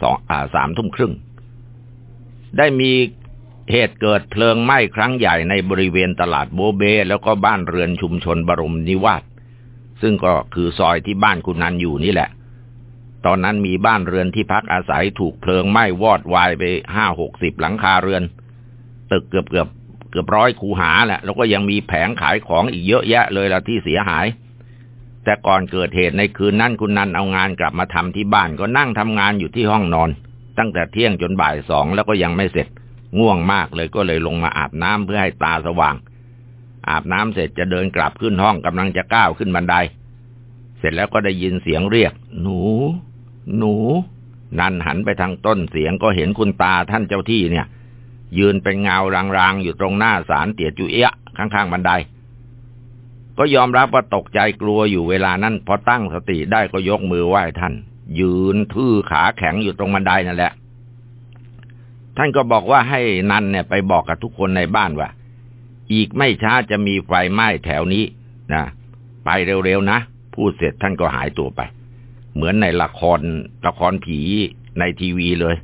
สองอ่าสามทุ่มครึ่ง ได้มีเหตุเกิดเพลิงไหม้ครั้งใหญ่ในบริเวณตลาดโบเบ แล้วก็บ้านเรือนชุมชนบรมนิวาสซึ่งก็คือซอยที่บ้านคุณนันอยู่นี่แหละ ตอนนั้นมีบ้านเรือนที่พักอาศัยถูกเพลิงไหม้วอดวายไปห้าหกสิบหลังคาเรือน ตึกเกือบเกือบ เกือบร้อยคูหาแหละแล้วก็ยังมีแผงขายของอีกเยอะแยะเลยละที่เสียหาย แต่ก่อนเกิดเหตุในคืนนั้นคุณนันเอางานกลับมาทำที่บ้านก็นั่งทำงานอยู่ที่ห้องนอน ตั้งแต่เที่ยงจนบ่ายสองแล้วก็ยังไม่เสร็จ ง่วงมากเลยก็เลยลงมาอาบน้ำเพื่อให้ตาสว่าง อาบน้ำเสร็จจะเดินกลับขึ้นห้องกำลังจะก้าวขึ้นบันได เสร็จแล้วก็ได้ยินเสียงเรียก หนู หนู นันหันไปทางต้นเสียงก็เห็นคุณตาท่านเจ้าที่เนี่ย ยืนเป็นเงารางๆ อยู่ตรงหน้าศาลเตียจุเอะข้างๆบันได ก็ยอมรับว่าตกใจกลัวอยู่เวลานั้นพอตั้งสติได้ก็ยกมือไหว้ท่าน ยืนทื่อขาแข็งอยู่ตรงบันไดนั่นแหละ ท่านก็บอกว่าให้นันเนี่ยไปบอกกับทุกคนในบ้านว่า อีกไม่ช้าจะมีไฟไหม้แถวนี้นะไปเร็วๆนะพูดเสร็จท่านก็หายตัวไป เหมือนในละครละครผีในทีวีเลย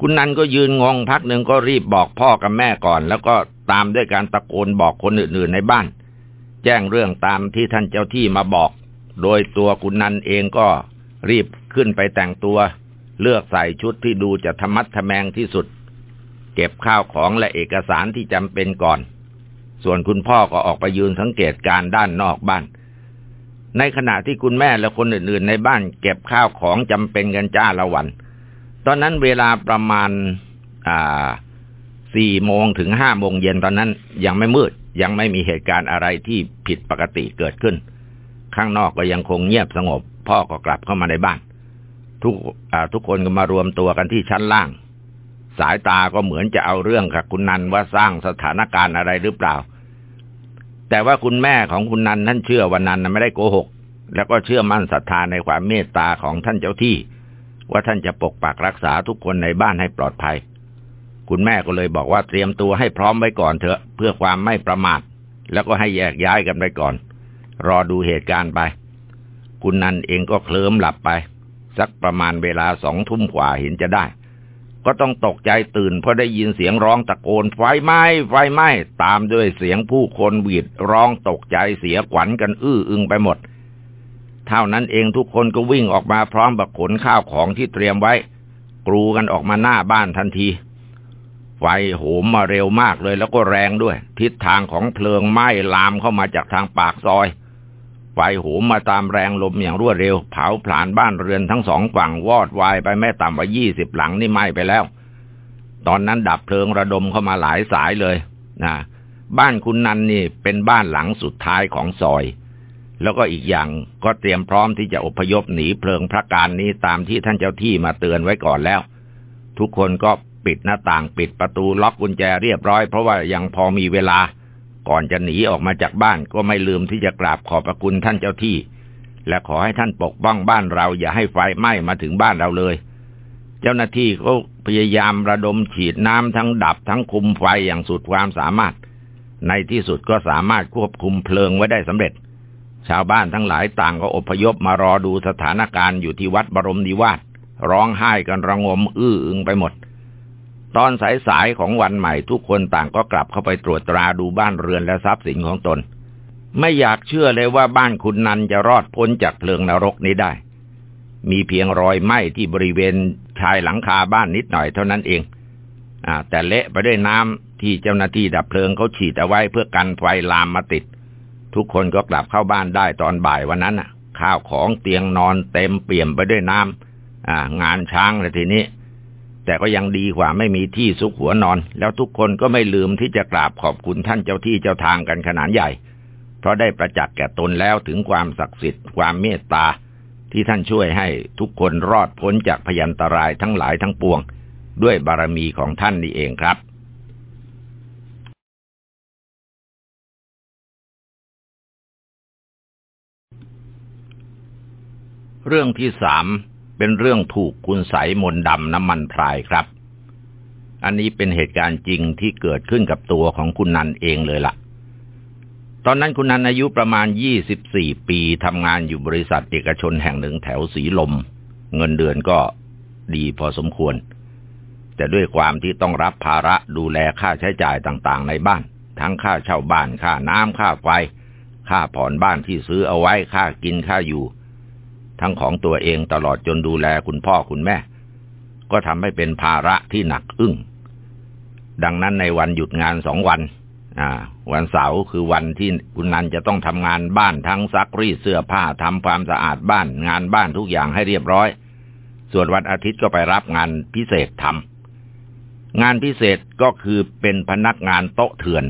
คุณนันก็ยืนงงพักหนึ่งก็รีบบอกพ่อกับแม่ก่อน แล้วก็ตามด้วยการตะโกนบอกคนอื่นๆในบ้าน แจ้งเรื่องตามที่ท่านเจ้าที่มาบอก โดยตัวคุณนันเองก็รีบขึ้นไปแต่งตัว เลือกใส่ชุดที่ดูจะธรรมัดทแมงที่สุด เก็บข้าวของและเอกสารที่จำเป็นก่อน ส่วนคุณพ่อก็ออกไปยืนสังเกตการด้านนอกบ้าน ในขณะที่คุณแม่และคนอื่นๆ ในบ้าน เก็บข้าวของจำเป็นกันจ้าละวัน ตอนนั้นเวลาประมาณสี่โมงถึงห้าโมงเย็นตอนนั้นยังไม่มืด ยังไม่มีเหตุการณ์อะไรที่ผิดปกติเกิดขึ้น ข้างนอกก็ยังคงเงียบสงบ พ่อก็กลับเข้ามาในบ้าน ทุกทุกคนก็มารวมตัวกันที่ชั้นล่าง สายตาก็เหมือนจะเอาเรื่องกับคุณนันว่าสร้างสถานการณ์อะไรหรือเปล่า แต่ว่าคุณแม่ของคุณนันท่านเชื่อว่านันไม่ได้โกหก แล้วก็เชื่อมั่นศรัทธาในความเมตตาของท่านเจ้าที่ ว่าท่านจะปกปักรักษาทุกคนในบ้านให้ปลอดภัย คุณแม่ก็เลยบอกว่าเตรียมตัวให้พร้อมไว้ก่อนเถอะ เพื่อความไม่ประมาท แล้วก็ให้แยกย้ายกันไปก่อน รอดูเหตุการณ์ไป คุณนันเองก็เคลิ้มหลับไป สักประมาณเวลาสองทุ่มกว่าเห็นจะได้ ก็ต้องตกใจตื่นเพราะได้ยินเสียงร้องตะโกนไฟไหม้ไฟไหม้ตามด้วยเสียงผู้คนหวีดร้องตกใจเสียขวัญกันอื้ออึงไปหมด เท่านั้นเองทุกคนก็วิ่งออกมาพร้อมกับขนข้าวของที่เตรียมไว้ กรูกันออกมาหน้าบ้านทันที ไฟโหมมาเร็วมากเลยแล้วก็แรงด้วย ทิศทางของเพลิงไหม้ลามเข้ามาจากทางปากซอย ไฟโหมมาตามแรงลมอย่างรวดเร็ว เผาผลาญบ้านเรือนทั้งสองฝั่งวอดวายไปแม่ต่ำกว่ายี่สิบหลังนี่ไหม้ไปแล้ว ตอนนั้นดับเพลิงระดมเข้ามาหลายสายเลยนะบ้านคุณนันนี่เป็นบ้านหลังสุดท้ายของซอย แล้วก็อีกอย่างก็เตรียมพร้อมที่จะอพยพหนีเพลิงพระการนี้ตามที่ท่านเจ้าที่มาเตือนไว้ก่อนแล้ว ทุกคนก็ปิดหน้าต่างปิดประตูล็อกกุญแจเรียบร้อย เพราะว่ายังพอมีเวลา ก่อนจะหนีออกมาจากบ้านก็ไม่ลืมที่จะกราบขอบพระคุณท่านเจ้าที่ และขอให้ท่านปกป้องบ้านเราอย่าให้ไฟไหม้มาถึงบ้านเราเลย เจ้าหน้าที่ก็พยายามระดมฉีดน้ำทั้งดับทั้งคุมไฟอย่างสุดความสามารถ ในที่สุดก็สามารถควบคุมเพลิงไว้ได้สำเร็จ ชาวบ้านทั้งหลายต่างก็อพยพมารอดูสถานการณ์อยู่ที่วัดบรมนิวาสร้องไห้กันระงมอื้ออึงไปหมด ตอนสายๆของวันใหม่ทุกคนต่างก็กลับเข้าไปตรวจตราดูบ้านเรือนและทรัพย์สินของตน ไม่อยากเชื่อเลยว่าบ้านคุณนันจะรอดพ้นจากเพลิงนรกนี้ได้ มีเพียงรอยไหม้ที่บริเวณชายหลังคาบ้านนิดหน่อยเท่านั้นเองอแต่เละไปด้วยน้ำที่เจ้าหน้าที่ดับเพลิงเขาฉีดเอาไว้เพื่อกันไฟลามมาติด ทุกคนก็กลับเข้าบ้านได้ตอนบ่ายวันนั้นอะ ข้าวของเตียงนอนเต็มเปี่ยมไปด้วยน้ำอ่างานช้างเลยทีนี้ แต่ก็ยังดีกว่าไม่มีที่ซุกหัวนอน แล้วทุกคนก็ไม่ลืมที่จะกราบขอบคุณท่านเจ้าที่เจ้าทางกันขนาดใหญ่ เพราะได้ประจักษ์แก่ตนแล้วถึงความศักดิ์สิทธิ์ความเมตตา ที่ท่านช่วยให้ทุกคนรอดพ้นจากพยันตรายทั้งหลายทั้งปวง ด้วยบารมีของท่านนี่เองครับ เรื่องที่สามเป็นเรื่องถูกคุณใสมนดำน้ำมันพรายครับ อันนี้เป็นเหตุการณ์จริงที่เกิดขึ้นกับตัวของคุณนันเองเลยละ่ะ ตอนนั้นคุณนันอายุประมาณ 24 ปีทำงานอยู่บริษัทเอกชนแห่งหนึ่งแถวสีลม เงินเดือนก็ดีพอสมควร แต่ด้วยความที่ต้องรับภาระดูแลค่าใช้จ่ายต่างๆ ในบ้าน ทั้งค่าเช่าบ้าน ค่าน้ำค่าไฟ ค่าผ่อนบ้านที่ซื้อเอาไว้ ค่ากินค่าอยู่ ทั้งของตัวเองตลอดจนดูแลคุณพ่อคุณแม่ ก็ทำให้เป็นภาระที่หนักอึ้ง ดังนั้นในวันหยุดงานสองวันวันเสาร์คือวันที่คุณนันจะต้องทำงานบ้านทั้งซักรีดเสื้อผ้าทำความสะอาดบ้าน งานบ้านทุกอย่างให้เรียบร้อย ส่วนวันอาทิตย์ก็ไปรับงานพิเศษทำงานพิเศษก็คือเป็นพนักงานโต๊ะเถื่อน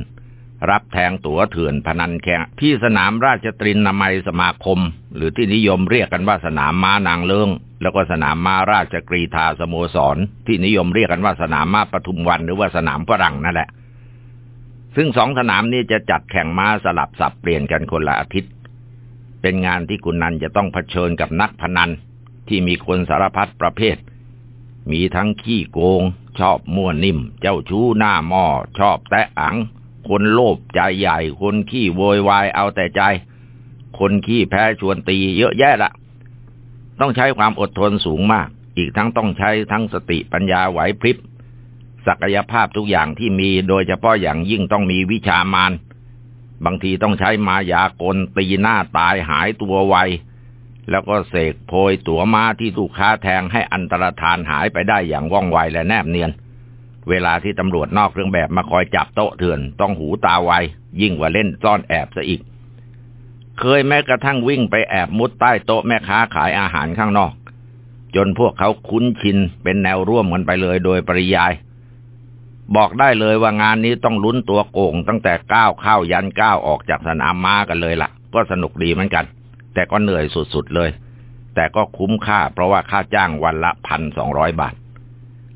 รับแทงตั๋วเถื่อนพนันแข่งที่สนามราชตรินนามัยสมาคม หรือที่นิยมเรียกกันว่าสนามม้านางเลิงแล้วก็สนามม้าราชกรีธาสโมสร ที่นิยมเรียกกันว่าสนามม้าปทุมวันหรือว่าสนามฝรั่งนั่นแหละ ซึ่งสองสนามนี้จะจัดแข่งม้าสลับสับเปลี่ยนกันคนละอาทิตย์ เป็นงานที่คุณนันจะต้องเผชิญกับนักพนัน ที่มีคนสารพัดประเภท มีทั้งขี้โกง ชอบมั่วนิ่ม เจ้าชู้หน้าหม้อชอบแตะอัง คนโลภใจใหญ่ คนขี้โวยวายเอาแต่ใจ คนขี้แพ้ชวนตีเยอะแยะละต้องใช้ความอดทนสูงมาก อีกทั้งต้องใช้ทั้งสติปัญญาไหวพริบ ศักยภาพทุกอย่างที่มีโดยเฉพาะอย่างยิ่งต้องมีวิชามานบางทีต้องใช้มายากลตีหน้าตายหายตัวไว แล้วก็เสกโพยตัวมาที่ถูกค้าแทงให้อันตรธานหายไปได้อย่างว่องไวและแนบเนียน เวลาที่ตำรวจนอกเครื่องแบบมาคอยจับโต๊ะเถื่อน ต้องหูตาไวยิ่งกว่าเล่นซ่อนแอบซะอีก เคยแม้กระทั่งวิ่งไปแอบมุดใต้โต๊ะแม่ค้าขายอาหารข้างนอก จนพวกเขาคุ้นชินเป็นแนวร่วมกันไปเลยโดยปริยาย บอกได้เลยว่างานนี้ต้องลุ้นตัวโก่งตั้งแต่ก้าวเข้ายันก้าวออกจากสนามม้ากันเลยละ่ะ ก็สนุกดีเหมือนกัน แต่ก็เหนื่อยสุดๆเลย แต่ก็คุ้มค่าเพราะว่าค่าจ้างวันละพันสองร้อยบาท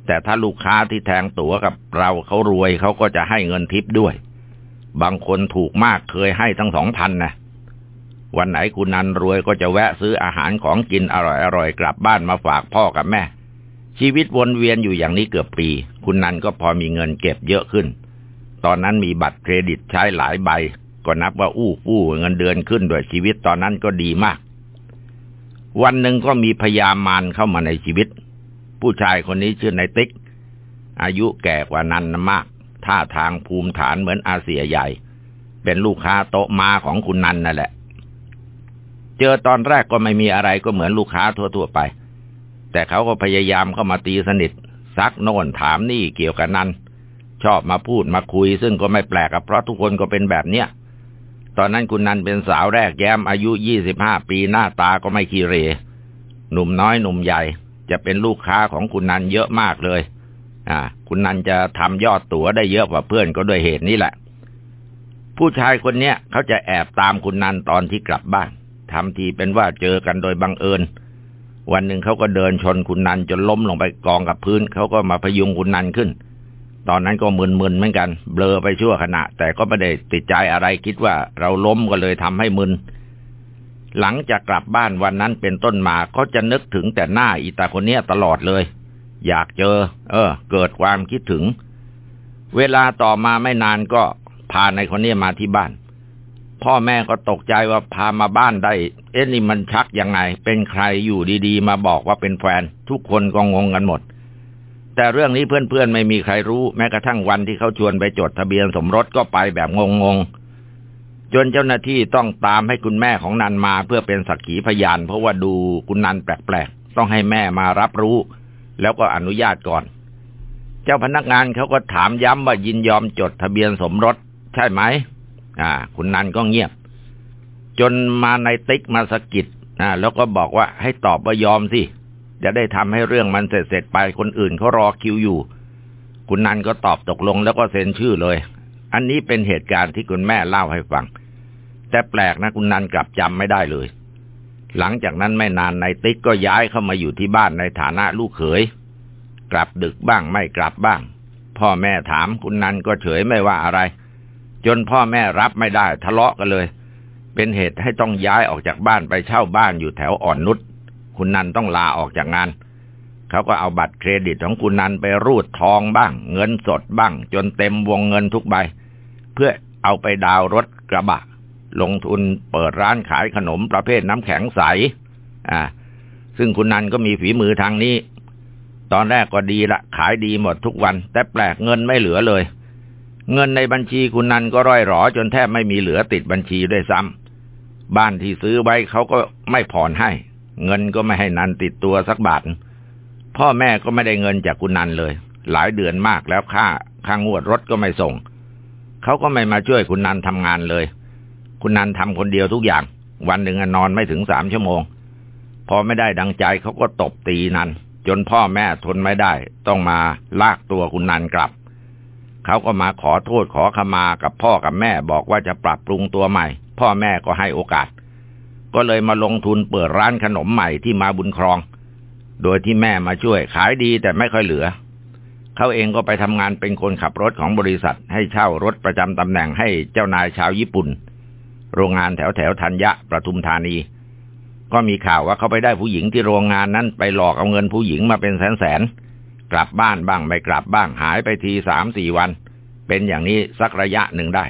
แต่ถ้าลูกค้าที่แทงตั๋วกับเราเขารวยเขาก็จะให้เงินทิปด้วย บางคนถูกมากเคยให้ทั้งสองพันนะวันไหนคุณนันรวยก็จะแวะซื้ออาหารของกินอร่อยๆกลับบ้านมาฝากพ่อกับแม่ ชีวิตวนเวียนอยู่อย่างนี้เกือบปี คุณนันก็พอมีเงินเก็บเยอะขึ้น ตอนนั้นมีบัตรเครดิตใช้หลายใบ ก็นับว่าอู้ฟู่เงินเดือนขึ้นด้วยชีวิตตอนนั้นก็ดีมาก วันหนึ่งก็มีพยามารเข้ามาในชีวิต ผู้ชายคนนี้ชื่อนายติ๊ก อายุแก่กว่านันมาก ท่าทางภูมิฐานเหมือนอาเซียใหญ่ เป็นลูกค้าโต๊ะมาของคุณนันนั่นแหละ เจอตอนแรกก็ไม่มีอะไรก็เหมือนลูกค้าทั่วๆไป แต่เขาก็พยายามเข้ามาตีสนิท ซักโน่นถามนี่เกี่ยวกับนันชอบมาพูดมาคุย ซึ่งก็ไม่แปลกเพราะทุกคนก็เป็นแบบเนี้ยตอนนั้นคุณนันเป็นสาวแรกแย้มอายุยี่สิบห้าปีหน้าตาก็ไม่คีเร หนุ่มน้อยหนุ่มใหญ่ จะเป็นลูกค้าของคุณนันเยอะมากเลย อ่า คุณนันจะทำยอดตั๋วได้เยอะกว่าเพื่อนก็ด้วยเหตุนี้แหละ ผู้ชายคนเนี้ยเขาจะแอบตามคุณนันตอนที่กลับบ้านทำทีเป็นว่าเจอกันโดยบังเอิญ วันหนึ่งเขาก็เดินชนคุณนันจนล้มลงไปกองกับพื้น เขาก็มาพยุงคุณนันขึ้น ตอนนั้นก็มึนๆเหมือนกัน เบลอไปชั่วขณะ แต่ก็ไม่ได้ติดใจอะไรคิดว่าเราล้มก็เลยทำให้มึน หลังจากกลับบ้านวันนั้นเป็นต้นมาก็จะนึกถึงแต่หน้าอีตาคนเนี้ยตลอดเลย อยากเจอ เออ เกิดความคิดถึง เวลาต่อมาไม่นานก็พาในคนนี้มาที่บ้าน พ่อแม่ก็ตกใจว่าพามาบ้านได้ เอ๊ะนี่มันชักยังไง เป็นใครอยู่ดีๆ มาบอกว่าเป็นแฟน ทุกคนก็งงกันหมด แต่เรื่องนี้เพื่อนๆไม่มีใครรู้ แม้กระทั่งวันที่เขาชวนไปจดทะเบียนสมรสก็ไปแบบงงๆ จนเจ้าหน้าที่ต้องตามให้คุณแม่ของนันมาเพื่อเป็นสักขีพยาน เพราะว่าดูคุณนันแปลกๆ ต้องให้แม่มารับรู้ แล้วก็อนุญาตก่อน เจ้าพนักงานเขาก็ถามย้ำว่ายินยอมจดทะเบียนสมรส ใช่ไหมอ่า คุณนันก็เงียบ จนมาในติ๊กมาสกิดอ่าแล้วก็บอกว่าให้ตอบว่ายอมสิจะได้ทำให้เรื่องมันเสร็จเสร็จไปคนอื่นเขารอคิวอยู่ คุณนันก็ตอบตกลงแล้วก็เซ็นชื่อเลย อันนี้เป็นเหตุการณ์ที่คุณแม่เล่าให้ฟัง แต่แปลกนะคุณนันกลับจำไม่ได้เลย หลังจากนั้นไม่นานนายติ๊กก็ย้ายเข้ามาอยู่ที่บ้านในฐานะลูกเขย กลับดึกบ้างไม่กลับบ้าง พ่อแม่ถามคุณนันก็เฉยไม่ว่าอะไร จนพ่อแม่รับไม่ได้ทะเลาะกันเลย เป็นเหตุให้ต้องย้ายออกจากบ้านไปเช่าบ้านอยู่แถวอ่อนนุชคุณนันต้องลาออกจากงานเขาก็เอาบัตรเครดิตของคุณนันไปรูดทองบ้าง เงินสดบ้าง จนเต็มวงเงินทุกใบ เพื่อเอาไปดาวรถกระบะ ลงทุนเปิดร้านขายขนมประเภทน้ำแข็งใส อ่า ซึ่งคุณนันก็มีฝีมือทางนี้ ตอนแรกก็ดีละ ขายดีหมดทุกวัน แต่แปลกเงินไม่เหลือเลย เงินในบัญชีคุณนันก็ร่อยหรอ จนแทบไม่มีเหลือติดบัญชีด้วยซ้ำบ้านที่ซื้อไว้เขาก็ไม่ผ่อนให้ เงินก็ไม่ให้นันติดตัวสักบาทพ่อแม่ก็ไม่ได้เงินจากคุณนันเลย หลายเดือนมากแล้วค่าค่างวดรถก็ไม่ส่ง เขาก็ไม่มาช่วยคุณนันทำงานเลย คุณนันทำคนเดียวทุกอย่าง วันหนึ่งนอนไม่ถึงสามชั่วโมง พอไม่ได้ดังใจเขาก็ตบตีนันจนพ่อแม่ทนไม่ได้ ต้องมาลากตัวคุณนันกลับ เขาก็มาขอโทษขอขมากับพ่อกับแม่บอกว่าจะปรับปรุงตัวใหม่ พ่อแม่ก็ให้โอกาส ก็เลยมาลงทุนเปิดร้านขนมใหม่ที่มาบุญครอง โดยที่แม่มาช่วยขายดีแต่ไม่ค่อยเหลือ เขาเองก็ไปทำงานเป็นคนขับรถของบริษัท ให้เช่ารถประจำตำแหน่งให้เจ้านายชาวญี่ปุ่น โรงงานแถวแถวธัญญะประทุมธานี ก็มีข่าวว่าเขาไปได้ผู้หญิงที่โรงงานนั้นไปหลอกเอาเงินผู้หญิงมาเป็นแสนแสนกลับบ้านบ้างไม่กลับบ้างหายไปทีสามสี่วัน เป็นอย่างนี้สักระยะหนึ่งได้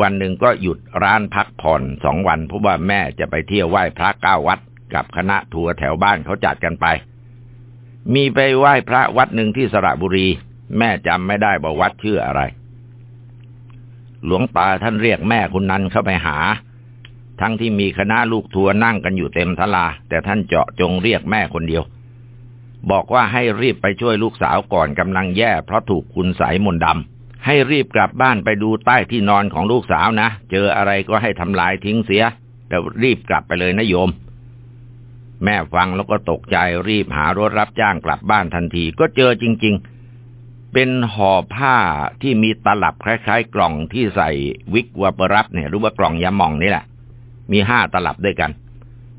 วันหนึ่งก็หยุดร้านพักผ่อนสองวันเพราะว่าแม่จะไปเที่ยวไหว้พระเก้าวัด กับคณะทัวร์แถวบ้านเขาจัดกันไป มีไปไหว้พระวัดหนึ่งที่สระบุรี แม่จำไม่ได้บอกวัดชื่ออะไร หลวงตาท่านเรียกแม่คุณนันเข้าไปหา ทั้งที่มีคณะลูกทัวร์นั่งกันอยู่เต็มทลา แต่ท่านเจาะจงเรียกแม่คนเดียว บอกว่าให้รีบไปช่วยลูกสาวก่อนกำลังแย่ เพราะถูกคุณสายมนต์ดำให้รีบกลับบ้านไปดูใต้ที่นอนของลูกสาวนะ เจออะไรก็ให้ทำลายทิ้งเสียแล้วรีบกลับไปเลยนะโยม แม่ฟังแล้วก็ตกใจรีบหารถรับจ้างกลับบ้านทันที ก็เจอจริง ๆ เป็นห่อผ้าที่มีตลับคล้ายๆ กล่องที่ใส่วิกวัปรับเนี่ยหรือว่ากล่องยาหม่องนี่แหละ มีห้าตลับด้วยกัน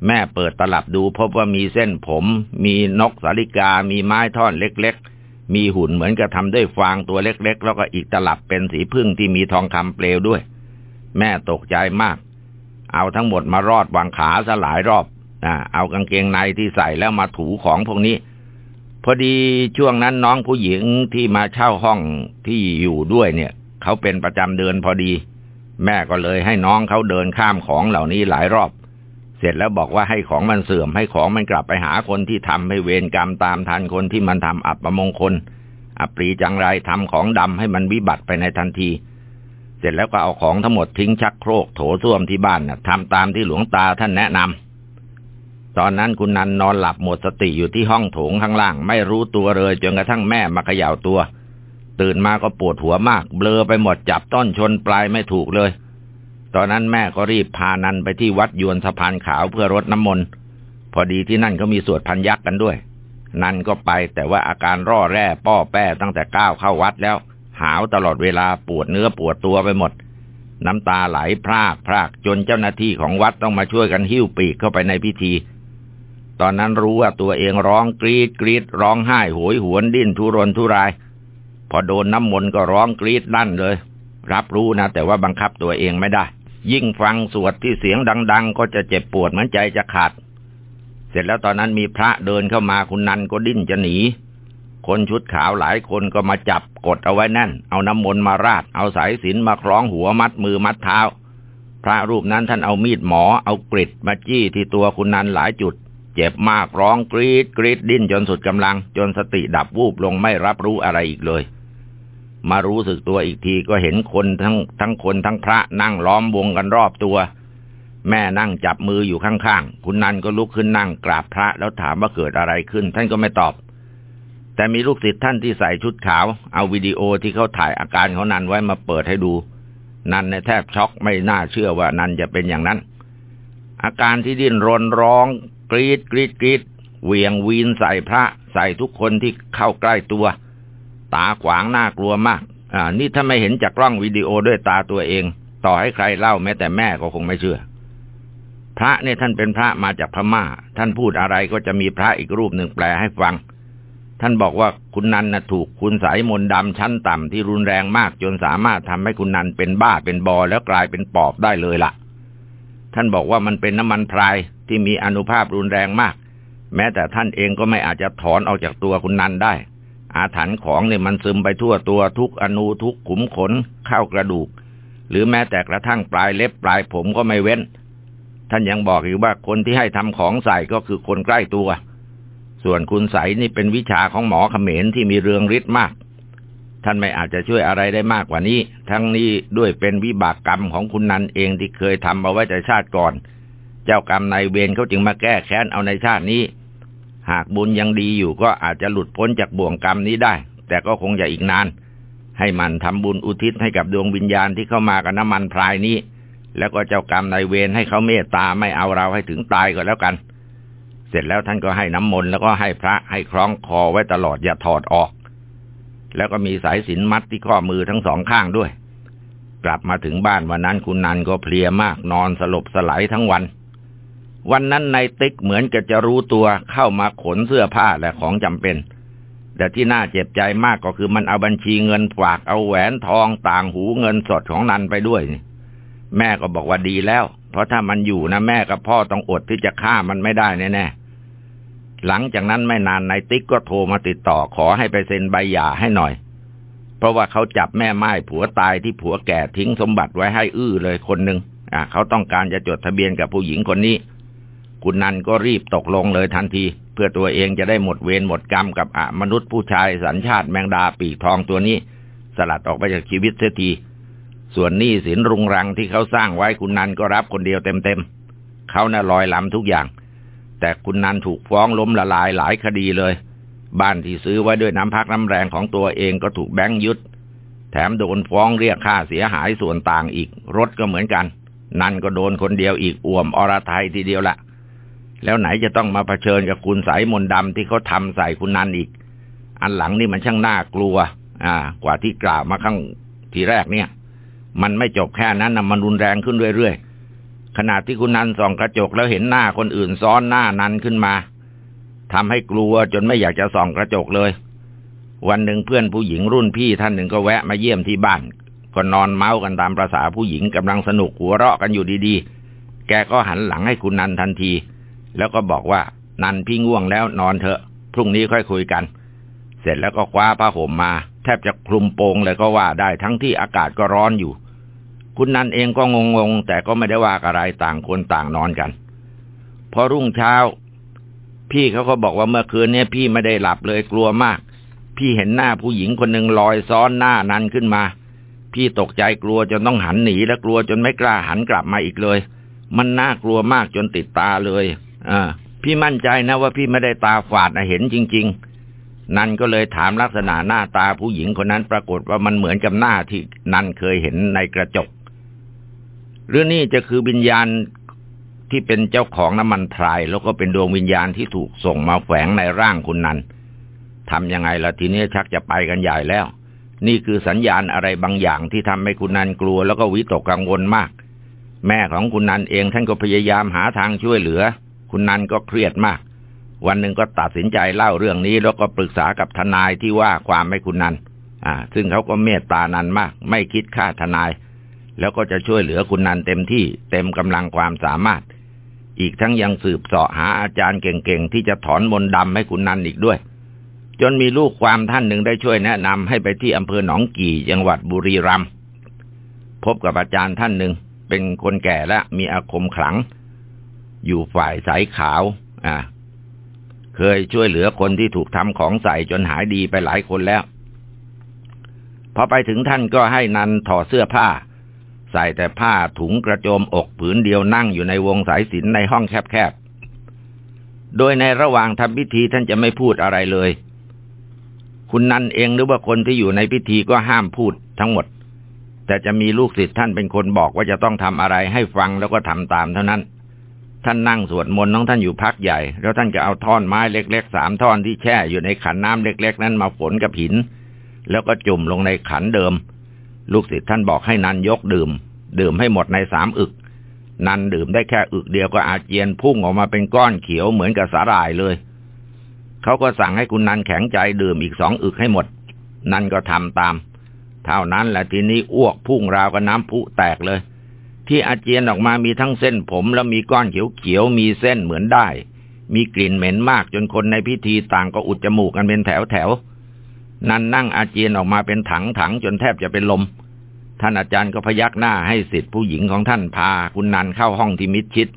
แม่เปิดตลับดูพบว่ามีเส้นผม มีนกสาลิกา มีไม้ท่อนเล็ก ๆ มีหุ่นเหมือนกับทำด้วยฟางตัวเล็ก ๆ แล้วก็อีกตลับเป็นสีพึ่งที่มีทองคำเปลวด้วย แม่ตกใจมาก เอาทั้งหมดมารอดวางขาสลายรอบ เอากางเกงในที่ใส่แล้วมาถูของพวกนี้ พอดีช่วงนั้นน้องผู้หญิงที่มาเช่าห้องที่อยู่ด้วยเนี่ย เขาเป็นประจำเดือนพอดี แม่ก็เลยให้น้องเขาเดินข้ามของเหล่านี้หลายรอบ เสร็จแล้วบอกว่าให้ของมันเสื่อมให้ของมันกลับไปหาคนที่ทำให้เวรกรรมตามทันคนที่มันทำอับประมงคลอัปรีจังไรทำของดำให้มันวิบัติไปในทันทีเสร็จแล้วก็เอาของทั้งหมดทิ้งชักโครกโถส้วมที่บ้านนะทำตามที่หลวงตาท่านแนะนำ ตอนนั้นคุณนันนอนหลับหมดสติอยู่ที่ห้องโถงข้างล่าง ไม่รู้ตัวเลยจนกระทั่งแม่มาเขย่าตัว ตื่นมาก็ปวดหัวมาก เบลอไปหมดจับต้นชนปลายไม่ถูกเลย ตอนนั้นแม่ก็รีบพานันไปที่วัดยวนสะพานขาวเพื่อรดน้ำมนต์พอดีที่นั่นเขามีสวดพันยักษ์กันด้วย นันก็ไปแต่ว่าอาการร่อแร่ป้อแป้ตั้งแต่ก้าวเข้าวัดแล้ว หาวตลอดเวลาปวดเนื้อปวดตัวไปหมดน้ำตาไหลพรากพรากจนเจ้าหน้าที่ของวัดต้องมาช่วยกันหิ้วปีกเข้าไปในพิธี ตอนนั้นรู้ว่าตัวเองร้องกรีดกรีดร้องไห้โหยหวนดิ้นทุรนทุราย พอโดนน้ำมนต์ก็ร้องกรีดลั่นเลย รับรู้นะ แต่ว่าบังคับตัวเองไม่ได้ ยิ่งฟังสวดที่เสียงดัง ๆ ก็จะเจ็บปวดเหมือนใจจะขาด เสร็จแล้วตอนนั้นมีพระเดินเข้ามาคุณนันก็ดิ้นจะหนี คนชุดขาวหลายคนก็มาจับกดเอาไว้แน่น เอาน้ำมนต์มาราด เอาสายสินมาคล้องหัวมัดมือมัดเท้า พระรูปนั้นท่านเอามีดหมอเอากริดมาจี้ที่ตัวคุณนันหลายจุด เจ็บมากร้องกรีดกรีดดิ้นจนสุดกำลัง จนสติดับวูบลงไม่รับรู้อะไรอีกเลย มารู้สึกตัวอีกทีก็เห็นคนทั้งทั้งคนทั้งพระนั่งล้อมวงกันรอบตัว แม่นั่งจับมืออยู่ข้างๆ คุณนันก็ลุกขึ้นนั่งกราบพระแล้วถามว่าเกิดอะไรขึ้น ท่านก็ไม่ตอบ แต่มีลูกศิษย์ท่านที่ใส่ชุดขาว เอาวิดีโอที่เขาถ่ายอาการของนันไว้มาเปิดให้ดู นันในแทบช็อกไม่น่าเชื่อว่านันจะเป็นอย่างนั้นอาการที่ดิ้นรนร้อง กรีดกรีดกรีดเวียงวีนใส่พระ ใส่ทุกคนที่เข้าใกล้ตัว ตาขวางน่ากลัวมาก อ่า นี่ถ้าไม่เห็นจากกล้องวิดีโอด้วยตาตัวเอง ต่อให้ใครเล่าแม้แต่แม่ก็คงไม่เชื่อ พระเนี่ยท่านเป็นพระมาจากพม่า ท่านพูดอะไรก็จะมีพระอีกรูปหนึ่งแปลให้ฟัง ท่านบอกว่าคุณนันนะถูกคุณสายมนต์ดำชั้นต่ำที่รุนแรงมากจนสามารถทำให้คุณนันเป็นบ้าเป็นบอแล้วกลายเป็นปอบได้เลยละ่ะ ท่านบอกว่ามันเป็นน้ำมันพราย ที่มีอนุภาพรุนแรงมาก แม้แต่ท่านเองก็ไม่อาจจะถอนออกจากตัวคุณนันได้ อาถรรพ์ของเนี่ยมันซึมไปทั่วตัวทุกอนูทุกขุมขนเข้ากระดูก หรือแม้แต่กระทั่งปลายเล็บปลายผมก็ไม่เว้น ท่านยังบอกอีกว่าคนที่ให้ทำของใส่ก็คือคนใกล้ตัว ส่วนคุณใสนี่เป็นวิชาของหมอเขมรที่มีเรืองฤทธิ์มากท่านไม่อาจจะช่วยอะไรได้มากกว่านี้ ทั้งนี้ด้วยเป็นวิบากกรรมของคุณนันเองที่เคยทำเอาไว้แต่ชาติก่อน เจ้ากรรมนายเวรเขาจึงมาแก้แค้นเอาในชาตินี้ หากบุญยังดีอยู่ก็อาจจะหลุดพ้นจากบ่วงกรรมนี้ได้ แต่ก็คงจะอีกนาน ให้มันทำบุญอุทิศให้กับดวงวิญญาณที่เข้ามากับน้ำมันพรายนี้ แล้วก็เจ้ากรรมนายเวรให้เขาเมตตาไม่เอาเราให้ถึงตายก็แล้วกัน เสร็จแล้วท่านก็ให้น้ำมนต์แล้วก็ให้พระให้คล้องคอไว้ตลอดอย่าถอดออก แล้วก็มีสายสินมัดที่ข้อมือทั้งสองข้างด้วย กลับมาถึงบ้านวันนั้นคุณนันก็เพลียมากนอนสลบสลายทั้งวัน วันนั้นนายติ๊กเหมือนกับจะรู้ตัวเข้ามาขนเสื้อผ้าและของจำเป็น แต่ที่น่าเจ็บใจมากก็คือมันเอาบัญชีเงินฝากเอาแหวนทองต่างหูเงินสดของนันไปด้วย แม่ก็บอกว่าดีแล้ว เพราะถ้ามันอยู่นะแม่กับพ่อต้องอดที่จะฆ่ามันไม่ได้แน่ๆหลังจากนั้นไม่นานนายติ๊กก็โทรมาติดต่อขอให้ไปเซ็นใบหย่าให้หน่อย เพราะว่าเขาจับแม่ไม้ผัวตายที่ผัวแก่ทิ้งสมบัติไว้ให้อื้อเลยคนหนึ่งอ่าเขาต้องการจะจดทะเบียนกับผู้หญิงคนนี้ คุณนันก็รีบตกลงเลยทันที เพื่อตัวเองจะได้หมดเวรหมดกรรมกับอมนุษย์ผู้ชายสัญชาติแมงดาปีกทองตัวนี้ สลัดออกไปจากชีวิตเสียที ส่วนหนี้สินรุงรังที่เขาสร้างไว้คุณนันก็รับคนเดียวเต็มๆเขาน่ะลอยลำทุกอย่าง แต่คุณนันถูกฟ้องล้มละลายหลายคดีเลย บ้านที่ซื้อไว้ด้วยน้ำพักน้ำแรงของตัวเองก็ถูกแบงค์ยึดแถมโดนฟ้องเรียกค่าเสียหายส่วนต่างอีกรถก็เหมือนกัน นันก็โดนคนเดียวอีกอ่วมอรไทยทีเดียวละ แล้วไหนจะต้องมาเผชิญกับคุณสายมนต์ดำที่เขาทำใส่คุณนันอีก อันหลังนี่มันช่างน่ากลัว อ่า กว่าที่กล่าวมาข้างทีแรกเนี่ย มันไม่จบแค่นั้นนะมันรุนแรงขึ้นเรื่อยๆขณะที่คุณนันส่องกระจกแล้วเห็นหน้าคนอื่นซ้อนหน้านันขึ้นมาทำให้กลัวจนไม่อยากจะส่องกระจกเลย วันหนึ่งเพื่อนผู้หญิงรุ่นพี่ท่านหนึ่งก็แวะมาเยี่ยมที่บ้านก็นอนเมาส์กันตามประษาผู้หญิงกำลังสนุกหัวเราะกันอยู่ดีๆ แกก็หันหลังให้คุณนันทันที แล้วก็บอกว่า นันพี่ง่วงแล้วนอนเถอะ พรุ่งนี้ค่อยคุยกัน เสร็จแล้วก็คว้าผ้าห่มมา แทบจะคลุมโปงเลยก็ว่าได้ทั้งที่อากาศก็ร้อนอยู่ คุณนันเองก็งงๆแต่ก็ไม่ได้ว่าอะไรต่างคนต่างนอนกัน พอรุ่งเช้า พี่เขาก็บอกว่าเมื่อคืนนี้พี่ไม่ได้หลับเลยกลัวมาก พี่เห็นหน้าผู้หญิงคนหนึ่งลอยซ้อนหน้านันขึ้นมาพี่ตกใจกลัวจนต้องหันหนีและกลัวจนไม่กล้าหันกลับมาอีกเลย มันน่ากลัวมากจนติดตาเลย อ่าพี่มั่นใจนะว่าพี่ไม่ได้ตาฝาดนะเห็นจริง ๆ นันก็เลยถามลักษณะหน้าตาผู้หญิงคนนั้นปรากฏว่ามันเหมือนกับหน้าที่นันเคยเห็นในกระจก หรือนี่จะคือวิญญาณที่เป็นเจ้าของน้ำมันพราย แล้วก็เป็นดวงวิญญาณที่ถูกส่งมาแฝงในร่างคุณนันทำยังไงล่ะทีนี้ชักจะไปกันใหญ่แล้ว นี่คือสัญญาณอะไรบางอย่างที่ทำให้คุณนันกลัว แล้วก็วิตกกังวลมาก แม่ของคุณนันเองท่านก็พยายามหาทางช่วยเหลือ คุณนันก็เครียดมาก วันหนึ่งก็ตัดสินใจเล่าเรื่องนี้ แล้วก็ปรึกษากับทนายที่ว่าความให้คุณนันอ่า ซึ่งเขาก็เมตตานันมาก ไม่คิดค่าทนาย แล้วก็จะช่วยเหลือคุณนันเต็มที่เต็มกำลังความสามารถ อีกทั้งยังสืบเสาะหาอาจารย์เก่งๆที่จะถอนมนต์ดำให้คุณนันอีกด้วย จนมีลูกความท่านหนึ่งได้ช่วยแนะนำให้ไปที่อำเภอหนองกี่จังหวัดบุรีรัมย์พบกับอาจารย์ท่านหนึ่งเป็นคนแก่และมีอาคมขลัง อยู่ฝ่ายสายขาว อ่า เคยช่วยเหลือคนที่ถูกทำของใส่จนหายดีไปหลายคนแล้ว พอไปถึงท่านก็ให้นันถอดเสื้อผ้า ใส่แต่ผ้าถุงกระโจมอกผืนเดียวนั่งอยู่ในวงสายสินในห้องแคบๆ โดยในระหว่างทำพิธีท่านจะไม่พูดอะไรเลย คุณนันเองหรือว่าคนที่อยู่ในพิธีก็ห้ามพูดทั้งหมดแต่จะมีลูกศิษย์ท่านเป็นคนบอกว่าจะต้องทำอะไรให้ฟังแล้วก็ทำตามเท่านั้น ท่านนั่งสวดมนต์น้องท่านอยู่พักใหญ่ แล้วท่านก็เอาท่อนไม้เล็กๆสามท่อนที่แช่อยู่ในขันน้ำเล็ก ๆ นั้นมาฝนกับหิน แล้วก็จุ่มลงในขันเดิม ลูกศิษย์ท่านบอกให้นันยกดื่ม ดื่มให้หมดในสามอึก นันดื่มได้แค่อึกเดียวก็อาเจียนพุ่งออกมาเป็นก้อนเขียวเหมือนกับสาหร่ายเลย เขาก็สั่งให้คุณนันแข็งใจดื่มอีกสองอึกให้หมด นันก็ทำตาม เท่านั้นแหละทีนี้อ้วกพุ่งราวกับน้ำพุแตกเลย ที่อาเจียนออกมามีทั้งเส้นผมแล้วมีก้อนเขียวๆมีเส้นเหมือนได้ มีกลิ่นเหม็นมากจนคนในพิธีต่างก็อุดจมูกกันเป็นแถวแถวนันนั่งอาเจียนออกมาเป็นถังถังจนแทบจะเป็นลม ท่านอาจารย์ก็พยักหน้าให้สิทธิผู้หญิงของท่านพาคุณนันเข้าห้องที่มิดชิด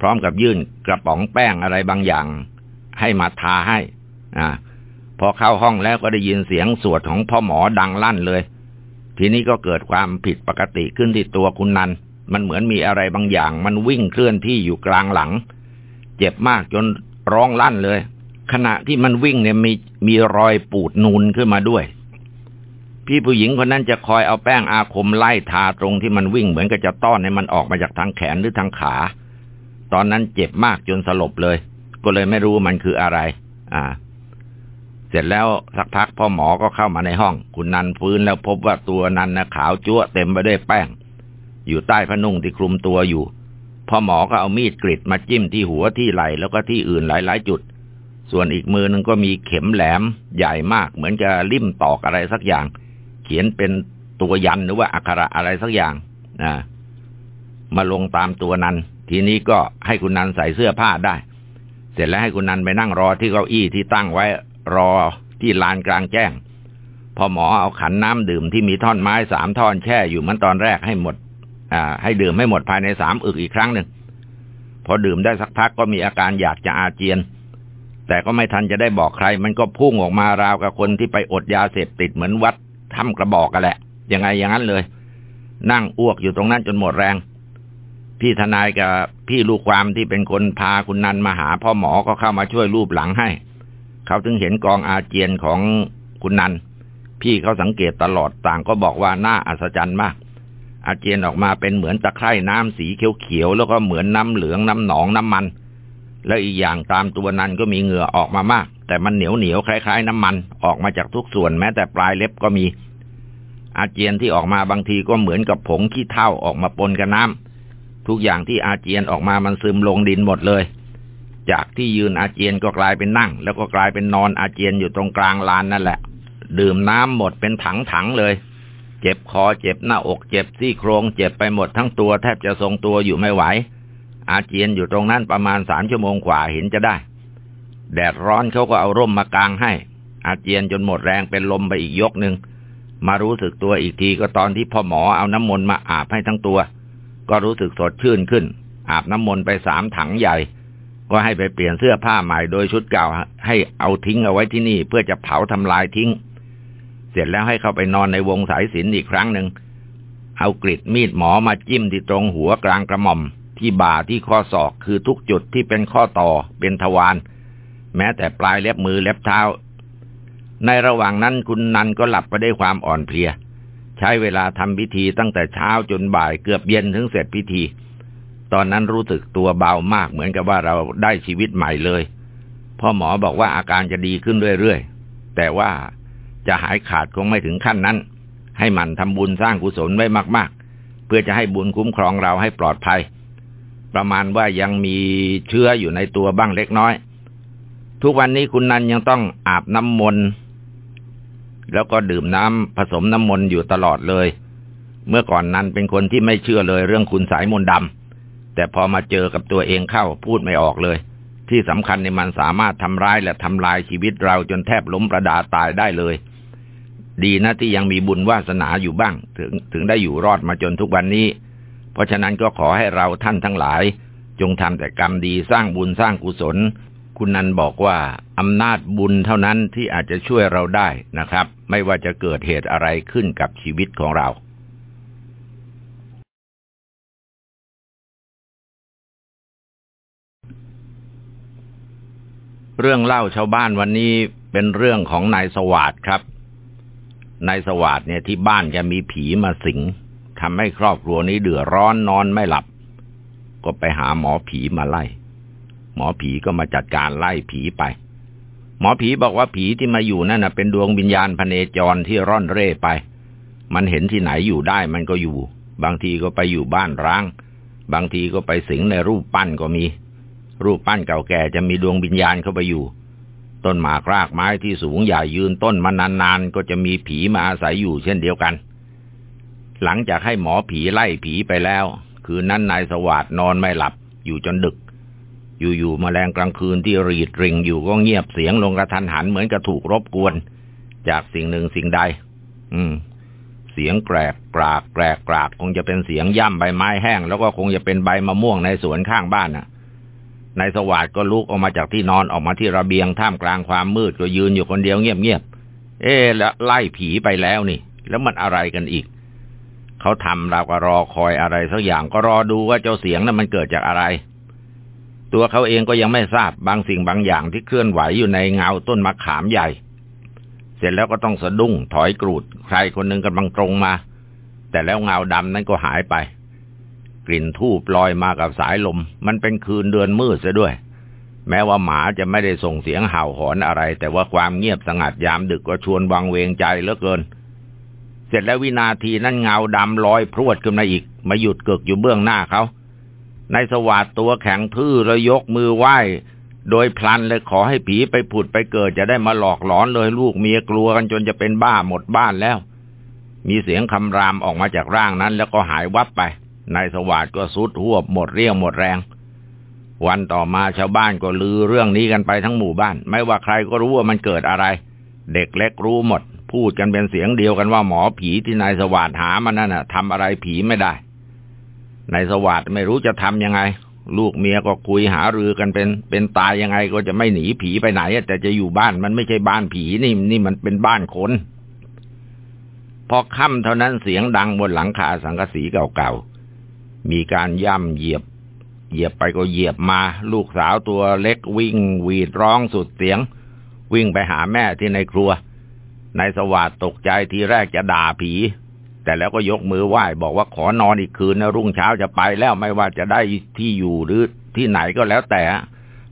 พร้อมกับยื่นกระป๋องแป้งอะไรบางอย่าง ให้มาทาให้ อ่า พอเข้าห้องแล้วก็ได้ยินเสียงสวดของพ่อหมอดังลั่นเลย ทีนี้ก็เกิดความผิดปกติขึ้นที่ตัวคุณนัน มันเหมือนมีอะไรบางอย่าง มันวิ่งเคลื่อนที่อยู่กลางหลัง เจ็บมากจนร้องลั่นเลย ขณะที่มันวิ่งเนี่ยมีมีรอยปูดนูนขึ้นมาด้วย พี่ผู้หญิงคนนั้นจะคอยเอาแป้งอาคมไล่ทาตรงที่มันวิ่งเหมือนกับจะต้อนให้มันออกมาจากทางแขนหรือทางขา ตอนนั้นเจ็บมากจนสลบเลย ก็เลยไม่รู้มันคืออะไร อ่าเสร็จแล้วสักพักพ่อหมอก็เข้ามาในห้อง คุณนันฟื้นแล้วพบว่าตัวนันนะขาวจั่วเต็มไปด้วยแป้ง อยู่ใต้ผ้านุ่งที่คลุมตัวอยู่พ่อหมอก็เอามีดกรีดมาจิ้มที่หัวที่ไหล่แล้วก็ที่อื่นหลายๆ จุด ส่วนอีกมือนึงก็มีเข็มแหลมใหญ่มากเหมือนจะลิ่มตอกอะไรสักอย่าง เขียนเป็นตัวยันหรือว่าอักขระอะไรสักอย่างนะมาลงตามตัวนันทีนี้ก็ให้คุณนันใส่เสื้อผ้าได้ เสร็จแล้วให้คุณนันไปนั่งรอที่เก้าอี้ที่ตั้งไว้รอที่ลานกลางแจ้ง พอหมอเอาขันน้ำดื่มที่มีท่อนไม้สามท่อนแช่อยู่เหมือนตอนแรกให้หมด ให้ดื่มให้หมดภายในสามอึกอีกครั้งหนึ่งพอดื่มได้สักพักก็มีอาการอยากจะอาเจียน แต่ก็ไม่ทันจะได้บอกใคร มันก็พุ่งออกมาราวกับคนที่ไปอดยาเสพติดเหมือนวัดทำกระบอกกันแหละ ยังไงอย่างนั้นเลย นั่งอ้วกอยู่ตรงนั้นจนหมดแรง พี่ทนายกับพี่ลูกความที่เป็นคนพาคุณนันมาหาพ่อหมอก็เข้ามาช่วยรูปหลังให้ เขาถึงเห็นกองอาเจียนของคุณนัน พี่เขาสังเกตตลอดต่างก็บอกว่าน่าอัศจรรย์มาก อาเจียนออกมาเป็นเหมือนตะไคร่น้ำสีเขียวๆแล้วก็เหมือนน้ำเหลืองน้ำหนองน้ำมัน แล้วอีกอย่างตามตัวนั้นก็มีเหงื่อออกมามาก แต่มันเหนียวเหนียวคล้ายๆ น้ำมันออกมาจากทุกส่วนแม้แต่ปลายเล็บก็มี อาเจียนที่ออกมาบางทีก็เหมือนกับผงขี้เถ้าออกมาปนกับน้ำทุกอย่างที่อาเจียนออกมามันซึมลงดินหมดเลย จากที่ยืนอาเจียนก็กลายเป็นนั่ง แล้วก็กลายเป็นนอนอาเจียนอยู่ตรงกลางลานนั่นแหละ ดื่มน้ำหมดเป็นถังๆเลย เจ็บคอเจ็บหน้าอกเจ็บซี่โครงเจ็บไปหมดทั้งตัวแทบจะทรงตัวอยู่ไม่ไหว อาเจียนอยู่ตรงนั้นประมาณสามชั่วโมงกว่าเห็นจะได้ แดดร้อนเขาก็เอาร่มมากางให้ อาเจียนจนหมดแรงเป็นลมไปอีกยกหนึ่งมารู้สึกตัวอีกทีก็ตอนที่พ่อหมอเอาน้ำมนต์มาอาบให้ทั้งตัว ก็รู้สึกสดชื่นขึ้น อาบน้ำมนต์ไปสามถังใหญ่ ก็ให้ไปเปลี่ยนเสื้อผ้าใหม่โดยชุดเก่าให้เอาทิ้งเอาไว้ที่นี่เพื่อจะเผาทำลายทิ้ง ร็จแล้วให้เข้าไปนอนในวงสายสินอีกครั้งหนึ่ง เอากริดมีดหมอมาจิ้มที่ตรงหัวกลางกระหม่อม ที่บ่าที่ข้อศอกคือทุกจุดที่เป็นข้อต่อเป็นทวารแม้แต่ปลายเล็บมือเล็บเท้า ในระหว่างนั้นคุณนันก็หลับไปได้ความอ่อนเพลีย ใช้เวลาทำพิธีตั้งแต่เช้าจนบ่ายเกือบเย็นถึงเสร็จพิธี ตอนนั้นรู้สึกตัวเบามากเหมือนกับว่าเราได้ชีวิตใหม่เลยพ่อหมอบอกว่าอาการจะดีขึ้นเรื่อยๆ แต่ว่า จะหายขาดคงไม่ถึงขั้นนั้น ให้มันทำบุญสร้างกุศลไว้มาก ๆ เพื่อจะให้บุญคุ้มครองเราให้ปลอดภัย ประมาณว่ายังมีเชื้ออยู่ในตัวบ้างเล็กน้อย ทุกวันนี้คุณนันยังต้องอาบน้ำมนต์แล้วก็ดื่มน้ำผสมน้ำมนต์อยู่ตลอดเลย เมื่อก่อนนั้นเป็นคนที่ไม่เชื่อเลยเรื่องคุณสายมนต์ดำแต่พอมาเจอกับตัวเองเข้าพูดไม่ออกเลย ที่สำคัญในมันสามารถทำร้ายและทำลายชีวิตเราจนแทบล้มประดาตายได้เลย ดีนะที่ยังมีบุญวาสนาอยู่บ้าง ถึงถึงได้อยู่รอดมาจนทุกวันนี้ เพราะฉะนั้นก็ขอให้เราท่านทั้งหลาย จงทำแต่กรรมดีสร้างบุญสร้างกุศล คุณนันบอกว่าอำนาจบุญเท่านั้นที่อาจจะช่วยเราได้นะครับ ไม่ว่าจะเกิดเหตุอะไรขึ้นกับชีวิตของเรา เรื่องเล่าชาวบ้านวันนี้เป็นเรื่องของนายสวัสดครับ นายสวัสดเนี่ยที่บ้านแกมีผีมาสิงทำให้ครอบครัวนี้เดือดร้อนนอนไม่หลับ ก็ไปหาหมอผีมาไล่ หมอผีก็มาจัดการไล่ผีไป หมอผีบอกว่าผีที่มาอยู่นั่นนะเป็นดวงวิญญาณพเนจรที่ร่อนเร่ไป มันเห็นที่ไหนอยู่ได้มันก็อยู่ บางทีก็ไปอยู่บ้านร้าง บางทีก็ไปสิงในรูปปั้นก็มี รูปปั้นเก่าแก่จะมีดวงวิญญาณเข้าไปอยู่ ต้นหมากรากไม้ที่สูงใหญ่ยืนต้นมานานๆก็จะมีผีมาอาศัยอยู่เช่นเดียวกัน หลังจากให้หมอผีไล่ผีไปแล้ว คืนนั้นนายสวัสดนอนไม่หลับอยู่จนดึก อยู่ๆมแมลงกลางคืนที่รีดริงอยู่ก็เงียบเสียงลงกระทันหันเหมือนกับถูกรบกวน จากสิ่งหนึ่งสิ่งใด อืมเสียงแกรกกรากแกรกกรากคงจะเป็นเสียงย่ำใบไม้แห้ง แล้วก็คงจะเป็นใบมะม่วงในสวนข้างบ้านน่ะ นายสวัสด์ก็ลุกออกมาจากที่นอนออกมาที่ระเบียงท่ามกลางความมืดก็ยืนอยู่คนเดียวเงียบๆ เอ๊แล้วไล่ผีไปแล้วนี่ แล้วมันอะไรกันอีก เขาทำเราก็รอคอยอะไรสักอย่างก็รอดูว่าเจ้าเสียงนั้นมันเกิดจากอะไร ตัวเขาเองก็ยังไม่ทราบบางสิ่งบางอย่างที่เคลื่อนไหวอยู่ในเงาต้นมะขามใหญ่ เสร็จแล้วก็ต้องสะดุ้งถอยกรูด ใครคนหนึ่งกำลังตรงมา แต่แล้วเงาดำนั้นก็หายไป กลิ่นทูบลอยมากับสายลม มันเป็นคืนเดือนมืดซะด้วย แม้ว่าหมาจะไม่ได้ส่งเสียงเห่าหอนอะไร แต่ว่าความเงียบสงัดยามดึกก็ชวนวังเวงใจเหลือเกิน เสร็จแล้ววินาทีนั้นเงาดำลอยพรวดขึ้นมาอีก มาหยุดเกิกอยู่เบื้องหน้าเขาในสวัสดตัวแข็งทื่อแล้วยกมือไหว้โดยพลันเลยขอให้ผีไปผุดไปเกิดจะได้มาหลอกหลอนเลยลูกเมียกลัวกันจนจะเป็นบ้าหมดบ้านแล้ว มีเสียงคำรามออกมาจากร่างนั้นแล้วก็หายวับไป นายสวัสด์ก็สุดหัวหมดเรี่ยวหมดแรง วันต่อมาชาวบ้านก็ลือเรื่องนี้กันไปทั้งหมู่บ้าน ไม่ว่าใครก็รู้ว่ามันเกิดอะไร เด็กเล็กรู้หมด พูดกันเป็นเสียงเดียวกันว่าหมอผีที่นายสวัสด์หามันนั่นน่ะทำอะไรผีไม่ได้นายสวัสด์ไม่รู้จะทำยังไง ลูกเมียก็คุยหารือกันเป็น เป็นตายยังไงก็จะไม่หนีผีไปไหนแต่จะอยู่บ้านมันไม่ใช่บ้านผีนี่นี่มันเป็นบ้านคนพอค่ำเท่านั้นเสียงดังบนหลังคาสังกะสีเก่าๆ มีการย่ำเหยียบ เหยียบไปก็เหยียบมา ลูกสาวตัวเล็กวิ่งวีดร้องสุดเสียง วิ่งไปหาแม่ที่ในครัวนายสวัสดตกใจทีแรกจะด่าผี แต่แล้วก็ยกมือไหว้บอกว่าขอนอนอีกคืนนะรุ่งเช้าจะไปแล้วไม่ว่าจะได้ที่อยู่หรือที่ไหนก็แล้วแต่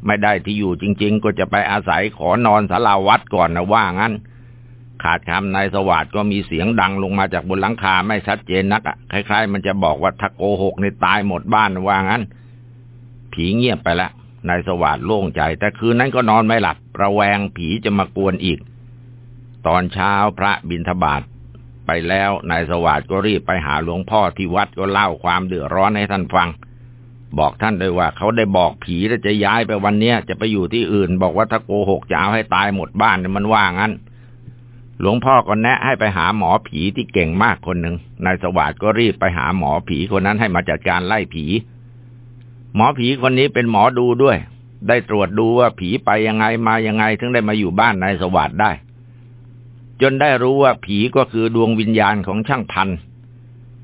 ไม่ได้ที่อยู่จริง ๆ ก็จะไปอาศัยขอนอนสาราวัดก่อนนะว่างั้น ขาดคำนายสวัสด์ก็มีเสียงดังลงมาจากบนหลังคาไม่ชัดเจนนักอะคล้าย ๆ มันจะบอกว่าถ้าโกหกในตายหมดบ้านว่างั้น ผีเงียบไปแล้วนายสวัสด์โล่งใจ แต่คืนนั้นก็นอนไม่หลับ ระแวงผีจะมากวนอีก ตอนเช้าพระบิณฑบาตไปแล้วนายสวัสด์ก็รีบไปหาหลวงพ่อที่วัดก็เล่าความเดือดร้อนให้ท่านฟัง บอกท่านด้วยว่า เขาได้บอกผีแล้วจะย้ายไปวันเนี้ยจะไปอยู่ที่อื่น บอกว่าถ้าโกหกจะเอาให้ตายหมดบ้านมันว่างั้น หลวงพ่อก็แนะให้ไปหาหมอผีที่เก่งมากคนหนึ่งนายสวัสด์ก็รีบไปหาหมอผีคนนั้นให้มาจัดการไล่ผี หมอผีคนนี้เป็นหมอดูด้วย ได้ตรวจดูว่าผีไปยังไงมายังไง ถึงได้มาอยู่บ้านนายสวัสด์ได้ จนได้รู้ว่าผีก็คือดวงวิญญาณของช่างพัน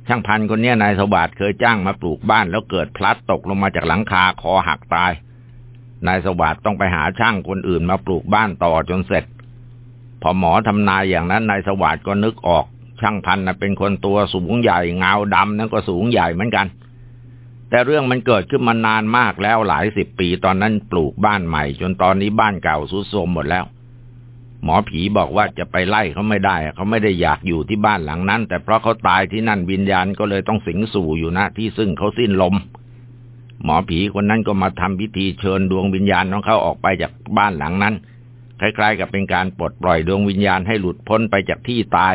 ช่างพันคนนี้นายสวัสด์เคยจ้างมาปลูกบ้านแล้วเกิดพลัดตกลงมาจากหลังคาคอหักตายนายสวัสด์ต้องไปหาช่างคนอื่นมาปลูกบ้านต่อจนเสร็จ พอหมอทำนายอย่างนั้นนายสวัสด์ก็นึกออก ช่างพันนะเป็นคนตัวสูงใหญ่เงาดำนั่นก็สูงใหญ่เหมือนกัน แต่เรื่องมันเกิดขึ้นมานานมากแล้วหลายสิบปีตอนนั้นปลูกบ้านใหม่ จนตอนนี้บ้านเก่าสุดโทรมหมดแล้ว หมอผีบอกว่าจะไปไล่เขาไม่ได้เขาไม่ได้อยากอยู่ที่บ้านหลังนั้น แต่เพราะเขาตายที่นั่นวิญญาณก็เลยต้องสิงสู่อยู่นะที่ซึ่งเขาสิ้นลมหมอผีคนนั้นก็มาทำพิธีเชิญดวงวิญญาณของเขาออกไปจากบ้านหลังนั้น คล้ายๆกับเป็นการปลดปล่อยดวงวิญญาณให้หลุดพ้นไปจากที่ตาย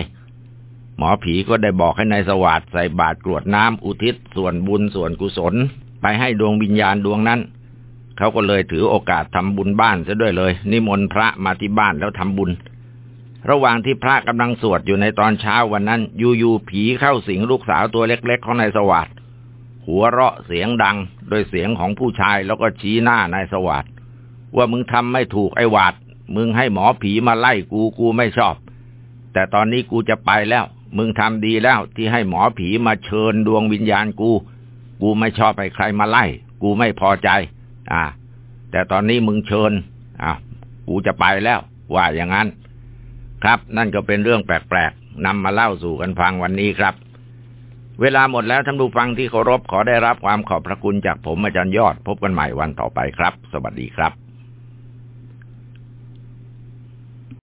หมอผีก็ได้บอกให้ในายสวัสดใส่บาตรกรวดน้ำอุทิศส่วนบุญส่วนกุศล ไปให้ดวงวิญญาณดวงนั้น เขาก็เลยถือโอกาสทำบุญบ้านซะด้วยเลย นิมนต์พระมาที่บ้านแล้วทำบุญ ระหว่างที่พระกำลังสวดอยู่ในตอนเช้าวันนั้นอยู่ๆผีเข้าสิงลูกสาวตัวเล็ก ๆ ของนายสวัสดหัวเราะเสียงดัง โดยเสียงของผู้ชายแล้วก็ชี้หน้านายสวัสดว่ามึงทำไม่ถูกไอ้หวาด มึงให้หมอผีมาไล่กูกูไม่ชอบ แต่ตอนนี้กูจะไปแล้ว มึงทำดีแล้วที่ให้หมอผีมาเชิญดวงวิญญาณกู กูไม่ชอบให้ใครมาไล่ กูไม่พอใจ อ่า แต่ตอนนี้มึงเชิญอ่ากูจะไปแล้ว ว่าอย่างนั้น ครับนั่นก็เป็นเรื่องแปลกๆนำมาเล่าสู่กันฟังวันนี้ครับเวลาหมดแล้วท่านผู้ฟังที่เคารพขอได้รับความขอบพระคุณจากผมอาจารย์ยอด พบกันใหม่วันต่อไปครับ สวัสดีครับ